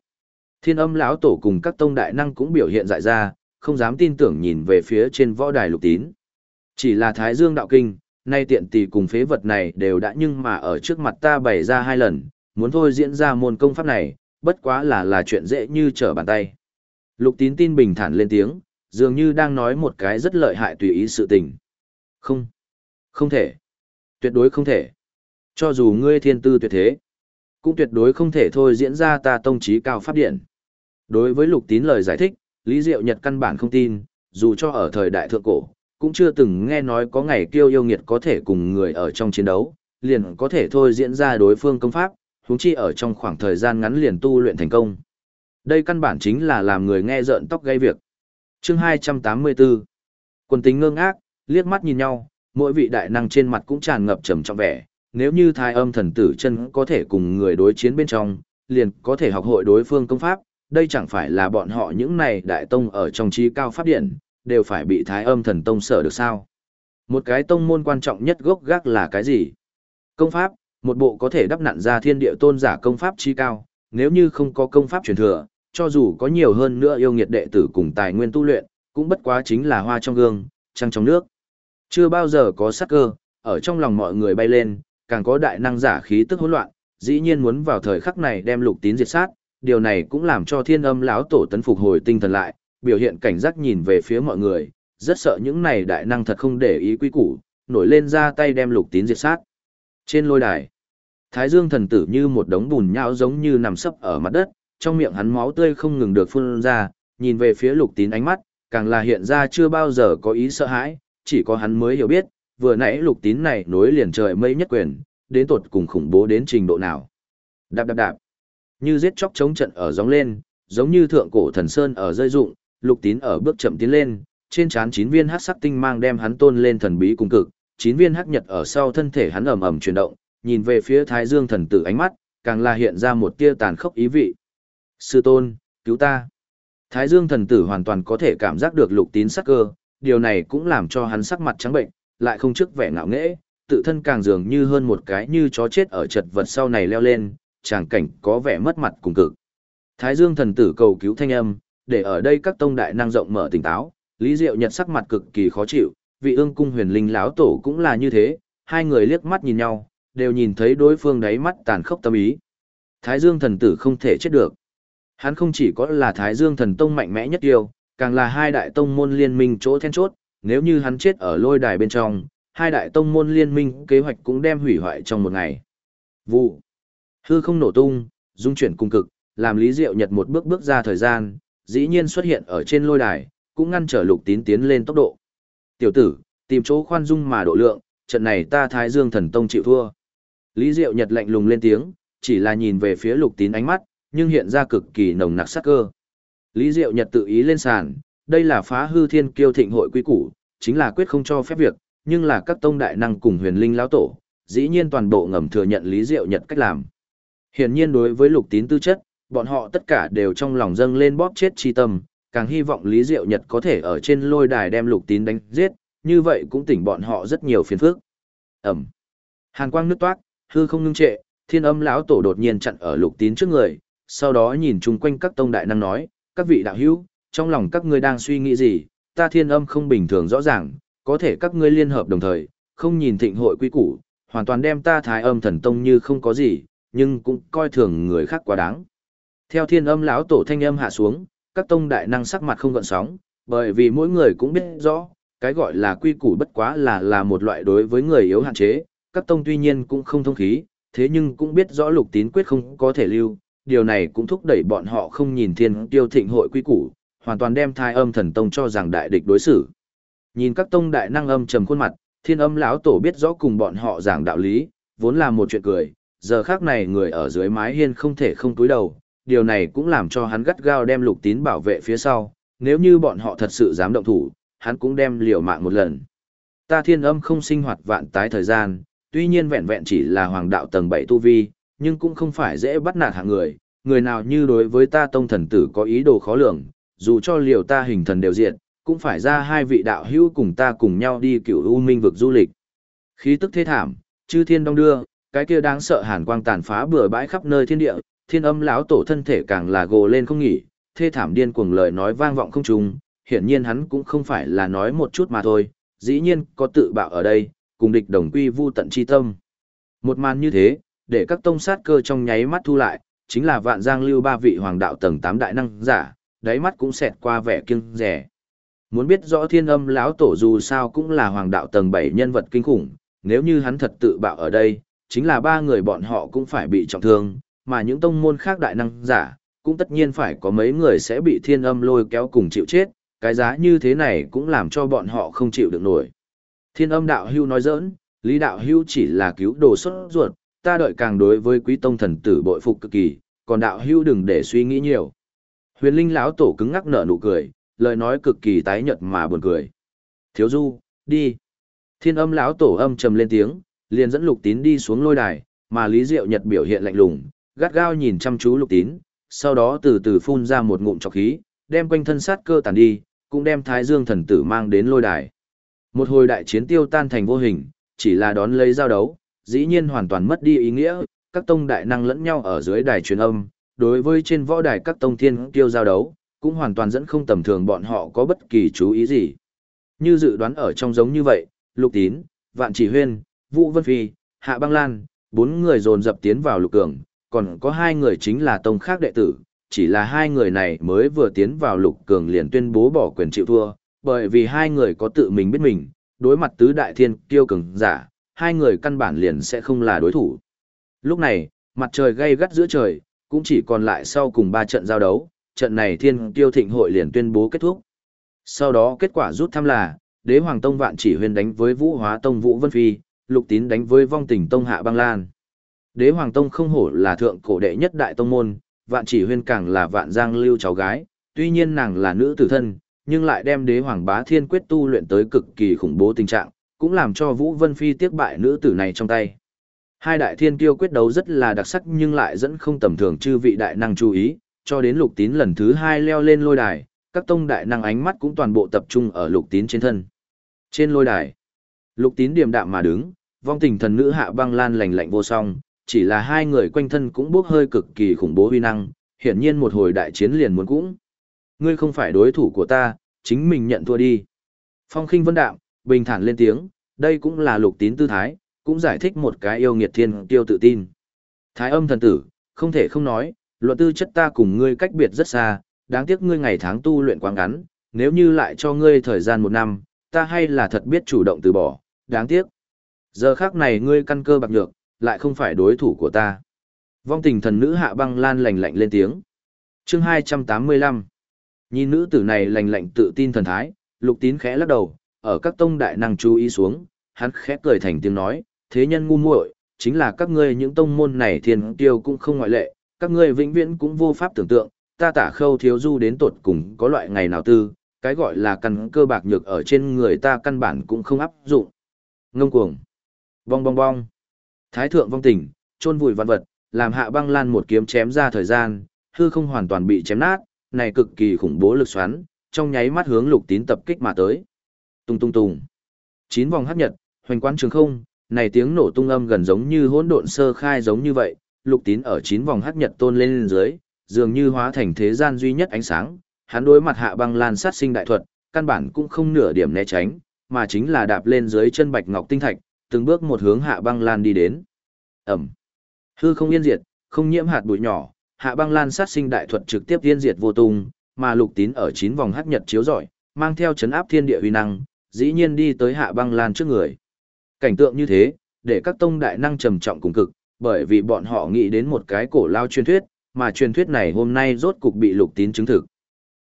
Thiên âm lão tổ cùng các tông đại năng cũng biểu hiện dại ra, không dám tin tưởng nhìn về phía trên võ đài lục tín. Chỉ là Thái Dương đạo kinh, nay tiện tỷ cùng phế vật này đều đã nhưng mà ở trước mặt ta bày ra hai lần, muốn thôi diễn ra môn công pháp này, bất quá là là chuyện dễ như trở bàn tay. Lục tín tin bình thản lên tiếng, dường như đang nói một cái rất lợi hại tùy ý sự tình. Không, không thể, tuyệt đối không thể. Cho dù ngươi thiên tư tuyệt thế, cũng tuyệt đối không thể thôi diễn ra ta tông trí cao pháp điện. Đối với lục tín lời giải thích, Lý Diệu Nhật căn bản không tin, dù cho ở thời đại thượng cổ, cũng chưa từng nghe nói có ngày kiêu yêu nghiệt có thể cùng người ở trong chiến đấu, liền có thể thôi diễn ra đối phương công pháp, huống chi ở trong khoảng thời gian ngắn liền tu luyện thành công. Đây căn bản chính là làm người nghe rợn tóc gây việc. Chương 284 Quân tính ngơ ngác, liếc mắt nhìn nhau, mỗi vị đại năng trên mặt cũng tràn ngập trầm trọng vẻ, nếu như thai âm thần tử chân có thể cùng người đối chiến bên trong, liền có thể học hội đối phương công pháp, đây chẳng phải là bọn họ những này đại tông ở trong trí cao pháp điện, đều phải bị thái âm thần tông sở được sao. Một cái tông môn quan trọng nhất gốc gác là cái gì? Công pháp, một bộ có thể đắp nặn ra thiên địa tôn giả công pháp trí cao, nếu như không có công pháp truyền thừa, cho dù có nhiều hơn nữa yêu nghiệt đệ tử cùng tài nguyên tu luyện, cũng bất quá chính là hoa trong gương, trăng trong nước. Chưa bao giờ có sắc cơ, ở trong lòng mọi người bay lên, càng có đại năng giả khí tức hỗn loạn, dĩ nhiên muốn vào thời khắc này đem lục tín diệt sát, điều này cũng làm cho thiên âm lão tổ tấn phục hồi tinh thần lại, biểu hiện cảnh giác nhìn về phía mọi người, rất sợ những này đại năng thật không để ý quy củ, nổi lên ra tay đem lục tín diệt sát. Trên lôi đài, Thái Dương thần tử như một đống bùn nhão giống như nằm sấp ở mặt đất, trong miệng hắn máu tươi không ngừng được phun ra, nhìn về phía lục tín ánh mắt, càng là hiện ra chưa bao giờ có ý sợ hãi, chỉ có hắn mới hiểu biết, vừa nãy lục tín này nối liền trời mây nhất quyền, đến tột cùng khủng bố đến trình độ nào. Đạp đạp đạp, như giết chóc chống trận ở gióng lên, giống như thượng cổ thần sơn ở rơi rụng, lục tín ở bước chậm tiến lên, trên trán chín viên hắc sắc tinh mang đem hắn tôn lên thần bí cùng cực, chín viên hắc nhật ở sau thân thể hắn ầm ầm chuyển động, nhìn về phía Thái Dương thần tử ánh mắt, càng là hiện ra một tia tàn khốc ý vị. Sư tôn, cứu ta. Thái Dương thần tử hoàn toàn có thể cảm giác được lục tín sắc cơ, điều này cũng làm cho hắn sắc mặt trắng bệnh, lại không trước vẻ ngạo nghễ, tự thân càng dường như hơn một cái như chó chết ở chật vật sau này leo lên, chàng cảnh có vẻ mất mặt cùng cực. Thái Dương thần tử cầu cứu thanh âm, để ở đây các tông đại năng rộng mở tỉnh táo, Lý Diệu Nhật sắc mặt cực kỳ khó chịu, vị ương cung huyền linh lão tổ cũng là như thế, hai người liếc mắt nhìn nhau, đều nhìn thấy đối phương đáy mắt tàn khốc tâm ý. Thái Dương thần tử không thể chết được. Hắn không chỉ có là Thái Dương thần tông mạnh mẽ nhất yêu, càng là hai đại tông môn liên minh chỗ then chốt, nếu như hắn chết ở lôi đài bên trong, hai đại tông môn liên minh kế hoạch cũng đem hủy hoại trong một ngày. Vụ. Hư không nổ tung, dung chuyển cung cực, làm Lý Diệu Nhật một bước bước ra thời gian, dĩ nhiên xuất hiện ở trên lôi đài, cũng ngăn trở lục tín tiến lên tốc độ. Tiểu tử, tìm chỗ khoan dung mà độ lượng, trận này ta Thái Dương thần tông chịu thua. Lý Diệu Nhật lạnh lùng lên tiếng, chỉ là nhìn về phía lục tín ánh mắt, nhưng hiện ra cực kỳ nồng nặc sát cơ. Lý Diệu Nhật tự ý lên sàn, đây là phá hư thiên kiêu thịnh hội quy củ, chính là quyết không cho phép việc, nhưng là các tông đại năng cùng huyền linh lão tổ, dĩ nhiên toàn bộ ngầm thừa nhận Lý Diệu Nhật cách làm. Hiển nhiên đối với lục tín tư chất, bọn họ tất cả đều trong lòng dâng lên bóp chết chi tâm, càng hy vọng Lý Diệu Nhật có thể ở trên lôi đài đem lục tín đánh giết, như vậy cũng tỉnh bọn họ rất nhiều phiền phức. Ẩm. Hàn quang nước toát, hư không ngưng trệ, thiên âm lão tổ đột nhiên chặn ở lục tín trước người, sau đó nhìn chung quanh các tông đại năng nói, các vị đạo hữu, trong lòng các ngươi đang suy nghĩ gì, ta thiên âm không bình thường rõ ràng, có thể các ngươi liên hợp đồng thời, không nhìn thịnh hội quý củ, hoàn toàn đem ta thái âm thần tông như không có gì, nhưng cũng coi thường người khác quá đáng. Theo thiên âm lão tổ thanh âm hạ xuống, các tông đại năng sắc mặt không gợn sóng, bởi vì mỗi người cũng biết rõ, cái gọi là quy củ bất quá là là một loại đối với người yếu hạn chế, các tông tuy nhiên cũng không thông khí, thế nhưng cũng biết rõ lục tín quyết không có thể lưu, điều này cũng thúc đẩy bọn họ không nhìn thiên tiêu thịnh hội quy củ, hoàn toàn đem thai âm thần tông cho rằng đại địch đối xử. Nhìn các tông đại năng âm trầm khuôn mặt, thiên âm lão tổ biết rõ cùng bọn họ giảng đạo lý, vốn là một chuyện cười, giờ khác này người ở dưới mái hiên không thể không túi đầu, điều này cũng làm cho hắn gắt gao đem lục tín bảo vệ phía sau, nếu như bọn họ thật sự dám động thủ, hắn cũng đem liều mạng một lần. Ta thiên âm không sinh hoạt vạn tái thời gian, tuy nhiên vẹn vẹn chỉ là hoàng đạo tầng 7 tu vi, nhưng cũng không phải dễ bắt nạt hạng người, người nào như đối với ta tông thần tử có ý đồ khó lường, dù cho liều ta hình thần đều diện, cũng phải ra hai vị đạo hữu cùng ta cùng nhau đi cựu u minh vực du lịch. Khí tức thế thảm, chư thiên đông đưa, cái kia đáng sợ hàn quang tàn phá bừa bãi khắp nơi thiên địa, thiên âm lão tổ thân thể càng là gồ lên không nghỉ, thê thảm điên cuồng lời nói vang vọng không trung, hiển nhiên hắn cũng không phải là nói một chút mà thôi, dĩ nhiên có tự bạo ở đây, cùng địch đồng quy vu tận chi tâm. Một màn như thế, để các tông sát cơ trong nháy mắt thu lại, chính là vạn giang lưu ba vị hoàng đạo tầng 8 đại năng giả, đáy mắt cũng xẹt qua vẻ kiêng rẻ. Muốn biết rõ thiên âm lão tổ dù sao cũng là hoàng đạo tầng 7 nhân vật kinh khủng, nếu như hắn thật tự bạo ở đây, chính là ba người bọn họ cũng phải bị trọng thương, mà những tông môn khác đại năng giả, cũng tất nhiên phải có mấy người sẽ bị thiên âm lôi kéo cùng chịu chết, cái giá như thế này cũng làm cho bọn họ không chịu được nổi. Thiên âm đạo hưu nói giỡn, lý đạo hưu chỉ là cứu đồ xuất ruột, ta đợi càng đối với quý tông thần tử bội phục cực kỳ, còn đạo hưu đừng để suy nghĩ nhiều. Huyền linh lão tổ cứng ngắc nở nụ cười, lời nói cực kỳ tái nhợt mà buồn cười. Thiếu du, đi. Thiên âm lão tổ âm trầm lên tiếng, liền dẫn lục tín đi xuống lôi đài, mà Lý Diệu Nhật biểu hiện lạnh lùng, gắt gao nhìn chăm chú lục tín, sau đó từ từ phun ra một ngụm trọc khí, đem quanh thân sát cơ tàn đi, cũng đem Thái Dương thần tử mang đến lôi đài. Một hồi đại chiến tiêu tan thành vô hình, chỉ là đón lấy giao đấu, dĩ nhiên hoàn toàn mất đi ý nghĩa, các tông đại năng lẫn nhau ở dưới đài truyền âm, đối với trên võ đài các tông thiên tiêu giao đấu, cũng hoàn toàn dẫn không tầm thường bọn họ có bất kỳ chú ý gì. Như dự đoán ở trong giống như vậy, Lục Tín, Vạn Chỉ Huyên, Vũ Vân Phi, Hạ Băng Lan, bốn người dồn dập tiến vào lục cường, còn có hai người chính là tông khác đệ tử, chỉ là hai người này mới vừa tiến vào lục cường liền tuyên bố bỏ quyền chịu thua, bởi vì hai người có tự mình biết mình, đối mặt tứ đại thiên kiêu cường giả, hai người căn bản liền sẽ không là đối thủ. Lúc này, mặt trời gay gắt giữa trời, cũng chỉ còn lại sau cùng ba trận giao đấu, trận này thiên Tiêu thịnh hội liền tuyên bố kết thúc. Sau đó kết quả rút thăm là, đế hoàng tông vạn chỉ huyền đánh với vũ hóa tông vũ vân phi, lục tín đánh với vong tình tông hạ băng lan. Đế hoàng tông không hổ là thượng cổ đệ nhất đại tông môn, vạn chỉ huyên càng là vạn giang lưu cháu gái, tuy nhiên nàng là nữ tử thân, nhưng lại đem đế hoàng bá thiên quyết tu luyện tới cực kỳ khủng bố tình trạng, cũng làm cho Vũ Vân Phi tiếc bại nữ tử này trong tay. Hai đại thiên kiêu quyết đấu rất là đặc sắc nhưng lại dẫn không tầm thường chư vị đại năng chú ý, cho đến lục tín lần thứ hai leo lên lôi đài, các tông đại năng ánh mắt cũng toàn bộ tập trung ở lục tín trên thân. Trên lôi đài, lục tín điềm đạm mà đứng, vong tình thần nữ hạ băng lan lành lạnh vô song, chỉ là hai người quanh thân cũng bốc hơi cực kỳ khủng bố huy năng, hiển nhiên một hồi đại chiến liền muốn cũng. Ngươi không phải đối thủ của ta, chính mình nhận thua đi. Phong khinh vân đạm, bình thản lên tiếng, đây cũng là lục tín tư thái, cũng giải thích một cái yêu nghiệt thiên tiêu tự tin. Thái âm thần tử, không thể không nói, luận tư chất ta cùng ngươi cách biệt rất xa, đáng tiếc ngươi ngày tháng tu luyện quá ngắn, nếu như lại cho ngươi thời gian một năm, ta hay là thật biết chủ động từ bỏ, đáng tiếc. Giờ khác này ngươi căn cơ bạc nhược, lại không phải đối thủ của ta. Vong tình thần nữ hạ băng lan lành lạnh lên tiếng. chương 285. Nhìn nữ tử này lành lạnh tự tin thần thái, lục tín khẽ lắc đầu, ở các tông đại năng chú ý xuống, hắn khẽ cười thành tiếng nói, thế nhân ngu muội, chính là các ngươi những tông môn này thiên tiêu cũng không ngoại lệ, các ngươi vĩnh viễn cũng vô pháp tưởng tượng, ta tả khâu thiếu du đến tột cùng có loại ngày nào tư, cái gọi là căn cơ bạc nhược ở trên người ta căn bản cũng không áp dụng. Ngông cuồng. Bong bong bong. Thái thượng vong tình, chôn vùi văn vật, làm hạ băng lan một kiếm chém ra thời gian, hư không hoàn toàn bị chém nát, này cực kỳ khủng bố lực xoắn, trong nháy mắt hướng lục tín tập kích mà tới. Tung tung tung. Chín vòng hấp nhật, hoành quán trường không, này tiếng nổ tung âm gần giống như hỗn độn sơ khai giống như vậy, lục tín ở chín vòng hắc nhật tôn lên, lên dưới, dường như hóa thành thế gian duy nhất ánh sáng, hắn đối mặt hạ băng lan sát sinh đại thuật, căn bản cũng không nửa điểm né tránh, mà chính là đạp lên dưới chân bạch ngọc tinh thạch, từng bước một hướng hạ băng lan đi đến. Ẩm. Hư không yên diệt, không nhiễm hạt bụi nhỏ, hạ băng lan sát sinh đại thuật trực tiếp yên diệt vô tung, mà lục tín ở chín vòng hắc nhật chiếu rọi, mang theo chấn áp thiên địa uy năng, dĩ nhiên đi tới hạ băng lan trước người. Cảnh tượng như thế, để các tông đại năng trầm trọng cùng cực, bởi vì bọn họ nghĩ đến một cái cổ lao truyền thuyết, mà truyền thuyết này hôm nay rốt cục bị lục tín chứng thực.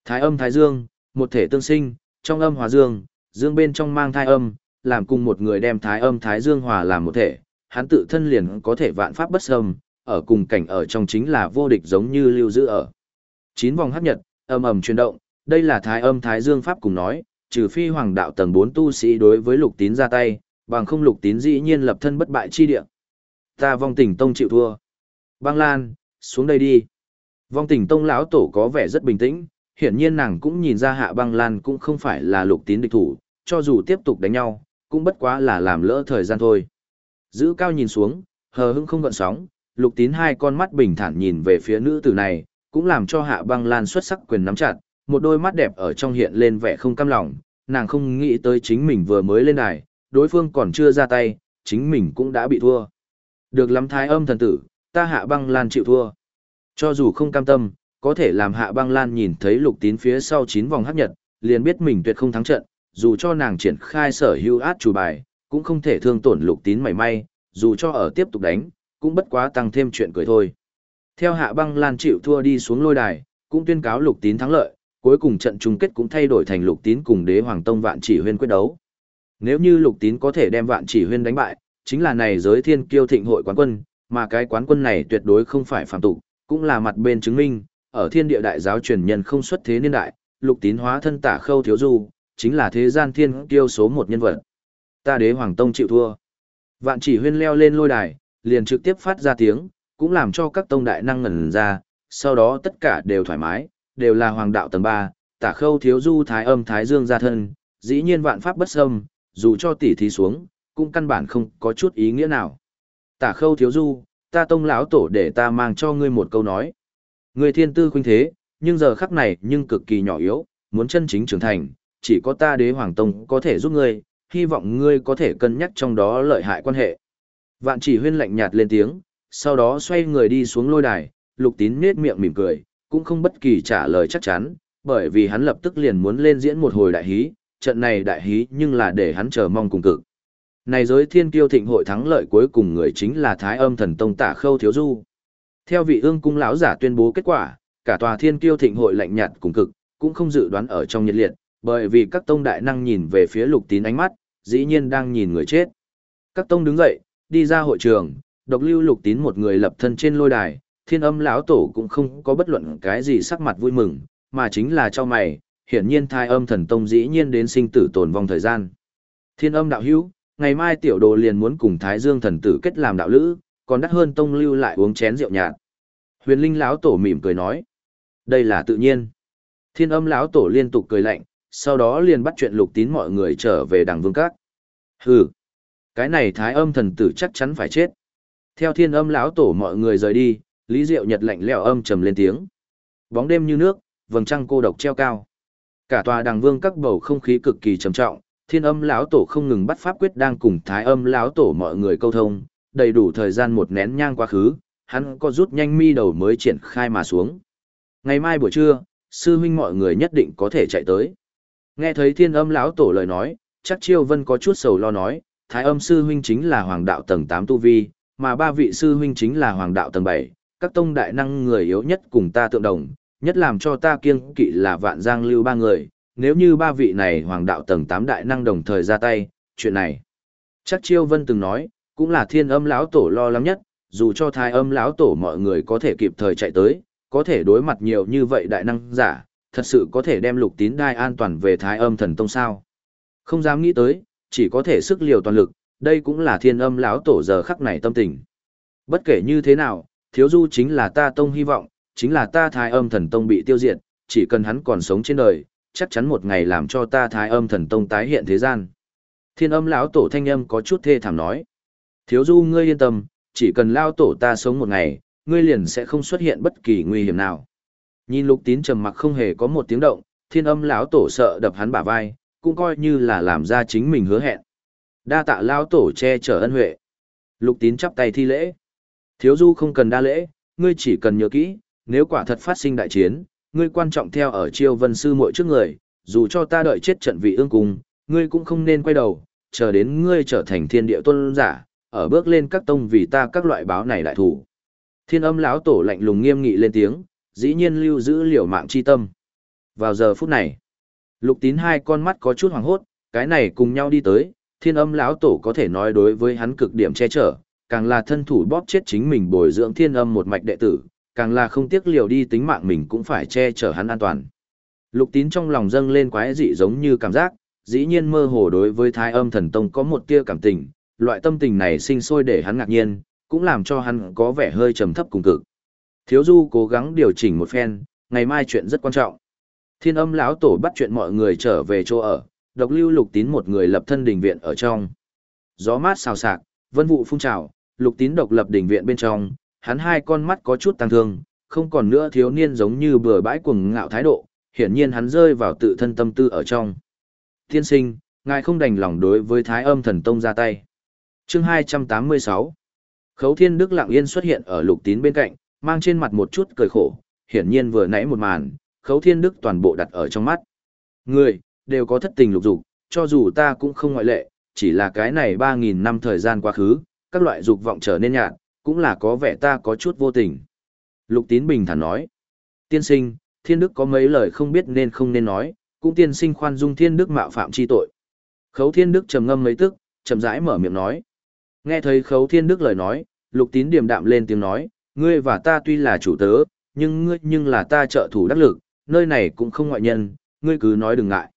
Thái âm thái dương, một thể tương sinh, trong âm hòa dương, dương bên trong mang thai âm, làm cùng một người đem thái âm thái dương hòa làm một thể, hắn tự thân liền có thể vạn pháp bất xâm, ở cùng cảnh ở trong chính là vô địch giống như lưu giữ ở. Chín vòng hấp nhật, âm ầm chuyển động, đây là thái âm thái dương pháp cùng nói, trừ phi hoàng đạo tầng 4 tu sĩ đối với lục tín ra tay, bằng không lục tín dĩ nhiên lập thân bất bại chi địa. Ta vong tỉnh tông chịu thua. Băng Lan, xuống đây đi. Vong tỉnh tông lão tổ có vẻ rất bình tĩnh, hiển nhiên nàng cũng nhìn ra hạ băng Lan cũng không phải là lục tín địch thủ, cho dù tiếp tục đánh nhau, cũng bất quá là làm lỡ thời gian thôi. Giữ cao nhìn xuống, hờ hững không gợn sóng, lục tín hai con mắt bình thản nhìn về phía nữ tử này, cũng làm cho hạ băng lan xuất sắc quyền nắm chặt, một đôi mắt đẹp ở trong hiện lên vẻ không cam lòng, nàng không nghĩ tới chính mình vừa mới lên đài, đối phương còn chưa ra tay, chính mình cũng đã bị thua. Được lắm thái âm thần tử, ta hạ băng lan chịu thua. Cho dù không cam tâm, có thể làm hạ băng lan nhìn thấy lục tín phía sau 9 vòng hấp nhật, liền biết mình tuyệt không thắng trận, dù cho nàng triển khai sở hữu át chủ bài, cũng không thể thương tổn lục tín mảy may, dù cho ở tiếp tục đánh, cũng bất quá tăng thêm chuyện cười thôi. Theo hạ băng lan chịu thua đi xuống lôi đài, cũng tuyên cáo lục tín thắng lợi, cuối cùng trận chung kết cũng thay đổi thành lục tín cùng đế hoàng tông vạn chỉ huyên quyết đấu. Nếu như lục tín có thể đem vạn chỉ huyên đánh bại, chính là này giới thiên kiêu thịnh hội quán quân, mà cái quán quân này tuyệt đối không phải phạm tục, cũng là mặt bên chứng minh, ở thiên địa đại giáo truyền nhân không xuất thế niên đại, lục tín hóa thân tả khâu thiếu du, chính là thế gian thiên kiêu số một nhân vật. Ta đế hoàng tông chịu thua. Vạn chỉ huyên leo lên lôi đài, liền trực tiếp phát ra tiếng, cũng làm cho các tông đại năng ngẩn ra, sau đó tất cả đều thoải mái, đều là hoàng đạo tầng 3, tả khâu thiếu du thái âm thái dương gia thân, dĩ nhiên vạn pháp bất xâm, dù cho tỷ thí xuống, cũng căn bản không có chút ý nghĩa nào. Tả khâu thiếu du, ta tông lão tổ để ta mang cho ngươi một câu nói. Ngươi thiên tư khuynh thế, nhưng giờ khắc này nhưng cực kỳ nhỏ yếu, muốn chân chính trưởng thành, chỉ có ta đế hoàng tông có thể giúp ngươi, hy vọng ngươi có thể cân nhắc trong đó lợi hại quan hệ. Vạn chỉ huyên lạnh nhạt lên tiếng, sau đó xoay người đi xuống lôi đài, lục tín nết miệng mỉm cười, cũng không bất kỳ trả lời chắc chắn, bởi vì hắn lập tức liền muốn lên diễn một hồi đại hí, trận này đại hí nhưng là để hắn chờ mong cùng cực. Này giới thiên kiêu thịnh hội thắng lợi cuối cùng người chính là Thái âm thần tông tả khâu thiếu du. Theo vị ương cung lão giả tuyên bố kết quả, cả tòa thiên kiêu thịnh hội lạnh nhạt cùng cực, cũng không dự đoán ở trong nhiệt liệt, bởi vì các tông đại năng nhìn về phía lục tín ánh mắt, dĩ nhiên đang nhìn người chết. Các tông đứng dậy, đi ra hội trường, độc lưu lục tín một người lập thân trên lôi đài, thiên âm lão tổ cũng không có bất luận cái gì sắc mặt vui mừng, mà chính là cho mày, hiển nhiên thai âm thần tông dĩ nhiên đến sinh tử tồn vong thời gian. Thiên âm đạo hữu, ngày mai tiểu đồ liền muốn cùng thái dương thần tử kết làm đạo lữ, còn đắt hơn tông lưu lại uống chén rượu nhạt. Huyền linh lão tổ mỉm cười nói, đây là tự nhiên. Thiên âm lão tổ liên tục cười lạnh, sau đó liền bắt chuyện lục tín mọi người trở về đằng vương các. Hừ, cái này thái âm thần tử chắc chắn phải chết. Theo thiên âm lão tổ mọi người rời đi, Lý Diệu Nhật lạnh lẽo âm trầm lên tiếng. Bóng đêm như nước, vầng trăng cô độc treo cao. Cả tòa đàng vương các bầu không khí cực kỳ trầm trọng, thiên âm lão tổ không ngừng bắt pháp quyết đang cùng thái âm lão tổ mọi người câu thông, đầy đủ thời gian một nén nhang quá khứ, hắn có rút nhanh mi đầu mới triển khai mà xuống. Ngày mai buổi trưa, sư huynh mọi người nhất định có thể chạy tới. Nghe thấy thiên âm lão tổ lời nói, chắc chiêu vân có chút sầu lo nói, thái âm sư huynh chính là hoàng đạo tầng 8 tu vi, mà ba vị sư huynh chính là hoàng đạo tầng 7, các tông đại năng người yếu nhất cùng ta tượng đồng, nhất làm cho ta kiêng kỵ là vạn giang lưu ba người, nếu như ba vị này hoàng đạo tầng 8 đại năng đồng thời ra tay, chuyện này. Chắc chiêu vân từng nói, cũng là thiên âm lão tổ lo lắng nhất, dù cho thái âm lão tổ mọi người có thể kịp thời chạy tới, có thể đối mặt nhiều như vậy đại năng giả, thật sự có thể đem lục tín đai an toàn về thái âm thần tông sao. Không dám nghĩ tới, chỉ có thể sức liều toàn lực, đây cũng là thiên âm lão tổ giờ khắc này tâm tình. Bất kể như thế nào, thiếu du chính là ta tông hy vọng, chính là ta thái âm thần tông bị tiêu diệt, chỉ cần hắn còn sống trên đời, chắc chắn một ngày làm cho ta thái âm thần tông tái hiện thế gian. Thiên âm lão tổ thanh âm có chút thê thảm nói. Thiếu du ngươi yên tâm, chỉ cần lao tổ ta sống một ngày, ngươi liền sẽ không xuất hiện bất kỳ nguy hiểm nào. Nhìn lục tín trầm mặc không hề có một tiếng động, thiên âm lão tổ sợ đập hắn bả vai, cũng coi như là làm ra chính mình hứa hẹn. Đa tạ lão tổ che chở ân huệ. Lục tín chắp tay thi lễ. Thiếu du không cần đa lễ, ngươi chỉ cần nhớ kỹ, nếu quả thật phát sinh đại chiến, ngươi quan trọng theo ở chiêu vân sư muội trước người, dù cho ta đợi chết trận vị ương cùng, ngươi cũng không nên quay đầu, chờ đến ngươi trở thành thiên địa tôn giả, ở bước lên các tông vì ta các loại báo này đại thủ. Thiên âm lão tổ lạnh lùng nghiêm nghị lên tiếng, dĩ nhiên lưu giữ liều mạng chi tâm. Vào giờ phút này, lục tín hai con mắt có chút hoàng hốt, cái này cùng nhau đi tới, thiên âm lão tổ có thể nói đối với hắn cực điểm che chở, càng là thân thủ bóp chết chính mình bồi dưỡng thiên âm một mạch đệ tử, càng là không tiếc liều đi tính mạng mình cũng phải che chở hắn an toàn. Lục tín trong lòng dâng lên quái dị giống như cảm giác, dĩ nhiên mơ hồ đối với thái âm thần tông có một tia cảm tình, loại tâm tình này sinh sôi để hắn ngạc nhiên, cũng làm cho hắn có vẻ hơi trầm thấp cùng cực. Thiếu du cố gắng điều chỉnh một phen, ngày mai chuyện rất quan trọng. Thiên âm lão tổ bắt chuyện mọi người trở về chỗ ở, độc lưu lục tín một người lập thân đình viện ở trong. Gió mát xào xạc, vân vụ phun trào, lục tín độc lập đình viện bên trong, hắn hai con mắt có chút tăng thương, không còn nữa thiếu niên giống như bừa bãi cuồng ngạo thái độ, hiển nhiên hắn rơi vào tự thân tâm tư ở trong. Tiên sinh, ngài không đành lòng đối với thái âm thần tông ra tay. chương 286 Khấu thiên đức lặng yên xuất hiện ở lục tín bên cạnh, mang trên mặt một chút cười khổ, hiển nhiên vừa nãy một màn, khấu thiên đức toàn bộ đặt ở trong mắt. Người, đều có thất tình lục dục, cho dù ta cũng không ngoại lệ, chỉ là cái này 3.000 năm thời gian quá khứ, các loại dục vọng trở nên nhạt, cũng là có vẻ ta có chút vô tình. Lục tín bình thản nói, tiên sinh, thiên đức có mấy lời không biết nên không nên nói, cũng tiên sinh khoan dung thiên đức mạo phạm chi tội. Khấu thiên đức trầm ngâm mấy tức, chậm rãi mở miệng nói. Nghe thấy khấu thiên đức lời nói, lục tín điềm đạm lên tiếng nói, ngươi và ta tuy là chủ tớ, nhưng ngươi nhưng là ta trợ thủ đắc lực, nơi này cũng không ngoại nhân, ngươi cứ nói đừng ngại.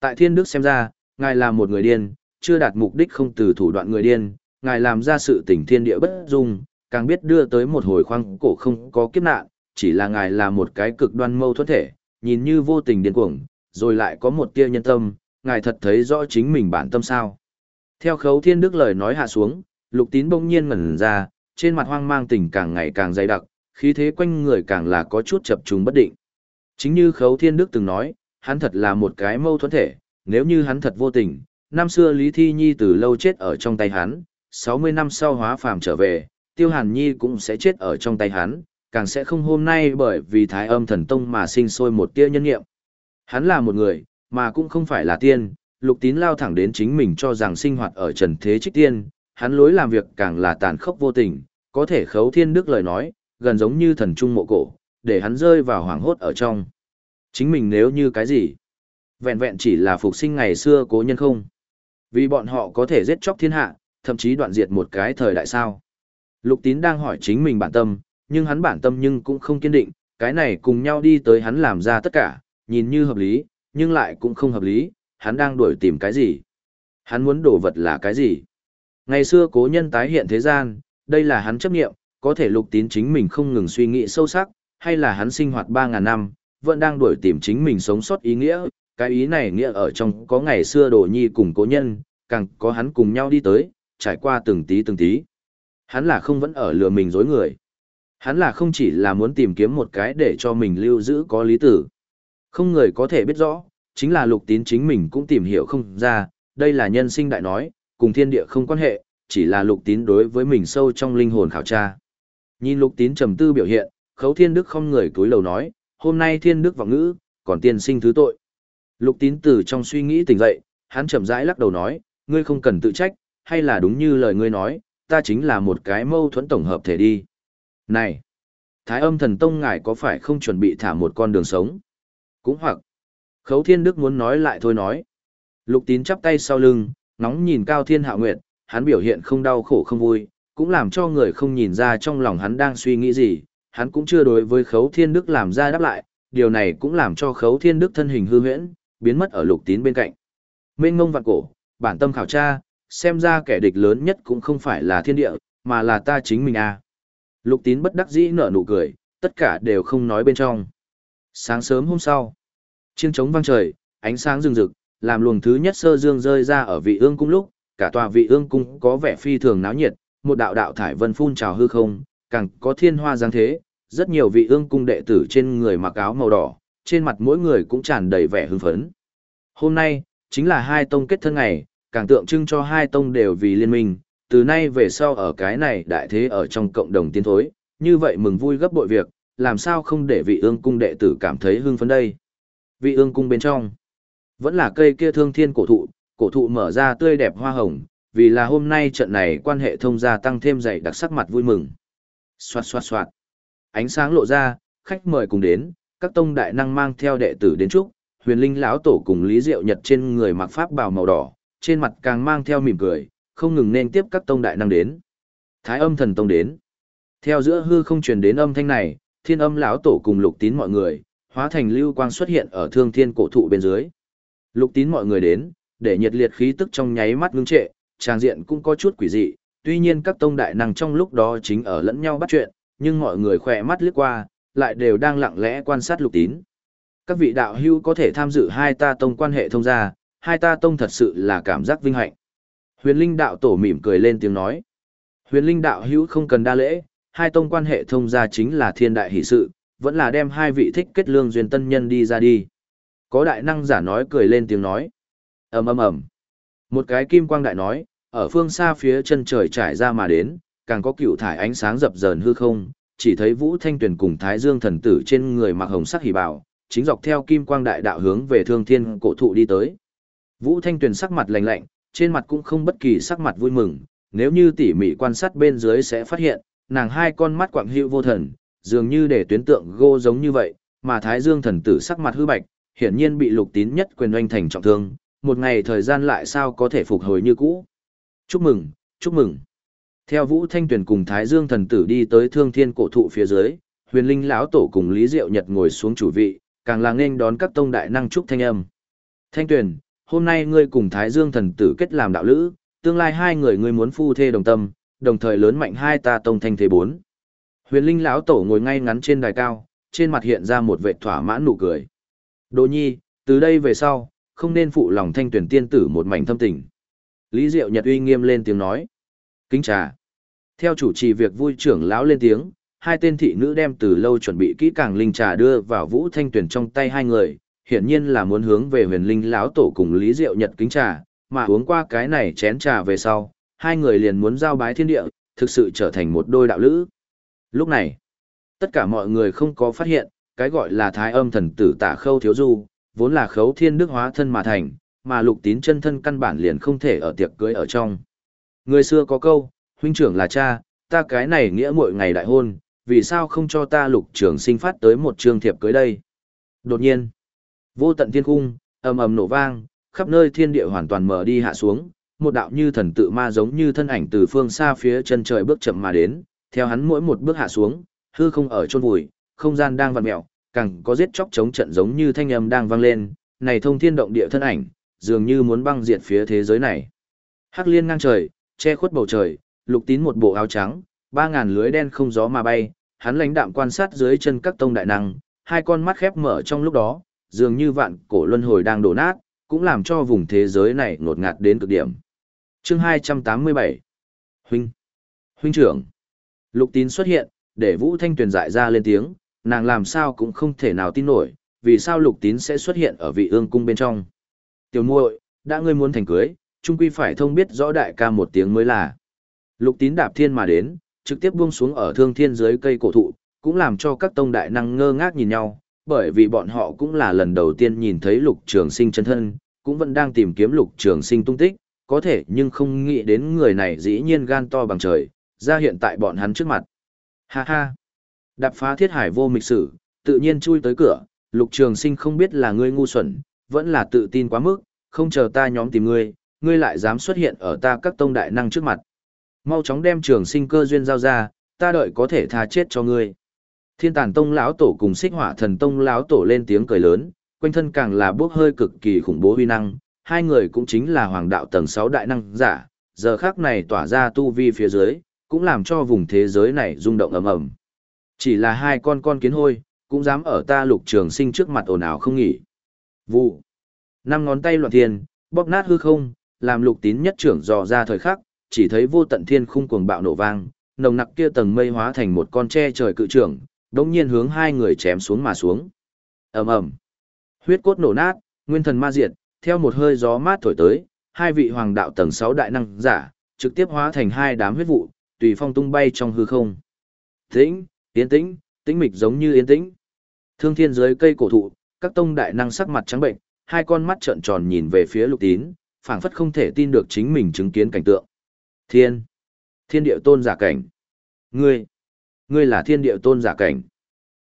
Tại thiên đức xem ra, ngài là một người điên, chưa đạt mục đích không từ thủ đoạn người điên, ngài làm ra sự tình thiên địa bất dung, càng biết đưa tới một hồi khoang cổ không có kiếp nạn, chỉ là ngài là một cái cực đoan mâu thuẫn thể, nhìn như vô tình điên cuồng, rồi lại có một tia nhân tâm, ngài thật thấy rõ chính mình bản tâm sao. Theo khấu thiên đức lời nói hạ xuống, lục tín bỗng nhiên ngẩn ra, trên mặt hoang mang tình càng ngày càng dày đặc, khí thế quanh người càng là có chút chập trùng bất định. Chính như khấu thiên đức từng nói, hắn thật là một cái mâu thuẫn thể, nếu như hắn thật vô tình, năm xưa Lý Thi Nhi từ lâu chết ở trong tay hắn, 60 năm sau hóa phàm trở về, Tiêu Hàn Nhi cũng sẽ chết ở trong tay hắn, càng sẽ không hôm nay bởi vì Thái Âm Thần Tông mà sinh sôi một tia nhân nghiệm. Hắn là một người, mà cũng không phải là tiên, Lục Tín lao thẳng đến chính mình cho rằng sinh hoạt ở trần thế trích tiên, hắn lối làm việc càng là tàn khốc vô tình, có thể khấu thiên đức lời nói, gần giống như thần trung mộ cổ, để hắn rơi vào hoảng hốt ở trong. Chính mình nếu như cái gì? Vẹn vẹn chỉ là phục sinh ngày xưa cố nhân không? Vì bọn họ có thể giết chóc thiên hạ, thậm chí đoạn diệt một cái thời đại sao. Lục tín đang hỏi chính mình bản tâm, nhưng hắn bản tâm nhưng cũng không kiên định, cái này cùng nhau đi tới hắn làm ra tất cả, nhìn như hợp lý, nhưng lại cũng không hợp lý, hắn đang đuổi tìm cái gì? Hắn muốn đổ vật là cái gì? Ngày xưa cố nhân tái hiện thế gian, đây là hắn chấp nghiệm, có thể lục tín chính mình không ngừng suy nghĩ sâu sắc, hay là hắn sinh hoạt 3.000 năm, vẫn đang đuổi tìm chính mình sống sót ý nghĩa, cái ý này nghĩa ở trong có ngày xưa đổ nhi cùng cố nhân, càng có hắn cùng nhau đi tới, trải qua từng tí từng tí. Hắn là không vẫn ở lừa mình dối người. Hắn là không chỉ là muốn tìm kiếm một cái để cho mình lưu giữ có lý tử. Không người có thể biết rõ, chính là lục tín chính mình cũng tìm hiểu không ra, đây là nhân sinh đại nói, cùng thiên địa không quan hệ, chỉ là lục tín đối với mình sâu trong linh hồn khảo tra. Nhìn lục tín trầm tư biểu hiện, khấu thiên đức không người túi lầu nói, hôm nay thiên đức vọng ngữ, còn tiên sinh thứ tội. Lục tín từ trong suy nghĩ tỉnh dậy, hắn chậm rãi lắc đầu nói, ngươi không cần tự trách, hay là đúng như lời ngươi nói, ta chính là một cái mâu thuẫn tổng hợp thể đi. Này, Thái âm thần tông ngài có phải không chuẩn bị thả một con đường sống? Cũng hoặc, khấu thiên đức muốn nói lại thôi nói. Lục tín chắp tay sau lưng, nóng nhìn cao thiên hạ nguyệt, hắn biểu hiện không đau khổ không vui, cũng làm cho người không nhìn ra trong lòng hắn đang suy nghĩ gì, hắn cũng chưa đối với khấu thiên đức làm ra đáp lại, điều này cũng làm cho khấu thiên đức thân hình hư huyễn, biến mất ở lục tín bên cạnh. Mênh ngông vạn cổ, bản tâm khảo tra, xem ra kẻ địch lớn nhất cũng không phải là thiên địa, mà là ta chính mình à. Lục tín bất đắc dĩ nở nụ cười, tất cả đều không nói bên trong. Sáng sớm hôm sau, chiêng trống vang trời, ánh sáng rừng rực, làm luồng thứ nhất sơ dương rơi ra ở vị ương cung lúc, cả tòa vị ương cung có vẻ phi thường náo nhiệt, một đạo đạo thải vân phun trào hư không, càng có thiên hoa giáng thế, rất nhiều vị ương cung đệ tử trên người mặc áo màu đỏ, trên mặt mỗi người cũng tràn đầy vẻ hưng phấn. Hôm nay, chính là hai tông kết thân ngày, càng tượng trưng cho hai tông đều vì liên minh, từ nay về sau ở cái này đại thế ở trong cộng đồng tiến thối, như vậy mừng vui gấp bội việc, làm sao không để vị ương cung đệ tử cảm thấy hưng phấn đây. Vị ương cung bên trong, vẫn là cây kia thương thiên cổ thụ, cổ thụ mở ra tươi đẹp hoa hồng, vì là hôm nay trận này quan hệ thông gia tăng thêm dày đặc sắc mặt vui mừng. Xoạt xoạt xoạt. Ánh sáng lộ ra, khách mời cùng đến, các tông đại năng mang theo đệ tử đến chúc, huyền linh lão tổ cùng lý diệu nhật trên người mặc pháp bào màu đỏ, trên mặt càng mang theo mỉm cười, không ngừng nên tiếp các tông đại năng đến. Thái âm thần tông đến. Theo giữa hư không truyền đến âm thanh này, thiên âm lão tổ cùng lục tín mọi người, hóa thành lưu quang xuất hiện ở thương thiên cổ thụ bên dưới. Lục tín mọi người đến, để nhiệt liệt khí tức trong nháy mắt ngưng trệ, trang diện cũng có chút quỷ dị, tuy nhiên các tông đại năng trong lúc đó chính ở lẫn nhau bắt chuyện, nhưng mọi người khỏe mắt lướt qua, lại đều đang lặng lẽ quan sát lục tín. Các vị đạo hưu có thể tham dự hai ta tông quan hệ thông gia, hai ta tông thật sự là cảm giác vinh hạnh. Huyền Linh đạo tổ mỉm cười lên tiếng nói. Huyền linh đạo hữu không cần đa lễ, hai tông quan hệ thông gia chính là thiên đại hỷ sự, vẫn là đem hai vị thích kết lương duyên tân nhân đi ra đi. Có đại năng giả nói cười lên tiếng nói. ầm ầm ầm. Một cái kim quang đại nói, ở phương xa phía chân trời trải ra mà đến, càng có cựu thải ánh sáng dập dờn hư không, chỉ thấy Vũ Thanh Tuyền cùng Thái Dương thần tử trên người mặc hồng sắc hỉ bảo, chính dọc theo kim quang đại đạo hướng về Thương Thiên cổ thụ đi tới. Vũ Thanh Tuyền sắc mặt lạnh lạnh, trên mặt cũng không bất kỳ sắc mặt vui mừng, nếu như tỉ mỉ quan sát bên dưới sẽ phát hiện, nàng hai con mắt quạng hữu vô thần, dường như để tuyến tượng gô giống như vậy, mà Thái Dương thần tử sắc mặt hư bạch, hiển nhiên bị lục tín nhất quyền oanh thành trọng thương, một ngày thời gian lại sao có thể phục hồi như cũ. Chúc mừng, chúc mừng. Theo Vũ Thanh Tuyền cùng Thái Dương thần tử đi tới Thương Thiên cổ thụ phía dưới, Huyền Linh lão tổ cùng Lý Diệu Nhật ngồi xuống chủ vị, càng là nên đón các tông đại năng chúc thanh âm. Thanh Tuyền, hôm nay ngươi cùng Thái Dương thần tử kết làm đạo lữ, tương lai hai người ngươi muốn phu thê đồng tâm, đồng thời lớn mạnh hai ta tông thanh thế bốn. Huyền Linh lão tổ ngồi ngay ngắn trên đài cao, trên mặt hiện ra một vẻ thỏa mãn nụ cười. Đỗ Nhi, từ đây về sau, không nên phụ lòng Thanh Tuyển tiên tử một mảnh thâm tình. Lý Diệu Nhật uy nghiêm lên tiếng nói. Kính trà. Theo chủ trì việc vui trưởng lão lên tiếng, hai tên thị nữ đem từ lâu chuẩn bị kỹ càng linh trà đưa vào Vũ Thanh Tuyển trong tay hai người, hiển nhiên là muốn hướng về huyền linh lão tổ cùng Lý Diệu Nhật kính trà, mà uống qua cái này chén trà về sau, hai người liền muốn giao bái thiên địa, thực sự trở thành một đôi đạo lữ. Lúc này, tất cả mọi người không có phát hiện, cái gọi là thái âm thần tử tả khâu thiếu du, vốn là khấu thiên đức hóa thân mà thành, mà lục tín chân thân căn bản liền không thể ở tiệc cưới ở trong. Người xưa có câu, huynh trưởng là cha, ta cái này nghĩa mỗi ngày đại hôn, vì sao không cho ta lục trường sinh phát tới một trường thiệp cưới đây. Đột nhiên, vô tận thiên cung, ầm ầm nổ vang, khắp nơi thiên địa hoàn toàn mở đi hạ xuống, một đạo như thần tự ma giống như thân ảnh từ phương xa phía chân trời bước chậm mà đến, theo hắn mỗi một bước hạ xuống, hư không ở chôn vùi, không gian đang vặn mèo, càng có giết chóc chống trận giống như thanh âm đang vang lên, này thông thiên động địa thân ảnh, dường như muốn băng diệt phía thế giới này. Hắc liên ngang trời, che khuất bầu trời, lục tín một bộ áo trắng, ba ngàn lưới đen không gió mà bay, hắn lãnh đạm quan sát dưới chân các tông đại năng, hai con mắt khép mở trong lúc đó, dường như vạn cổ luân hồi đang đổ nát, cũng làm cho vùng thế giới này ngột ngạt đến cực điểm. Chương 287 Huynh Huynh trưởng Lục tín xuất hiện, để Vũ Thanh Tuyền dại ra lên tiếng, nàng làm sao cũng không thể nào tin nổi, vì sao lục tín sẽ xuất hiện ở vị ương cung bên trong. Tiểu muội, đã ngươi muốn thành cưới, trung quy phải thông biết rõ đại ca một tiếng mới là. Lục tín đạp thiên mà đến, trực tiếp buông xuống ở thương thiên dưới cây cổ thụ, cũng làm cho các tông đại năng ngơ ngác nhìn nhau, bởi vì bọn họ cũng là lần đầu tiên nhìn thấy lục trường sinh chân thân, cũng vẫn đang tìm kiếm lục trường sinh tung tích, có thể nhưng không nghĩ đến người này dĩ nhiên gan to bằng trời, ra hiện tại bọn hắn trước mặt. Ha ha! Đạp phá thiết hải vô mịch sử, tự nhiên chui tới cửa, lục trường sinh không biết là ngươi ngu xuẩn, vẫn là tự tin quá mức, không chờ ta nhóm tìm ngươi, ngươi lại dám xuất hiện ở ta các tông đại năng trước mặt. Mau chóng đem trường sinh cơ duyên giao ra, ta đợi có thể tha chết cho ngươi. Thiên tàn tông lão tổ cùng xích hỏa thần tông lão tổ lên tiếng cười lớn, quanh thân càng là bước hơi cực kỳ khủng bố huy năng, hai người cũng chính là hoàng đạo tầng 6 đại năng giả, giờ khắc này tỏa ra tu vi phía dưới, cũng làm cho vùng thế giới này rung động ầm ầm. Chỉ là hai con con kiến hôi, cũng dám ở ta lục trường sinh trước mặt ồn ào không nghỉ. Vụ. Năm ngón tay loạn thiên, bóp nát hư không, làm lục tín nhất trưởng dò ra thời khắc, chỉ thấy vô tận thiên khung cuồng bạo nổ vang, nồng nặc kia tầng mây hóa thành một con tre trời cự trưởng, đống nhiên hướng hai người chém xuống mà xuống. ầm ầm, huyết cốt nổ nát, nguyên thần ma diệt, theo một hơi gió mát thổi tới, hai vị hoàng đạo tầng 6 đại năng giả, trực tiếp hóa thành hai đám huyết vụ, tùy phong tung bay trong hư không. Tĩnh, yên tĩnh, tĩnh mịch giống như yên tĩnh. Thương thiên dưới cây cổ thụ, các tông đại năng sắc mặt trắng bệnh, hai con mắt trợn tròn nhìn về phía lục tín, phảng phất không thể tin được chính mình chứng kiến cảnh tượng. Thiên, thiên địa tôn giả cảnh. Ngươi, ngươi là thiên địa tôn giả cảnh.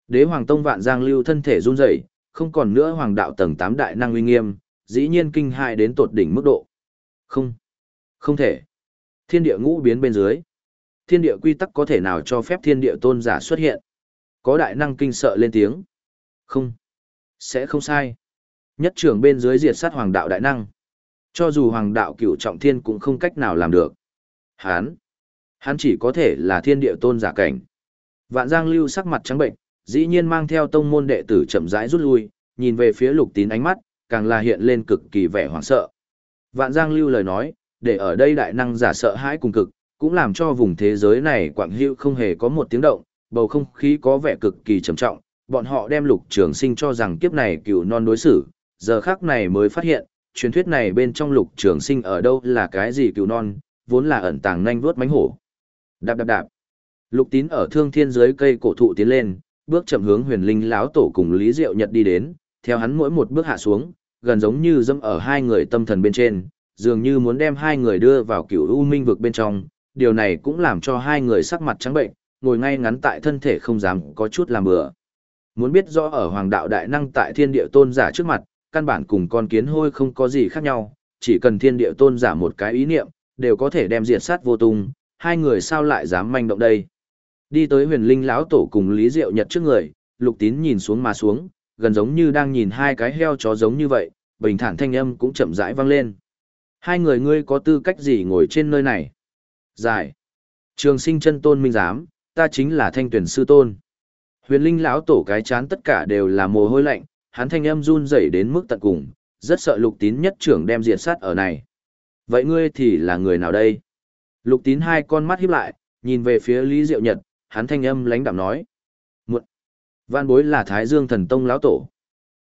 Đế hoàng tông vạn giang lưu thân thể run rẩy, không còn nữa hoàng đạo tầng 8 đại năng uy nghiêm, dĩ nhiên kinh hại đến tột đỉnh mức độ. Không, không thể. Thiên địa ngũ biến bên dưới. Thiên địa quy tắc có thể nào cho phép thiên địa tôn giả xuất hiện? Có đại năng kinh sợ lên tiếng. Không, sẽ không sai. Nhất trưởng bên dưới diệt sát hoàng đạo đại năng. Cho dù hoàng đạo cửu trọng thiên cũng không cách nào làm được. Hán, hắn chỉ có thể là thiên địa tôn giả cảnh. Vạn Giang Lưu sắc mặt trắng bệnh, dĩ nhiên mang theo tông môn đệ tử chậm rãi rút lui, nhìn về phía Lục Tín ánh mắt, càng là hiện lên cực kỳ vẻ hoảng sợ. Vạn Giang Lưu lời nói, để ở đây đại năng giả sợ hãi cùng cực, cũng làm cho vùng thế giới này quảng hữu không hề có một tiếng động, bầu không khí có vẻ cực kỳ trầm trọng, bọn họ đem lục trường sinh cho rằng kiếp này cựu non đối xử, giờ khắc này mới phát hiện, truyền thuyết này bên trong lục trường sinh ở đâu là cái gì cựu non, vốn là ẩn tàng nhanh vuốt mánh hổ. Đạp đạp đạp. Lục tín ở thương thiên dưới cây cổ thụ tiến lên, bước chậm hướng huyền linh lão tổ cùng Lý Diệu Nhật đi đến, theo hắn mỗi một bước hạ xuống, gần giống như dẫm ở hai người tâm thần bên trên, dường như muốn đem hai người đưa vào cựu u minh vực bên trong, điều này cũng làm cho hai người sắc mặt trắng bệnh, ngồi ngay ngắn tại thân thể không dám có chút làm bừa. Muốn biết rõ ở hoàng đạo đại năng tại thiên địa tôn giả trước mặt, căn bản cùng con kiến hôi không có gì khác nhau, chỉ cần thiên địa tôn giả một cái ý niệm, đều có thể đem diệt sát vô tung, hai người sao lại dám manh động đây. Đi tới huyền linh lão tổ cùng Lý Diệu Nhật trước người, lục tín nhìn xuống mà xuống, gần giống như đang nhìn hai cái heo chó giống như vậy, bình thản thanh âm cũng chậm rãi vang lên. Hai người ngươi có tư cách gì ngồi trên nơi này? Giải. Trường sinh chân tôn minh giám, ta chính là thanh tuyển sư tôn. Huyền linh lão tổ cái chán tất cả đều là mồ hôi lạnh, hắn thanh âm run rẩy đến mức tận cùng, rất sợ lục tín nhất trưởng đem diệt sát ở này. Vậy ngươi thì là người nào đây? Lục tín hai con mắt híp lại, nhìn về phía Lý Diệu Nhật, hắn thanh âm lãnh đạm nói. Muộn. Văn bối là Thái Dương thần tông lão tổ.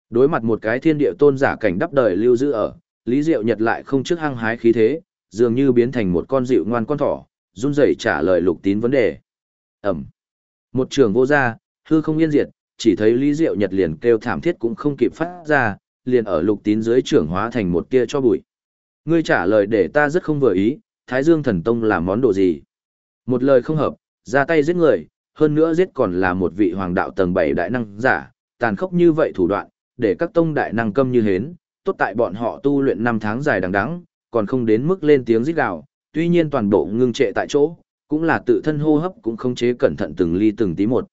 Đối mặt một cái thiên địa tôn giả cảnh đắp đời lưu giữ ở, Lý Diệu Nhật lại không trước hăng hái khí thế, dường như biến thành một con dịu ngoan con thỏ, run rẩy trả lời lục tín vấn đề. Ẩm. Một trường vô gia, hư không yên diệt, chỉ thấy Lý Diệu Nhật liền kêu thảm thiết cũng không kịp phát ra, liền ở lục tín dưới trưởng hóa thành một tia cho bụi. Ngươi trả lời để ta rất không vừa ý, Thái Dương thần tông là món đồ gì? Một lời không hợp, ra tay giết người, hơn nữa giết còn là một vị hoàng đạo tầng 7 đại năng giả, tàn khốc như vậy thủ đoạn, để các tông đại năng câm như hến, tốt tại bọn họ tu luyện 5 tháng dài đằng đẵng, còn không đến mức lên tiếng giết gào, tuy nhiên toàn bộ ngưng trệ tại chỗ, cũng là tự thân hô hấp cũng không chế cẩn thận từng ly từng tí một.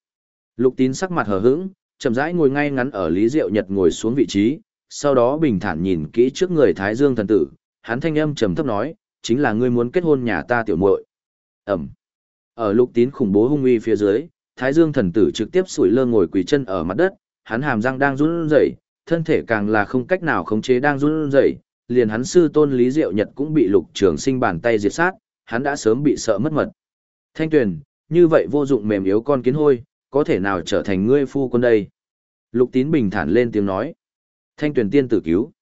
Lục Tín sắc mặt hờ hững, chậm rãi ngồi ngay ngắn ở Lý Diệu Nhật ngồi xuống vị trí, sau đó bình thản nhìn kỹ trước người Thái Dương thần tử, hắn thanh âm trầm thấp nói, chính là ngươi muốn kết hôn nhà ta tiểu muội. Ẩm. Ở Lục Tín khủng bố hung uy phía dưới, Thái Dương thần tử trực tiếp sủi lơ ngồi quỳ chân ở mặt đất, hắn hàm răng đang run rẩy, thân thể càng là không cách nào khống chế đang run rẩy, liền hắn sư tôn Lý Diệu Nhật cũng bị Lục Trường Sinh bàn tay diệt sát, hắn đã sớm bị sợ mất mật. Thanh Tuyền, như vậy vô dụng mềm yếu con kiến hôi, có thể nào trở thành ngươi phu quân đây? Lục Tín bình thản lên tiếng nói. Thanh Tuyền tiên tử cứu.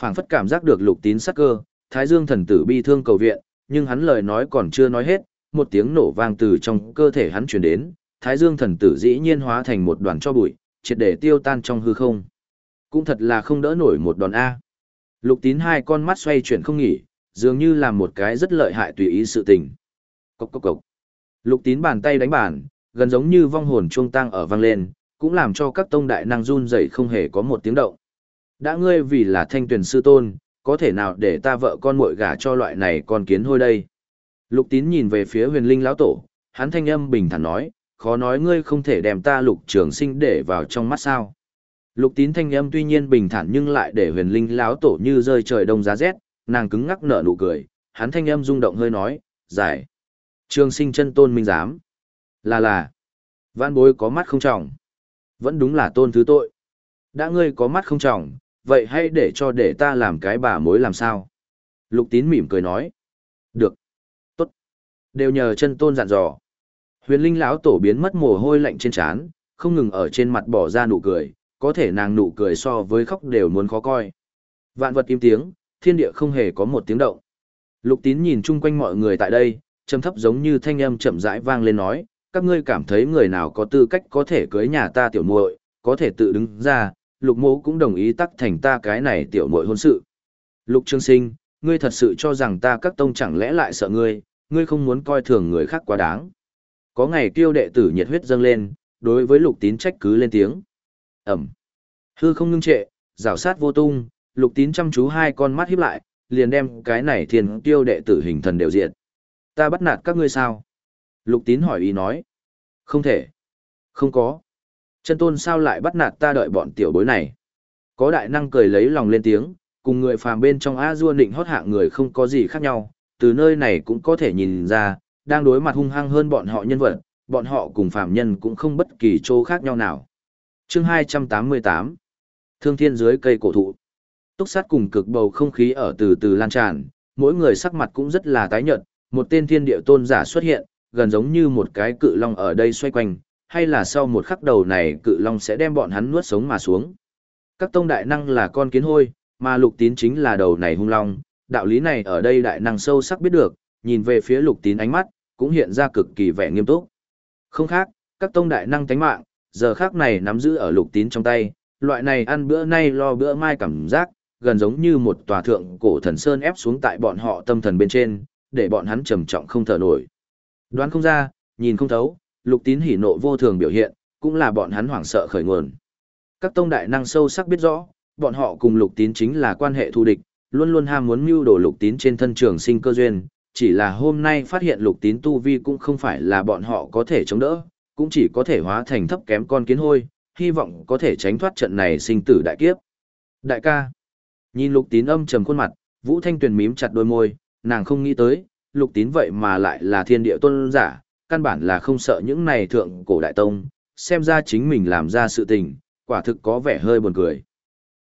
Phảng phất cảm giác được Lục Tín sắc cơ, Thái Dương thần tử bi thương cầu viện, nhưng hắn lời nói còn chưa nói hết, một tiếng nổ vang từ trong cơ thể hắn truyền đến, Thái Dương thần tử dĩ nhiên hóa thành một đoàn cho bụi, triệt để tiêu tan trong hư không. Cũng thật là không đỡ nổi một đòn A. Lục tín hai con mắt xoay chuyển không nghỉ, dường như là một cái rất lợi hại tùy ý sự tình. Cốc cốc cốc. Lục tín bàn tay đánh bàn, gần giống như vong hồn chuông tăng ở vang lên, cũng làm cho các tông đại năng run rẩy không hề có một tiếng động. Đã ngươi vì là thanh tuyển sư tôn, có thể nào để ta vợ con muội gả cho loại này con kiến hôi đây? Lục tín nhìn về phía huyền linh lão tổ, hắn thanh âm bình thản nói, khó nói ngươi không thể đem ta lục trường sinh để vào trong mắt sao. Lục tín thanh âm tuy nhiên bình thản nhưng lại để huyền linh lão tổ như rơi trời đông giá rét, nàng cứng ngắc nở nụ cười, hắn thanh âm rung động hơi nói, giải. Trường sinh chân tôn minh giám. Là là. Vãn bối có mắt không trọng. Vẫn đúng là tôn thứ tội. Đã ngươi có mắt không trọng, vậy hãy để cho để ta làm cái bà mối làm sao. Lục tín mỉm cười nói. Được. Đều nhờ chân tôn dặn dò. Huyền linh lão tổ biến mất mồ hôi lạnh trên trán, không ngừng ở trên mặt bỏ ra nụ cười, có thể nàng nụ cười so với khóc đều muốn khó coi. Vạn vật im tiếng, thiên địa không hề có một tiếng động. Lục tín nhìn chung quanh mọi người tại đây, trầm thấp giống như thanh âm chậm rãi vang lên nói, các ngươi cảm thấy người nào có tư cách có thể cưới nhà ta tiểu muội, có thể tự đứng ra, lục mẫu cũng đồng ý tắc thành ta cái này tiểu muội hôn sự. Lục trương sinh, ngươi thật sự cho rằng ta các tông chẳng lẽ lại sợ ngươi, ngươi không muốn coi thường người khác quá đáng. Có ngày tiêu đệ tử nhiệt huyết dâng lên, đối với lục tín trách cứ lên tiếng. Ẩm. Hư không ngưng trệ, rào sát vô tung, lục tín chăm chú hai con mắt híp lại, liền đem cái này thiên tiêu đệ tử hình thần đều diện. Ta bắt nạt các ngươi sao? Lục tín hỏi ý nói. Không thể. Không có. Chân tôn sao lại bắt nạt ta đợi bọn tiểu bối này? Có đại năng cười lấy lòng lên tiếng, cùng người phàm bên trong A-dua định hót hạng người không có gì khác nhau, từ nơi này cũng có thể nhìn ra, đang đối mặt hung hăng hơn bọn họ nhân vật, bọn họ cùng phàm nhân cũng không bất kỳ chỗ khác nhau nào. Chương 288 Thương thiên dưới cây cổ thụ Túc sát cùng cực bầu không khí ở từ từ lan tràn, mỗi người sắc mặt cũng rất là tái nhợt, một tên thiên địa tôn giả xuất hiện, gần giống như một cái cự long ở đây xoay quanh, hay là sau một khắc đầu này cự long sẽ đem bọn hắn nuốt sống mà xuống. Các tông đại năng là con kiến hôi, mà lục tín chính là đầu này hung long, đạo lý này ở đây đại năng sâu sắc biết được, nhìn về phía lục tín ánh mắt, cũng hiện ra cực kỳ vẻ nghiêm túc. Không khác, các tông đại năng tánh mạng, giờ khác này nắm giữ ở lục tín trong tay, loại này ăn bữa nay lo bữa mai cảm giác, gần giống như một tòa thượng cổ thần sơn ép xuống tại bọn họ tâm thần bên trên, để bọn hắn trầm trọng không thở nổi. Đoán không ra, nhìn không thấu, lục tín hỉ nộ vô thường biểu hiện, cũng là bọn hắn hoảng sợ khởi nguồn. Các tông đại năng sâu sắc biết rõ, bọn họ cùng lục tín chính là quan hệ thù địch, luôn luôn ham muốn mưu đồ lục tín trên thân trường sinh cơ duyên, chỉ là hôm nay phát hiện lục tín tu vi cũng không phải là bọn họ có thể chống đỡ, cũng chỉ có thể hóa thành thấp kém con kiến hôi, hy vọng có thể tránh thoát trận này sinh tử đại kiếp. Đại ca, nhìn lục tín âm trầm khuôn mặt, Vũ Thanh Tuyền mím chặt đôi môi, nàng không nghĩ tới, lục tín vậy mà lại là thiên địa tôn giả, căn bản là không sợ những này thượng cổ đại tông, xem ra chính mình làm ra sự tình, quả thực có vẻ hơi buồn cười.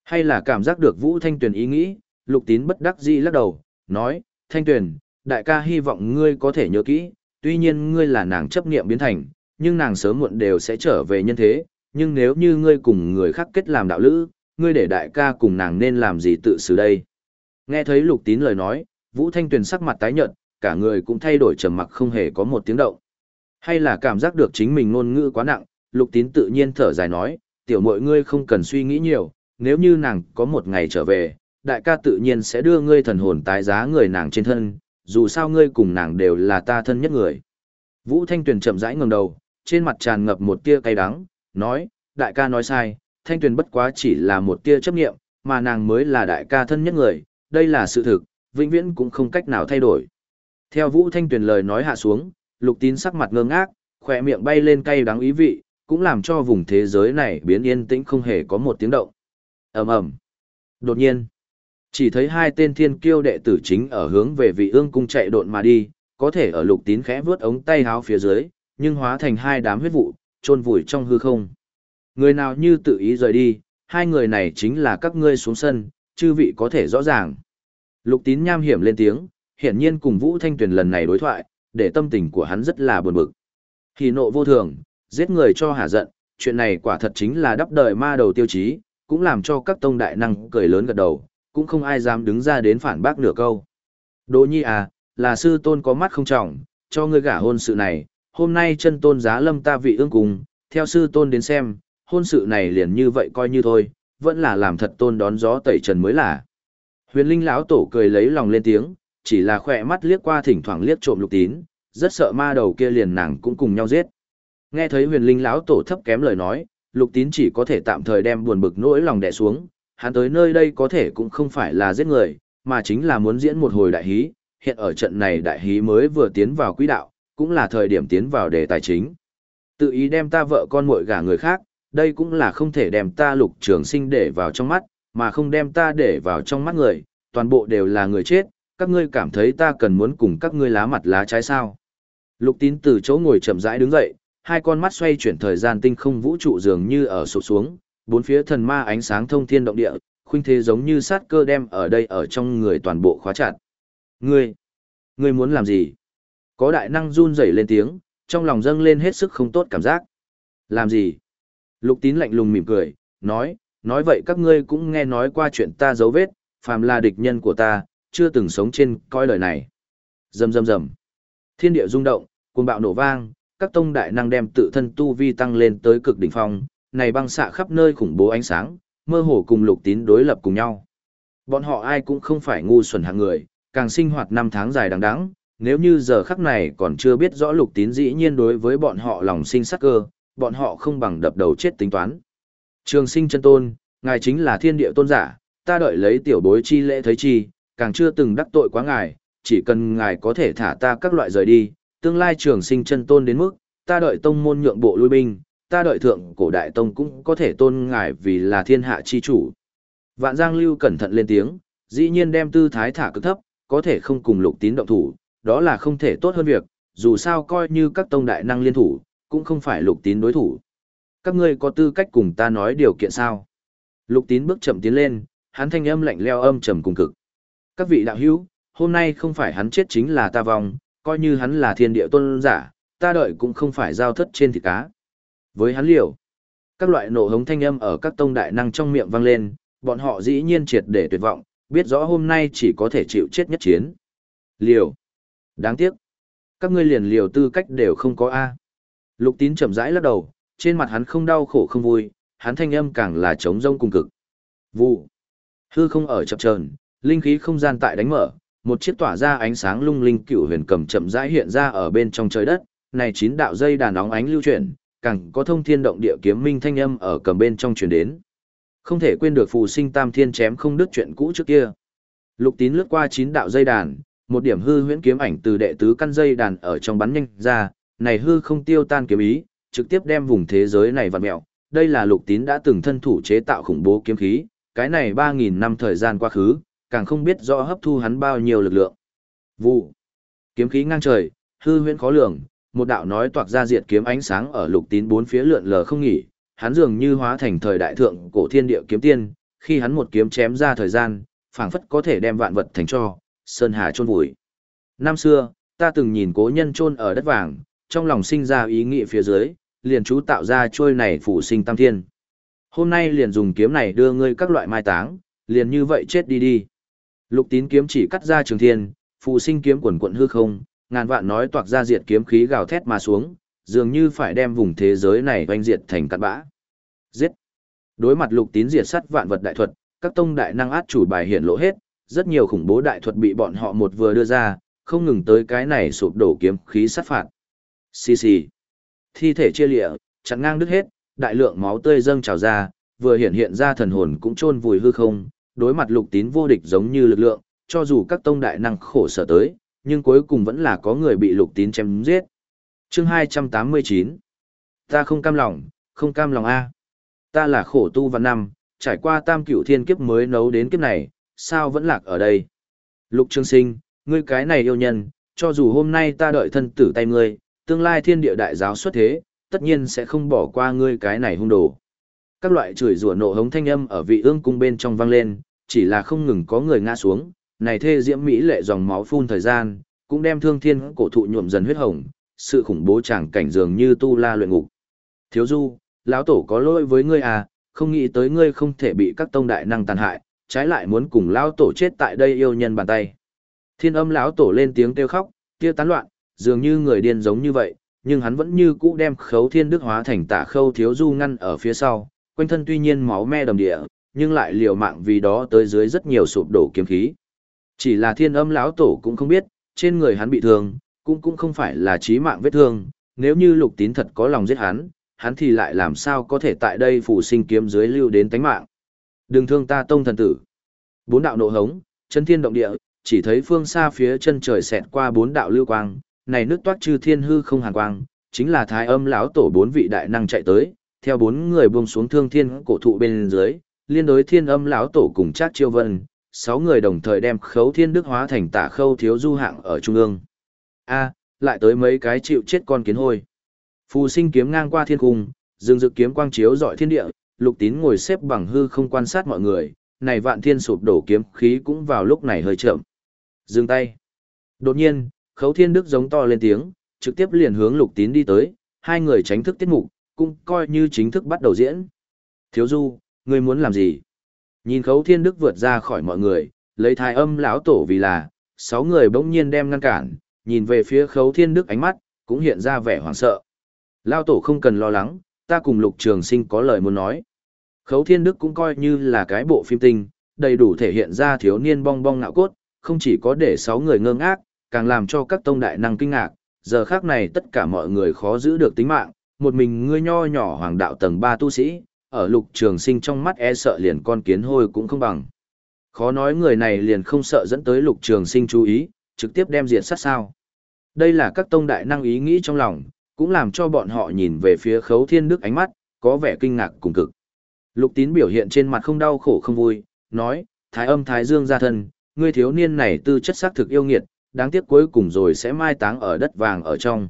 Hay là cảm giác được Vũ Thanh Tuyền ý nghĩ, lục tín bất đắc dĩ lắc đầu, nói, Thanh Tuyền, đại ca hy vọng ngươi có thể nhớ kỹ, tuy nhiên ngươi là nàng chấp niệm biến thành, nhưng nàng sớm muộn đều sẽ trở về nhân thế, nhưng nếu như ngươi cùng người khác kết làm đạo lữ, ngươi để đại ca cùng nàng nên làm gì tự xử đây. Nghe thấy lục tín lời nói, Vũ Thanh Tuyền sắc mặt tái nhợt, cả người cũng thay đổi trầm mặc không hề có một tiếng động. Hay là cảm giác được chính mình ngôn ngữ quá nặng, lục tín tự nhiên thở dài nói, tiểu mội ngươi không cần suy nghĩ nhiều, nếu như nàng có một ngày trở về, đại ca tự nhiên sẽ đưa ngươi thần hồn tái giá người nàng trên thân, dù sao ngươi cùng nàng đều là ta thân nhất người. Vũ Thanh Tuyền chậm rãi ngẩng đầu, trên mặt tràn ngập một tia cay đắng, nói, đại ca nói sai, Thanh Tuyền bất quá chỉ là một tia chấp nghiệm, mà nàng mới là đại ca thân nhất người, đây là sự thực, vĩnh viễn cũng không cách nào thay đổi. Theo Vũ Thanh Tuyền lời nói hạ xuống, lục tín sắc mặt ngơ ngác, khỏe miệng bay lên cay đắng ý vị, cũng làm cho vùng thế giới này biến yên tĩnh không hề có một tiếng động. ầm ầm Đột nhiên, chỉ thấy hai tên thiên kiêu đệ tử chính ở hướng về vị ương cung chạy độn mà đi, có thể ở lục tín khẽ vướt ống tay háo phía dưới, nhưng hóa thành hai đám huyết vụ, trôn vùi trong hư không. Người nào như tự ý rời đi, hai người này chính là các ngươi xuống sân, chư vị có thể rõ ràng. Lục tín nham hiểm lên tiếng, hiển nhiên cùng Vũ Thanh Tuyền lần này đối thoại, để tâm tình của hắn rất là buồn bực. Hỉ nộ vô thường, giết người cho hả giận, chuyện này quả thật chính là đắp đời ma đầu tiêu chí, cũng làm cho các tông đại năng cười lớn gật đầu, cũng không ai dám đứng ra đến phản bác nửa câu. Đỗ nhi à, là sư tôn có mắt không trọng, cho ngươi gả hôn sự này, hôm nay chân tôn giá lâm ta vị ương cùng, theo sư tôn đến xem, hôn sự này liền như vậy coi như thôi, vẫn là làm thật tôn đón gió tẩy trần mới là. Huyền linh lão tổ cười lấy lòng lên tiếng, chỉ là khỏe mắt liếc qua thỉnh thoảng liếc trộm lục tín, rất sợ ma đầu kia liền nàng cũng cùng nhau giết. Nghe thấy huyền linh lão tổ thấp kém lời nói, lục tín chỉ có thể tạm thời đem buồn bực nỗi lòng đè xuống, hắn tới nơi đây có thể cũng không phải là giết người, mà chính là muốn diễn một hồi đại hí, hiện ở trận này đại hí mới vừa tiến vào quỹ đạo, cũng là thời điểm tiến vào đề tài chính. Tự ý đem ta vợ con muội gả người khác, đây cũng là không thể đem ta lục trường sinh để vào trong mắt, mà không đem ta để vào trong mắt người, toàn bộ đều là người chết, các ngươi cảm thấy ta cần muốn cùng các ngươi lá mặt lá trái sao. Lục tín từ chỗ ngồi chậm rãi đứng dậy, hai con mắt xoay chuyển thời gian tinh không vũ trụ dường như ở sụp xuống, bốn phía thần ma ánh sáng thông thiên động địa, khuynh thế giống như sát cơ đem ở đây ở trong người toàn bộ khóa chặt. Ngươi, ngươi muốn làm gì? Có đại năng run rẩy lên tiếng, trong lòng dâng lên hết sức không tốt cảm giác. Làm gì? Lục tín lạnh lùng mỉm cười, nói, nói vậy các ngươi cũng nghe nói qua chuyện ta dấu vết, phàm là địch nhân của ta, chưa từng sống trên coi lời này. Rầm rầm rầm. Thiên địa rung động, cuồng bạo nổ vang, các tông đại năng đem tự thân tu vi tăng lên tới cực đỉnh phong, này băng xạ khắp nơi khủng bố ánh sáng, mơ hồ cùng lục tín đối lập cùng nhau. Bọn họ ai cũng không phải ngu xuẩn hạng người, càng sinh hoạt năm tháng dài đằng đẵng, nếu như giờ khắc này còn chưa biết rõ lục tín dĩ nhiên đối với bọn họ lòng sinh sắc cơ, bọn họ không bằng đập đầu chết tính toán. Trường sinh chân tôn, ngài chính là thiên địa tôn giả, ta đợi lấy tiểu bối chi lễ thấy chi, càng chưa từng đắc tội quá ngài, chỉ cần ngài có thể thả ta các loại rời đi, tương lai trường sinh chân tôn đến mức, ta đợi tông môn nhượng bộ lui binh, ta đợi thượng cổ đại tông cũng có thể tôn ngài vì là thiên hạ chi chủ. Vạn Giang Lưu cẩn thận lên tiếng, dĩ nhiên đem tư thái thả cực thấp, có thể không cùng lục tín động thủ, đó là không thể tốt hơn việc, dù sao coi như các tông đại năng liên thủ, cũng không phải lục tín đối thủ. Các ngươi có tư cách cùng ta nói điều kiện sao? Lục tín bước chậm tiến lên, hắn thanh âm lạnh leo âm trầm cùng cực. Các vị đạo hữu, hôm nay không phải hắn chết chính là ta vong, coi như hắn là thiên địa tôn giả, ta đợi cũng không phải giao thất trên thịt cá. Với hắn liều, các loại nổ hống thanh âm ở các tông đại năng trong miệng vang lên, bọn họ dĩ nhiên triệt để tuyệt vọng, biết rõ hôm nay chỉ có thể chịu chết nhất chiến. Liều. Đáng tiếc. Các ngươi liền liều tư cách đều không có A. Lục tín chậm rãi lắc đầu, trên mặt hắn không đau khổ không vui, hắn thanh âm càng là trống rông cùng cực. Vụ. Hư không ở chập trờn, linh khí không gian tại đánh mở, một chiếc tỏa ra ánh sáng lung linh cựu huyền cầm chậm rãi hiện ra ở bên trong trời đất, này chín đạo dây đàn óng ánh lưu chuyển, càng có thông thiên động địa kiếm minh thanh âm ở cầm bên trong truyền đến. Không thể quên được phù sinh tam thiên chém không đứt chuyện cũ trước kia. Lục tín lướt qua chín đạo dây đàn, một điểm hư huyễn kiếm ảnh từ đệ tứ căn dây đàn ở trong bắn nhanh ra, này hư không tiêu tan kiếm ý, trực tiếp đem vùng thế giới này vặn mẹo. Đây là lục tín đã từng thân thủ chế tạo khủng bố kiếm khí, cái này 3.000 năm thời gian quá khứ, càng không biết rõ hấp thu hắn bao nhiêu lực lượng. Vụ. Kiếm khí ngang trời, hư huyễn khó lường, một đạo nói toạc ra diệt kiếm ánh sáng ở lục tín bốn phía lượn lờ không nghỉ, hắn dường như hóa thành thời đại thượng cổ thiên địa kiếm tiên, khi hắn một kiếm chém ra thời gian, phảng phất có thể đem vạn vật thành cho, sơn hà chôn vùi. Năm xưa, ta từng nhìn cố nhân chôn ở đất vàng, trong lòng sinh ra ý nghĩ phía dưới, liền chú tạo ra trôi này phủ sinh tam thiên. Hôm nay liền dùng kiếm này đưa ngươi các loại mai táng, liền như vậy chết đi đi. Lục tín kiếm chỉ cắt ra trường thiên, phù sinh kiếm quần quận hư không, ngàn vạn nói toạc ra diệt kiếm khí gào thét mà xuống, dường như phải đem vùng thế giới này oanh diệt thành cát bã. Giết! Đối mặt lục tín diệt sát vạn vật đại thuật, các tông đại năng át chủ bài hiện lộ hết, rất nhiều khủng bố đại thuật bị bọn họ một vừa đưa ra, không ngừng tới cái này sụp đổ kiếm khí sát phạt. Xì xì. Thi thể chia lịa, chặn ngang đứt hết, đại lượng máu tươi dâng trào ra, vừa hiện hiện ra thần hồn cũng chôn vùi hư không, đối mặt lục tín vô địch giống như lực lượng, cho dù các tông đại năng khổ sở tới, nhưng cuối cùng vẫn là có người bị lục tín chém giết. Chương 289 Ta không cam lòng, không cam lòng A. Ta là khổ tu văn năm, trải qua tam cửu thiên kiếp mới nấu đến kiếp này, sao vẫn lạc ở đây. Lục Trương Sinh, ngươi cái này yêu nhân, cho dù hôm nay ta đợi thân tử tay ngươi, tương lai thiên địa đại giáo xuất thế, tất nhiên sẽ không bỏ qua ngươi cái này hung đồ. Các loại chửi rủa nộ hống thanh âm ở vị ương cung bên trong vang lên, chỉ là không ngừng có người ngã xuống, này thê diễm mỹ lệ dòng máu phun thời gian, cũng đem thương thiên cổ thụ nhuộm dần huyết hồng, sự khủng bố chẳng cảnh dường như tu la luyện ngục. Thiếu du, lão tổ có lỗi với ngươi à, không nghĩ tới ngươi không thể bị các tông đại năng tàn hại, trái lại muốn cùng lão tổ chết tại đây yêu nhân bàn tay. Thiên âm lão tổ lên tiếng kêu khóc, kia tán loạn, dường như người điên giống như vậy, nhưng hắn vẫn như cũ đem khấu thiên đức hóa thành tả khâu thiếu du ngăn ở phía sau, quanh thân tuy nhiên máu me đầm địa, nhưng lại liều mạng vì đó tới dưới rất nhiều sụp đổ kiếm khí. Chỉ là thiên âm lão tổ cũng không biết, trên người hắn bị thương, cũng cũng không phải là chí mạng vết thương, nếu như lục tín thật có lòng giết hắn, hắn thì lại làm sao có thể tại đây phủ sinh kiếm dưới lưu đến tánh mạng. Đừng thương ta tông thần tử. Bốn đạo nộ hống, chân thiên động địa, chỉ thấy phương xa phía chân trời xẹt qua bốn đạo lưu quang, này nước toát chư thiên hư không hàn quang, chính là thái âm lão tổ bốn vị đại năng chạy tới, theo bốn người buông xuống thương thiên cổ thụ bên dưới, liên đối thiên âm lão tổ cùng chát chiêu vân, sáu người đồng thời đem khấu thiên đức hóa thành tả khâu thiếu du hạng ở trung ương. A, lại tới mấy cái chịu chết con kiến hôi. Phù sinh kiếm ngang qua thiên cung, dương dự kiếm quang chiếu dọi thiên địa, lục tín ngồi xếp bằng hư không quan sát mọi người, này vạn thiên sụp đổ kiếm khí cũng vào lúc này hơi chậm. Dừng tay. Đột nhiên, khấu thiên đức giống to lên tiếng, trực tiếp liền hướng lục tín đi tới, hai người tránh thức tiết mục, cũng coi như chính thức bắt đầu diễn. Thiếu du, ngươi muốn làm gì? Nhìn khấu thiên đức vượt ra khỏi mọi người, lấy thai âm lão tổ vì là, sáu người bỗng nhiên đem ngăn cản, nhìn về phía khấu thiên đức ánh mắt, cũng hiện ra vẻ hoảng sợ. Lão tổ không cần lo lắng, ta cùng lục trường sinh có lời muốn nói. Khấu thiên đức cũng coi như là cái bộ phim tinh, đầy đủ thể hiện ra thiếu niên bong bong ngạo cốt, không chỉ có để sáu người ngơ ngác, càng làm cho các tông đại năng kinh ngạc, giờ khác này tất cả mọi người khó giữ được tính mạng, một mình ngươi nho nhỏ hoàng đạo tầng 3 tu sĩ, ở lục trường sinh trong mắt e sợ liền con kiến hôi cũng không bằng. Khó nói người này liền không sợ dẫn tới lục trường sinh chú ý, trực tiếp đem diệt sát sao. Đây là các tông đại năng ý nghĩ trong lòng, cũng làm cho bọn họ nhìn về phía khấu thiên đức ánh mắt, có vẻ kinh ngạc cùng cực. Lục tín biểu hiện trên mặt không đau khổ không vui, nói, thái âm thái dương gia thân, ngươi thiếu niên này tư chất xác thực yêu nghiệt, đáng tiếc cuối cùng rồi sẽ mai táng ở đất vàng ở trong.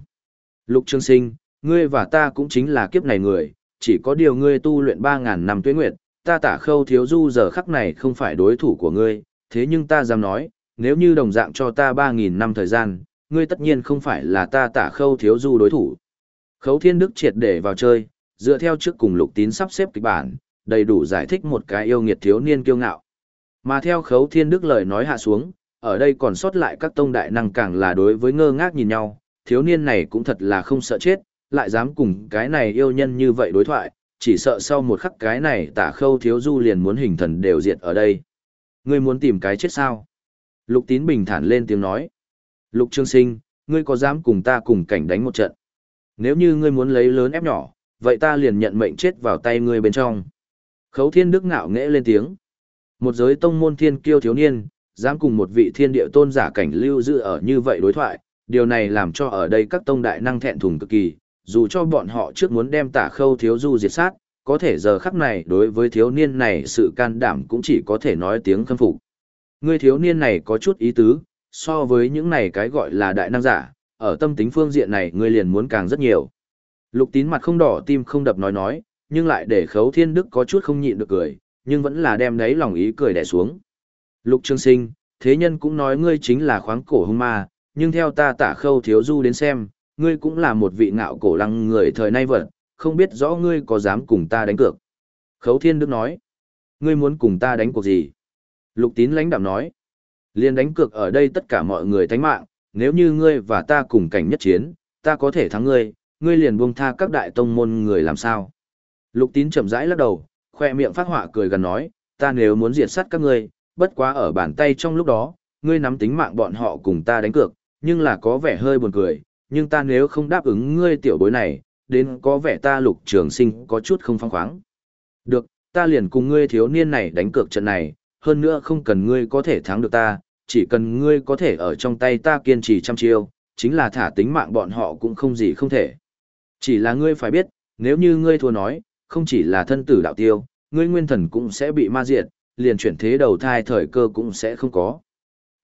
Lục Trường Sinh, ngươi và ta cũng chính là kiếp này người, chỉ có điều ngươi tu luyện 3.000 năm tuyết nguyệt, ta tả khâu thiếu du giờ khắc này không phải đối thủ của ngươi, thế nhưng ta dám nói, nếu như đồng dạng cho ta 3.000 năm thời gian, ngươi tất nhiên không phải là ta tả khâu thiếu du đối thủ. Khấu thiên đức triệt để vào chơi, dựa theo trước cùng lục tín sắp xếp kịch bản, đầy đủ giải thích một cái yêu nghiệt thiếu niên kiêu ngạo. Mà theo khấu thiên đức lời nói hạ xuống, ở đây còn sót lại các tông đại năng càng là đối với ngơ ngác nhìn nhau, thiếu niên này cũng thật là không sợ chết, lại dám cùng cái này yêu nhân như vậy đối thoại, chỉ sợ sau một khắc cái này tả khâu thiếu du liền muốn hình thần đều diệt ở đây. Ngươi muốn tìm cái chết sao? Lục tín bình thản lên tiếng nói. Lục trương sinh, ngươi có dám cùng ta cùng cảnh đánh một trận? Nếu như ngươi muốn lấy lớn ép nhỏ, vậy ta liền nhận mệnh chết vào tay ngươi bên trong. Khấu thiên đức ngạo nghễ lên tiếng. Một giới tông môn thiên kiêu thiếu niên, dám cùng một vị thiên địa tôn giả cảnh lưu giữ ở như vậy đối thoại, điều này làm cho ở đây các tông đại năng thẹn thùng cực kỳ, dù cho bọn họ trước muốn đem tả khâu thiếu du diệt sát, có thể giờ khắc này đối với thiếu niên này sự can đảm cũng chỉ có thể nói tiếng khâm phục. Người thiếu niên này có chút ý tứ, so với những này cái gọi là đại năng giả, ở tâm tính phương diện này ngươi liền muốn càng rất nhiều. Lục tín mặt không đỏ tim không đập nói nói, nhưng lại để khấu thiên đức có chút không nhịn được cười, nhưng vẫn là đem đấy lòng ý cười đè xuống. Lục trương sinh, thế nhân cũng nói ngươi chính là khoáng cổ hung ma, nhưng theo ta tả khâu thiếu du đến xem, ngươi cũng là một vị ngạo cổ lăng người thời nay vật, không biết rõ ngươi có dám cùng ta đánh cược. Khấu thiên đức nói, ngươi muốn cùng ta đánh cuộc gì? Lục tín lãnh đạm nói, liền đánh cược ở đây tất cả mọi người thánh mạng, nếu như ngươi và ta cùng cảnh nhất chiến, ta có thể thắng ngươi, ngươi liền buông tha các đại tông môn người làm sao? Lục tín chậm rãi lắc đầu, khoe miệng phát họa cười gần nói, ta nếu muốn diệt sát các ngươi, bất quá ở bàn tay trong lúc đó, ngươi nắm tính mạng bọn họ cùng ta đánh cược, nhưng là có vẻ hơi buồn cười, nhưng ta nếu không đáp ứng ngươi tiểu bối này, đến có vẻ ta lục trường sinh có chút không phong khoáng. Được, ta liền cùng ngươi thiếu niên này đánh cược trận này, hơn nữa không cần ngươi có thể thắng được ta, chỉ cần ngươi có thể ở trong tay ta kiên trì trăm chiêu, chính là thả tính mạng bọn họ cũng không gì không thể. Chỉ là ngươi phải biết, nếu như ngươi thua nói, không chỉ là thân tử đạo tiêu, ngươi nguyên thần cũng sẽ bị ma diệt, liền chuyển thế đầu thai thời cơ cũng sẽ không có.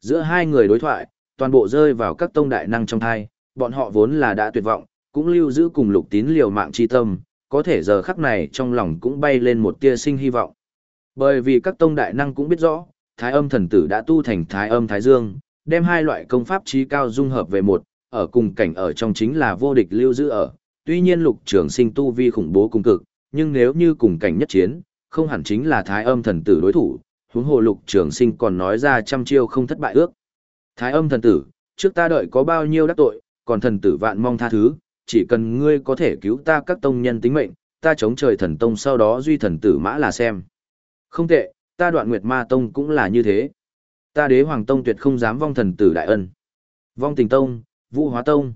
Giữa hai người đối thoại, toàn bộ rơi vào các tông đại năng trong thai, bọn họ vốn là đã tuyệt vọng, cũng lưu giữ cùng lục tín liều mạng chi tâm, có thể giờ khắc này trong lòng cũng bay lên một tia sinh hy vọng. Bởi vì các tông đại năng cũng biết rõ, thái âm thần tử đã tu thành thái âm thái dương, đem hai loại công pháp trí cao dung hợp về một, ở cùng cảnh ở trong chính là vô địch lưu giữ ở. Tuy nhiên lục trường sinh tu vi khủng bố cùng cực, nhưng nếu như cùng cảnh nhất chiến, không hẳn chính là thái âm thần tử đối thủ, huống hồ lục trường sinh còn nói ra trăm chiêu không thất bại ước. Thái âm thần tử, trước ta đợi có bao nhiêu đắc tội, còn thần tử vạn mong tha thứ, chỉ cần ngươi có thể cứu ta các tông nhân tính mệnh, ta chống trời thần tông sau đó duy thần tử mã là xem. Không tệ, ta đoạn nguyệt ma tông cũng là như thế. Ta đế hoàng tông tuyệt không dám vong thần tử đại ân. Vong tình tông, vũ hóa tông.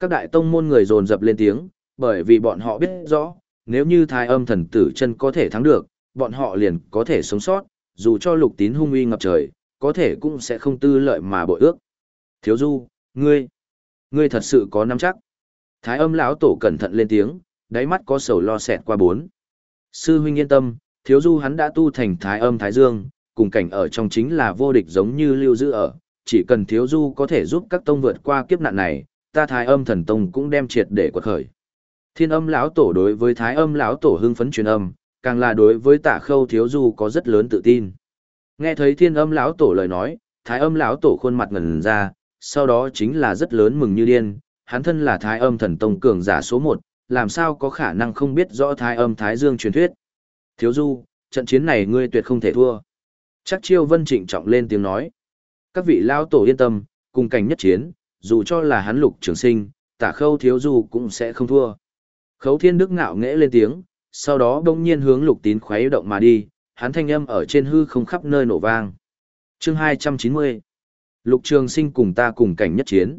Các đại tông môn người dồn dập lên tiếng, bởi vì bọn họ biết rõ, nếu như thái âm thần tử chân có thể thắng được, bọn họ liền có thể sống sót, dù cho lục tín hung uy ngập trời, có thể cũng sẽ không tư lợi mà bội ước. Thiếu du, ngươi, ngươi thật sự có nắm chắc. Thái âm lão tổ cẩn thận lên tiếng, đáy mắt có sầu lo xẹt qua bốn. Sư huynh yên tâm, thiếu du hắn đã tu thành thái âm thái dương, cùng cảnh ở trong chính là vô địch giống như lưu giữ ở, chỉ cần thiếu du có thể giúp các tông vượt qua kiếp nạn này, ta thái âm thần tông cũng đem triệt để quật khởi. Thiên âm lão tổ đối với thái âm lão tổ hưng phấn truyền âm, càng là đối với tả khâu thiếu du có rất lớn tự tin. Nghe thấy thiên âm lão tổ lời nói, thái âm lão tổ khuôn mặt ngần ra, sau đó chính là rất lớn mừng như điên, hắn thân là thái âm thần tông cường giả số một, làm sao có khả năng không biết rõ thái âm thái dương truyền thuyết. Thiếu du, trận chiến này ngươi tuyệt không thể thua. Chắc chiêu vân trịnh trọng lên tiếng nói. Các vị lão tổ yên tâm, cùng cảnh nhất chiến, dù cho là hắn lục trường sinh, tả khâu thiếu du cũng sẽ không thua. Khấu thiên đức ngạo nghễ lên tiếng, sau đó đông nhiên hướng lục tín khuấy động mà đi, hắn thanh âm ở trên hư không khắp nơi nổ vang. chương 290 Lục trường sinh cùng ta cùng cảnh nhất chiến.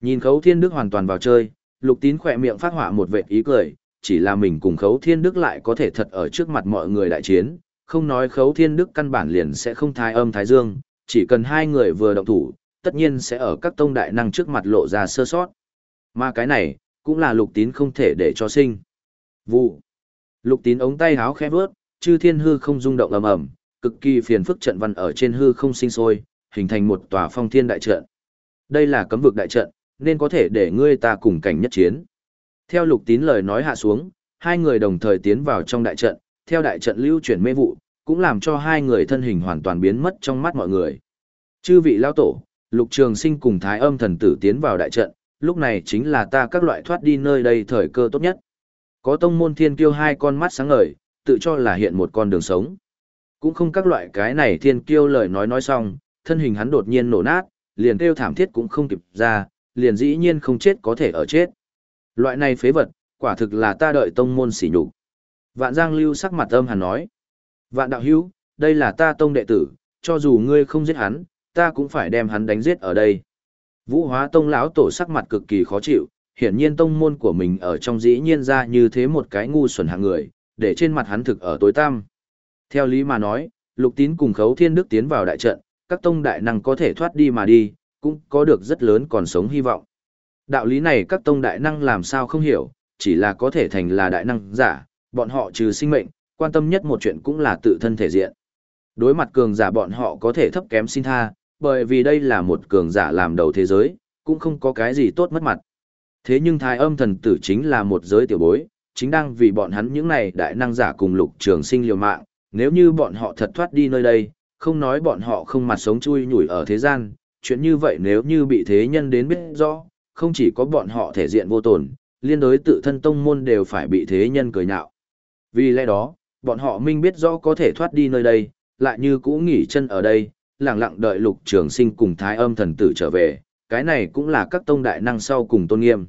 Nhìn khấu thiên đức hoàn toàn vào chơi, lục tín khỏe miệng phát họa một vệ ý cười, chỉ là mình cùng khấu thiên đức lại có thể thật ở trước mặt mọi người đại chiến, không nói khấu thiên đức căn bản liền sẽ không thái âm thái dương, chỉ cần hai người vừa động thủ, tất nhiên sẽ ở các tông đại năng trước mặt lộ ra sơ sót. Mà cái này, cũng là lục tín không thể để cho sinh. Vụ. Lục tín ống tay háo khẽ vớt, chư thiên hư không rung động ầm ầm, cực kỳ phiền phức trận văn ở trên hư không sinh sôi, hình thành một tòa phong thiên đại trận. Đây là cấm vực đại trận, nên có thể để ngươi ta cùng cảnh nhất chiến. Theo lục tín lời nói hạ xuống, hai người đồng thời tiến vào trong đại trận, theo đại trận lưu chuyển mê vụ, cũng làm cho hai người thân hình hoàn toàn biến mất trong mắt mọi người. Chư vị lao tổ, Lục Trường Sinh cùng Thái Âm thần tử tiến vào đại trận, lúc này chính là ta các loại thoát đi nơi đây thời cơ tốt nhất. Có tông môn thiên kiêu hai con mắt sáng ngời, tự cho là hiện một con đường sống. Cũng không các loại cái này thiên kiêu lời nói nói xong, thân hình hắn đột nhiên nổ nát, liền kêu thảm thiết cũng không kịp ra, liền dĩ nhiên không chết có thể ở chết. Loại này phế vật, quả thực là ta đợi tông môn sỉ nhục. Vạn Giang Lưu sắc mặt âm hàn nói. Vạn đạo hữu, đây là ta tông đệ tử, cho dù ngươi không giết hắn, ta cũng phải đem hắn đánh giết ở đây. Vũ hóa tông lão tổ sắc mặt cực kỳ khó chịu, hiển nhiên tông môn của mình ở trong dĩ nhiên ra như thế một cái ngu xuẩn hạng người, để trên mặt hắn thực ở tối tăm. Theo lý mà nói, lục tín cùng khấu thiên đức tiến vào đại trận, các tông đại năng có thể thoát đi mà đi, cũng có được rất lớn còn sống hy vọng. Đạo lý này các tông đại năng làm sao không hiểu, chỉ là có thể thành là đại năng giả, bọn họ trừ sinh mệnh, quan tâm nhất một chuyện cũng là tự thân thể diện. Đối mặt cường giả bọn họ có thể thấp kém xin tha, bởi vì đây là một cường giả làm đầu thế giới, cũng không có cái gì tốt mất mặt. Thế nhưng thái âm thần tử chính là một giới tiểu bối, chính đang vì bọn hắn những này đại năng giả cùng lục trường sinh liều mạng, nếu như bọn họ thật thoát đi nơi đây, không nói bọn họ không mặt sống chui nhủi ở thế gian, chuyện như vậy nếu như bị thế nhân đến biết rõ, không chỉ có bọn họ thể diện vô tổn, liên đối tự thân tông môn đều phải bị thế nhân cười nhạo. Vì lẽ đó, bọn họ minh biết rõ có thể thoát đi nơi đây, lại như cũ nghỉ chân ở đây, lặng lặng đợi lục trường sinh cùng thái âm thần tử trở về, cái này cũng là các tông đại năng sau cùng tôn nghiêm.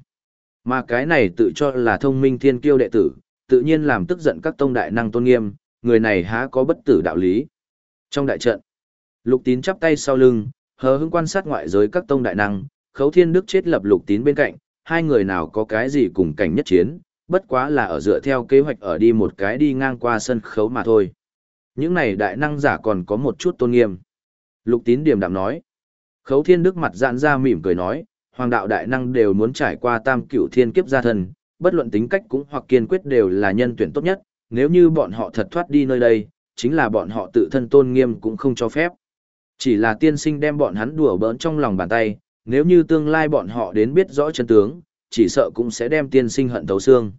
Mà cái này tự cho là thông minh thiên kiêu đệ tử, tự nhiên làm tức giận các tông đại năng tôn nghiêm, người này há có bất tử đạo lý. Trong đại trận, lục tín chắp tay sau lưng, hờ hững quan sát ngoại giới các tông đại năng, khấu thiên đức chết lập lục tín bên cạnh, hai người nào có cái gì cùng cảnh nhất chiến, bất quá là ở dựa theo kế hoạch ở đi một cái đi ngang qua sân khấu mà thôi. Những này đại năng giả còn có một chút tôn nghiêm. Lục tín điềm đạm nói. Khấu thiên đức mặt giãn ra mỉm cười nói, hoàng đạo đại năng đều muốn trải qua tam cửu thiên kiếp gia thân, bất luận tính cách cũng hoặc kiên quyết đều là nhân tuyển tốt nhất, nếu như bọn họ thật thoát đi nơi đây, chính là bọn họ tự thân tôn nghiêm cũng không cho phép. Chỉ là tiên sinh đem bọn hắn đùa bỡn trong lòng bàn tay, nếu như tương lai bọn họ đến biết rõ chân tướng, chỉ sợ cũng sẽ đem tiên sinh hận thấu xương.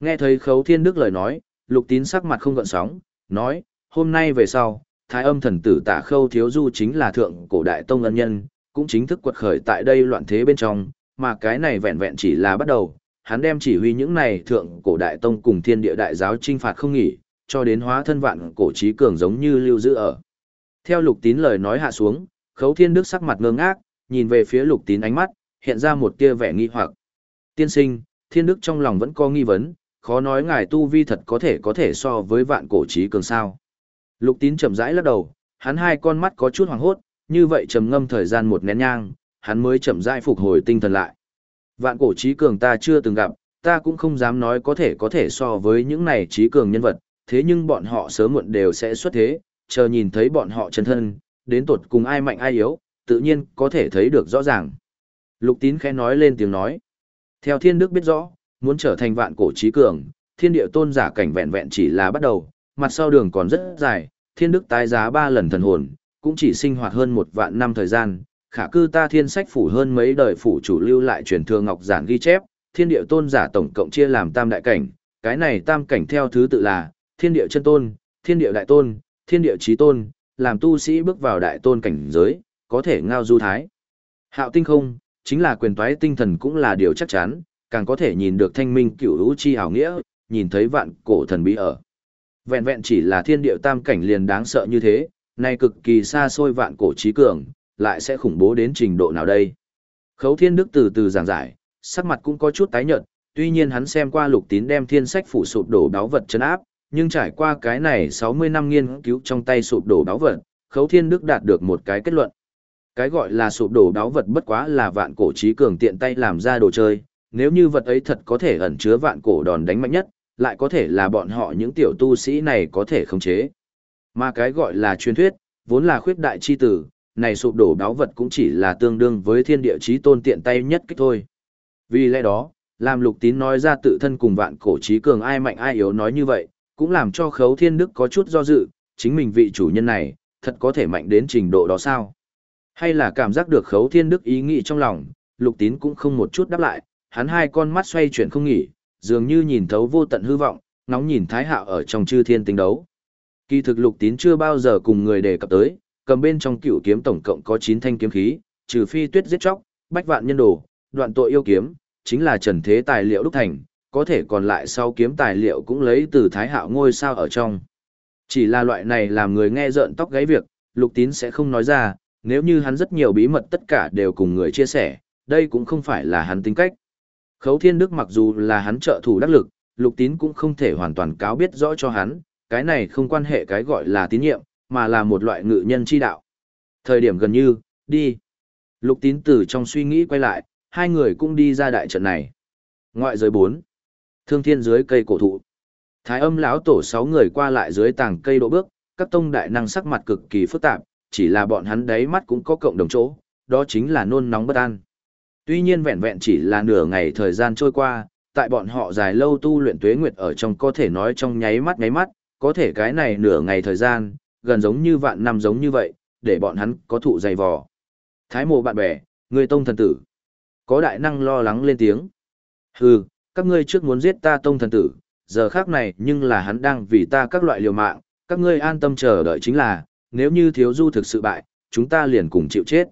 Nghe thấy khấu thiên đức lời nói, lục tín sắc mặt không gợn sóng, nói, hôm nay về sau, thái âm thần tử tả khâu thiếu du chính là thượng cổ đại tông ân nhân, cũng chính thức quật khởi tại đây loạn thế bên trong, mà cái này vẹn vẹn chỉ là bắt đầu, hắn đem chỉ huy những này thượng cổ đại tông cùng thiên địa đại giáo trinh phạt không nghỉ, cho đến hóa thân vạn cổ trí cường giống như lưu giữ ở. Theo lục tín lời nói hạ xuống, khấu thiên đức sắc mặt ngơ ngác, nhìn về phía lục tín ánh mắt, hiện ra một tia vẻ nghi hoặc. Tiên sinh, thiên đức trong lòng vẫn có nghi vấn, khó nói ngài tu vi thật có thể có thể so với vạn cổ trí cường sao. Lục tín chậm rãi lắc đầu, hắn hai con mắt có chút hoàng hốt, như vậy trầm ngâm thời gian một nén nhang, hắn mới chậm rãi phục hồi tinh thần lại. Vạn cổ trí cường ta chưa từng gặp, ta cũng không dám nói có thể có thể so với những này trí cường nhân vật, thế nhưng bọn họ sớm muộn đều sẽ xuất thế, chờ nhìn thấy bọn họ chân thân, đến tột cùng ai mạnh ai yếu, tự nhiên có thể thấy được rõ ràng. Lục tín khẽ nói lên tiếng nói. Theo thiên đức biết rõ, muốn trở thành vạn cổ trí cường, thiên địa tôn giả cảnh vẹn vẹn chỉ là bắt đầu, mặt sau đường còn rất dài, thiên đức tái giá ba lần thần hồn, cũng chỉ sinh hoạt hơn một vạn năm thời gian, khả cư ta thiên sách phủ hơn mấy đời phủ chủ lưu lại truyền thừa ngọc giản ghi chép, thiên địa tôn giả tổng cộng chia làm tam đại cảnh, cái này tam cảnh theo thứ tự là thiên địa chân tôn, thiên địa đại tôn, thiên địa trí tôn, làm tu sĩ bước vào đại tôn cảnh giới, có thể ngao du thái. Hạo tinh không, chính là quyền toái tinh thần cũng là điều chắc chắn, càng có thể nhìn được thanh minh cửu lũ chi hảo nghĩa, nhìn thấy vạn cổ thần bí ở. Vẹn vẹn chỉ là thiên địa tam cảnh liền đáng sợ như thế, nay cực kỳ xa xôi vạn cổ trí cường, lại sẽ khủng bố đến trình độ nào đây. Khấu thiên đức từ từ giảng giải, sắc mặt cũng có chút tái nhợt, tuy nhiên hắn xem qua lục tín đem thiên sách phủ sụp đổ đáo vật chân áp, nhưng trải qua cái này 60 năm nghiên cứu trong tay sụp đổ đáo vật, khấu thiên đức đạt được một cái kết luận. Cái gọi là sụp đổ đáo vật bất quá là vạn cổ trí cường tiện tay làm ra đồ chơi, nếu như vật ấy thật có thể ẩn chứa vạn cổ đòn đánh mạnh nhất, lại có thể là bọn họ những tiểu tu sĩ này có thể khống chế. Mà cái gọi là truyền thuyết, vốn là khuyết đại chi tử, này sụp đổ đáo vật cũng chỉ là tương đương với thiên địa chí tôn tiện tay nhất kích thôi. Vì lẽ đó, làm lục tín nói ra tự thân cùng vạn cổ trí cường ai mạnh ai yếu nói như vậy, cũng làm cho khấu thiên đức có chút do dự, chính mình vị chủ nhân này, thật có thể mạnh đến trình độ đó sao? Hay là cảm giác được khấu thiên đức ý nghĩ trong lòng, lục tín cũng không một chút đáp lại, hắn hai con mắt xoay chuyển không nghỉ, dường như nhìn thấu vô tận hư vọng, nóng nhìn thái hạo ở trong chư thiên tình đấu. Kỳ thực lục tín chưa bao giờ cùng người đề cập tới, cầm bên trong cựu kiếm tổng cộng có 9 thanh kiếm khí, trừ phi tuyết giết chóc, bách vạn nhân đồ, đoạn tội yêu kiếm, chính là trần thế tài liệu đúc thành, có thể còn lại sau kiếm tài liệu cũng lấy từ thái hạo ngôi sao ở trong. Chỉ là loại này làm người nghe rợn tóc gáy việc, lục tín sẽ không nói ra, nếu như hắn rất nhiều bí mật tất cả đều cùng người chia sẻ, đây cũng không phải là hắn tính cách. Khấu thiên đức mặc dù là hắn trợ thủ đắc lực, lục tín cũng không thể hoàn toàn cáo biết rõ cho hắn, cái này không quan hệ cái gọi là tín nhiệm, mà là một loại ngự nhân chi đạo. Thời điểm gần như, đi. Lục tín từ trong suy nghĩ quay lại, hai người cũng đi ra đại trận này. Ngoại giới 4. Thương thiên dưới cây cổ thụ. Thái âm lão tổ sáu người qua lại dưới tàng cây độ bước, các tông đại năng sắc mặt cực kỳ phức tạp, chỉ là bọn hắn đáy mắt cũng có cộng đồng chỗ, đó chính là nôn nóng bất an. Tuy nhiên vẹn vẹn chỉ là nửa ngày thời gian trôi qua, tại bọn họ dài lâu tu luyện tuế nguyệt ở trong có thể nói trong nháy mắt nháy mắt, có thể cái này nửa ngày thời gian, gần giống như vạn năm giống như vậy, để bọn hắn có thụ dày vò. Thái mộ bạn bè, người tông thần tử. Có đại năng lo lắng lên tiếng. Hừ, các ngươi trước muốn giết ta tông thần tử, giờ khác này nhưng là hắn đang vì ta các loại liều mạng, các ngươi an tâm chờ đợi chính là, nếu như thiếu du thực sự bại, chúng ta liền cùng chịu chết.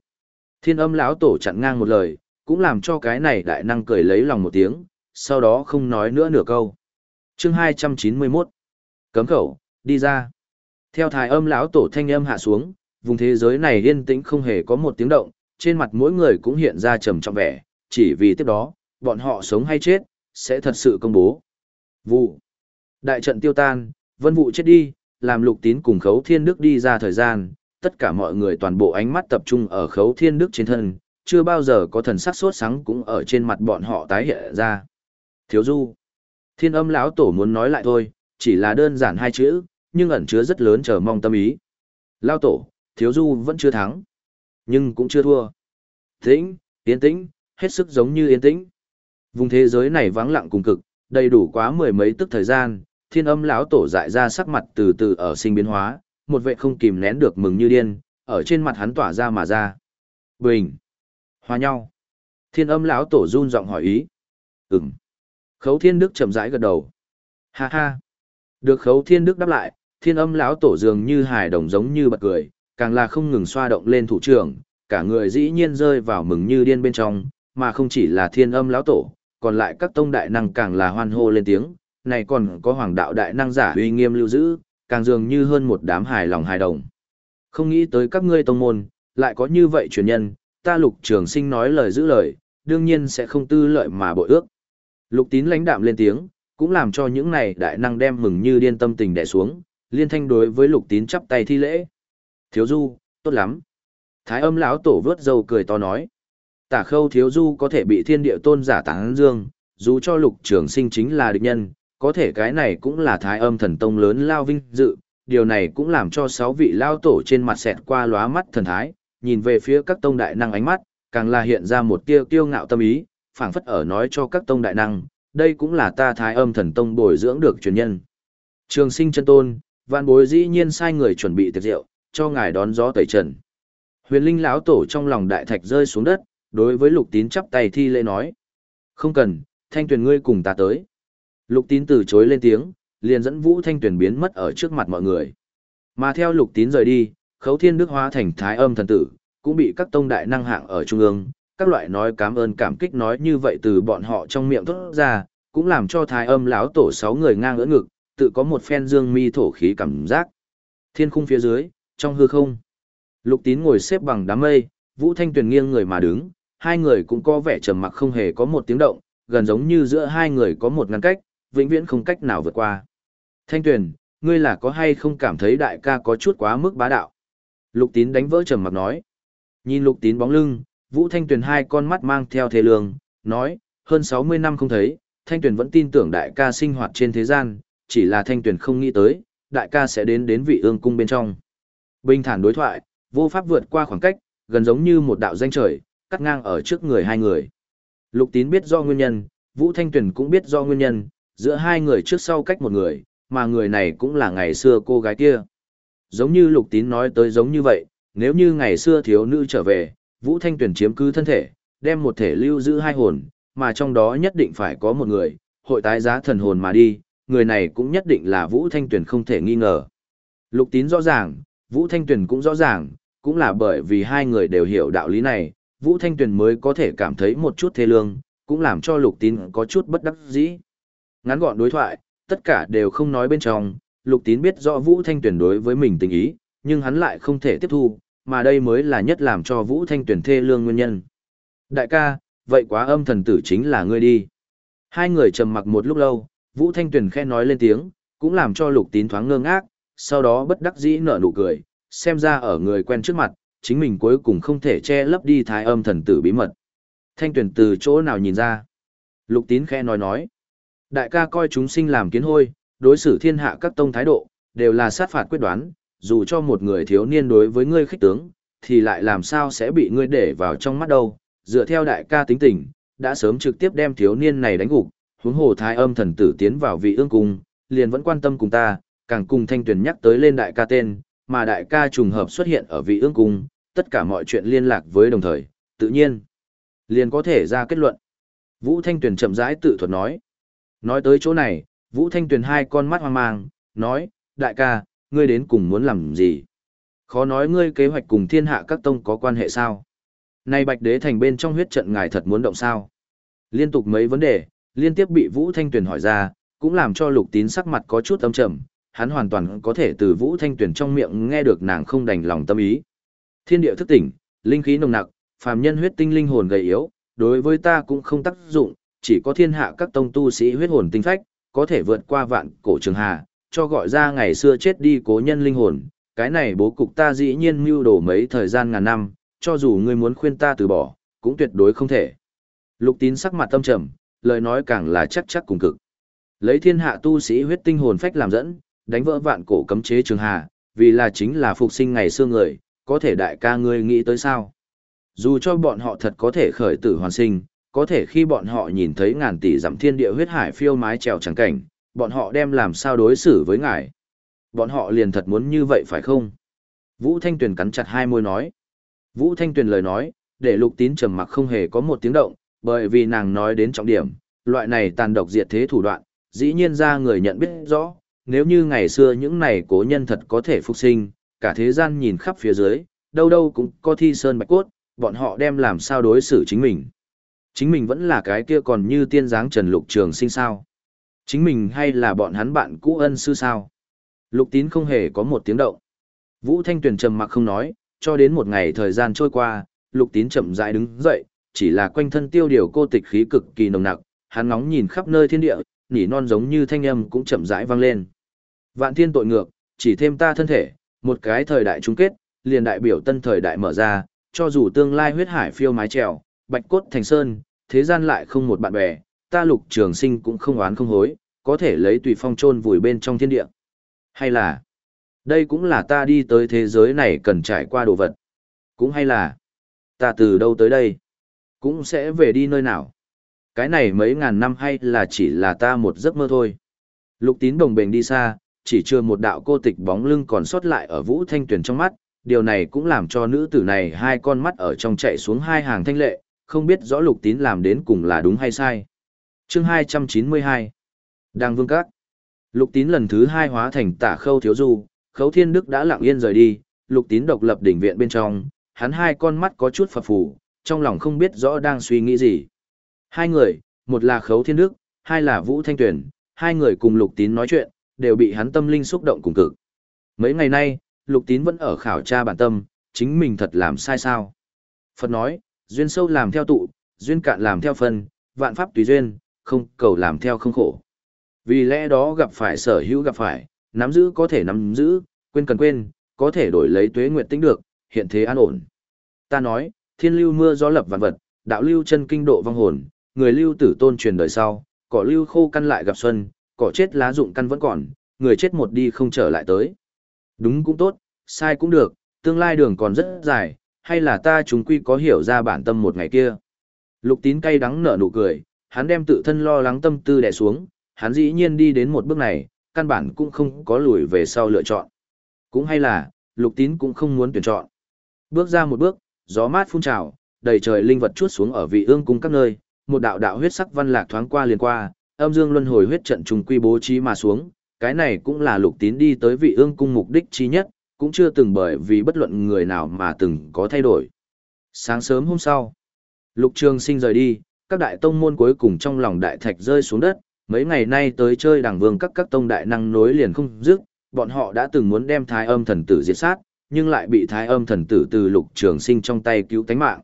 Thiên âm lão tổ chặn ngang một lời, cũng làm cho cái này đại năng cười lấy lòng một tiếng, sau đó không nói nữa nửa câu. Chương 291 Cấm khẩu, đi ra. Theo thái âm lão tổ thanh âm hạ xuống, vùng thế giới này yên tĩnh không hề có một tiếng động, trên mặt mỗi người cũng hiện ra trầm trọng vẻ, chỉ vì tiếp đó, bọn họ sống hay chết, sẽ thật sự công bố. Vụ. Đại trận tiêu tan, vân vụ chết đi, làm lục tín cùng khấu thiên đức đi ra thời gian, tất cả mọi người toàn bộ ánh mắt tập trung ở khấu thiên đức trên thân, chưa bao giờ có thần sắc sốt sáng cũng ở trên mặt bọn họ tái hiện ra. Thiếu du. Thiên âm lão tổ muốn nói lại thôi, chỉ là đơn giản hai chữ, nhưng ẩn chứa rất lớn chờ mong tâm ý. Lao tổ, thiếu du vẫn chưa thắng, nhưng cũng chưa thua. Tĩnh, yên tĩnh, hết sức giống như yên tĩnh. Vùng thế giới này vắng lặng cùng cực, đầy đủ quá mười mấy tức thời gian, thiên âm lão tổ dại ra sắc mặt từ từ ở sinh biến hóa, một vệ không kìm nén được mừng như điên, ở trên mặt hắn tỏa ra mà ra. Bình. Hòa nhau. Thiên âm lão tổ run giọng hỏi ý. Ừm. Khấu thiên đức chậm rãi gật đầu. Ha ha. Được khấu thiên đức đáp lại, thiên âm lão tổ dường như hài đồng giống như bật cười, càng là không ngừng xoa động lên thủ trưởng, cả người dĩ nhiên rơi vào mừng như điên bên trong, mà không chỉ là thiên âm lão tổ, còn lại các tông đại năng càng là hoan hô lên tiếng, này còn có hoàng đạo đại năng giả uy nghiêm lưu giữ, càng dường như hơn một đám hài lòng hài đồng. Không nghĩ tới các ngươi tông môn, lại có như vậy truyền nhân, ta lục trường sinh nói lời giữ lời, đương nhiên sẽ không tư lợi mà bội ước. Lục tín lãnh đạm lên tiếng, cũng làm cho những này đại năng đem mừng như điên tâm tình đè xuống, liên thanh đối với lục tín chắp tay thi lễ. Thiếu du, tốt lắm. Thái âm lão tổ vớt dâu cười to nói. Tả khâu thiếu du có thể bị thiên địa tôn giả tán dương, dù cho lục trường sinh chính là địch nhân, có thể cái này cũng là thái âm thần tông lớn lao vinh dự, điều này cũng làm cho sáu vị lao tổ trên mặt xẹt qua lóa mắt thần thái, nhìn về phía các tông đại năng ánh mắt, càng là hiện ra một tia kiêu ngạo tâm ý, phảng phất ở nói cho các tông đại năng, đây cũng là ta thái âm thần tông bồi dưỡng được truyền nhân. Trường sinh chân tôn, vạn bối dĩ nhiên sai người chuẩn bị tiệc rượu, cho ngài đón gió tẩy trần. Huyền linh lão tổ trong lòng đại thạch rơi xuống đất, đối với lục tín chắp tay thi lễ nói. Không cần, thanh tuyển ngươi cùng ta tới. Lục tín từ chối lên tiếng, liền dẫn vũ thanh tuyển biến mất ở trước mặt mọi người. Mà theo lục tín rời đi, khấu thiên đức hóa thành thái âm thần tử, cũng bị các tông đại năng hạng ở trung ương, các loại nói cảm ơn cảm kích nói như vậy từ bọn họ trong miệng thốt ra, cũng làm cho thái âm lão tổ sáu người ngang ỡ ngực, tự có một phen dương mi thổ khí cảm giác. Thiên khung phía dưới, trong hư không. Lục tín ngồi xếp bằng đám mây, Vũ Thanh Tuyền nghiêng người mà đứng, hai người cũng có vẻ trầm mặc không hề có một tiếng động, gần giống như giữa hai người có một ngăn cách, vĩnh viễn không cách nào vượt qua. Thanh Tuyền, ngươi là có hay không cảm thấy đại ca có chút quá mức bá đạo? Lục tín đánh vỡ trầm mặc nói. Nhìn lục tín bóng lưng, Vũ Thanh Tuyền hai con mắt mang theo thế lương, nói, hơn 60 năm không thấy, Thanh Tuyền vẫn tin tưởng đại ca sinh hoạt trên thế gian, chỉ là Thanh Tuyền không nghĩ tới, đại ca sẽ đến đến vị ương cung bên trong. Bình thản đối thoại, vô pháp vượt qua khoảng cách, gần giống như một đạo danh trời, cắt ngang ở trước người hai người. Lục tín biết do nguyên nhân, Vũ Thanh Tuyền cũng biết do nguyên nhân, giữa hai người trước sau cách một người, mà người này cũng là ngày xưa cô gái kia. Giống như lục tín nói tới giống như vậy, nếu như ngày xưa thiếu nữ trở về, Vũ Thanh Tuyền chiếm cứ thân thể, đem một thể lưu giữ hai hồn, mà trong đó nhất định phải có một người, hội tái giá thần hồn mà đi, người này cũng nhất định là Vũ Thanh Tuyền không thể nghi ngờ. Lục tín rõ ràng, Vũ Thanh Tuyền cũng rõ ràng, cũng là bởi vì hai người đều hiểu đạo lý này, Vũ Thanh Tuyền mới có thể cảm thấy một chút thê lương, cũng làm cho Lục Tín có chút bất đắc dĩ. Ngắn gọn đối thoại, tất cả đều không nói bên trong, Lục Tín biết rõ Vũ Thanh Tuyền đối với mình tình ý, nhưng hắn lại không thể tiếp thu, mà đây mới là nhất làm cho Vũ Thanh Tuyền thê lương nguyên nhân. Đại ca, vậy quá âm thần tử chính là ngươi đi. Hai người trầm mặc một lúc lâu, Vũ Thanh Tuyền khẽ nói lên tiếng, cũng làm cho Lục Tín thoáng ngơ ngác, sau đó bất đắc dĩ nở nụ cười, xem ra ở người quen trước mặt, chính mình cuối cùng không thể che lấp đi thái âm thần tử bí mật. Thanh tuyển từ chỗ nào nhìn ra? Lục Tín khẽ nói nói. Đại ca coi chúng sinh làm kiến hôi, đối xử thiên hạ các tông thái độ, đều là sát phạt quyết đoán, dù cho một người thiếu niên đối với ngươi khích tướng, thì lại làm sao sẽ bị ngươi để vào trong mắt đâu, dựa theo đại ca tính tình, đã sớm trực tiếp đem thiếu niên này đánh gục, huống hồ thái âm thần tử tiến vào vị ương cung, liền vẫn quan tâm cùng ta, càng cùng thanh tuyển nhắc tới lên đại ca tên, mà đại ca trùng hợp xuất hiện ở vị ương cung, tất cả mọi chuyện liên lạc với đồng thời, tự nhiên, liền có thể ra kết luận. Vũ Thanh Tuyền chậm rãi tự thuật nói. Nói tới chỗ này, Vũ Thanh Tuyền hai con mắt hoang mang, nói, đại ca, ngươi đến cùng muốn làm gì? Khó nói ngươi kế hoạch cùng thiên hạ các tông có quan hệ sao? Này bạch đế thành bên trong huyết trận ngài thật muốn động sao? Liên tục mấy vấn đề, liên tiếp bị Vũ Thanh Tuyền hỏi ra, cũng làm cho lục tín sắc mặt có chút âm trầm, hắn hoàn toàn có thể từ Vũ Thanh Tuyền trong miệng nghe được nàng không đành lòng tâm ý. Thiên địa thức tỉnh, linh khí nồng nặc, phàm nhân huyết tinh linh hồn gầy yếu, đối với ta cũng không tác dụng, chỉ có thiên hạ các tông tu sĩ huyết hồn tinh phách, có thể vượt qua vạn cổ trường hà, cho gọi ra ngày xưa chết đi cố nhân linh hồn, cái này bố cục ta dĩ nhiên mưu đồ mấy thời gian ngàn năm, cho dù ngươi muốn khuyên ta từ bỏ, cũng tuyệt đối không thể. Lục tín sắc mặt tâm trầm, lời nói càng là chắc chắc cùng cực. Lấy thiên hạ tu sĩ huyết tinh hồn phách làm dẫn, đánh vỡ vạn cổ cấm chế trường hà, vì là chính là phục sinh ngày xưa người, có thể đại ca ngươi nghĩ tới sao? Dù cho bọn họ thật có thể khởi tử hoàn sinh, có thể khi bọn họ nhìn thấy ngàn tỷ giảm thiên địa huyết hải phiêu mái trèo chẳng cảnh, bọn họ đem làm sao đối xử với ngài? Bọn họ liền thật muốn như vậy phải không? Vũ Thanh Tuyền cắn chặt hai môi nói. Vũ Thanh Tuyền lời nói, để lục tín trầm mặc không hề có một tiếng động, bởi vì nàng nói đến trọng điểm, loại này tàn độc diệt thế thủ đoạn, dĩ nhiên ra người nhận biết rõ, nếu như ngày xưa những này cố nhân thật có thể phục sinh, cả thế gian nhìn khắp phía dưới, đâu đâu cũng có thi sơn bạch cốt, bọn họ đem làm sao đối xử chính mình. Chính mình vẫn là cái kia còn như tiên dáng trần lục trường sinh sao. Chính mình hay là bọn hắn bạn cũ ân sư sao. Lục tín không hề có một tiếng động. Vũ Thanh Tuyền trầm mặc không nói, cho đến một ngày thời gian trôi qua, lục tín chậm rãi đứng dậy, chỉ là quanh thân tiêu điều cô tịch khí cực kỳ nồng nặc, hắn ngóng nhìn khắp nơi thiên địa, nỉ non giống như thanh âm cũng chậm rãi vang lên. Vạn thiên tội ngược, chỉ thêm ta thân thể, một cái thời đại chung kết, liền đại biểu tân thời đại mở ra, cho dù tương lai huyết hải phiêu mái trèo, bạch cốt thành sơn, thế gian lại không một bạn bè, ta lục trường sinh cũng không oán không hối, có thể lấy tùy phong chôn vùi bên trong thiên địa. Hay là, đây cũng là ta đi tới thế giới này cần trải qua đồ vật. Cũng hay là, ta từ đâu tới đây, cũng sẽ về đi nơi nào. Cái này mấy ngàn năm hay là chỉ là ta một giấc mơ thôi. Lục tín đồng bền đi xa, chỉ chưa một đạo cô tịch bóng lưng còn sót lại ở vũ thanh tuyền trong mắt, điều này cũng làm cho nữ tử này hai con mắt ở trong chạy xuống hai hàng thanh lệ, không biết rõ lục tín làm đến cùng là đúng hay sai. chương 292 Đang vương các Lục tín lần thứ hai hóa thành tả khâu thiếu du, khấu thiên đức đã lặng yên rời đi, lục tín độc lập đỉnh viện bên trong, hắn hai con mắt có chút phập phù, trong lòng không biết rõ đang suy nghĩ gì. Hai người, một là khấu thiên đức, hai là vũ thanh tuyền, hai người cùng lục tín nói chuyện, đều bị hắn tâm linh xúc động cùng cực. Mấy ngày nay, lục tín vẫn ở khảo tra bản tâm, chính mình thật làm sai sao. Phật nói, duyên sâu làm theo tụ, duyên cạn làm theo phân, vạn pháp tùy duyên, không cầu làm theo không khổ. Vì lẽ đó gặp phải sở hữu gặp phải, nắm giữ có thể nắm giữ, quên cần quên, có thể đổi lấy tuế nguyện tính được, hiện thế an ổn. Ta nói, thiên lưu mưa gió lập vạn vật, đạo lưu chân kinh độ vong hồn, người lưu tử tôn truyền đời sau, cỏ lưu khô căn lại gặp xuân, cỏ chết lá rụng căn vẫn còn, người chết một đi không trở lại tới. Đúng cũng tốt, sai cũng được, tương lai đường còn rất dài, hay là ta chúng quy có hiểu ra bản tâm một ngày kia. Lục tín cay đắng nở nụ cười, hắn đem tự thân lo lắng tâm tư đè xuống, hắn dĩ nhiên đi đến một bước này, căn bản cũng không có lùi về sau lựa chọn. Cũng hay là, lục tín cũng không muốn tuyển chọn. Bước ra một bước, gió mát phun trào, đầy trời linh vật chuốt xuống ở vị ương cung các nơi, một đạo đạo huyết sắc văn lạc thoáng qua liền qua, âm dương luân hồi huyết trận trùng quy bố trí mà xuống, cái này cũng là lục tín đi tới vị ương cung mục đích chi nhất, cũng chưa từng bởi vì bất luận người nào mà từng có thay đổi. Sáng sớm hôm sau, Lục Trường Sinh rời đi, các đại tông môn cuối cùng trong lòng đại thạch rơi xuống đất, mấy ngày nay tới chơi đảng vương các các tông đại năng nối liền không dứt, bọn họ đã từng muốn đem Thái Âm thần tử diệt sát, nhưng lại bị Thái Âm thần tử từ Lục Trường Sinh trong tay cứu tánh mạng.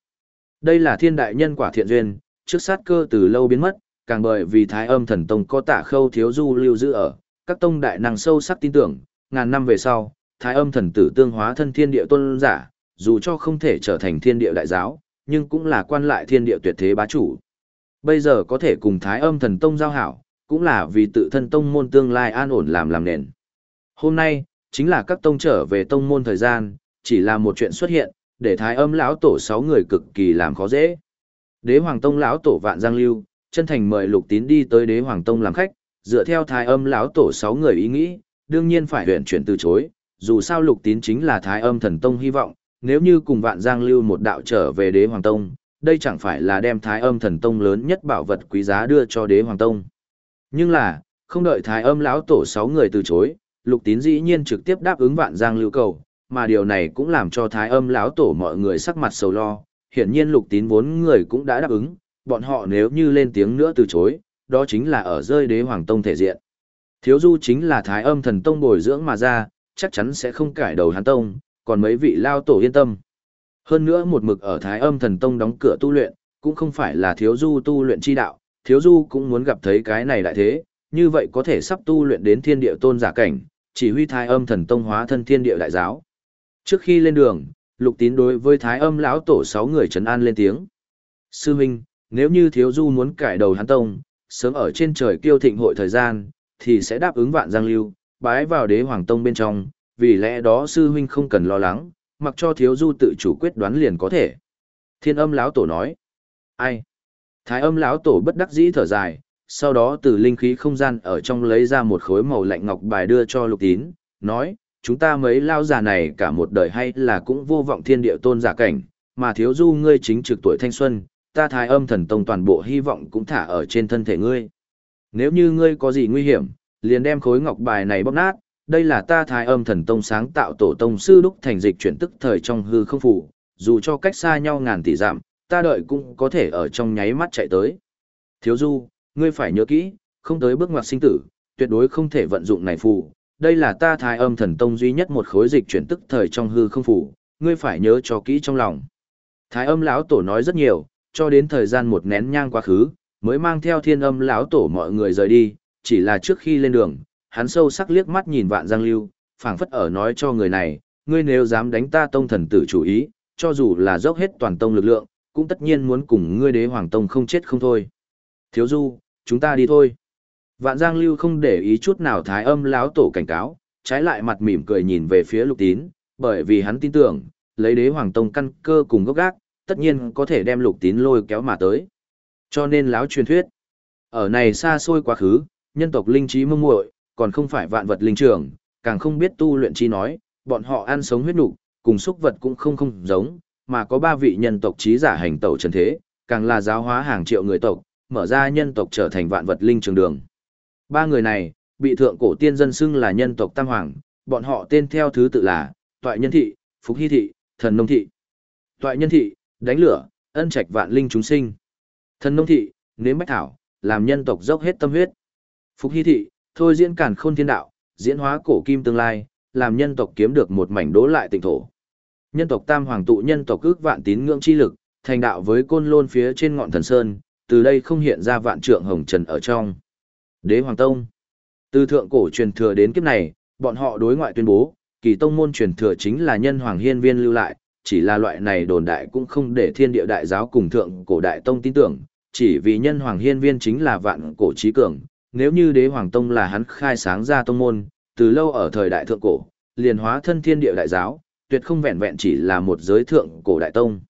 Đây là thiên đại nhân quả thiện duyên, trước sát cơ từ lâu biến mất, càng bởi vì Thái Âm thần tông có Tả Khâu thiếu du lưu giữ ở, các tông đại năng sâu sắc tin tưởng, ngàn năm về sau, Thái Âm thần tử tương hóa thân thiên địa tôn giả, dù cho không thể trở thành thiên địa đại giáo, nhưng cũng là quan lại thiên địa tuyệt thế bá chủ. Bây giờ có thể cùng Thái Âm thần tông giao hảo, cũng là vì tự thân tông môn tương lai an ổn làm làm nền. Hôm nay, chính là các tông trở về tông môn thời gian, chỉ là một chuyện xuất hiện, để Thái Âm lão tổ sáu người cực kỳ làm khó dễ. Đế Hoàng tông lão tổ Vạn Giang Lưu, chân thành mời Lục Tín đi tới Đế Hoàng tông làm khách, dựa theo Thái Âm lão tổ sáu người ý nghĩ, đương nhiên phải huyện chuyển từ chối, dù sao Lục Tín chính là Thái Âm thần tông hy vọng, nếu như cùng Vạn Giang Lưu một đạo trở về Đế Hoàng tông, đây chẳng phải là đem Thái Âm thần tông lớn nhất bảo vật quý giá đưa cho Đế Hoàng tông. Nhưng là, không đợi Thái Âm lão tổ sáu người từ chối, Lục Tín dĩ nhiên trực tiếp đáp ứng Vạn Giang Lưu cầu, mà điều này cũng làm cho Thái Âm lão tổ mọi người sắc mặt sầu lo. Hiển nhiên Lục Tín vốn người cũng đã đáp ứng, bọn họ nếu như lên tiếng nữa từ chối, đó chính là ở rơi Đế Hoàng tông thể diện. Thiếu Du chính là Thái Âm thần tông bồi dưỡng mà ra, chắc chắn sẽ không cải đầu hắn tông, còn mấy vị lao tổ yên tâm. Hơn nữa một mực ở Thái Âm Thần Tông đóng cửa tu luyện, cũng không phải là thiếu du tu luyện chi đạo, thiếu du cũng muốn gặp thấy cái này đại thế, như vậy có thể sắp tu luyện đến thiên địa tôn giả cảnh, chỉ huy Thái Âm Thần Tông hóa thân thiên địa đại giáo. Trước khi lên đường, Lục Tín đối với Thái Âm lão tổ sáu người trấn an lên tiếng. Sư huynh, nếu như thiếu du muốn cải đầu hắn tông, sớm ở trên trời kiêu thịnh hội thời gian, thì sẽ đáp ứng vạn giang lưu, bái vào đế hoàng tông bên trong, vì lẽ đó sư huynh không cần lo lắng, mặc cho thiếu du tự chủ quyết đoán liền có thể. Thiên âm lão tổ nói. Ai? Thái âm lão tổ bất đắc dĩ thở dài, sau đó từ linh khí không gian ở trong lấy ra một khối màu lạnh ngọc bài đưa cho lục tín, nói, chúng ta mấy lao già này cả một đời hay là cũng vô vọng thiên địa tôn giả cảnh, mà thiếu du ngươi chính trực tuổi thanh xuân, ta thái âm thần tông toàn bộ hy vọng cũng thả ở trên thân thể ngươi. Nếu như ngươi có gì nguy hiểm, liền đem khối ngọc bài này bóp nát, đây là ta thái âm thần tông sáng tạo tổ tông sư đúc thành dịch chuyển tức thời trong hư không phủ, dù cho cách xa nhau ngàn tỷ dặm, ta đợi cũng có thể ở trong nháy mắt chạy tới. Thiếu du, ngươi phải nhớ kỹ, không tới bước ngoặt sinh tử, tuyệt đối không thể vận dụng này phù. Đây là ta thái âm thần tông duy nhất một khối dịch chuyển tức thời trong hư không phủ, ngươi phải nhớ cho kỹ trong lòng. Thái âm lão tổ nói rất nhiều, cho đến thời gian một nén nhang quá khứ, mới mang theo thiên âm lão tổ mọi người rời đi, chỉ là trước khi lên đường, hắn sâu sắc liếc mắt nhìn vạn giang lưu, phảng phất ở nói cho người này, ngươi nếu dám đánh ta tông thần tử chủ ý, cho dù là dốc hết toàn tông lực lượng, cũng tất nhiên muốn cùng ngươi đế hoàng tông không chết không thôi. Thiếu du, chúng ta đi thôi. Vạn giang lưu không để ý chút nào thái âm lão tổ cảnh cáo, trái lại mặt mỉm cười nhìn về phía lục tín, bởi vì hắn tin tưởng, lấy đế hoàng tông căn cơ cùng gốc gác, tất nhiên có thể đem lục tín lôi kéo mà tới. Cho nên láo truyền thuyết, ở này xa xôi quá khứ, nhân tộc linh trí mông muội còn không phải vạn vật linh trường, càng không biết tu luyện chi nói, bọn họ ăn sống huyết nục, cùng xúc vật cũng không không giống, mà có ba vị nhân tộc trí giả hành tẩu trần thế, càng là giáo hóa hàng triệu người tộc, mở ra nhân tộc trở thành vạn vật linh trường đường. Ba người này, bị thượng cổ tiên dân xưng là nhân tộc tam hoàng, bọn họ tên theo thứ tự là, Toại Nhân Thị, Phúc Hy Thị, Thần Nông Thị. Toại Nhân Thị, đánh lửa, ân trạch vạn linh chúng sinh. Thần Nông Thị, nếm bách thảo, làm nhân tộc dốc hết tâm huyết. phục Hy Thị, thôi diễn cản khôn thiên đạo, diễn hóa cổ kim tương lai, làm nhân tộc kiếm được một mảnh đố lại tỉnh thổ. Nhân tộc tam hoàng tụ nhân tộc ước vạn tín ngưỡng chi lực, thành đạo với côn lôn phía trên ngọn thần sơn, từ đây không hiện ra vạn trượng hồng trần ở trong. Đế Hoàng Tông Từ thượng cổ truyền thừa đến kiếp này, bọn họ đối ngoại tuyên bố, kỳ tông môn truyền thừa chính là nhân hoàng hiên viên lưu lại, chỉ là loại này đồn đại cũng không để thiên địa đại giáo cùng thượng cổ đại tông tin tưởng, chỉ vì nhân hoàng hiên viên chính là vạn cổ trí cường, nếu như đế hoàng tông là hắn khai sáng ra tông môn, từ lâu ở thời đại thượng cổ, liền hóa thân thiên địa đại giáo, tuyệt không vẹn vẹn chỉ là một giới thượng cổ đại tông.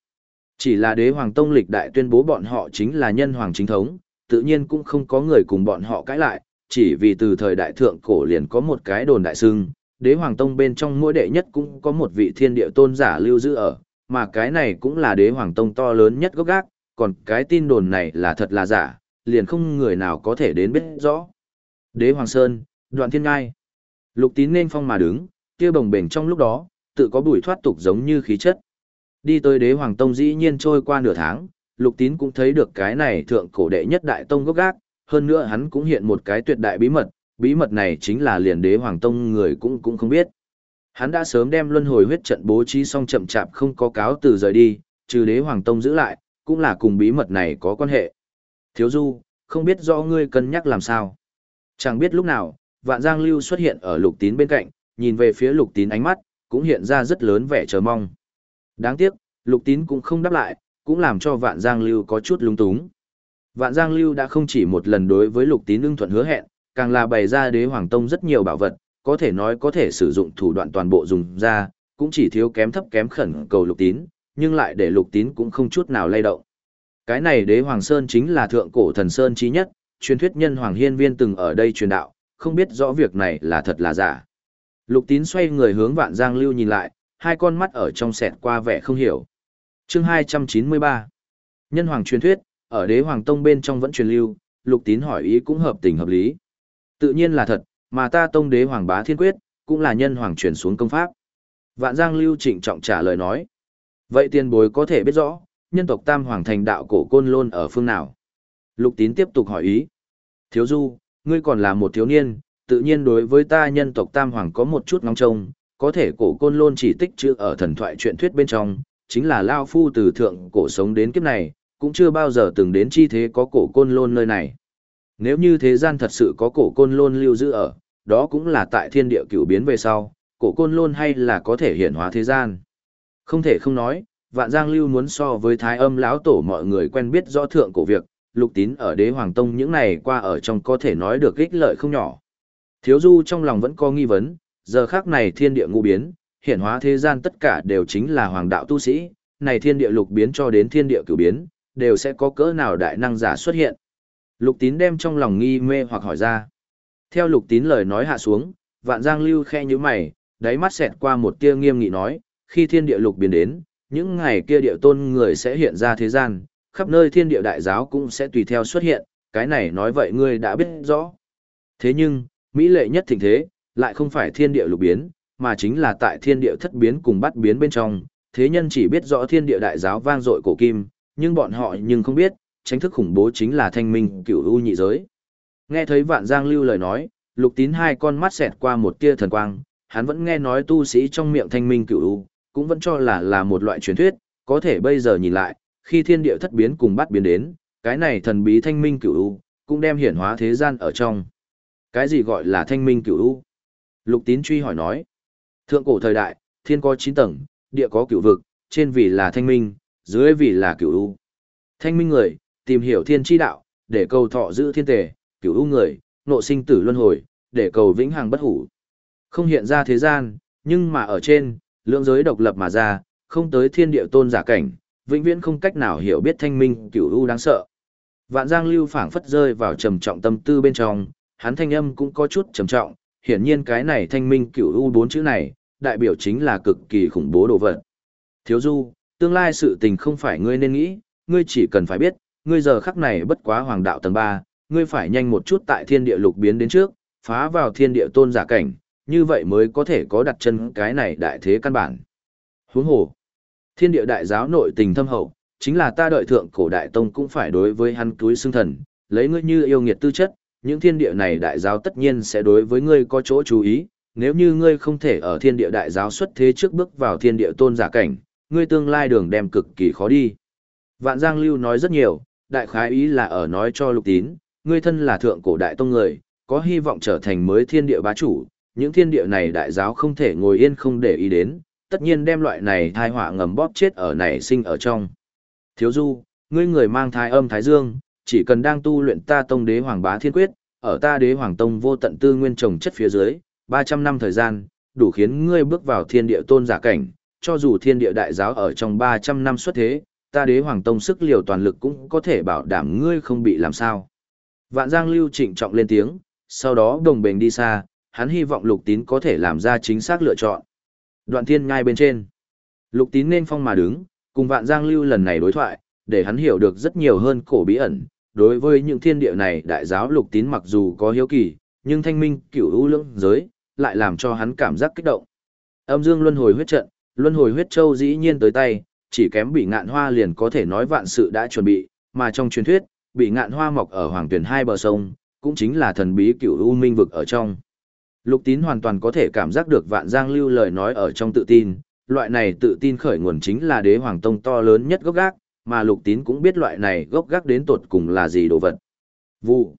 Chỉ là đế hoàng tông lịch đại tuyên bố bọn họ chính là nhân hoàng chính thống, tự nhiên cũng không có người cùng bọn họ cãi lại, chỉ vì từ thời đại thượng cổ liền có một cái đồn đại xưng, đế hoàng tông bên trong mỗi đệ nhất cũng có một vị thiên địa tôn giả lưu giữ ở, mà cái này cũng là đế hoàng tông to lớn nhất gốc gác, còn cái tin đồn này là thật là giả, liền không người nào có thể đến biết rõ. Đế Hoàng Sơn, đoạn thiên ngai. Lục tín nên phong mà đứng, kia bồng bềnh trong lúc đó, tự có bùi thoát tục giống như khí chất. Đi tới đế hoàng tông dĩ nhiên trôi qua nửa tháng, lục tín cũng thấy được cái này thượng cổ đệ nhất đại tông gốc gác, hơn nữa hắn cũng hiện một cái tuyệt đại bí mật, bí mật này chính là liền đế hoàng tông người cũng cũng không biết. Hắn đã sớm đem luân hồi huyết trận bố trí xong chậm chạp không có cáo từ rời đi, trừ đế hoàng tông giữ lại, cũng là cùng bí mật này có quan hệ. Thiếu du, không biết do ngươi cân nhắc làm sao. Chẳng biết lúc nào, vạn giang lưu xuất hiện ở lục tín bên cạnh, nhìn về phía lục tín ánh mắt, cũng hiện ra rất lớn vẻ chờ mong. Đáng tiếc, lục tín cũng không đáp lại, cũng làm cho vạn giang lưu có chút lung túng. Vạn giang lưu đã không chỉ một lần đối với lục tín ưng thuận hứa hẹn, càng là bày ra đế hoàng tông rất nhiều bảo vật, có thể nói có thể sử dụng thủ đoạn toàn bộ dùng ra, cũng chỉ thiếu kém thấp kém khẩn cầu lục tín, nhưng lại để lục tín cũng không chút nào lay động. Cái này đế hoàng sơn chính là thượng cổ thần sơn chí nhất, truyền thuyết nhân hoàng hiên viên từng ở đây truyền đạo, không biết rõ việc này là thật là giả. Lục tín xoay người hướng vạn giang lưu nhìn lại, hai con mắt ở trong sẹt qua vẻ không hiểu. chương 293 Nhân hoàng truyền thuyết, ở đế hoàng tông bên trong vẫn truyền lưu, lục tín hỏi ý cũng hợp tình hợp lý. Tự nhiên là thật, mà ta tông đế hoàng bá thiên quyết, cũng là nhân hoàng truyền xuống công pháp. Vạn giang lưu trịnh trọng trả lời nói. Vậy tiền bối có thể biết rõ, nhân tộc tam hoàng thành đạo cổ côn lôn ở phương nào? Lục tín tiếp tục hỏi ý. Thiếu du, ngươi còn là một thiếu niên, tự nhiên đối với ta nhân tộc tam hoàng có một chút ngóng trông, có thể cổ côn lôn chỉ tích chữ ở thần thoại truyện thuyết bên trong, chính là Lao Phu từ thượng cổ sống đến kiếp này, cũng chưa bao giờ từng đến chi thế có cổ côn lôn nơi này. Nếu như thế gian thật sự có cổ côn lôn lưu giữ ở, đó cũng là tại thiên địa cửu biến về sau, cổ côn lôn hay là có thể hiện hóa thế gian. Không thể không nói, vạn giang lưu muốn so với thái âm lão tổ mọi người quen biết rõ thượng cổ việc, lục tín ở đế hoàng tông những này qua ở trong có thể nói được ích lợi không nhỏ. Thiếu du trong lòng vẫn có nghi vấn, giờ khác này thiên địa ngũ biến, hiện hóa thế gian tất cả đều chính là hoàng đạo tu sĩ, này thiên địa lục biến cho đến thiên địa cửu biến, đều sẽ có cỡ nào đại năng giả xuất hiện. Lục tín đem trong lòng nghi mê hoặc hỏi ra. Theo lục tín lời nói hạ xuống, vạn giang lưu khe như mày, đáy mắt xẹt qua một tia nghiêm nghị nói, khi thiên địa lục biến đến, những ngày kia địa tôn người sẽ hiện ra thế gian, khắp nơi thiên địa đại giáo cũng sẽ tùy theo xuất hiện, cái này nói vậy ngươi đã biết rõ. Thế nhưng, Mỹ lệ nhất thịnh thế, lại không phải thiên địa lục biến, mà chính là tại thiên địa thất biến cùng bắt biến bên trong, thế nhân chỉ biết rõ thiên địa đại giáo vang dội cổ kim, nhưng bọn họ nhưng không biết, tránh thức khủng bố chính là thanh minh cửu u nhị giới. Nghe thấy vạn giang lưu lời nói, lục tín hai con mắt xẹt qua một tia thần quang, hắn vẫn nghe nói tu sĩ trong miệng thanh minh cửu u, cũng vẫn cho là là một loại truyền thuyết, có thể bây giờ nhìn lại, khi thiên địa thất biến cùng bắt biến đến, cái này thần bí thanh minh cửu u, cũng đem hiển hóa thế gian ở trong. Cái gì gọi là thanh minh cửu u? Lục tín truy hỏi nói. Thượng cổ thời đại, thiên có 9 tầng, địa có cửu vực, trên vì là thanh minh, dưới vì là cửu u. Thanh minh người, tìm hiểu thiên chi đạo, để cầu thọ giữ thiên tề, cửu u người, nộ sinh tử luân hồi, để cầu vĩnh hằng bất hủ. Không hiện ra thế gian, nhưng mà ở trên, lượng giới độc lập mà ra, không tới thiên địa tôn giả cảnh, vĩnh viễn không cách nào hiểu biết thanh minh cửu u đáng sợ. Vạn Giang Lưu phảng phất rơi vào trầm trọng tâm tư bên trong, hắn thanh âm cũng có chút trầm trọng, hiển nhiên cái này thanh minh cửu u bốn chữ này, đại biểu chính là cực kỳ khủng bố đồ vật. Thiếu Du, tương lai sự tình không phải ngươi nên nghĩ, ngươi chỉ cần phải biết, ngươi giờ khắc này bất quá hoàng đạo tầng 3, ngươi phải nhanh một chút tại thiên địa lục biến đến trước, phá vào thiên địa tôn giả cảnh, như vậy mới có thể có đặt chân cái này đại thế căn bản. Huống hồ, thiên địa đại giáo nội tình thâm hậu, chính là ta đợi thượng cổ đại tông cũng phải đối với hắn túi xương thần, lấy ngươi như yêu nghiệt tư chất, những thiên địa này đại giáo tất nhiên sẽ đối với ngươi có chỗ chú ý, nếu như ngươi không thể ở thiên địa đại giáo xuất thế trước bước vào thiên địa tôn giả cảnh, ngươi tương lai đường đem cực kỳ khó đi. Vạn Giang Lưu nói rất nhiều, đại khái ý là ở nói cho lục tín, ngươi thân là thượng cổ đại tông người, có hy vọng trở thành mới thiên địa bá chủ, những thiên địa này đại giáo không thể ngồi yên không để ý đến, tất nhiên đem loại này thai họa ngầm bóp chết ở này sinh ở trong. Thiếu du, ngươi người mang thai âm thái dương, chỉ cần đang tu luyện ta tông đế hoàng bá thiên quyết, ở ta đế hoàng tông vô tận tư nguyên trồng chất phía dưới, 300 năm thời gian, đủ khiến ngươi bước vào thiên địa tôn giả cảnh, cho dù thiên địa đại giáo ở trong 300 năm xuất thế, ta đế hoàng tông sức liều toàn lực cũng có thể bảo đảm ngươi không bị làm sao. Vạn Giang Lưu trịnh trọng lên tiếng, sau đó đồng bền đi xa, hắn hy vọng lục tín có thể làm ra chính xác lựa chọn. Đoạn thiên ngay bên trên. Lục tín nên phong mà đứng, cùng Vạn Giang Lưu lần này đối thoại, để hắn hiểu được rất nhiều hơn cổ bí ẩn. Đối với những thiên địa này đại giáo lục tín mặc dù có hiếu kỳ, nhưng thanh minh cửu ưu lưỡng giới, lại làm cho hắn cảm giác kích động. Âm dương luân hồi huyết trận, luân hồi huyết châu dĩ nhiên tới tay, chỉ kém bị ngạn hoa liền có thể nói vạn sự đã chuẩn bị, mà trong truyền thuyết, bị ngạn hoa mọc ở hoàng tuyển hai bờ sông, cũng chính là thần bí cửu u minh vực ở trong. Lục tín hoàn toàn có thể cảm giác được vạn giang lưu lời nói ở trong tự tin, loại này tự tin khởi nguồn chính là đế hoàng tông to lớn nhất gốc gác, mà lục tín cũng biết loại này gốc gác đến tột cùng là gì đồ vật. Vụ.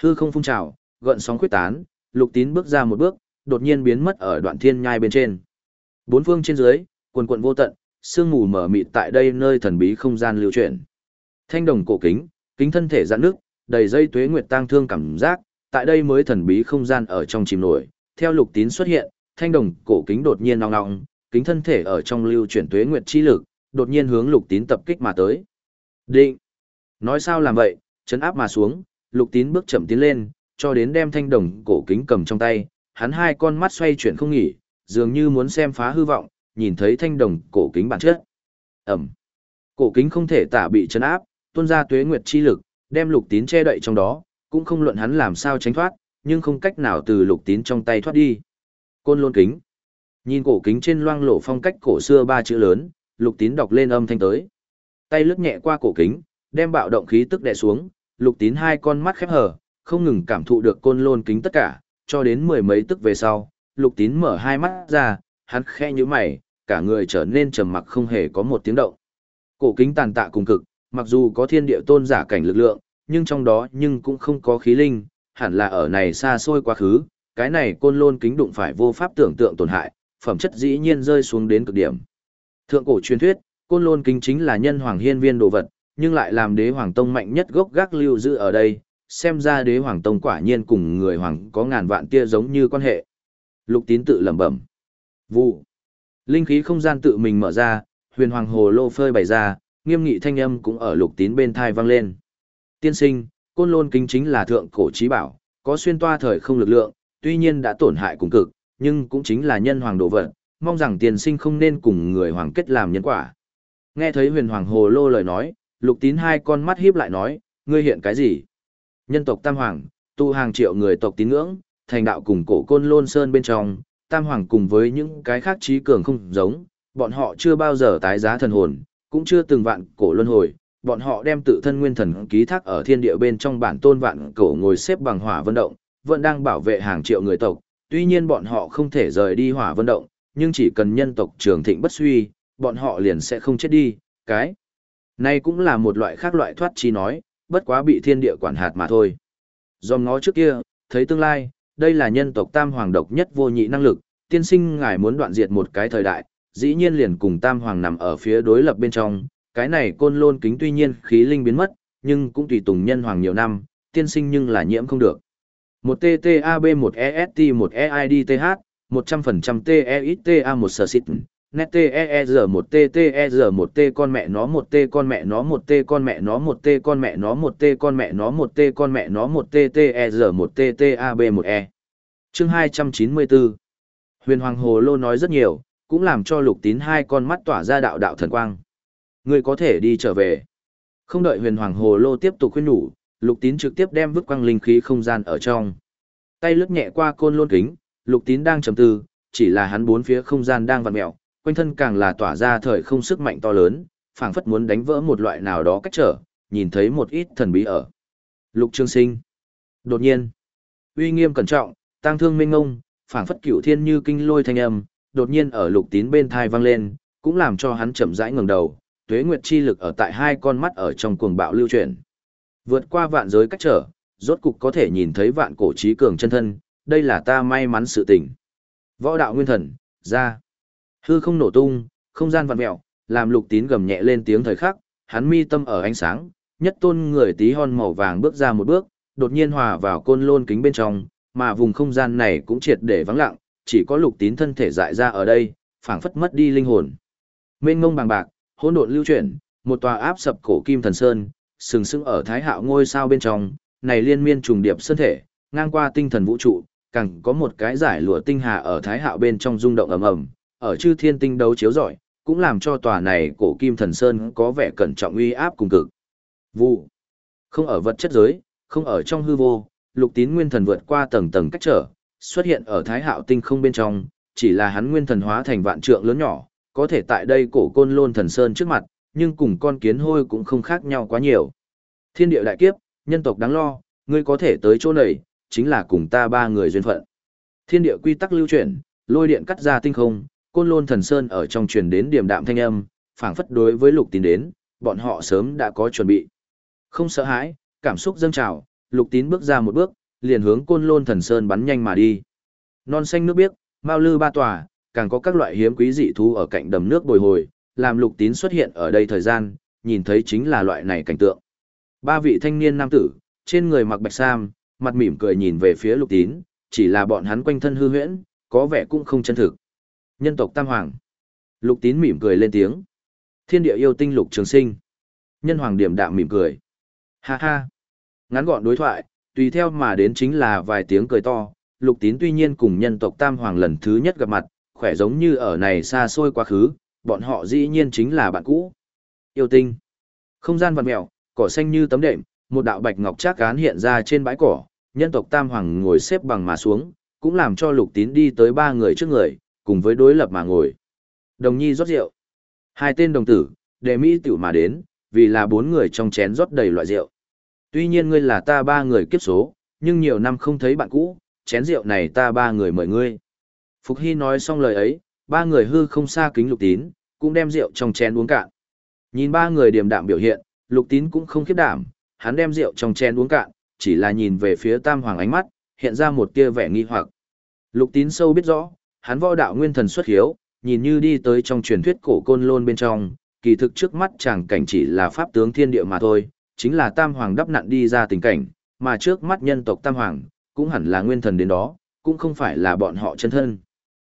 Hư không phun trào, gợn sóng khuyết tán, lục tín bước ra một bước, đột nhiên biến mất ở đoạn thiên nhai bên trên. Bốn phương trên dưới, quần quần vô tận, sương mù mở mịt tại đây nơi thần bí không gian lưu chuyển. Thanh đồng cổ kính, kính thân thể giãn nước, đầy dây tuế nguyệt tang thương cảm giác, tại đây mới thần bí không gian ở trong chìm nổi. Theo lục tín xuất hiện, thanh đồng cổ kính đột nhiên nong nong, kính thân thể ở trong lưu chuyển tuế nguyệt chi lực, đột nhiên hướng lục tín tập kích mà tới. Định! Nói sao làm vậy, chấn áp mà xuống, lục tín bước chậm tiến lên, cho đến đem thanh đồng cổ kính cầm trong tay, hắn hai con mắt xoay chuyển không nghỉ, dường như muốn xem phá hư vọng, nhìn thấy thanh đồng cổ kính bản chất. Ẩm! Cổ kính không thể tả bị chấn áp, tuôn ra tuế nguyệt chi lực, đem lục tín che đậy trong đó, cũng không luận hắn làm sao tránh thoát, nhưng không cách nào từ lục tín trong tay thoát đi. Côn lôn kính. Nhìn cổ kính trên loang lổ phong cách cổ xưa ba chữ lớn, lục tín đọc lên âm thanh tới. Tay lướt nhẹ qua cổ kính, đem bạo động khí tức đè xuống, lục tín hai con mắt khép hờ, không ngừng cảm thụ được côn lôn kính tất cả, cho đến mười mấy tức về sau, lục tín mở hai mắt ra, hắn khe như mày, cả người trở nên trầm mặc không hề có một tiếng động. Cổ kính tàn tạ cùng cực, mặc dù có thiên địa tôn giả cảnh lực lượng, nhưng trong đó nhưng cũng không có khí linh, hẳn là ở này xa xôi quá khứ, cái này côn lôn kính đụng phải vô pháp tưởng tượng tổn hại, phẩm chất dĩ nhiên rơi xuống đến cực điểm. Thượng cổ truyền thuyết, côn lôn kính chính là nhân hoàng hiên viên đồ vật, nhưng lại làm đế hoàng tông mạnh nhất gốc gác lưu giữ ở đây, xem ra đế hoàng tông quả nhiên cùng người hoàng có ngàn vạn tia giống như quan hệ. Lục tín tự lẩm bẩm. Vụ. Linh khí không gian tự mình mở ra, huyền hoàng hồ lô phơi bày ra, nghiêm nghị thanh âm cũng ở lục tín bên thai vang lên. Tiên sinh, côn lôn kính chính là thượng cổ trí bảo, có xuyên toa thời không lực lượng, tuy nhiên đã tổn hại cùng cực, nhưng cũng chính là nhân hoàng đồ vật, mong rằng tiên sinh không nên cùng người hoàng kết làm nhân quả. Nghe thấy huyền hoàng hồ lô lời nói, lục tín hai con mắt híp lại nói, ngươi hiện cái gì? Nhân tộc Tam Hoàng, tu hàng triệu người tộc tín ngưỡng, thành đạo cùng cổ côn lôn sơn bên trong, Tam Hoàng cùng với những cái khác trí cường không giống, bọn họ chưa bao giờ tái giá thần hồn, cũng chưa từng vạn cổ luân hồi, bọn họ đem tự thân nguyên thần ký thác ở thiên địa bên trong bản tôn vạn cổ ngồi xếp bằng hỏa vận động, vẫn đang bảo vệ hàng triệu người tộc, tuy nhiên bọn họ không thể rời đi hỏa vận động, nhưng chỉ cần nhân tộc trường thịnh bất suy, bọn họ liền sẽ không chết đi, cái này cũng là một loại khác loại thoát chi nói, bất quá bị thiên địa quản hạt mà thôi. Dòm ngó trước kia, thấy tương lai, đây là nhân tộc tam hoàng độc nhất vô nhị năng lực, tiên sinh ngài muốn đoạn diệt một cái thời đại, dĩ nhiên liền cùng tam hoàng nằm ở phía đối lập bên trong, cái này côn lôn kính tuy nhiên khí linh biến mất, nhưng cũng tùy tùng nhân hoàng nhiều năm, tiên sinh nhưng là nhiễm không được. Một TTAB một EST một EIDTH, 100% TEXTA một sở xịt, net TER e một TTER một T con mẹ nó một T con mẹ nó một T con mẹ nó một T con mẹ nó một T con mẹ nó một T con mẹ nó một TTER một TTAB một E. Chương 294 Huyền Hoàng Hồ Lô nói rất nhiều, cũng làm cho lục tín hai con mắt tỏa ra đạo đạo thần quang. Ngươi có thể đi trở về. Không đợi huyền hoàng hồ lô tiếp tục khuyên nhủ, lục tín trực tiếp đem vứt quang linh khí không gian ở trong. Tay lướt nhẹ qua côn lôn kính, lục tín đang trầm tư, chỉ là hắn bốn phía không gian đang vặn mẹo, quanh thân càng là tỏa ra thời không sức mạnh to lớn, phảng phất muốn đánh vỡ một loại nào đó cách trở, nhìn thấy một ít thần bí ở. Lục Trương Sinh. Đột nhiên, uy nghiêm cẩn trọng, tang thương minh ngông, phảng phất cửu thiên như kinh lôi thanh âm, đột nhiên ở lục tín bên tai vang lên, cũng làm cho hắn chậm rãi ngẩng đầu, tuế nguyệt chi lực ở tại hai con mắt ở trong cuồng bạo lưu chuyển. Vượt qua vạn giới cách trở, rốt cục có thể nhìn thấy vạn cổ trí cường chân thân, đây là ta may mắn sự tình. Võ đạo nguyên thần, ra. Hư không nổ tung, không gian vặn mèo làm lục tín gầm nhẹ lên tiếng thời khắc, hắn mi tâm ở ánh sáng, nhất tôn người tí hon màu vàng bước ra một bước, đột nhiên hòa vào côn lôn kính bên trong, mà vùng không gian này cũng triệt để vắng lặng, chỉ có lục tín thân thể dại ra ở đây, phảng phất mất đi linh hồn. Mênh ngông bằng bạc, hỗn độn lưu chuyển, một tòa áp sập cổ kim thần sơn, sừng sững ở thái hạo ngôi sao bên trong, này liên miên trùng điệp sơn thể, ngang qua tinh thần vũ trụ, càng có một cái giải lụa tinh hà ở thái hạo bên trong rung động ầm ầm, ở chư thiên tinh đấu chiếu rọi, cũng làm cho tòa này cổ kim thần sơn có vẻ cẩn trọng uy áp cùng cực. Vụ. Không ở vật chất giới, không ở trong hư vô, lục tín nguyên thần vượt qua tầng tầng cách trở, xuất hiện ở thái hạo tinh không bên trong, chỉ là hắn nguyên thần hóa thành vạn trượng lớn nhỏ, có thể tại đây cổ côn lôn thần sơn trước mặt, nhưng cùng con kiến hôi cũng không khác nhau quá nhiều. Thiên địa đại kiếp, nhân tộc đáng lo, ngươi có thể tới chỗ này, chính là cùng ta ba người duyên phận. Thiên địa quy tắc lưu chuyển, lôi điện cắt ra tinh không, côn lôn thần sơn ở trong truyền đến điểm đạm thanh âm, phảng phất đối với lục tín đến, bọn họ sớm đã có chuẩn bị. Không sợ hãi, cảm xúc dâng trào, lục tín bước ra một bước, liền hướng côn lôn thần sơn bắn nhanh mà đi. Non xanh nước biếc, mao lư ba tòa, càng có các loại hiếm quý dị thú ở cạnh đầm nước bồi hồi, làm lục tín xuất hiện ở đây thời gian, nhìn thấy chính là loại này cảnh tượng. Ba vị thanh niên nam tử, trên người mặc bạch sam, mặt mỉm cười nhìn về phía lục tín, chỉ là bọn hắn quanh thân hư huyễn, có vẻ cũng không chân thực. Nhân tộc Tam Hoàng. Lục tín mỉm cười lên tiếng. Thiên địa yêu tinh lục trường sinh. Nhân hoàng điểm đạm mỉm cười. Ha ha. Ngắn gọn đối thoại, tùy theo mà đến chính là vài tiếng cười to. Lục tín tuy nhiên cùng nhân tộc Tam Hoàng lần thứ nhất gặp mặt, khỏe giống như ở này xa xôi quá khứ, bọn họ dĩ nhiên chính là bạn cũ. Yêu tinh. Không gian vật mèo, cỏ xanh như tấm đệm, một đạo bạch ngọc trác cán hiện ra trên bãi cỏ, nhân tộc Tam Hoàng ngồi xếp bằng mà xuống, cũng làm cho lục tín đi tới ba người trước người, cùng với đối lập mà ngồi. Đồng nhi rót rượu. Hai tên đồng tử, đệ mỹ tiểu mà đến, vì là bốn người trong chén rót đầy loại rượu. Tuy nhiên ngươi là ta ba người kiếp số, nhưng nhiều năm không thấy bạn cũ, chén rượu này ta ba người mời ngươi. Phục Hy nói xong lời ấy, ba người hư không xa kính lục tín, cũng đem rượu trong chén uống cạn. Nhìn ba người điềm đạm biểu hiện, lục tín cũng không khiếp đảm, hắn đem rượu trong chén uống cạn, chỉ là nhìn về phía tam hoàng ánh mắt, hiện ra một tia vẻ nghi hoặc. Lục tín sâu biết rõ, hắn võ đạo nguyên thần xuất hiếu, nhìn như đi tới trong truyền thuyết cổ côn lôn bên trong, kỳ thực trước mắt chàng cảnh chỉ là pháp tướng thiên địa mà thôi, chính là tam hoàng đắp nặn đi ra tình cảnh, mà trước mắt nhân tộc tam hoàng, cũng hẳn là nguyên thần đến đó, cũng không phải là bọn họ chân thân.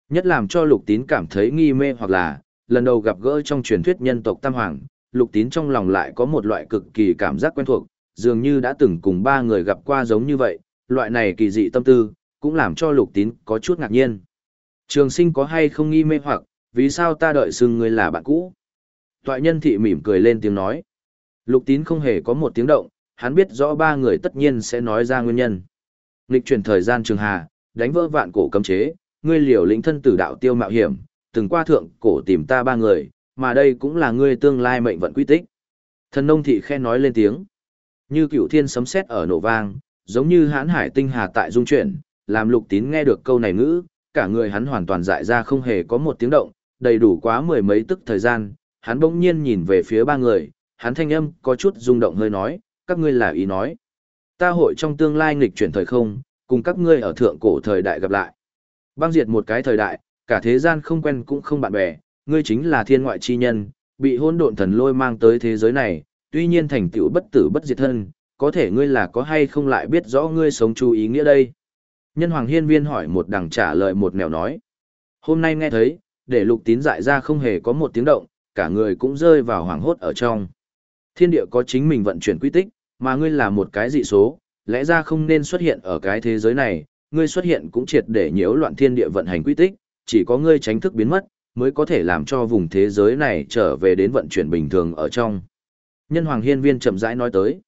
Nhất làm cho lục tín cảm thấy nghi mê hoặc là, lần đầu gặp gỡ trong truyền thuyết nhân tộc tam hoàng, lục tín trong lòng lại có một loại cực kỳ cảm giác quen thuộc, dường như đã từng cùng ba người gặp qua giống như vậy, loại này kỳ dị tâm tư, cũng làm cho lục tín có chút ngạc nhiên. Trường sinh có hay không nghi mê hoặc, vì sao ta đợi xưng người là bạn cũ? Toại nhân thị mỉm cười lên tiếng nói. Lục tín không hề có một tiếng động, hắn biết rõ ba người tất nhiên sẽ nói ra nguyên nhân. Nghịch chuyển thời gian trường hà, đánh vỡ vạn cổ cấm chế, ngươi liều lĩnh thân tử đạo tiêu mạo hiểm, từng qua thượng cổ tìm ta ba người, mà đây cũng là ngươi tương lai mệnh vận quy tích. Thần nông thị khen nói lên tiếng. Như cựu thiên sấm sét ở nổ vang, giống như hãn hải tinh hà tại dung chuyển, làm lục tín nghe được câu này ngữ, cả người hắn hoàn toàn dại ra không hề có một tiếng động, đầy đủ quá mười mấy tức thời gian, hắn bỗng nhiên nhìn về phía ba người, hắn thanh âm có chút rung động hơi nói, các ngươi là ý nói. Ta hội trong tương lai nghịch chuyển thời không, cùng các ngươi ở thượng cổ thời đại gặp lại. Băng diệt một cái thời đại, cả thế gian không quen cũng không bạn bè, ngươi chính là thiên ngoại chi nhân, bị hôn độn thần lôi mang tới thế giới này, tuy nhiên thành tựu bất tử bất diệt thân, có thể ngươi là có hay không lại biết rõ ngươi sống chú ý nghĩa đây. Nhân hoàng hiên viên hỏi một đằng trả lời một nẻo nói. Hôm nay nghe thấy, để lục tín dại ra không hề có một tiếng động, cả người cũng rơi vào hoảng hốt ở trong. Thiên địa có chính mình vận chuyển quy tích, mà ngươi là một cái dị số, lẽ ra không nên xuất hiện ở cái thế giới này, ngươi xuất hiện cũng triệt để nhiễu loạn thiên địa vận hành quy tích, chỉ có ngươi tránh thức biến mất, mới có thể làm cho vùng thế giới này trở về đến vận chuyển bình thường ở trong. Nhân Hoàng Hiên Viên chậm rãi nói tới.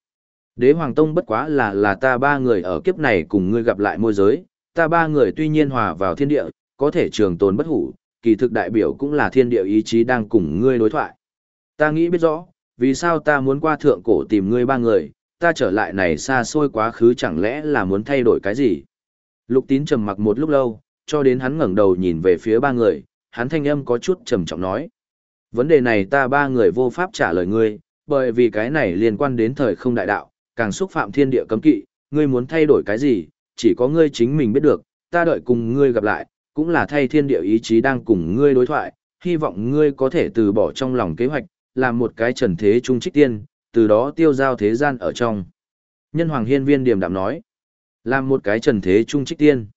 Đế Hoàng Tông bất quá là là ta ba người ở kiếp này cùng ngươi gặp lại môi giới, ta ba người tuy nhiên hòa vào thiên địa, có thể trường tồn bất hủ, kỳ thực đại biểu cũng là thiên địa ý chí đang cùng ngươi đối thoại. Ta nghĩ biết rõ, vì sao ta muốn qua thượng cổ tìm ngươi ba người, ta trở lại này xa xôi quá khứ chẳng lẽ là muốn thay đổi cái gì? Lục tín trầm mặc một lúc lâu, cho đến hắn ngẩng đầu nhìn về phía ba người, hắn thanh âm có chút trầm trọng nói. Vấn đề này ta ba người vô pháp trả lời ngươi, bởi vì cái này liên quan đến thời không đại đạo, càng xúc phạm thiên địa cấm kỵ, ngươi muốn thay đổi cái gì, chỉ có ngươi chính mình biết được, ta đợi cùng ngươi gặp lại, cũng là thay thiên địa ý chí đang cùng ngươi đối thoại, hy vọng ngươi có thể từ bỏ trong lòng kế hoạch, làm một cái trần thế trung trích tiên, từ đó tiêu giao thế gian ở trong. Nhân Hoàng Hiên Viên điềm đạm nói, làm một cái trần thế trung trích tiên.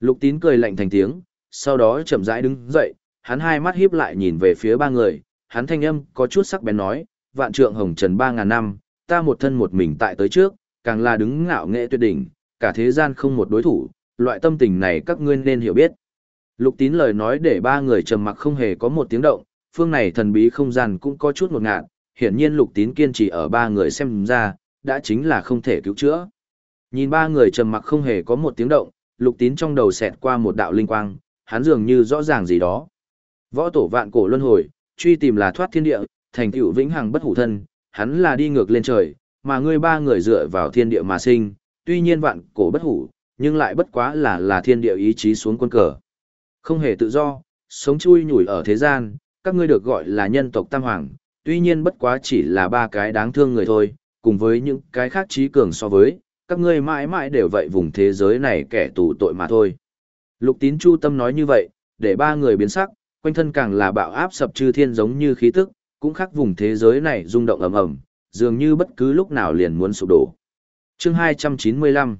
Lục tín cười lạnh thành tiếng, sau đó chậm rãi đứng dậy, hắn hai mắt híp lại nhìn về phía ba người, hắn thanh âm có chút sắc bén nói, vạn trượng hồng trần ba ngàn năm, ta một thân một mình tại tới trước, càng là đứng ngạo nghệ tuyệt đỉnh, cả thế gian không một đối thủ, loại tâm tình này các ngươi nên hiểu biết. Lục tín lời nói để ba người trầm mặc không hề có một tiếng động, phương này thần bí không gian cũng có chút một ngạn, hiển nhiên lục tín kiên trì ở ba người xem ra, đã chính là không thể cứu chữa. Nhìn ba người trầm mặc không hề có một tiếng động, lục tín trong đầu xẹt qua một đạo linh quang, hắn dường như rõ ràng gì đó. Võ tổ vạn cổ luân hồi, truy tìm là thoát thiên địa, thành tựu vĩnh hằng bất hủ thân, hắn là đi ngược lên trời, mà ngươi ba người dựa vào thiên địa mà sinh, tuy nhiên vạn cổ bất hủ, nhưng lại bất quá là là thiên địa ý chí xuống quân cờ. Không hề tự do, sống chui nhủi ở thế gian, các ngươi được gọi là nhân tộc tam hoàng, tuy nhiên bất quá chỉ là ba cái đáng thương người thôi, cùng với những cái khác trí cường so với, các ngươi mãi mãi đều vậy vùng thế giới này kẻ tù tội mà thôi. Lục tín chu tâm nói như vậy, để ba người biến sắc, quanh thân càng là bạo áp sập chư thiên giống như khí tức, cũng khác vùng thế giới này rung động ầm ầm, dường như bất cứ lúc nào liền muốn sụp đổ. Chương 295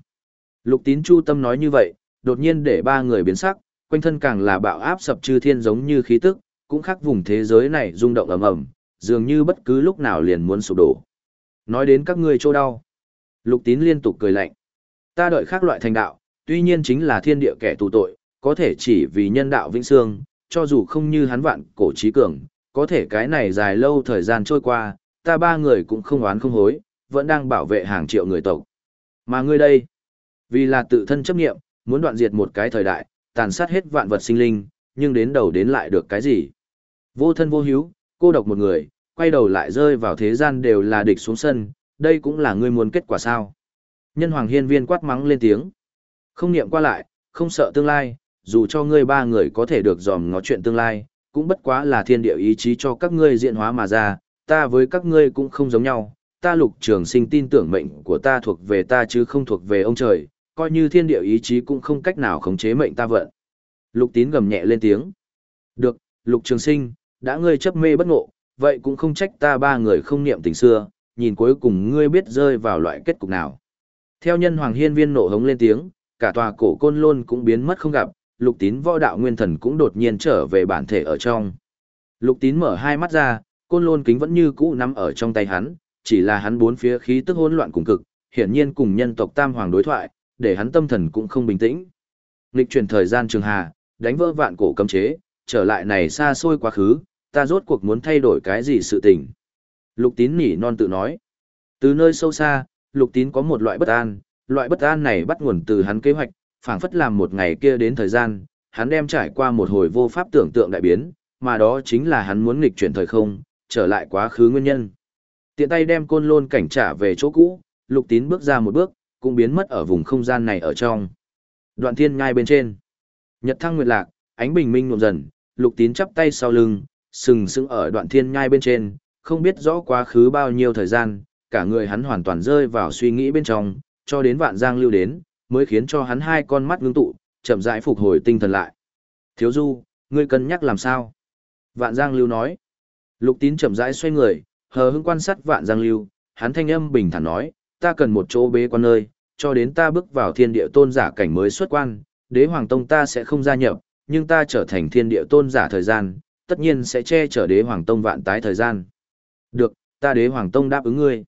Lục tín chu tâm nói như vậy, đột nhiên để ba người biến sắc, quanh thân càng là bạo áp sập chư thiên giống như khí tức, cũng khác vùng thế giới này rung động ầm ầm, dường như bất cứ lúc nào liền muốn sụp đổ. Nói đến các ngươi chỗ đau. Lục tín liên tục cười lạnh. Ta đợi khác loại thành đạo, tuy nhiên chính là thiên địa kẻ tù tội, có thể chỉ vì nhân đạo vĩnh xương, cho dù không như hắn vạn cổ trí cường, có thể cái này dài lâu thời gian trôi qua, ta ba người cũng không oán không hối, vẫn đang bảo vệ hàng triệu người tộc. Mà ngươi đây, vì là tự thân chấp nghiệm, muốn đoạn diệt một cái thời đại, tàn sát hết vạn vật sinh linh, nhưng đến đầu đến lại được cái gì? Vô thân vô hiếu, cô độc một người, quay đầu lại rơi vào thế gian đều là địch xuống sân, đây cũng là ngươi muốn kết quả sao? Nhân hoàng hiên viên quát mắng lên tiếng. Không niệm qua lại, không sợ tương lai, dù cho ngươi ba người có thể được dòm ngó chuyện tương lai, cũng bất quá là thiên địa ý chí cho các ngươi diện hóa mà ra, ta với các ngươi cũng không giống nhau, ta lục trường sinh tin tưởng mệnh của ta thuộc về ta chứ không thuộc về ông trời, coi như thiên địa ý chí cũng không cách nào khống chế mệnh ta vận. Lục tín gầm nhẹ lên tiếng. Được, lục trường sinh, đã ngươi chấp mê bất ngộ, vậy cũng không trách ta ba người không niệm tình xưa, nhìn cuối cùng ngươi biết rơi vào loại kết cục nào. Theo nhân hoàng hiên viên nộ hống lên tiếng, cả tòa cổ côn lôn cũng biến mất không gặp, lục tín võ đạo nguyên thần cũng đột nhiên trở về bản thể ở trong. Lục tín mở hai mắt ra, côn lôn kính vẫn như cũ nắm ở trong tay hắn, chỉ là hắn bốn phía khí tức hỗn loạn cùng cực, hiển nhiên cùng nhân tộc tam hoàng đối thoại, để hắn tâm thần cũng không bình tĩnh. Nghịch chuyển thời gian trường hà, đánh vỡ vạn cổ cấm chế, trở lại này xa xôi quá khứ, ta rốt cuộc muốn thay đổi cái gì sự tình. Lục tín nỉ non tự nói. Từ nơi sâu xa, lục tín có một loại bất an, loại bất an này bắt nguồn từ hắn kế hoạch, phảng phất làm một ngày kia đến thời gian, hắn đem trải qua một hồi vô pháp tưởng tượng đại biến, mà đó chính là hắn muốn nghịch chuyển thời không, trở lại quá khứ nguyên nhân. Tiện tay đem côn lôn cảnh trả về chỗ cũ, lục tín bước ra một bước, cũng biến mất ở vùng không gian này ở trong. Đoạn thiên ngai bên trên. Nhật thăng nguyệt lạc, ánh bình minh nụm dần, lục tín chắp tay sau lưng, sừng sững ở đoạn thiên nhai bên trên, không biết rõ quá khứ bao nhiêu thời gian, cả người hắn hoàn toàn rơi vào suy nghĩ bên trong, cho đến vạn giang lưu đến, mới khiến cho hắn hai con mắt ngưng tụ, chậm rãi phục hồi tinh thần lại. Thiếu du, ngươi cân nhắc làm sao? Vạn giang lưu nói. Lục tín chậm rãi xoay người, hờ hững quan sát vạn giang lưu, hắn thanh âm bình thản nói, ta cần một chỗ bế quan nơi, cho đến ta bước vào thiên địa tôn giả cảnh mới xuất quan, đế hoàng tông ta sẽ không gia nhập, nhưng ta trở thành thiên địa tôn giả thời gian, tất nhiên sẽ che chở đế hoàng tông vạn tái thời gian. Được, ta đế hoàng tông đáp ứng ngươi.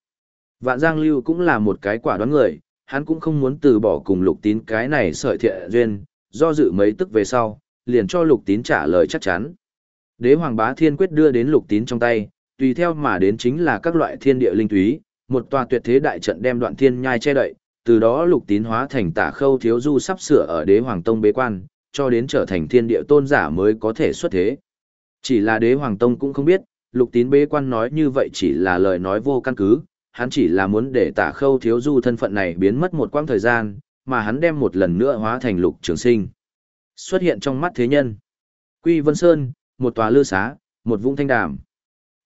Vạn Giang Lưu cũng là một cái quả đoán người, hắn cũng không muốn từ bỏ cùng lục tín cái này sợi thiện duyên, do dự mấy tức về sau, liền cho lục tín trả lời chắc chắn. Đế hoàng bá thiên quyết đưa đến lục tín trong tay, tùy theo mà đến chính là các loại thiên địa linh túy, một tòa tuyệt thế đại trận đem đoạn thiên nhai che đậy, từ đó lục tín hóa thành tả khâu thiếu du sắp sửa ở đế hoàng tông bế quan, cho đến trở thành thiên địa tôn giả mới có thể xuất thế. Chỉ là đế hoàng tông cũng không biết, lục tín bế quan nói như vậy chỉ là lời nói vô căn cứ, hắn chỉ là muốn để tả khâu thiếu du thân phận này biến mất một quãng thời gian, mà hắn đem một lần nữa hóa thành lục trường sinh. Xuất hiện trong mắt thế nhân. Quy Vân Sơn, một tòa lư xá, một vũng thanh đàm.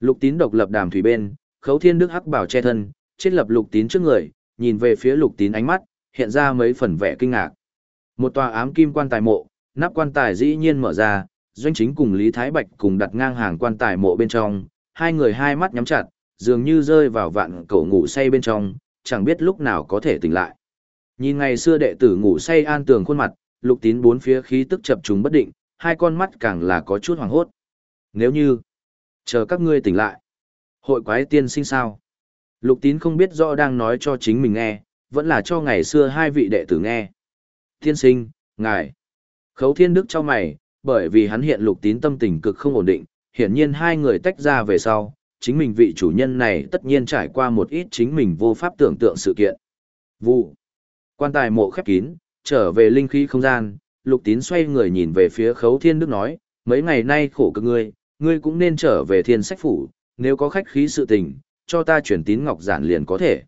Lục tín độc lập đàm thủy bên, khấu thiên đức hắc bảo che thân, chết lập lục tín trước người, nhìn về phía lục tín ánh mắt, hiện ra mấy phần vẻ kinh ngạc. Một tòa ám kim quan tài mộ, nắp quan tài dĩ nhiên mở ra, doanh chính cùng Lý Thái Bạch cùng đặt ngang hàng quan tài mộ bên trong, hai người hai mắt nhắm chặt, dường như rơi vào vạn cổ ngủ say bên trong, chẳng biết lúc nào có thể tỉnh lại. Nhìn ngày xưa đệ tử ngủ say an tường khuôn mặt, lục tín bốn phía khí tức chập trùng bất định, hai con mắt càng là có chút hoàng hốt. Nếu như, chờ các ngươi tỉnh lại, hội quái tiên sinh sao? Lục tín không biết rõ đang nói cho chính mình nghe, vẫn là cho ngày xưa hai vị đệ tử nghe. Tiên sinh, ngài. Khấu thiên đức cho mày, bởi vì hắn hiện lục tín tâm tình cực không ổn định, hiển nhiên hai người tách ra về sau, chính mình vị chủ nhân này tất nhiên trải qua một ít chính mình vô pháp tưởng tượng sự kiện. Vụ. Quan tài mộ khép kín, trở về linh khí không gian, lục tín xoay người nhìn về phía khấu thiên đức nói, mấy ngày nay khổ cực ngươi, ngươi cũng nên trở về thiên sách phủ, nếu có khách khí sự tình, cho ta chuyển tín ngọc giản liền có thể.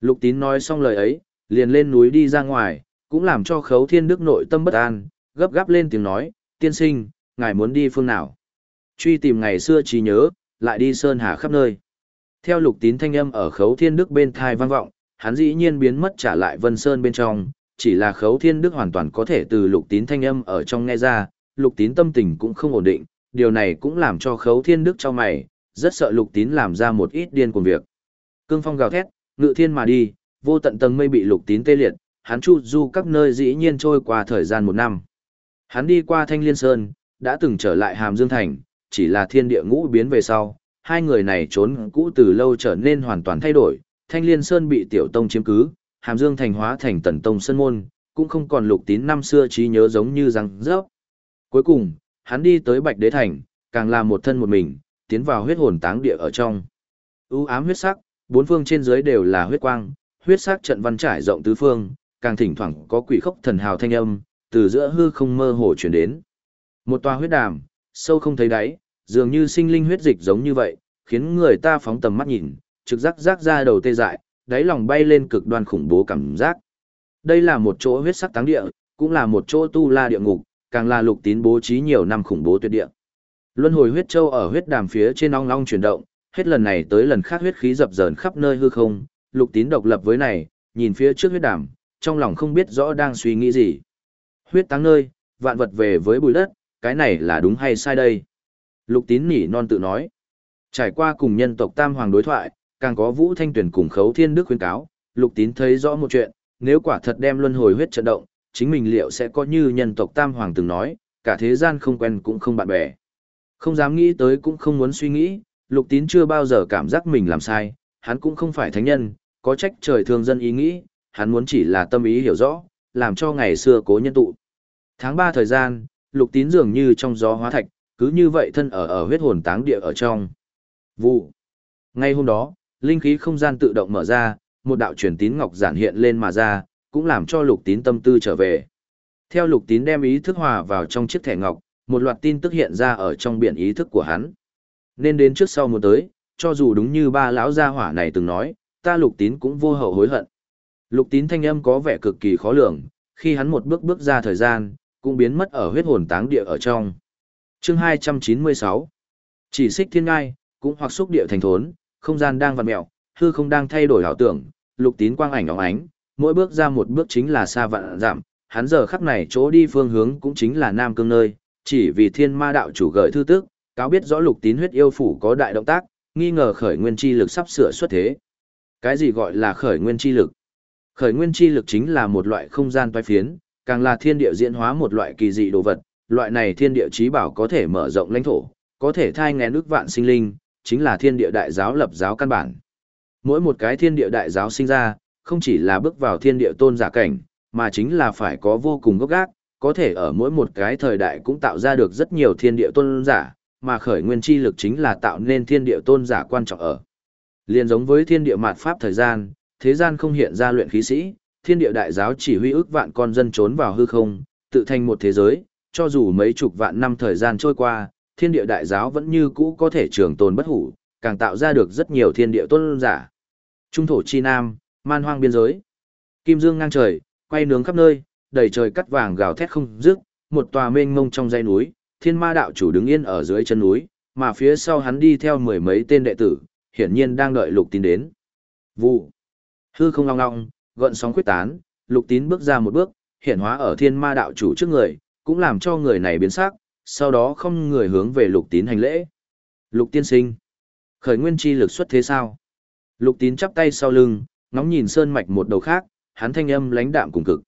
Lục tín nói xong lời ấy, liền lên núi đi ra ngoài, cũng làm cho khấu thiên đức nội tâm bất an, gấp gáp lên tiếng nói, tiên sinh, ngài muốn đi phương nào? Truy tìm ngày xưa trí nhớ, lại đi sơn hà khắp nơi. Theo lục tín thanh âm ở khấu thiên đức bên thai vang vọng, hắn dĩ nhiên biến mất trả lại vân sơn bên trong, chỉ là khấu thiên đức hoàn toàn có thể từ lục tín thanh âm ở trong nghe ra, lục tín tâm tình cũng không ổn định, điều này cũng làm cho khấu thiên đức cho mày, rất sợ lục tín làm ra một ít điên cuồng việc. Cương phong gào thét, ngự thiên mà đi, vô tận tầng mây bị lục tín tê liệt, hắn chu du các nơi dĩ nhiên trôi qua thời gian một năm. Hắn đi qua Thanh Liên Sơn, đã từng trở lại Hàm Dương Thành, chỉ là thiên địa ngũ biến về sau, hai người này trốn cũ từ lâu trở nên hoàn toàn thay đổi, Thanh Liên Sơn bị Tiểu Tông chiếm cứ, Hàm Dương Thành hóa thành Tần Tông Sơn Môn, cũng không còn lục tín năm xưa trí nhớ giống như răng rớp. Cuối cùng, hắn đi tới Bạch Đế Thành, càng là một thân một mình, tiến vào huyết hồn táng địa ở trong. U ám huyết sắc, bốn phương trên dưới đều là huyết quang, huyết sắc trận văn trải rộng tứ phương, càng thỉnh thoảng có quỷ khốc thần hào thanh âm, từ giữa hư không mơ hồ truyền đến. Một tòa huyết đàm, sâu không thấy đáy, dường như sinh linh huyết dịch giống như vậy, khiến người ta phóng tầm mắt nhìn, trực giác giác ra đầu tê dại, đáy lòng bay lên cực đoan khủng bố cảm giác. Đây là một chỗ huyết sắc táng địa, cũng là một chỗ tu la địa ngục, càng là lục tín bố trí nhiều năm khủng bố tuyệt địa. Luân hồi huyết châu ở huyết đàm phía trên ong ong chuyển động, hết lần này tới lần khác huyết khí dập dờn khắp nơi hư không, lục tín độc lập với này, nhìn phía trước huyết đàm, trong lòng không biết rõ đang suy nghĩ gì. Huyết táng nơi, vạn vật về với bụi đất, cái này là đúng hay sai đây? Lục tín nỉ non tự nói. Trải qua cùng nhân tộc Tam Hoàng đối thoại, càng có Vũ Thanh Tuyển cùng Khấu Thiên Đức khuyên cáo, Lục tín thấy rõ một chuyện, nếu quả thật đem luân hồi huyết trận động, chính mình liệu sẽ có như nhân tộc Tam Hoàng từng nói, cả thế gian không quen cũng không bạn bè. Không dám nghĩ tới cũng không muốn suy nghĩ, Lục tín chưa bao giờ cảm giác mình làm sai, hắn cũng không phải thánh nhân, có trách trời thương dân ý nghĩ, hắn muốn chỉ là tâm ý hiểu rõ, làm cho ngày xưa cố nhân tụ. Tháng 3 thời gian, lục tín dường như trong gió hóa thạch, cứ như vậy thân ở ở huyết hồn táng địa ở trong. Vụ. Ngay hôm đó, linh khí không gian tự động mở ra, một đạo truyền tín ngọc giản hiện lên mà ra, cũng làm cho lục tín tâm tư trở về. Theo lục tín đem ý thức hòa vào trong chiếc thẻ ngọc, một loạt tin tức hiện ra ở trong biển ý thức của hắn. Nên đến trước sau một tới, cho dù đúng như ba lão gia hỏa này từng nói, ta lục tín cũng vô hậu hối hận. Lục tín thanh âm có vẻ cực kỳ khó lường, khi hắn một bước bước ra thời gian, cũng biến mất ở huyết hồn táng địa ở trong. Chương 296 Chỉ xích thiên ngai, cũng hoặc xúc địa thành thốn, không gian đang vặn mẹo, hư không đang thay đổi ảo tưởng, lục tín quang ảnh óng ánh, mỗi bước ra một bước chính là xa vạn giảm, hắn giờ khắc này chỗ đi phương hướng cũng chính là Nam Cương nơi, chỉ vì thiên ma đạo chủ gợi thư tức, cáo biết rõ lục tín huyết yêu phủ có đại động tác, nghi ngờ khởi nguyên chi lực sắp sửa xuất thế. Cái gì gọi là khởi nguyên chi lực? Khởi nguyên chi lực chính là một loại không gian toái phiến, càng là thiên địa diễn hóa một loại kỳ dị đồ vật, loại này thiên địa trí bảo có thể mở rộng lãnh thổ, có thể thai ngén nước vạn sinh linh, chính là thiên địa đại giáo lập giáo căn bản. Mỗi một cái thiên địa đại giáo sinh ra, không chỉ là bước vào thiên địa tôn giả cảnh, mà chính là phải có vô cùng gốc gác, có thể ở mỗi một cái thời đại cũng tạo ra được rất nhiều thiên địa tôn giả, mà khởi nguyên chi lực chính là tạo nên thiên địa tôn giả quan trọng ở. Liên giống với thiên địa mạt pháp thời gian, thế gian không hiện ra luyện khí sĩ, thiên địa đại giáo chỉ huy ước vạn con dân trốn vào hư không, tự thành một thế giới, cho dù mấy chục vạn năm thời gian trôi qua, thiên địa đại giáo vẫn như cũ có thể trường tồn bất hủ, càng tạo ra được rất nhiều thiên địa tôn giả. Trung thổ chi nam, man hoang biên giới. Kim dương ngang trời, quay nướng khắp nơi, đầy trời cắt vàng gào thét không dứt, một tòa mênh mông trong dãy núi, thiên ma đạo chủ đứng yên ở dưới chân núi, mà phía sau hắn đi theo mười mấy tên đệ tử, hiển nhiên đang đợi lục tín đến. Vụ. Hư không long long, gợn sóng quyết tán, lục tín bước ra một bước, hiện hóa ở thiên ma đạo chủ trước người, cũng làm cho người này biến sắc, sau đó không người hướng về lục tín hành lễ. Lục tiên sinh. Khởi nguyên chi lực xuất thế sao? Lục tín chắp tay sau lưng, ngóng nhìn sơn mạch một đầu khác, hắn thanh âm lãnh đạm cùng cực.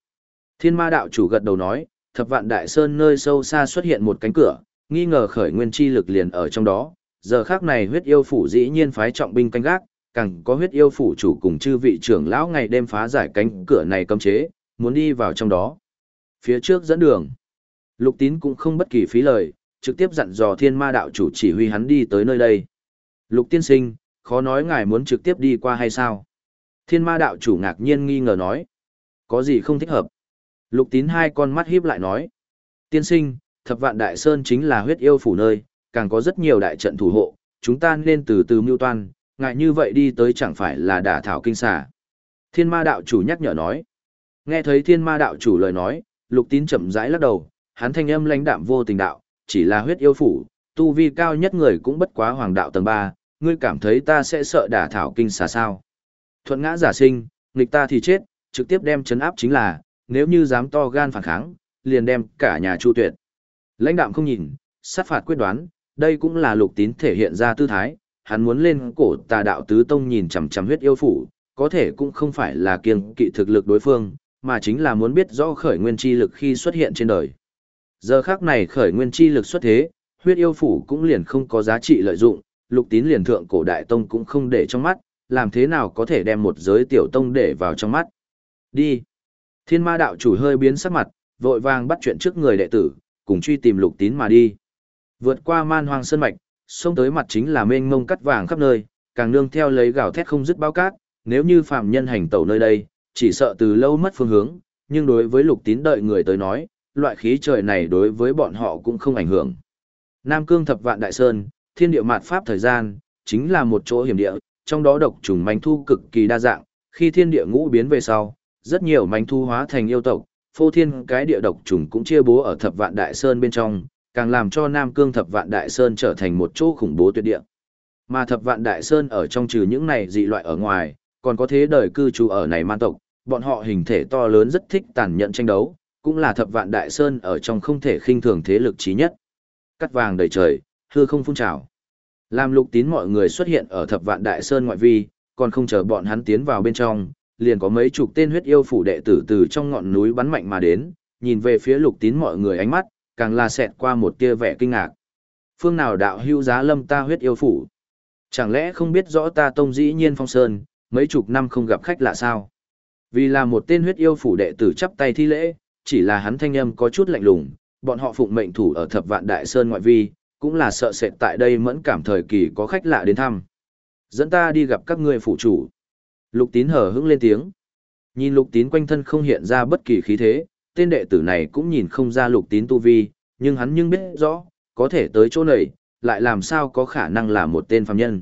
Thiên ma đạo chủ gật đầu nói, thập vạn đại sơn nơi sâu xa xuất hiện một cánh cửa, nghi ngờ khởi nguyên chi lực liền ở trong đó. Giờ khác này huyết yêu phủ dĩ nhiên phái trọng binh canh gác, càng có huyết yêu phủ chủ cùng chư vị trưởng lão ngày đêm phá giải cánh cửa này cấm chế, muốn đi vào trong đó. Phía trước dẫn đường, lục tín cũng không bất kỳ phí lời, trực tiếp dặn dò thiên ma đạo chủ chỉ huy hắn đi tới nơi đây. Lục tiên sinh, khó nói ngài muốn trực tiếp đi qua hay sao? Thiên ma đạo chủ ngạc nhiên nghi ngờ nói. Có gì không thích hợp? Lục tín hai con mắt híp lại nói. Tiên sinh, thập vạn đại sơn chính là huyết yêu phủ nơi, càng có rất nhiều đại trận thủ hộ, chúng ta nên từ từ mưu toan, ngại như vậy đi tới chẳng phải là đả thảo kinh xà. Thiên ma đạo chủ nhắc nhở nói. Nghe thấy thiên ma đạo chủ lời nói, lục tín chậm rãi lắc đầu, hắn thanh âm lãnh đạm vô tình đạo, chỉ là huyết yêu phủ, tu vi cao nhất người cũng bất quá hoàng đạo tầng 3, ngươi cảm thấy ta sẽ sợ đả thảo kinh xà sao. Thuận ngã giả sinh, nghịch ta thì chết, trực tiếp đem chấn áp chính là, nếu như dám to gan phản kháng, liền đem cả nhà chu tuyệt. Lãnh đạm không nhìn, sát phạt quyết đoán, đây cũng là lục tín thể hiện ra tư thái, hắn muốn lên cổ tà đạo tứ tông nhìn chằm chằm huyết yêu phủ, có thể cũng không phải là kiêng kỵ thực lực đối phương, mà chính là muốn biết rõ khởi nguyên chi lực khi xuất hiện trên đời. Giờ khác này khởi nguyên chi lực xuất thế, huyết yêu phủ cũng liền không có giá trị lợi dụng, lục tín liền thượng cổ đại tông cũng không để trong mắt, làm thế nào có thể đem một giới tiểu tông để vào trong mắt. Đi. Thiên ma đạo chủ hơi biến sắc mặt, vội vàng bắt chuyện trước người đệ tử, cùng truy tìm lục tín mà đi. Vượt qua man hoang sơn mạch, xông tới mặt chính là mênh mông cắt vàng khắp nơi, càng nương theo lấy gào thét không dứt bao cát, nếu như phạm nhân hành tẩu nơi đây, chỉ sợ từ lâu mất phương hướng, nhưng đối với lục tín đợi người tới nói, loại khí trời này đối với bọn họ cũng không ảnh hưởng. Nam Cương thập vạn đại sơn, thiên địa mạt pháp thời gian, chính là một chỗ hiểm địa, trong đó độc trùng manh thu cực kỳ đa dạng, khi thiên địa ngũ biến về sau, rất nhiều manh thu hóa thành yêu tộc, phô thiên cái địa độc trùng cũng chia bố ở thập vạn đại sơn bên trong, càng làm cho Nam Cương thập vạn đại sơn trở thành một chỗ khủng bố tuyệt địa. Mà thập vạn đại sơn ở trong trừ những này dị loại ở ngoài, còn có thế đời cư trú ở này man tộc, bọn họ hình thể to lớn rất thích tàn nhẫn tranh đấu, cũng là thập vạn đại sơn ở trong không thể khinh thường thế lực trí nhất. Cắt vàng đầy trời, hư không phun trào. Làm lục tín mọi người xuất hiện ở thập vạn đại sơn ngoại vi, còn không chờ bọn hắn tiến vào bên trong, liền có mấy chục tên huyết yêu phủ đệ tử từ trong ngọn núi bắn mạnh mà đến, nhìn về phía lục tín mọi người ánh mắt, càng là xẹt qua một tia vẻ kinh ngạc. Phương nào đạo hưu giá lâm ta huyết yêu phủ? Chẳng lẽ không biết rõ ta tông dĩ nhiên phong sơn, mấy chục năm không gặp khách lạ sao? Vì là một tên huyết yêu phủ đệ tử chắp tay thi lễ, chỉ là hắn thanh âm có chút lạnh lùng, bọn họ phụng mệnh thủ ở thập vạn đại sơn ngoại vi, cũng là sợ sệt tại đây mẫn cảm thời kỳ có khách lạ đến thăm. Dẫn ta đi gặp các ngươi phụ chủ. Lục tín hở hững lên tiếng. Nhìn lục tín quanh thân không hiện ra bất kỳ khí thế, tên đệ tử này cũng nhìn không ra lục tín tu vi, nhưng hắn nhưng biết rõ, có thể tới chỗ này, lại làm sao có khả năng là một tên phàm nhân.